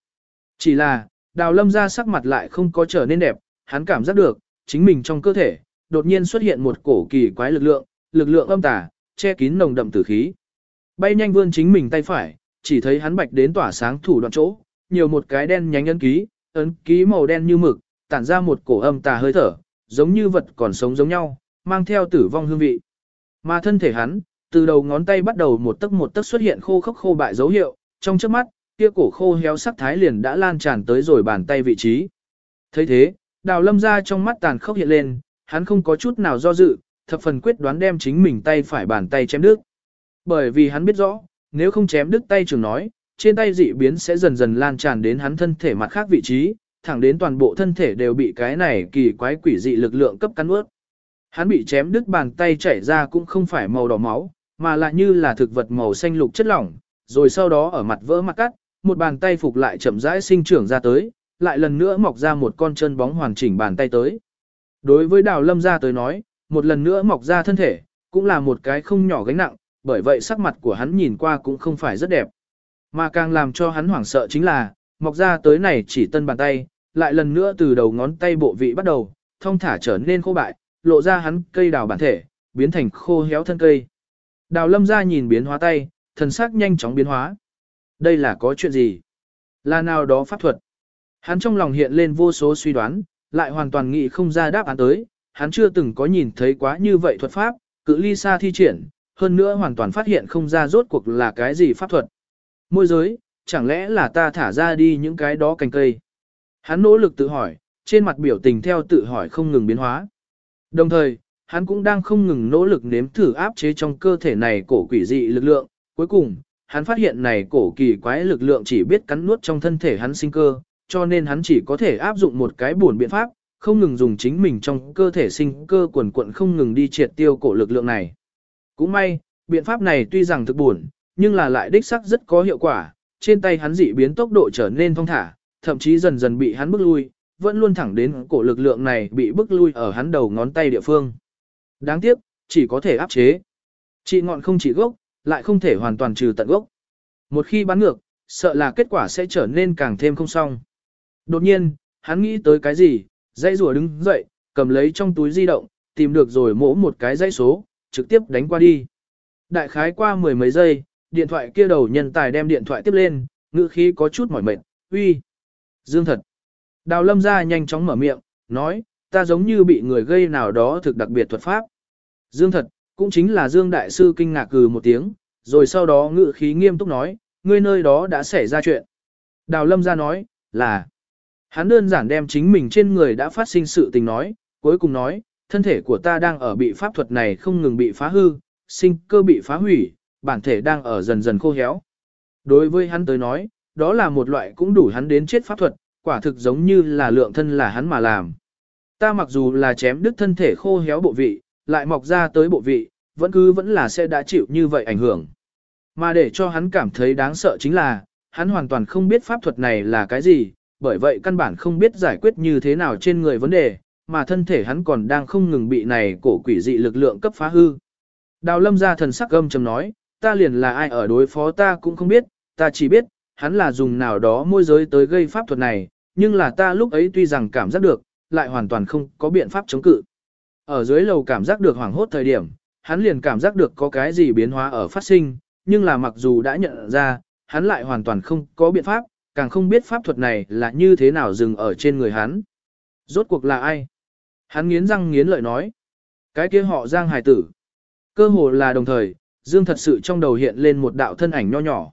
Chỉ là, đào lâm ra sắc mặt lại không có trở nên đẹp, hắn cảm giác được, chính mình trong cơ thể, đột nhiên xuất hiện một cổ kỳ quái lực lượng, lực lượng âm tà, che kín nồng đậm tử khí. Bay nhanh vươn chính mình tay phải, chỉ thấy hắn bạch đến tỏa sáng thủ đoạn chỗ, nhiều một cái đen nhánh ấn ký, ấn ký màu đen như mực, tản ra một cổ âm tà hơi thở, giống như vật còn sống giống nhau, mang theo tử vong hương vị. Mà thân thể hắn, từ đầu ngón tay bắt đầu một tấc một tấc xuất hiện khô khốc khô bại dấu hiệu, trong trước mắt, kia cổ khô héo sắc thái liền đã lan tràn tới rồi bàn tay vị trí. thấy thế, đào lâm ra trong mắt tàn khốc hiện lên, hắn không có chút nào do dự, thập phần quyết đoán đem chính mình tay phải bàn tay chém đứt. Bởi vì hắn biết rõ, nếu không chém đứt tay trường nói, trên tay dị biến sẽ dần dần lan tràn đến hắn thân thể mặt khác vị trí, thẳng đến toàn bộ thân thể đều bị cái này kỳ quái quỷ dị lực lượng cấp cắn ướt. Hắn bị chém đứt bàn tay chảy ra cũng không phải màu đỏ máu, mà lại như là thực vật màu xanh lục chất lỏng, rồi sau đó ở mặt vỡ mặt cắt, một bàn tay phục lại chậm rãi sinh trưởng ra tới, lại lần nữa mọc ra một con chân bóng hoàn chỉnh bàn tay tới. Đối với đào lâm ra tới nói, một lần nữa mọc ra thân thể, cũng là một cái không nhỏ gánh nặng, bởi vậy sắc mặt của hắn nhìn qua cũng không phải rất đẹp. Mà càng làm cho hắn hoảng sợ chính là, mọc ra tới này chỉ tân bàn tay, lại lần nữa từ đầu ngón tay bộ vị bắt đầu, thông thả trở nên khô bại, lộ ra hắn cây đào bản thể, biến thành khô héo thân cây. Đào lâm ra nhìn biến hóa tay, thần sắc nhanh chóng biến hóa. Đây là có chuyện gì? Là nào đó pháp thuật? Hắn trong lòng hiện lên vô số suy đoán, lại hoàn toàn nghĩ không ra đáp án tới, hắn chưa từng có nhìn thấy quá như vậy thuật pháp, cự ly xa thi triển, hơn nữa hoàn toàn phát hiện không ra rốt cuộc là cái gì pháp thuật. Môi giới, chẳng lẽ là ta thả ra đi những cái đó cành cây? Hắn nỗ lực tự hỏi, trên mặt biểu tình theo tự hỏi không ngừng biến hóa. Đồng thời, hắn cũng đang không ngừng nỗ lực nếm thử áp chế trong cơ thể này cổ quỷ dị lực lượng. Cuối cùng, hắn phát hiện này cổ kỳ quái lực lượng chỉ biết cắn nuốt trong thân thể hắn sinh cơ, cho nên hắn chỉ có thể áp dụng một cái buồn biện pháp, không ngừng dùng chính mình trong cơ thể sinh cơ quần quận không ngừng đi triệt tiêu cổ lực lượng này. Cũng may, biện pháp này tuy rằng thực buồn, nhưng là lại đích sắc rất có hiệu quả, trên tay hắn dị biến tốc độ trở nên thong thả, thậm chí dần dần bị hắn bức lui, vẫn luôn thẳng đến cổ lực lượng này bị bức lui ở hắn đầu ngón tay địa phương. Đáng tiếc, chỉ có thể áp chế. Trị ngọn không chỉ gốc, lại không thể hoàn toàn trừ tận gốc. Một khi bắn ngược, sợ là kết quả sẽ trở nên càng thêm không xong. Đột nhiên, hắn nghĩ tới cái gì, dây rùa đứng dậy, cầm lấy trong túi di động, tìm được rồi mỗ một cái dây số, trực tiếp đánh qua đi. Đại khái qua mười mấy giây, điện thoại kia đầu nhân tài đem điện thoại tiếp lên, ngữ khí có chút mỏi mệt, uy. Dương thật. Đào lâm ra nhanh chóng mở miệng, nói, ta giống như bị người gây nào đó thực đặc biệt thuật pháp. Dương thật, cũng chính là Dương Đại Sư kinh ngạc cừ một tiếng, rồi sau đó ngữ khí nghiêm túc nói, ngươi nơi đó đã xảy ra chuyện. Đào lâm ra nói, là, hắn đơn giản đem chính mình trên người đã phát sinh sự tình nói, cuối cùng nói, thân thể của ta đang ở bị pháp thuật này không ngừng bị phá hư, sinh cơ bị phá hủy, bản thể đang ở dần dần khô héo. Đối với hắn tới nói, đó là một loại cũng đủ hắn đến chết pháp thuật, quả thực giống như là lượng thân là hắn mà làm. Ta mặc dù là chém đứt thân thể khô héo bộ vị, lại mọc ra tới bộ vị, vẫn cứ vẫn là sẽ đã chịu như vậy ảnh hưởng. Mà để cho hắn cảm thấy đáng sợ chính là, hắn hoàn toàn không biết pháp thuật này là cái gì, bởi vậy căn bản không biết giải quyết như thế nào trên người vấn đề, mà thân thể hắn còn đang không ngừng bị này cổ quỷ dị lực lượng cấp phá hư. Đào lâm ra thần sắc gâm trầm nói, ta liền là ai ở đối phó ta cũng không biết, ta chỉ biết, hắn là dùng nào đó môi giới tới gây pháp thuật này, nhưng là ta lúc ấy tuy rằng cảm giác được, lại hoàn toàn không có biện pháp chống cự. Ở dưới lầu cảm giác được hoảng hốt thời điểm, hắn liền cảm giác được có cái gì biến hóa ở phát sinh, nhưng là mặc dù đã nhận ra, hắn lại hoàn toàn không có biện pháp, càng không biết pháp thuật này là như thế nào dừng ở trên người hắn. Rốt cuộc là ai? Hắn nghiến răng nghiến lợi nói. Cái kia họ Giang Hải tử. Cơ hồ là đồng thời, Dương thật sự trong đầu hiện lên một đạo thân ảnh nho nhỏ.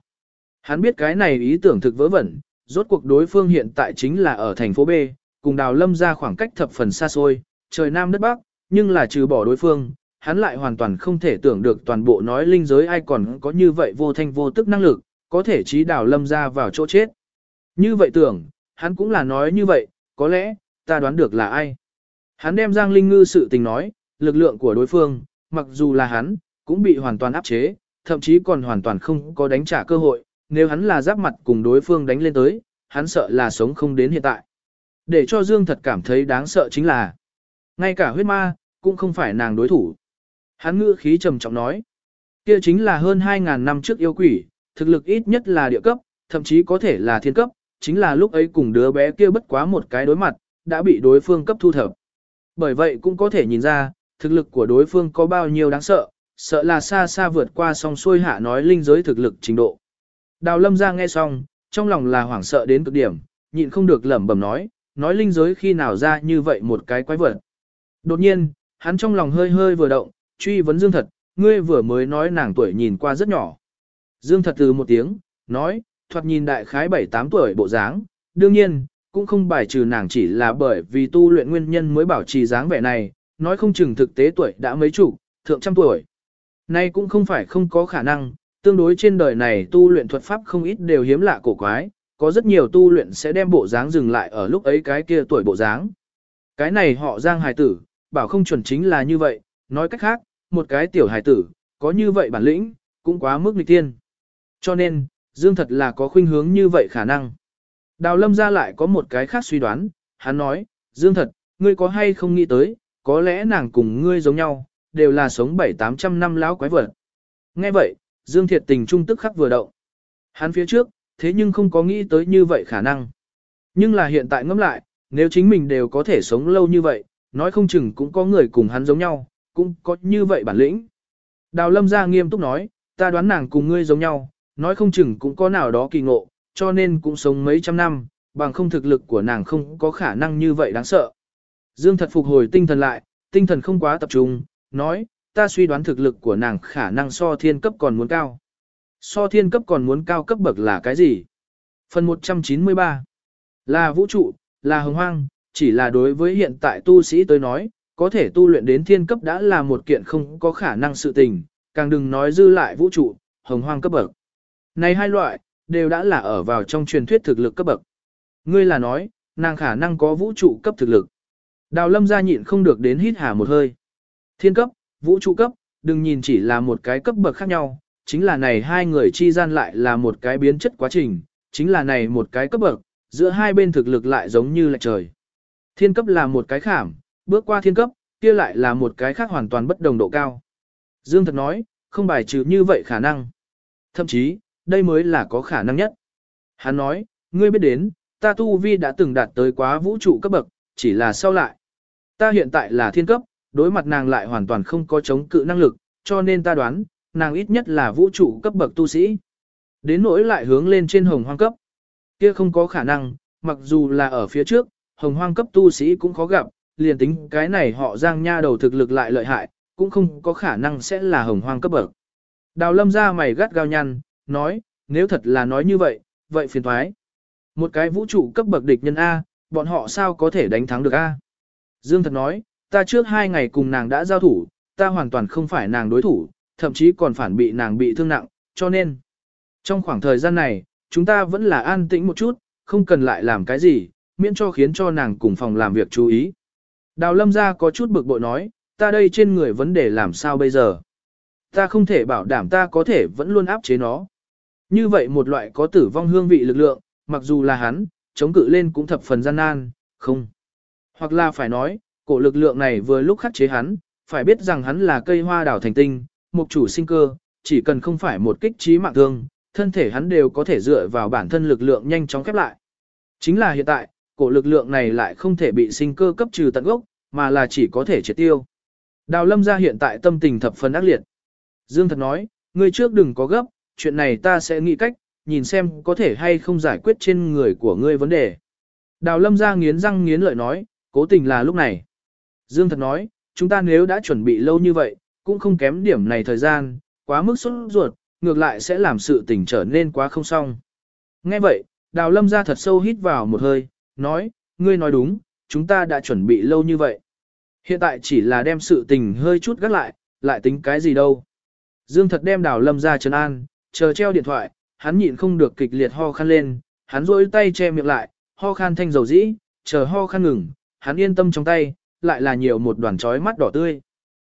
Hắn biết cái này ý tưởng thực vớ vẩn, rốt cuộc đối phương hiện tại chính là ở thành phố B, cùng đào lâm ra khoảng cách thập phần xa xôi, trời nam đất bắc, nhưng là trừ bỏ đối phương, hắn lại hoàn toàn không thể tưởng được toàn bộ nói linh giới ai còn có như vậy vô thanh vô tức năng lực, có thể trí đào lâm ra vào chỗ chết. Như vậy tưởng, hắn cũng là nói như vậy, có lẽ, ta đoán được là ai. Hắn đem Giang Linh Ngư sự tình nói, lực lượng của đối phương, mặc dù là hắn, cũng bị hoàn toàn áp chế, thậm chí còn hoàn toàn không có đánh trả cơ hội, nếu hắn là giáp mặt cùng đối phương đánh lên tới, hắn sợ là sống không đến hiện tại. Để cho Dương thật cảm thấy đáng sợ chính là, ngay cả huyết ma, cũng không phải nàng đối thủ. Hắn ngữ khí trầm trọng nói, kia chính là hơn 2.000 năm trước yêu quỷ, thực lực ít nhất là địa cấp, thậm chí có thể là thiên cấp, chính là lúc ấy cùng đứa bé kia bất quá một cái đối mặt, đã bị đối phương cấp thu thập. Bởi vậy cũng có thể nhìn ra, thực lực của đối phương có bao nhiêu đáng sợ, sợ là xa xa vượt qua song xuôi hạ nói linh giới thực lực trình độ. Đào lâm ra nghe xong, trong lòng là hoảng sợ đến cực điểm, nhịn không được lẩm bẩm nói, nói linh giới khi nào ra như vậy một cái quái vật. Đột nhiên, hắn trong lòng hơi hơi vừa động, truy vấn Dương Thật, ngươi vừa mới nói nàng tuổi nhìn qua rất nhỏ. Dương Thật từ một tiếng, nói, thoạt nhìn đại khái 7-8 tuổi bộ dáng, đương nhiên, cũng không bài trừ nàng chỉ là bởi vì tu luyện nguyên nhân mới bảo trì dáng vẻ này, nói không chừng thực tế tuổi đã mấy chục, thượng trăm tuổi. Nay cũng không phải không có khả năng, tương đối trên đời này tu luyện thuật pháp không ít đều hiếm lạ cổ quái, có rất nhiều tu luyện sẽ đem bộ dáng dừng lại ở lúc ấy cái kia tuổi bộ dáng. Cái này họ giang hài tử, bảo không chuẩn chính là như vậy, nói cách khác, một cái tiểu hài tử, có như vậy bản lĩnh, cũng quá mức nghịch tiên. Cho nên, Dương thật là có khuynh hướng như vậy khả năng. Đào lâm ra lại có một cái khác suy đoán, hắn nói, Dương thật, ngươi có hay không nghĩ tới, có lẽ nàng cùng ngươi giống nhau, đều là sống bảy tám trăm năm lão quái vật. Nghe vậy, Dương Thiệt tình trung tức khắc vừa động. Hắn phía trước, thế nhưng không có nghĩ tới như vậy khả năng. Nhưng là hiện tại ngẫm lại, nếu chính mình đều có thể sống lâu như vậy, nói không chừng cũng có người cùng hắn giống nhau, cũng có như vậy bản lĩnh. Đào lâm ra nghiêm túc nói, ta đoán nàng cùng ngươi giống nhau, nói không chừng cũng có nào đó kỳ ngộ, cho nên cũng sống mấy trăm năm, bằng không thực lực của nàng không có khả năng như vậy đáng sợ. Dương thật phục hồi tinh thần lại, tinh thần không quá tập trung, nói, ta suy đoán thực lực của nàng khả năng so thiên cấp còn muốn cao. So thiên cấp còn muốn cao cấp bậc là cái gì? Phần 193 Là vũ trụ, là hồng hoang, chỉ là đối với hiện tại tu sĩ tôi nói, có thể tu luyện đến thiên cấp đã là một kiện không có khả năng sự tình, càng đừng nói dư lại vũ trụ, hồng hoang cấp bậc. Này hai loại, đều đã là ở vào trong truyền thuyết thực lực cấp bậc. Ngươi là nói, nàng khả năng có vũ trụ cấp thực lực. Đào lâm ra nhịn không được đến hít hà một hơi. Thiên cấp, vũ trụ cấp, đừng nhìn chỉ là một cái cấp bậc khác nhau, chính là này hai người chi gian lại là một cái biến chất quá trình, chính là này một cái cấp bậc, giữa hai bên thực lực lại giống như lệch trời. Thiên cấp là một cái khảm, bước qua thiên cấp, kia lại là một cái khác hoàn toàn bất đồng độ cao. Dương thật nói, không bài trừ như vậy khả năng. Thậm chí, đây mới là có khả năng nhất. Hắn nói, ngươi biết đến, ta tu vi đã từng đạt tới quá vũ trụ cấp bậc, chỉ là sau lại. Ta hiện tại là thiên cấp, đối mặt nàng lại hoàn toàn không có chống cự năng lực, cho nên ta đoán, nàng ít nhất là vũ trụ cấp bậc tu sĩ. Đến nỗi lại hướng lên trên hồng hoang cấp. Kia không có khả năng, mặc dù là ở phía trước, hồng hoang cấp tu sĩ cũng khó gặp, liền tính cái này họ giang nha đầu thực lực lại lợi hại, cũng không có khả năng sẽ là hồng hoang cấp bậc. Đào lâm ra mày gắt gao nhăn, nói, nếu thật là nói như vậy, vậy phiền thoái. Một cái vũ trụ cấp bậc địch nhân A, bọn họ sao có thể đánh thắng được A? Dương thật nói, ta trước hai ngày cùng nàng đã giao thủ, ta hoàn toàn không phải nàng đối thủ, thậm chí còn phản bị nàng bị thương nặng, cho nên, trong khoảng thời gian này, chúng ta vẫn là an tĩnh một chút, không cần lại làm cái gì, miễn cho khiến cho nàng cùng phòng làm việc chú ý. Đào lâm ra có chút bực bội nói, ta đây trên người vấn đề làm sao bây giờ? Ta không thể bảo đảm ta có thể vẫn luôn áp chế nó. Như vậy một loại có tử vong hương vị lực lượng, mặc dù là hắn, chống cự lên cũng thập phần gian nan, không. Hoặc là phải nói, cổ lực lượng này vừa lúc khắc chế hắn, phải biết rằng hắn là cây hoa đảo thành tinh, mục chủ sinh cơ, chỉ cần không phải một kích trí mạng thương, thân thể hắn đều có thể dựa vào bản thân lực lượng nhanh chóng khép lại. Chính là hiện tại, cổ lực lượng này lại không thể bị sinh cơ cấp trừ tận gốc, mà là chỉ có thể triệt tiêu. Đào lâm ra hiện tại tâm tình thập phần ác liệt. Dương thật nói, ngươi trước đừng có gấp, chuyện này ta sẽ nghĩ cách, nhìn xem có thể hay không giải quyết trên người của ngươi vấn đề. Đào lâm ra nghiến răng nghiến lợi nói, cố tình là lúc này. Dương thật nói, chúng ta nếu đã chuẩn bị lâu như vậy, cũng không kém điểm này thời gian, quá mức sốt ruột, ngược lại sẽ làm sự tình trở nên quá không xong. Nghe vậy, đào lâm ra thật sâu hít vào một hơi, nói, ngươi nói đúng, chúng ta đã chuẩn bị lâu như vậy. Hiện tại chỉ là đem sự tình hơi chút gắt lại, lại tính cái gì đâu. Dương thật đem đào lâm ra trấn an, chờ treo điện thoại, hắn nhịn không được kịch liệt ho khan lên, hắn rôi tay che miệng lại, ho khan thanh dầu dĩ, chờ ho khan ngừng, hắn yên tâm trong tay, lại là nhiều một đoàn trói mắt đỏ tươi.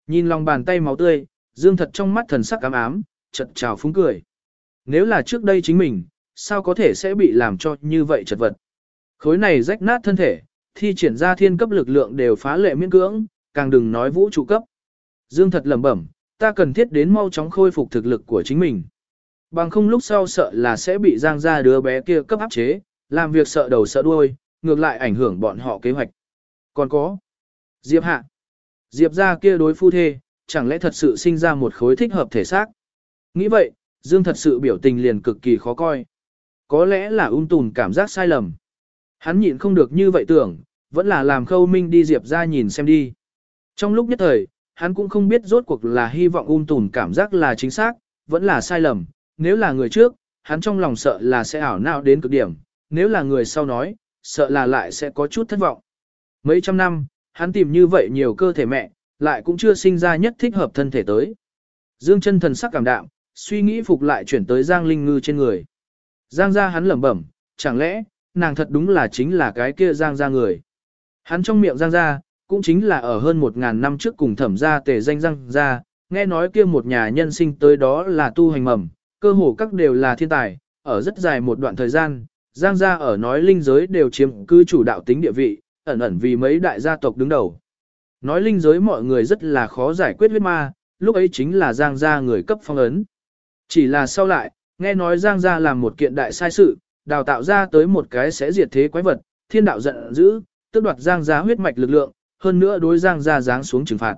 Nhìn lòng bàn tay máu tươi, Dương thật trong mắt thần sắc ám ám, chật trào phúng cười. Nếu là trước đây chính mình, sao có thể sẽ bị làm cho như vậy chật vật. Khối này rách nát thân thể, thi triển ra thiên cấp lực lượng đều phá lệ miễn cưỡng, càng đừng nói vũ trụ cấp. Dương thật lẩm bẩm, ta cần thiết đến mau chóng khôi phục thực lực của chính mình. Bằng không lúc sau sợ là sẽ bị giang ra đứa bé kia cấp áp chế, làm việc sợ đầu sợ đuôi, ngược lại ảnh hưởng bọn họ kế hoạch. Còn có, Diệp Hạ, Diệp ra kia đối phu thê, chẳng lẽ thật sự sinh ra một khối thích hợp thể xác. Nghĩ vậy, Dương thật sự biểu tình liền cực kỳ khó coi. Có lẽ là ung tùn cảm giác sai lầm. Hắn nhịn không được như vậy tưởng, vẫn là làm khâu minh đi Diệp ra nhìn xem đi. Trong lúc nhất thời, hắn cũng không biết rốt cuộc là hy vọng ung tùn cảm giác là chính xác, vẫn là sai lầm. Nếu là người trước, hắn trong lòng sợ là sẽ ảo não đến cực điểm. Nếu là người sau nói, sợ là lại sẽ có chút thất vọng. Mấy trăm năm, hắn tìm như vậy nhiều cơ thể mẹ, lại cũng chưa sinh ra nhất thích hợp thân thể tới. Dương chân thần sắc cảm đạm, suy nghĩ phục lại chuyển tới Giang Linh Ngư trên người. Giang gia hắn lẩm bẩm, chẳng lẽ, nàng thật đúng là chính là cái kia Giang gia người. Hắn trong miệng Giang gia, cũng chính là ở hơn một ngàn năm trước cùng thẩm gia tề danh Giang gia, nghe nói kia một nhà nhân sinh tới đó là tu hành mầm, cơ hồ các đều là thiên tài, ở rất dài một đoạn thời gian, Giang gia ở nói linh giới đều chiếm cứ chủ đạo tính địa vị, ẩn ẩn vì mấy đại gia tộc đứng đầu. Nói linh giới mọi người rất là khó giải quyết huyết ma, lúc ấy chính là Giang gia người cấp phong ấn. Chỉ là sau lại, nghe nói Giang gia làm một kiện đại sai sự, đào tạo ra tới một cái sẽ diệt thế quái vật, thiên đạo giận dữ, tước đoạt Giang gia huyết mạch lực lượng, hơn nữa đối Giang gia giáng xuống trừng phạt.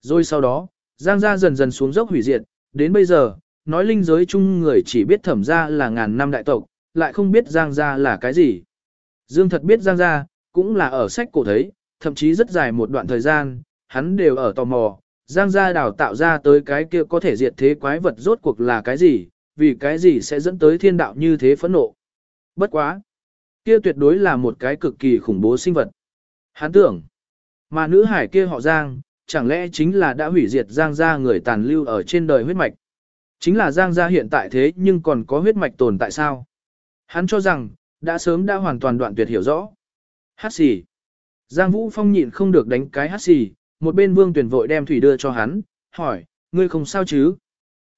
Rồi sau đó, Giang gia dần dần xuống dốc hủy diệt, đến bây giờ, nói linh giới chung người chỉ biết thẩm gia là ngàn năm đại tộc, lại không biết Giang gia là cái gì. Dương thật biết Giang gia, cũng là ở sách cổ thấy, thậm chí rất dài một đoạn thời gian, hắn đều ở tò mò, Giang gia đào tạo ra tới cái kia có thể diệt thế quái vật rốt cuộc là cái gì, vì cái gì sẽ dẫn tới thiên đạo như thế phẫn nộ. Bất quá. Kia tuyệt đối là một cái cực kỳ khủng bố sinh vật. Hắn tưởng, mà nữ hải kia họ Giang, chẳng lẽ chính là đã hủy diệt Giang gia người tàn lưu ở trên đời huyết mạch. Chính là Giang gia hiện tại thế nhưng còn có huyết mạch tồn tại sao? Hắn cho rằng, đã sớm đã hoàn toàn đoạn tuyệt hiểu rõ. Hát xì. Giang Vũ Phong nhịn không được đánh cái hát xì, một bên vương tuyển vội đem thủy đưa cho hắn, hỏi, ngươi không sao chứ?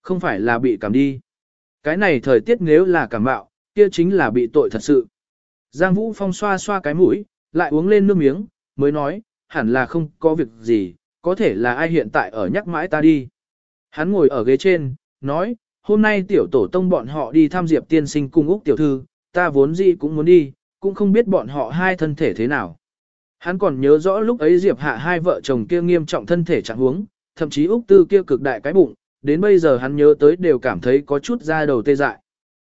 Không phải là bị cảm đi. Cái này thời tiết nếu là cảm bạo, kia chính là bị tội thật sự. Giang Vũ Phong xoa xoa cái mũi, lại uống lên nước miếng, mới nói, hẳn là không có việc gì, có thể là ai hiện tại ở nhắc mãi ta đi. Hắn ngồi ở ghế trên, nói, hôm nay tiểu tổ tông bọn họ đi tham diệp tiên sinh cung Úc tiểu thư, ta vốn gì cũng muốn đi, cũng không biết bọn họ hai thân thể thế nào. Hắn còn nhớ rõ lúc ấy diệp hạ hai vợ chồng kia nghiêm trọng thân thể trạng huống, thậm chí Úc tư kia cực đại cái bụng, đến bây giờ hắn nhớ tới đều cảm thấy có chút da đầu tê dại.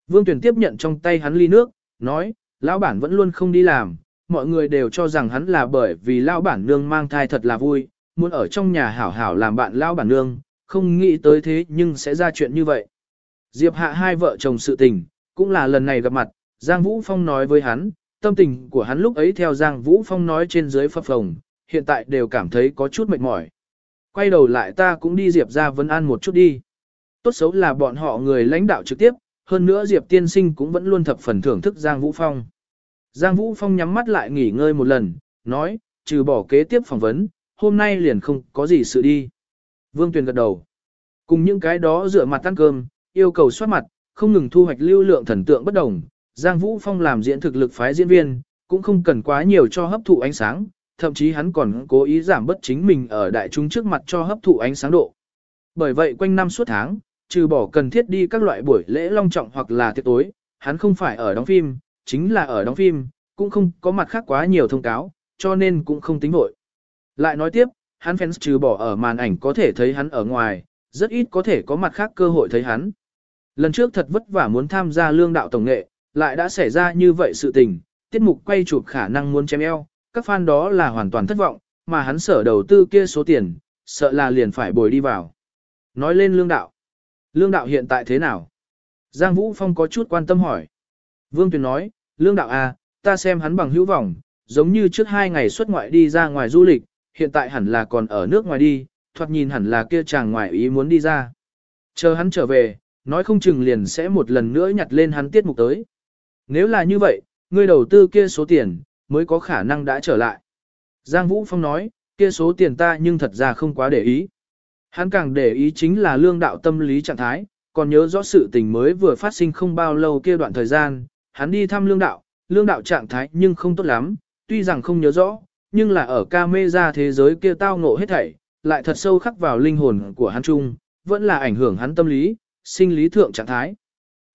Vương Tuyển tiếp nhận trong tay hắn ly nước, nói, lão bản vẫn luôn không đi làm, mọi người đều cho rằng hắn là bởi vì lão bản nương mang thai thật là vui, muốn ở trong nhà hảo hảo làm bạn lão bản nương, không nghĩ tới thế nhưng sẽ ra chuyện như vậy. Diệp hạ hai vợ chồng sự tình, cũng là lần này gặp mặt, Giang Vũ Phong nói với hắn, tâm tình của hắn lúc ấy theo Giang Vũ Phong nói trên dưới phập phồng, hiện tại đều cảm thấy có chút mệt mỏi. Quay đầu lại ta cũng đi Diệp ra vấn an một chút đi. Tốt xấu là bọn họ người lãnh đạo trực tiếp, hơn nữa Diệp tiên sinh cũng vẫn luôn thập phần thưởng thức Giang Vũ Phong. Giang Vũ Phong nhắm mắt lại nghỉ ngơi một lần, nói, trừ bỏ kế tiếp phỏng vấn, hôm nay liền không có gì sự đi. Vương Tuyền gật đầu. Cùng những cái đó dựa mặt ăn cơm, yêu cầu soát mặt, không ngừng thu hoạch lưu lượng thần tượng bất đồng. Giang Vũ Phong làm diễn thực lực phái diễn viên, cũng không cần quá nhiều cho hấp thụ ánh sáng, thậm chí hắn còn cố ý giảm bất chính mình ở đại chúng trước mặt cho hấp thụ ánh sáng độ. Bởi vậy quanh năm suốt tháng, trừ bỏ cần thiết đi các loại buổi lễ long trọng hoặc là tiệc tối, hắn không phải ở đóng phim, chính là ở đóng phim, cũng không có mặt khác quá nhiều thông cáo, cho nên cũng không tính vội. Lại nói tiếp, hắn fans trừ bỏ ở màn ảnh có thể thấy hắn ở ngoài, rất ít có thể có mặt khác cơ hội thấy hắn. Lần trước thật vất vả muốn tham gia lương đạo tổng nghệ, lại đã xảy ra như vậy sự tình, tiết mục quay chụp khả năng muốn chém eo, các fan đó là hoàn toàn thất vọng, mà hắn sở đầu tư kia số tiền, sợ là liền phải bồi đi vào. Nói lên lương đạo. Lương đạo hiện tại thế nào? Giang Vũ Phong có chút quan tâm hỏi. Vương Tuyền nói, lương đạo à, ta xem hắn bằng hữu vọng, giống như trước hai ngày xuất ngoại đi ra ngoài du lịch, hiện tại hẳn là còn ở nước ngoài đi, thoạt nhìn hẳn là kia chàng ngoài ý muốn đi ra. Chờ hắn trở về, nói không chừng liền sẽ một lần nữa nhặt lên hắn tiết mục tới. Nếu là như vậy, ngươi đầu tư kia số tiền, mới có khả năng đã trở lại. Giang Vũ Phong nói, kia số tiền ta nhưng thật ra không quá để ý. Hắn càng để ý chính là lương đạo tâm lý trạng thái, còn nhớ rõ sự tình mới vừa phát sinh không bao lâu kia đoạn thời gian, hắn đi thăm lương đạo, lương đạo trạng thái nhưng không tốt lắm, tuy rằng không nhớ rõ, nhưng là ở ca mê ra thế giới kia tao ngộ hết thảy, lại thật sâu khắc vào linh hồn của hắn chung, vẫn là ảnh hưởng hắn tâm lý, sinh lý thượng trạng thái.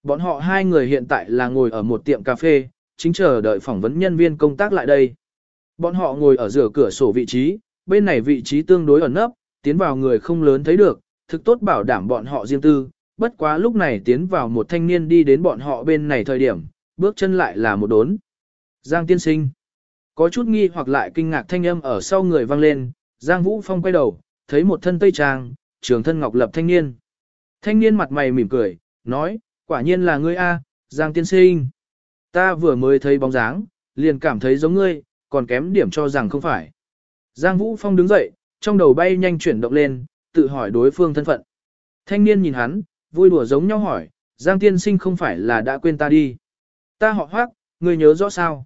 Bọn họ hai người hiện tại là ngồi ở một tiệm cà phê, chính chờ đợi phỏng vấn nhân viên công tác lại đây. Bọn họ ngồi ở giữa cửa sổ vị trí, bên này vị trí tương đối ẩn nấp, tiến vào người không lớn thấy được, thực tốt bảo đảm bọn họ riêng tư, bất quá lúc này tiến vào một thanh niên đi đến bọn họ bên này thời điểm, bước chân lại là một đốn. Giang tiên sinh. Có chút nghi hoặc lại kinh ngạc thanh âm ở sau người vang lên, Giang Vũ Phong quay đầu, thấy một thân tây trang, trường thân ngọc lập thanh niên. Thanh niên mặt mày mỉm cười, nói, quả nhiên là ngươi A, Giang tiên sinh. Ta vừa mới thấy bóng dáng, liền cảm thấy giống ngươi, còn kém điểm cho rằng không phải. Giang Vũ Phong đứng dậy, trong đầu bay nhanh chuyển động lên, tự hỏi đối phương thân phận. Thanh niên nhìn hắn, vui đùa giống nhau hỏi, Giang tiên sinh không phải là đã quên ta đi. Ta họ hoác, ngươi nhớ rõ sao?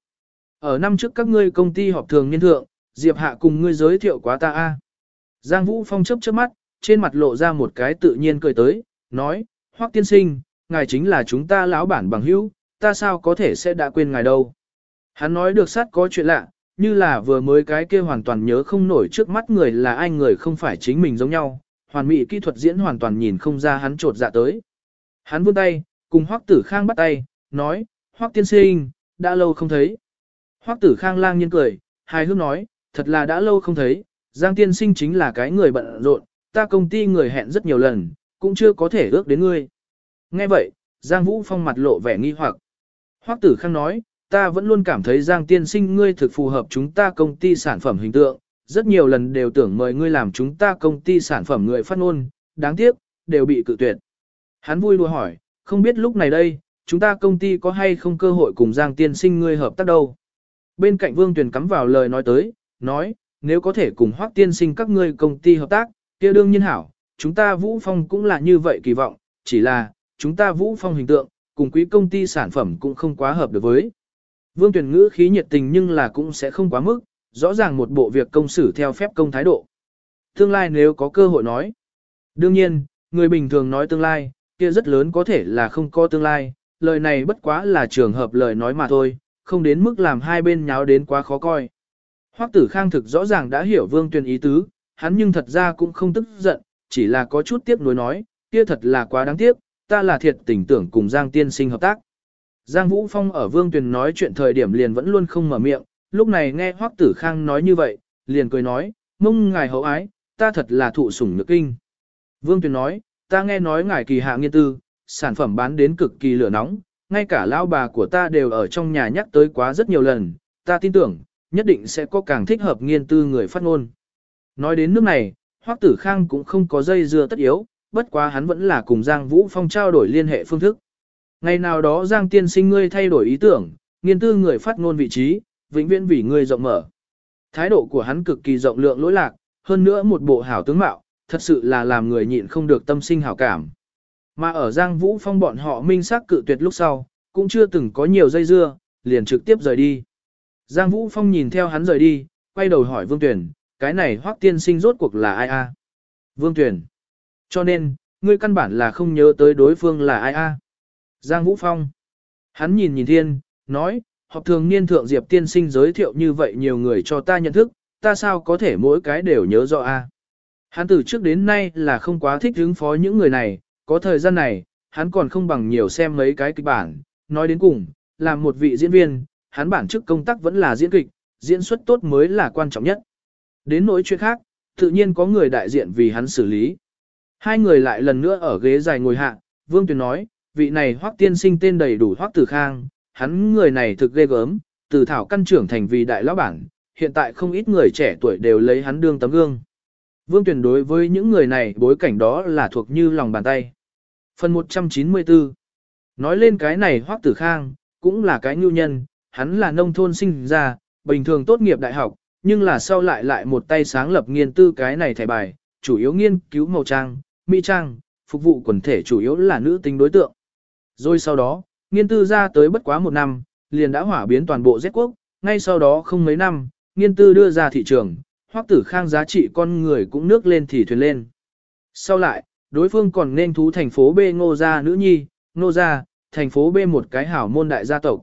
Ở năm trước các ngươi công ty họp thường niên thượng, Diệp Hạ cùng ngươi giới thiệu quá ta a. Giang Vũ Phong chớp chớp mắt, trên mặt lộ ra một cái tự nhiên cười tới, nói, Hoắc tiên sinh, ngài chính là chúng ta lão bản bằng hữu, ta sao có thể sẽ đã quên ngài đâu. Hắn nói được sát có chuyện lạ, như là vừa mới cái kia hoàn toàn nhớ không nổi trước mắt người là ai người không phải chính mình giống nhau, hoàn mỹ kỹ thuật diễn hoàn toàn nhìn không ra hắn trột dạ tới. Hắn vươn tay, cùng Hoắc Tử Khang bắt tay, nói, Hoắc tiên sinh, đã lâu không thấy. Hoắc Tử Khang lang nhiên cười, hài hước nói, thật là đã lâu không thấy, Giang tiên sinh chính là cái người bận rộn, ta công ty người hẹn rất nhiều lần, cũng chưa có thể ước đến ngươi. Nghe vậy, Giang Vũ Phong mặt lộ vẻ nghi hoặc. Hoắc tử khang nói, ta vẫn luôn cảm thấy Giang tiên sinh ngươi thực phù hợp chúng ta công ty sản phẩm hình tượng, rất nhiều lần đều tưởng mời ngươi làm chúng ta công ty sản phẩm người phát ngôn, đáng tiếc, đều bị cự tuyệt. Hắn vui đùa hỏi, không biết lúc này đây, chúng ta công ty có hay không cơ hội cùng Giang tiên sinh ngươi hợp tác đâu. Bên cạnh Vương Tuyền cắm vào lời nói tới, nói, nếu có thể cùng Hoắc tiên sinh các ngươi công ty hợp tác, kia đương nhiên hảo, chúng ta Vũ Phong cũng là như vậy kỳ vọng, chỉ là, chúng ta Vũ Phong hình tượng, cùng quý công ty sản phẩm cũng không quá hợp được với. Vương Tuyền ngữ khí nhiệt tình nhưng là cũng sẽ không quá mức, rõ ràng một bộ việc công xử theo phép công thái độ. Tương lai nếu có cơ hội nói. Đương nhiên, người bình thường nói tương lai, kia rất lớn có thể là không có tương lai, lời này bất quá là trường hợp lời nói mà thôi, không đến mức làm hai bên nháo đến quá khó coi. Hoắc tử khang thực rõ ràng đã hiểu vương tuyên ý tứ, hắn nhưng thật ra cũng không tức giận, chỉ là có chút tiếc nuối nói, kia thật là quá đáng tiếc, ta là thiệt tình tưởng cùng Giang tiên sinh hợp tác. Giang Vũ Phong ở vương tuyên nói chuyện thời điểm liền vẫn luôn không mở miệng, lúc này nghe Hoắc tử khang nói như vậy, liền cười nói, mông ngài hậu ái, ta thật là thụ sủng nước kinh. Vương tuyên nói, ta nghe nói ngài kỳ hạ nghiên tư, sản phẩm bán đến cực kỳ lửa nóng, ngay cả lão bà của ta đều ở trong nhà nhắc tới quá rất nhiều lần, ta tin tưởng, nhất định sẽ có càng thích hợp nghiên tư người phát ngôn. Nói đến nước này, Hoắc Tử Khang cũng không có dây dưa tất yếu, bất quá hắn vẫn là cùng Giang Vũ Phong trao đổi liên hệ phương thức. Ngày nào đó Giang tiên sinh ngươi thay đổi ý tưởng, nghiên tư người phát ngôn vị trí, vĩnh viễn vì ngươi rộng mở. Thái độ của hắn cực kỳ rộng lượng lỗi lạc, hơn nữa một bộ hảo tướng mạo, thật sự là làm người nhịn không được tâm sinh hảo cảm. Mà ở Giang Vũ Phong bọn họ minh xác cự tuyệt lúc sau, cũng chưa từng có nhiều dây dưa, liền trực tiếp rời đi. Giang Vũ Phong nhìn theo hắn rời đi, quay đầu hỏi Vương Tuyển, cái này hoác tiên sinh rốt cuộc là ai a? Vương Tuyển. Cho nên, ngươi căn bản là không nhớ tới đối phương là ai a? Giang Vũ Phong. Hắn nhìn nhìn thiên, nói, họp thường niên thượng diệp tiên sinh giới thiệu như vậy nhiều người cho ta nhận thức, ta sao có thể mỗi cái đều nhớ rõ a? Hắn từ trước đến nay là không quá thích ứng phó những người này, có thời gian này, hắn còn không bằng nhiều xem mấy cái kịch bản, nói đến cùng, làm một vị diễn viên, hắn bản chức công tác vẫn là diễn kịch, diễn xuất tốt mới là quan trọng nhất. Đến nỗi chuyện khác, tự nhiên có người đại diện vì hắn xử lý. Hai người lại lần nữa ở ghế dài ngồi hạ, Vương Tuyền nói, vị này hoắc tiên sinh tên đầy đủ hoắc tử khang, hắn người này thực ghê gớm, từ thảo căn trưởng thành vì đại lão bản, hiện tại không ít người trẻ tuổi đều lấy hắn đương tấm gương. Vương tuyển đối với những người này bối cảnh đó là thuộc như lòng bàn tay. Phần 194 Nói lên cái này hoắc tử khang, cũng là cái nhu nhân, hắn là nông thôn sinh ra, bình thường tốt nghiệp đại học, nhưng là sau lại lại một tay sáng lập nghiên tư cái này thẻ bài, chủ yếu nghiên cứu màu trang, mỹ trang, phục vụ quần thể chủ yếu là nữ tính đối tượng. Rồi sau đó, nghiên tư ra tới bất quá một năm, liền đã hỏa biến toàn bộ Z quốc, ngay sau đó không mấy năm, nghiên tư đưa ra thị trường, hoắc tử khang giá trị con người cũng nước lên thì thuyền lên. Sau lại, đối phương còn nên thú thành phố B ngô gia nữ nhi, ngô gia, thành phố B một cái hảo môn đại gia tộc.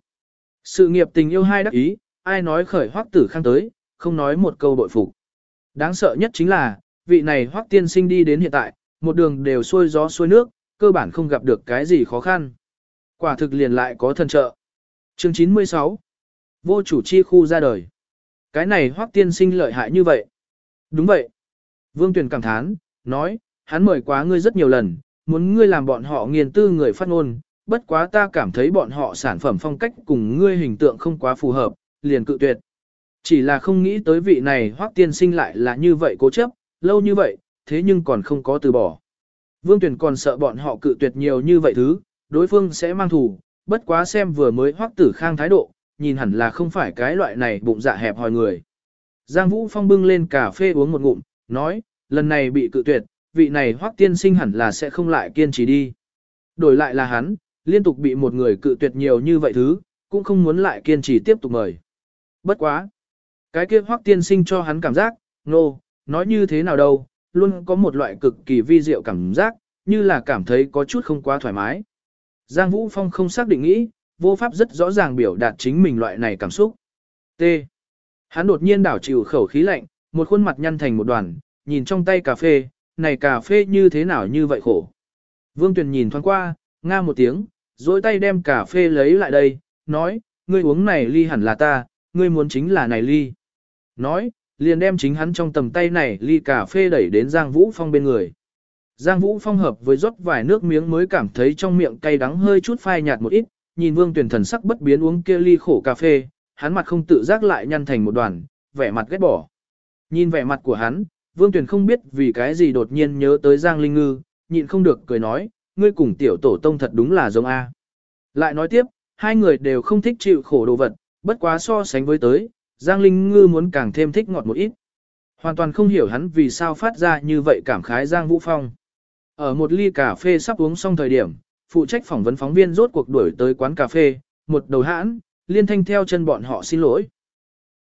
Sự nghiệp tình yêu hai đắc ý, ai nói khởi hoắc tử khang tới, không nói một câu bội phục. Đáng sợ nhất chính là, vị này hoắc tiên sinh đi đến hiện tại, một đường đều xuôi gió xuôi nước, cơ bản không gặp được cái gì khó khăn. Quả thực liền lại có thần trợ. Chương 96 Vô chủ chi khu ra đời. Cái này hoắc tiên sinh lợi hại như vậy. Đúng vậy. Vương Tuyền cảm thán, nói, hắn mời quá ngươi rất nhiều lần, muốn ngươi làm bọn họ nghiền tư người phát ngôn, bất quá ta cảm thấy bọn họ sản phẩm phong cách cùng ngươi hình tượng không quá phù hợp, liền cự tuyệt. Chỉ là không nghĩ tới vị này hoắc tiên sinh lại là như vậy cố chấp, lâu như vậy, thế nhưng còn không có từ bỏ. Vương Tuyền còn sợ bọn họ cự tuyệt nhiều như vậy thứ, đối phương sẽ mang thù, bất quá xem vừa mới hoắc tử khang thái độ, nhìn hẳn là không phải cái loại này bụng dạ hẹp hòi người. Giang Vũ Phong bưng lên cà phê uống một ngụm, nói, lần này bị cự tuyệt, vị này hoắc tiên sinh hẳn là sẽ không lại kiên trì đi. Đổi lại là hắn, liên tục bị một người cự tuyệt nhiều như vậy thứ, cũng không muốn lại kiên trì tiếp tục mời. Bất quá. Cái kia hoắc tiên sinh cho hắn cảm giác, nô, no, nói như thế nào đâu, luôn có một loại cực kỳ vi diệu cảm giác, như là cảm thấy có chút không quá thoải mái. Giang Vũ Phong không xác định nghĩ, vô pháp rất rõ ràng biểu đạt chính mình loại này cảm xúc. T. Hắn đột nhiên đảo chịu khẩu khí lạnh, một khuôn mặt nhăn thành một đoàn, nhìn trong tay cà phê, này cà phê như thế nào như vậy khổ. Vương Tuyền nhìn thoáng qua, nga một tiếng, dối tay đem cà phê lấy lại đây, nói, ngươi uống này ly hẳn là ta, ngươi muốn chính là này ly. Nói, liền đem chính hắn trong tầm tay này ly cà phê đẩy đến Giang Vũ Phong bên người. Giang Vũ Phong hợp với rót vài nước miếng mới cảm thấy trong miệng cay đắng hơi chút phai nhạt một ít, nhìn Vương Tuyển thần sắc bất biến uống kia ly khổ cà phê, hắn mặt không tự giác lại nhăn thành một đoàn, vẻ mặt ghét bỏ. Nhìn vẻ mặt của hắn, Vương Tuyển không biết vì cái gì đột nhiên nhớ tới Giang Linh Ngư, nhịn không được cười nói, ngươi cùng tiểu tổ tông thật đúng là giống A. Lại nói tiếp, hai người đều không thích chịu khổ đồ vật, bất quá so sánh với tới, Giang Linh Ngư muốn càng thêm thích ngọt một ít. Hoàn toàn không hiểu hắn vì sao phát ra như vậy cảm khái Giang Vũ Phong. Ở một ly cà phê sắp uống xong thời điểm, phụ trách phỏng vấn phóng viên rốt cuộc đuổi tới quán cà phê, một đầu hãn, liên thanh theo chân bọn họ xin lỗi.